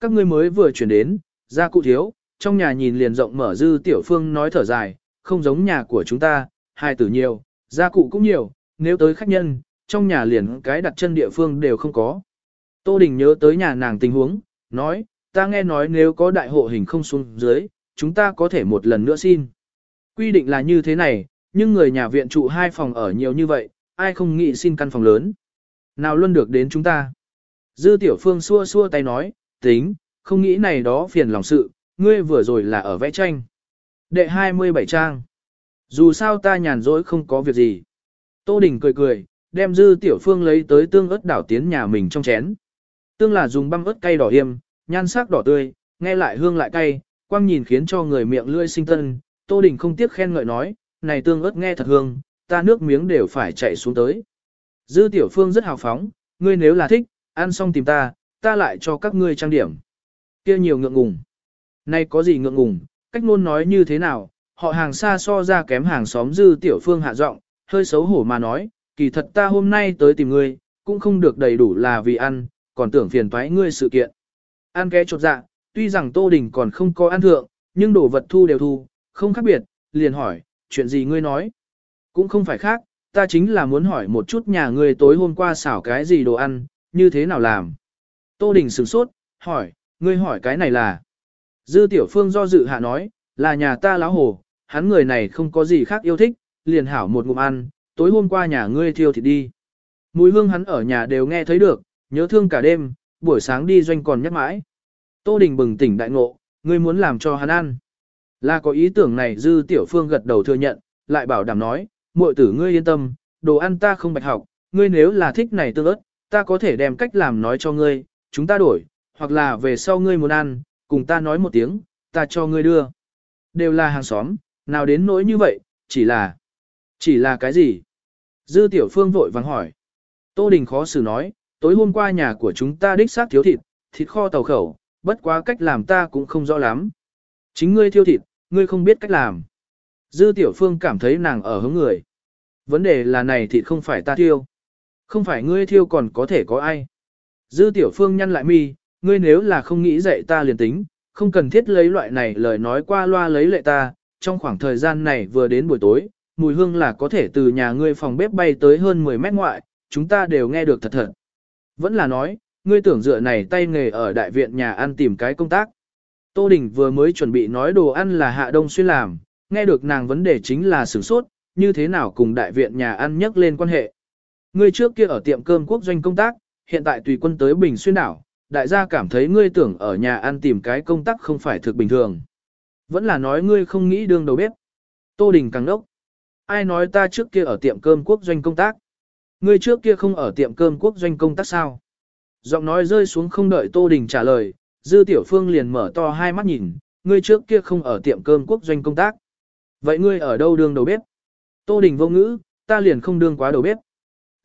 Các ngươi mới vừa chuyển đến, ra cụ thiếu, trong nhà nhìn liền rộng mở Dư Tiểu Phương nói thở dài, không giống nhà của chúng ta, hai tử nhiều, gia cụ cũng nhiều, nếu tới khách nhân, trong nhà liền cái đặt chân địa phương đều không có. Tô Đình nhớ tới nhà nàng tình huống, nói, ta nghe nói nếu có đại hộ hình không xuống dưới, chúng ta có thể một lần nữa xin. Quy định là như thế này, nhưng người nhà viện trụ hai phòng ở nhiều như vậy, ai không nghĩ xin căn phòng lớn. Nào luôn được đến chúng ta. Dư tiểu phương xua xua tay nói, tính, không nghĩ này đó phiền lòng sự, ngươi vừa rồi là ở vẽ tranh. Đệ 27 trang. Dù sao ta nhàn rỗi không có việc gì. Tô Đình cười cười, đem dư tiểu phương lấy tới tương ớt đảo tiến nhà mình trong chén. Tương là dùng băm ớt cay đỏ hiêm, nhan sắc đỏ tươi, nghe lại hương lại cay, quang nhìn khiến cho người miệng lưỡi sinh tân. Tô Đình không tiếc khen ngợi nói, này tương ớt nghe thật hương, ta nước miếng đều phải chạy xuống tới. Dư tiểu phương rất hào phóng, ngươi nếu là thích, ăn xong tìm ta, ta lại cho các ngươi trang điểm. kia nhiều ngượng ngùng. Nay có gì ngượng ngùng, cách ngôn nói như thế nào, họ hàng xa so ra kém hàng xóm dư tiểu phương hạ giọng, hơi xấu hổ mà nói, kỳ thật ta hôm nay tới tìm ngươi, cũng không được đầy đủ là vì ăn, còn tưởng phiền toái ngươi sự kiện. Ăn ké chột dạ, tuy rằng Tô Đình còn không có ăn thượng, nhưng đồ vật thu đều thu, không khác biệt, liền hỏi, chuyện gì ngươi nói? Cũng không phải khác, ta chính là muốn hỏi một chút nhà ngươi tối hôm qua xảo cái gì đồ ăn, như thế nào làm? Tô Đình sửng sốt, hỏi, ngươi hỏi cái này là? Dư Tiểu Phương do dự hạ nói, là nhà ta láo hồ, hắn người này không có gì khác yêu thích, liền hảo một ngụm ăn, tối hôm qua nhà ngươi thiêu thịt đi. Mùi hương hắn ở nhà đều nghe thấy được, nhớ thương cả đêm, buổi sáng đi doanh còn nhắc mãi. Tô Đình bừng tỉnh đại ngộ, ngươi muốn làm cho hắn ăn. Là có ý tưởng này Dư Tiểu Phương gật đầu thừa nhận, lại bảo đảm nói, muội tử ngươi yên tâm, đồ ăn ta không bạch học, ngươi nếu là thích này tương ớt, ta có thể đem cách làm nói cho ngươi, chúng ta đổi, hoặc là về sau ngươi muốn ăn, cùng ta nói một tiếng, ta cho ngươi đưa. Đều là hàng xóm, nào đến nỗi như vậy, chỉ là... Chỉ là cái gì? Dư Tiểu Phương vội vàng hỏi. Tô Đình khó xử nói, tối hôm qua nhà của chúng ta đích xác thiếu thịt, thịt kho tàu khẩu, bất quá cách làm ta cũng không rõ lắm. Chính ngươi thiêu thịt, ngươi không biết cách làm. Dư Tiểu Phương cảm thấy nàng ở hướng người. Vấn đề là này thịt không phải ta thiêu. Không phải ngươi thiêu còn có thể có ai. Dư Tiểu Phương nhăn lại mi, ngươi nếu là không nghĩ dạy ta liền tính, không cần thiết lấy loại này lời nói qua loa lấy lệ ta, trong khoảng thời gian này vừa đến buổi tối, mùi hương là có thể từ nhà ngươi phòng bếp bay tới hơn 10 mét ngoại, chúng ta đều nghe được thật thật. Vẫn là nói, ngươi tưởng dựa này tay nghề ở đại viện nhà ăn tìm cái công tác. Tô Đình vừa mới chuẩn bị nói đồ ăn là hạ đông xuyên làm, nghe được nàng vấn đề chính là sửng sốt, như thế nào cùng đại viện nhà ăn nhắc lên quan hệ. Ngươi trước kia ở tiệm cơm quốc doanh công tác, hiện tại tùy quân tới Bình Xuyên đảo, đại gia cảm thấy ngươi tưởng ở nhà ăn tìm cái công tác không phải thực bình thường. Vẫn là nói ngươi không nghĩ đương đầu bếp. Tô Đình càng đốc. Ai nói ta trước kia ở tiệm cơm quốc doanh công tác? Ngươi trước kia không ở tiệm cơm quốc doanh công tác sao? Giọng nói rơi xuống không đợi Tô Đình trả lời, Dư Tiểu Phương liền mở to hai mắt nhìn, ngươi trước kia không ở tiệm cơm quốc doanh công tác. Vậy ngươi ở đâu đương đầu bếp? Tô Đình vô ngữ, ta liền không đương quá đầu bếp.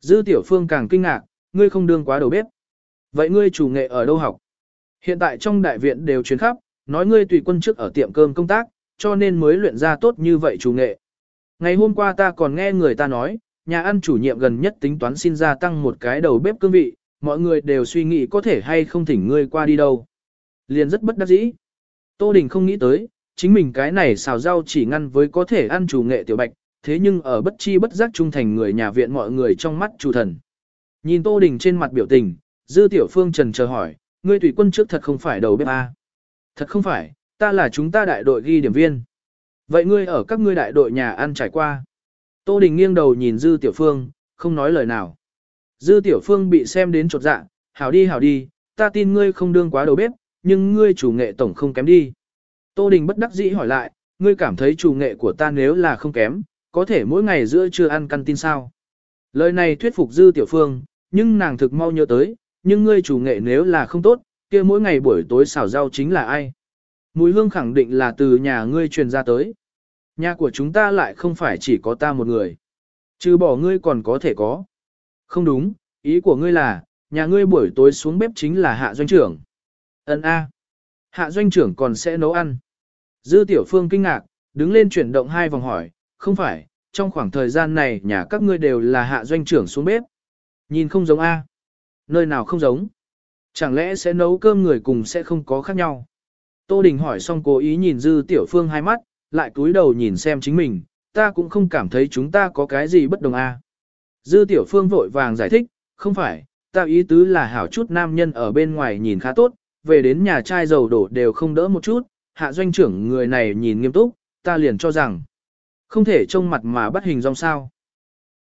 Dư Tiểu Phương càng kinh ngạc, ngươi không đương quá đầu bếp. Vậy ngươi chủ nghệ ở đâu học? Hiện tại trong đại viện đều chuyến khắp, nói ngươi tùy quân trước ở tiệm cơm công tác, cho nên mới luyện ra tốt như vậy chủ nghệ. Ngày hôm qua ta còn nghe người ta nói, nhà ăn chủ nhiệm gần nhất tính toán xin gia tăng một cái đầu bếp cương vị, mọi người đều suy nghĩ có thể hay không thỉnh ngươi qua đi đâu. Liền rất bất đắc dĩ. Tô Đình không nghĩ tới, chính mình cái này xào rau chỉ ngăn với có thể ăn chủ nghệ tiểu bạch, thế nhưng ở bất chi bất giác trung thành người nhà viện mọi người trong mắt chủ thần. Nhìn Tô Đình trên mặt biểu tình, Dư Tiểu Phương trần chờ hỏi, ngươi tùy quân trước thật không phải đầu bếp à? Thật không phải, ta là chúng ta đại đội ghi điểm viên. Vậy ngươi ở các ngươi đại đội nhà ăn trải qua. Tô Đình nghiêng đầu nhìn Dư Tiểu Phương, không nói lời nào. Dư Tiểu Phương bị xem đến chột dạ, hảo đi hảo đi, ta tin ngươi không đương quá đầu bếp, nhưng ngươi chủ nghệ tổng không kém đi. Tô Đình bất đắc dĩ hỏi lại, ngươi cảm thấy chủ nghệ của ta nếu là không kém, có thể mỗi ngày giữa trưa ăn căn tin sao? Lời này thuyết phục Dư Tiểu Phương, nhưng nàng thực mau nhớ tới, nhưng ngươi chủ nghệ nếu là không tốt, kia mỗi ngày buổi tối xào rau chính là ai? Mùi hương khẳng định là từ nhà ngươi truyền ra tới. Nhà của chúng ta lại không phải chỉ có ta một người. Trừ bỏ ngươi còn có thể có. Không đúng, ý của ngươi là, nhà ngươi buổi tối xuống bếp chính là hạ doanh trưởng. Ấn A. Hạ doanh trưởng còn sẽ nấu ăn. Dư tiểu phương kinh ngạc, đứng lên chuyển động hai vòng hỏi, không phải, trong khoảng thời gian này nhà các ngươi đều là hạ doanh trưởng xuống bếp. Nhìn không giống A. Nơi nào không giống. Chẳng lẽ sẽ nấu cơm người cùng sẽ không có khác nhau. Tô Đình hỏi xong cố ý nhìn Dư Tiểu Phương hai mắt, lại cúi đầu nhìn xem chính mình, ta cũng không cảm thấy chúng ta có cái gì bất đồng a. Dư Tiểu Phương vội vàng giải thích, không phải, ta ý tứ là hảo chút nam nhân ở bên ngoài nhìn khá tốt, về đến nhà trai dầu đổ đều không đỡ một chút, hạ doanh trưởng người này nhìn nghiêm túc, ta liền cho rằng, không thể trông mặt mà bắt hình dong sao.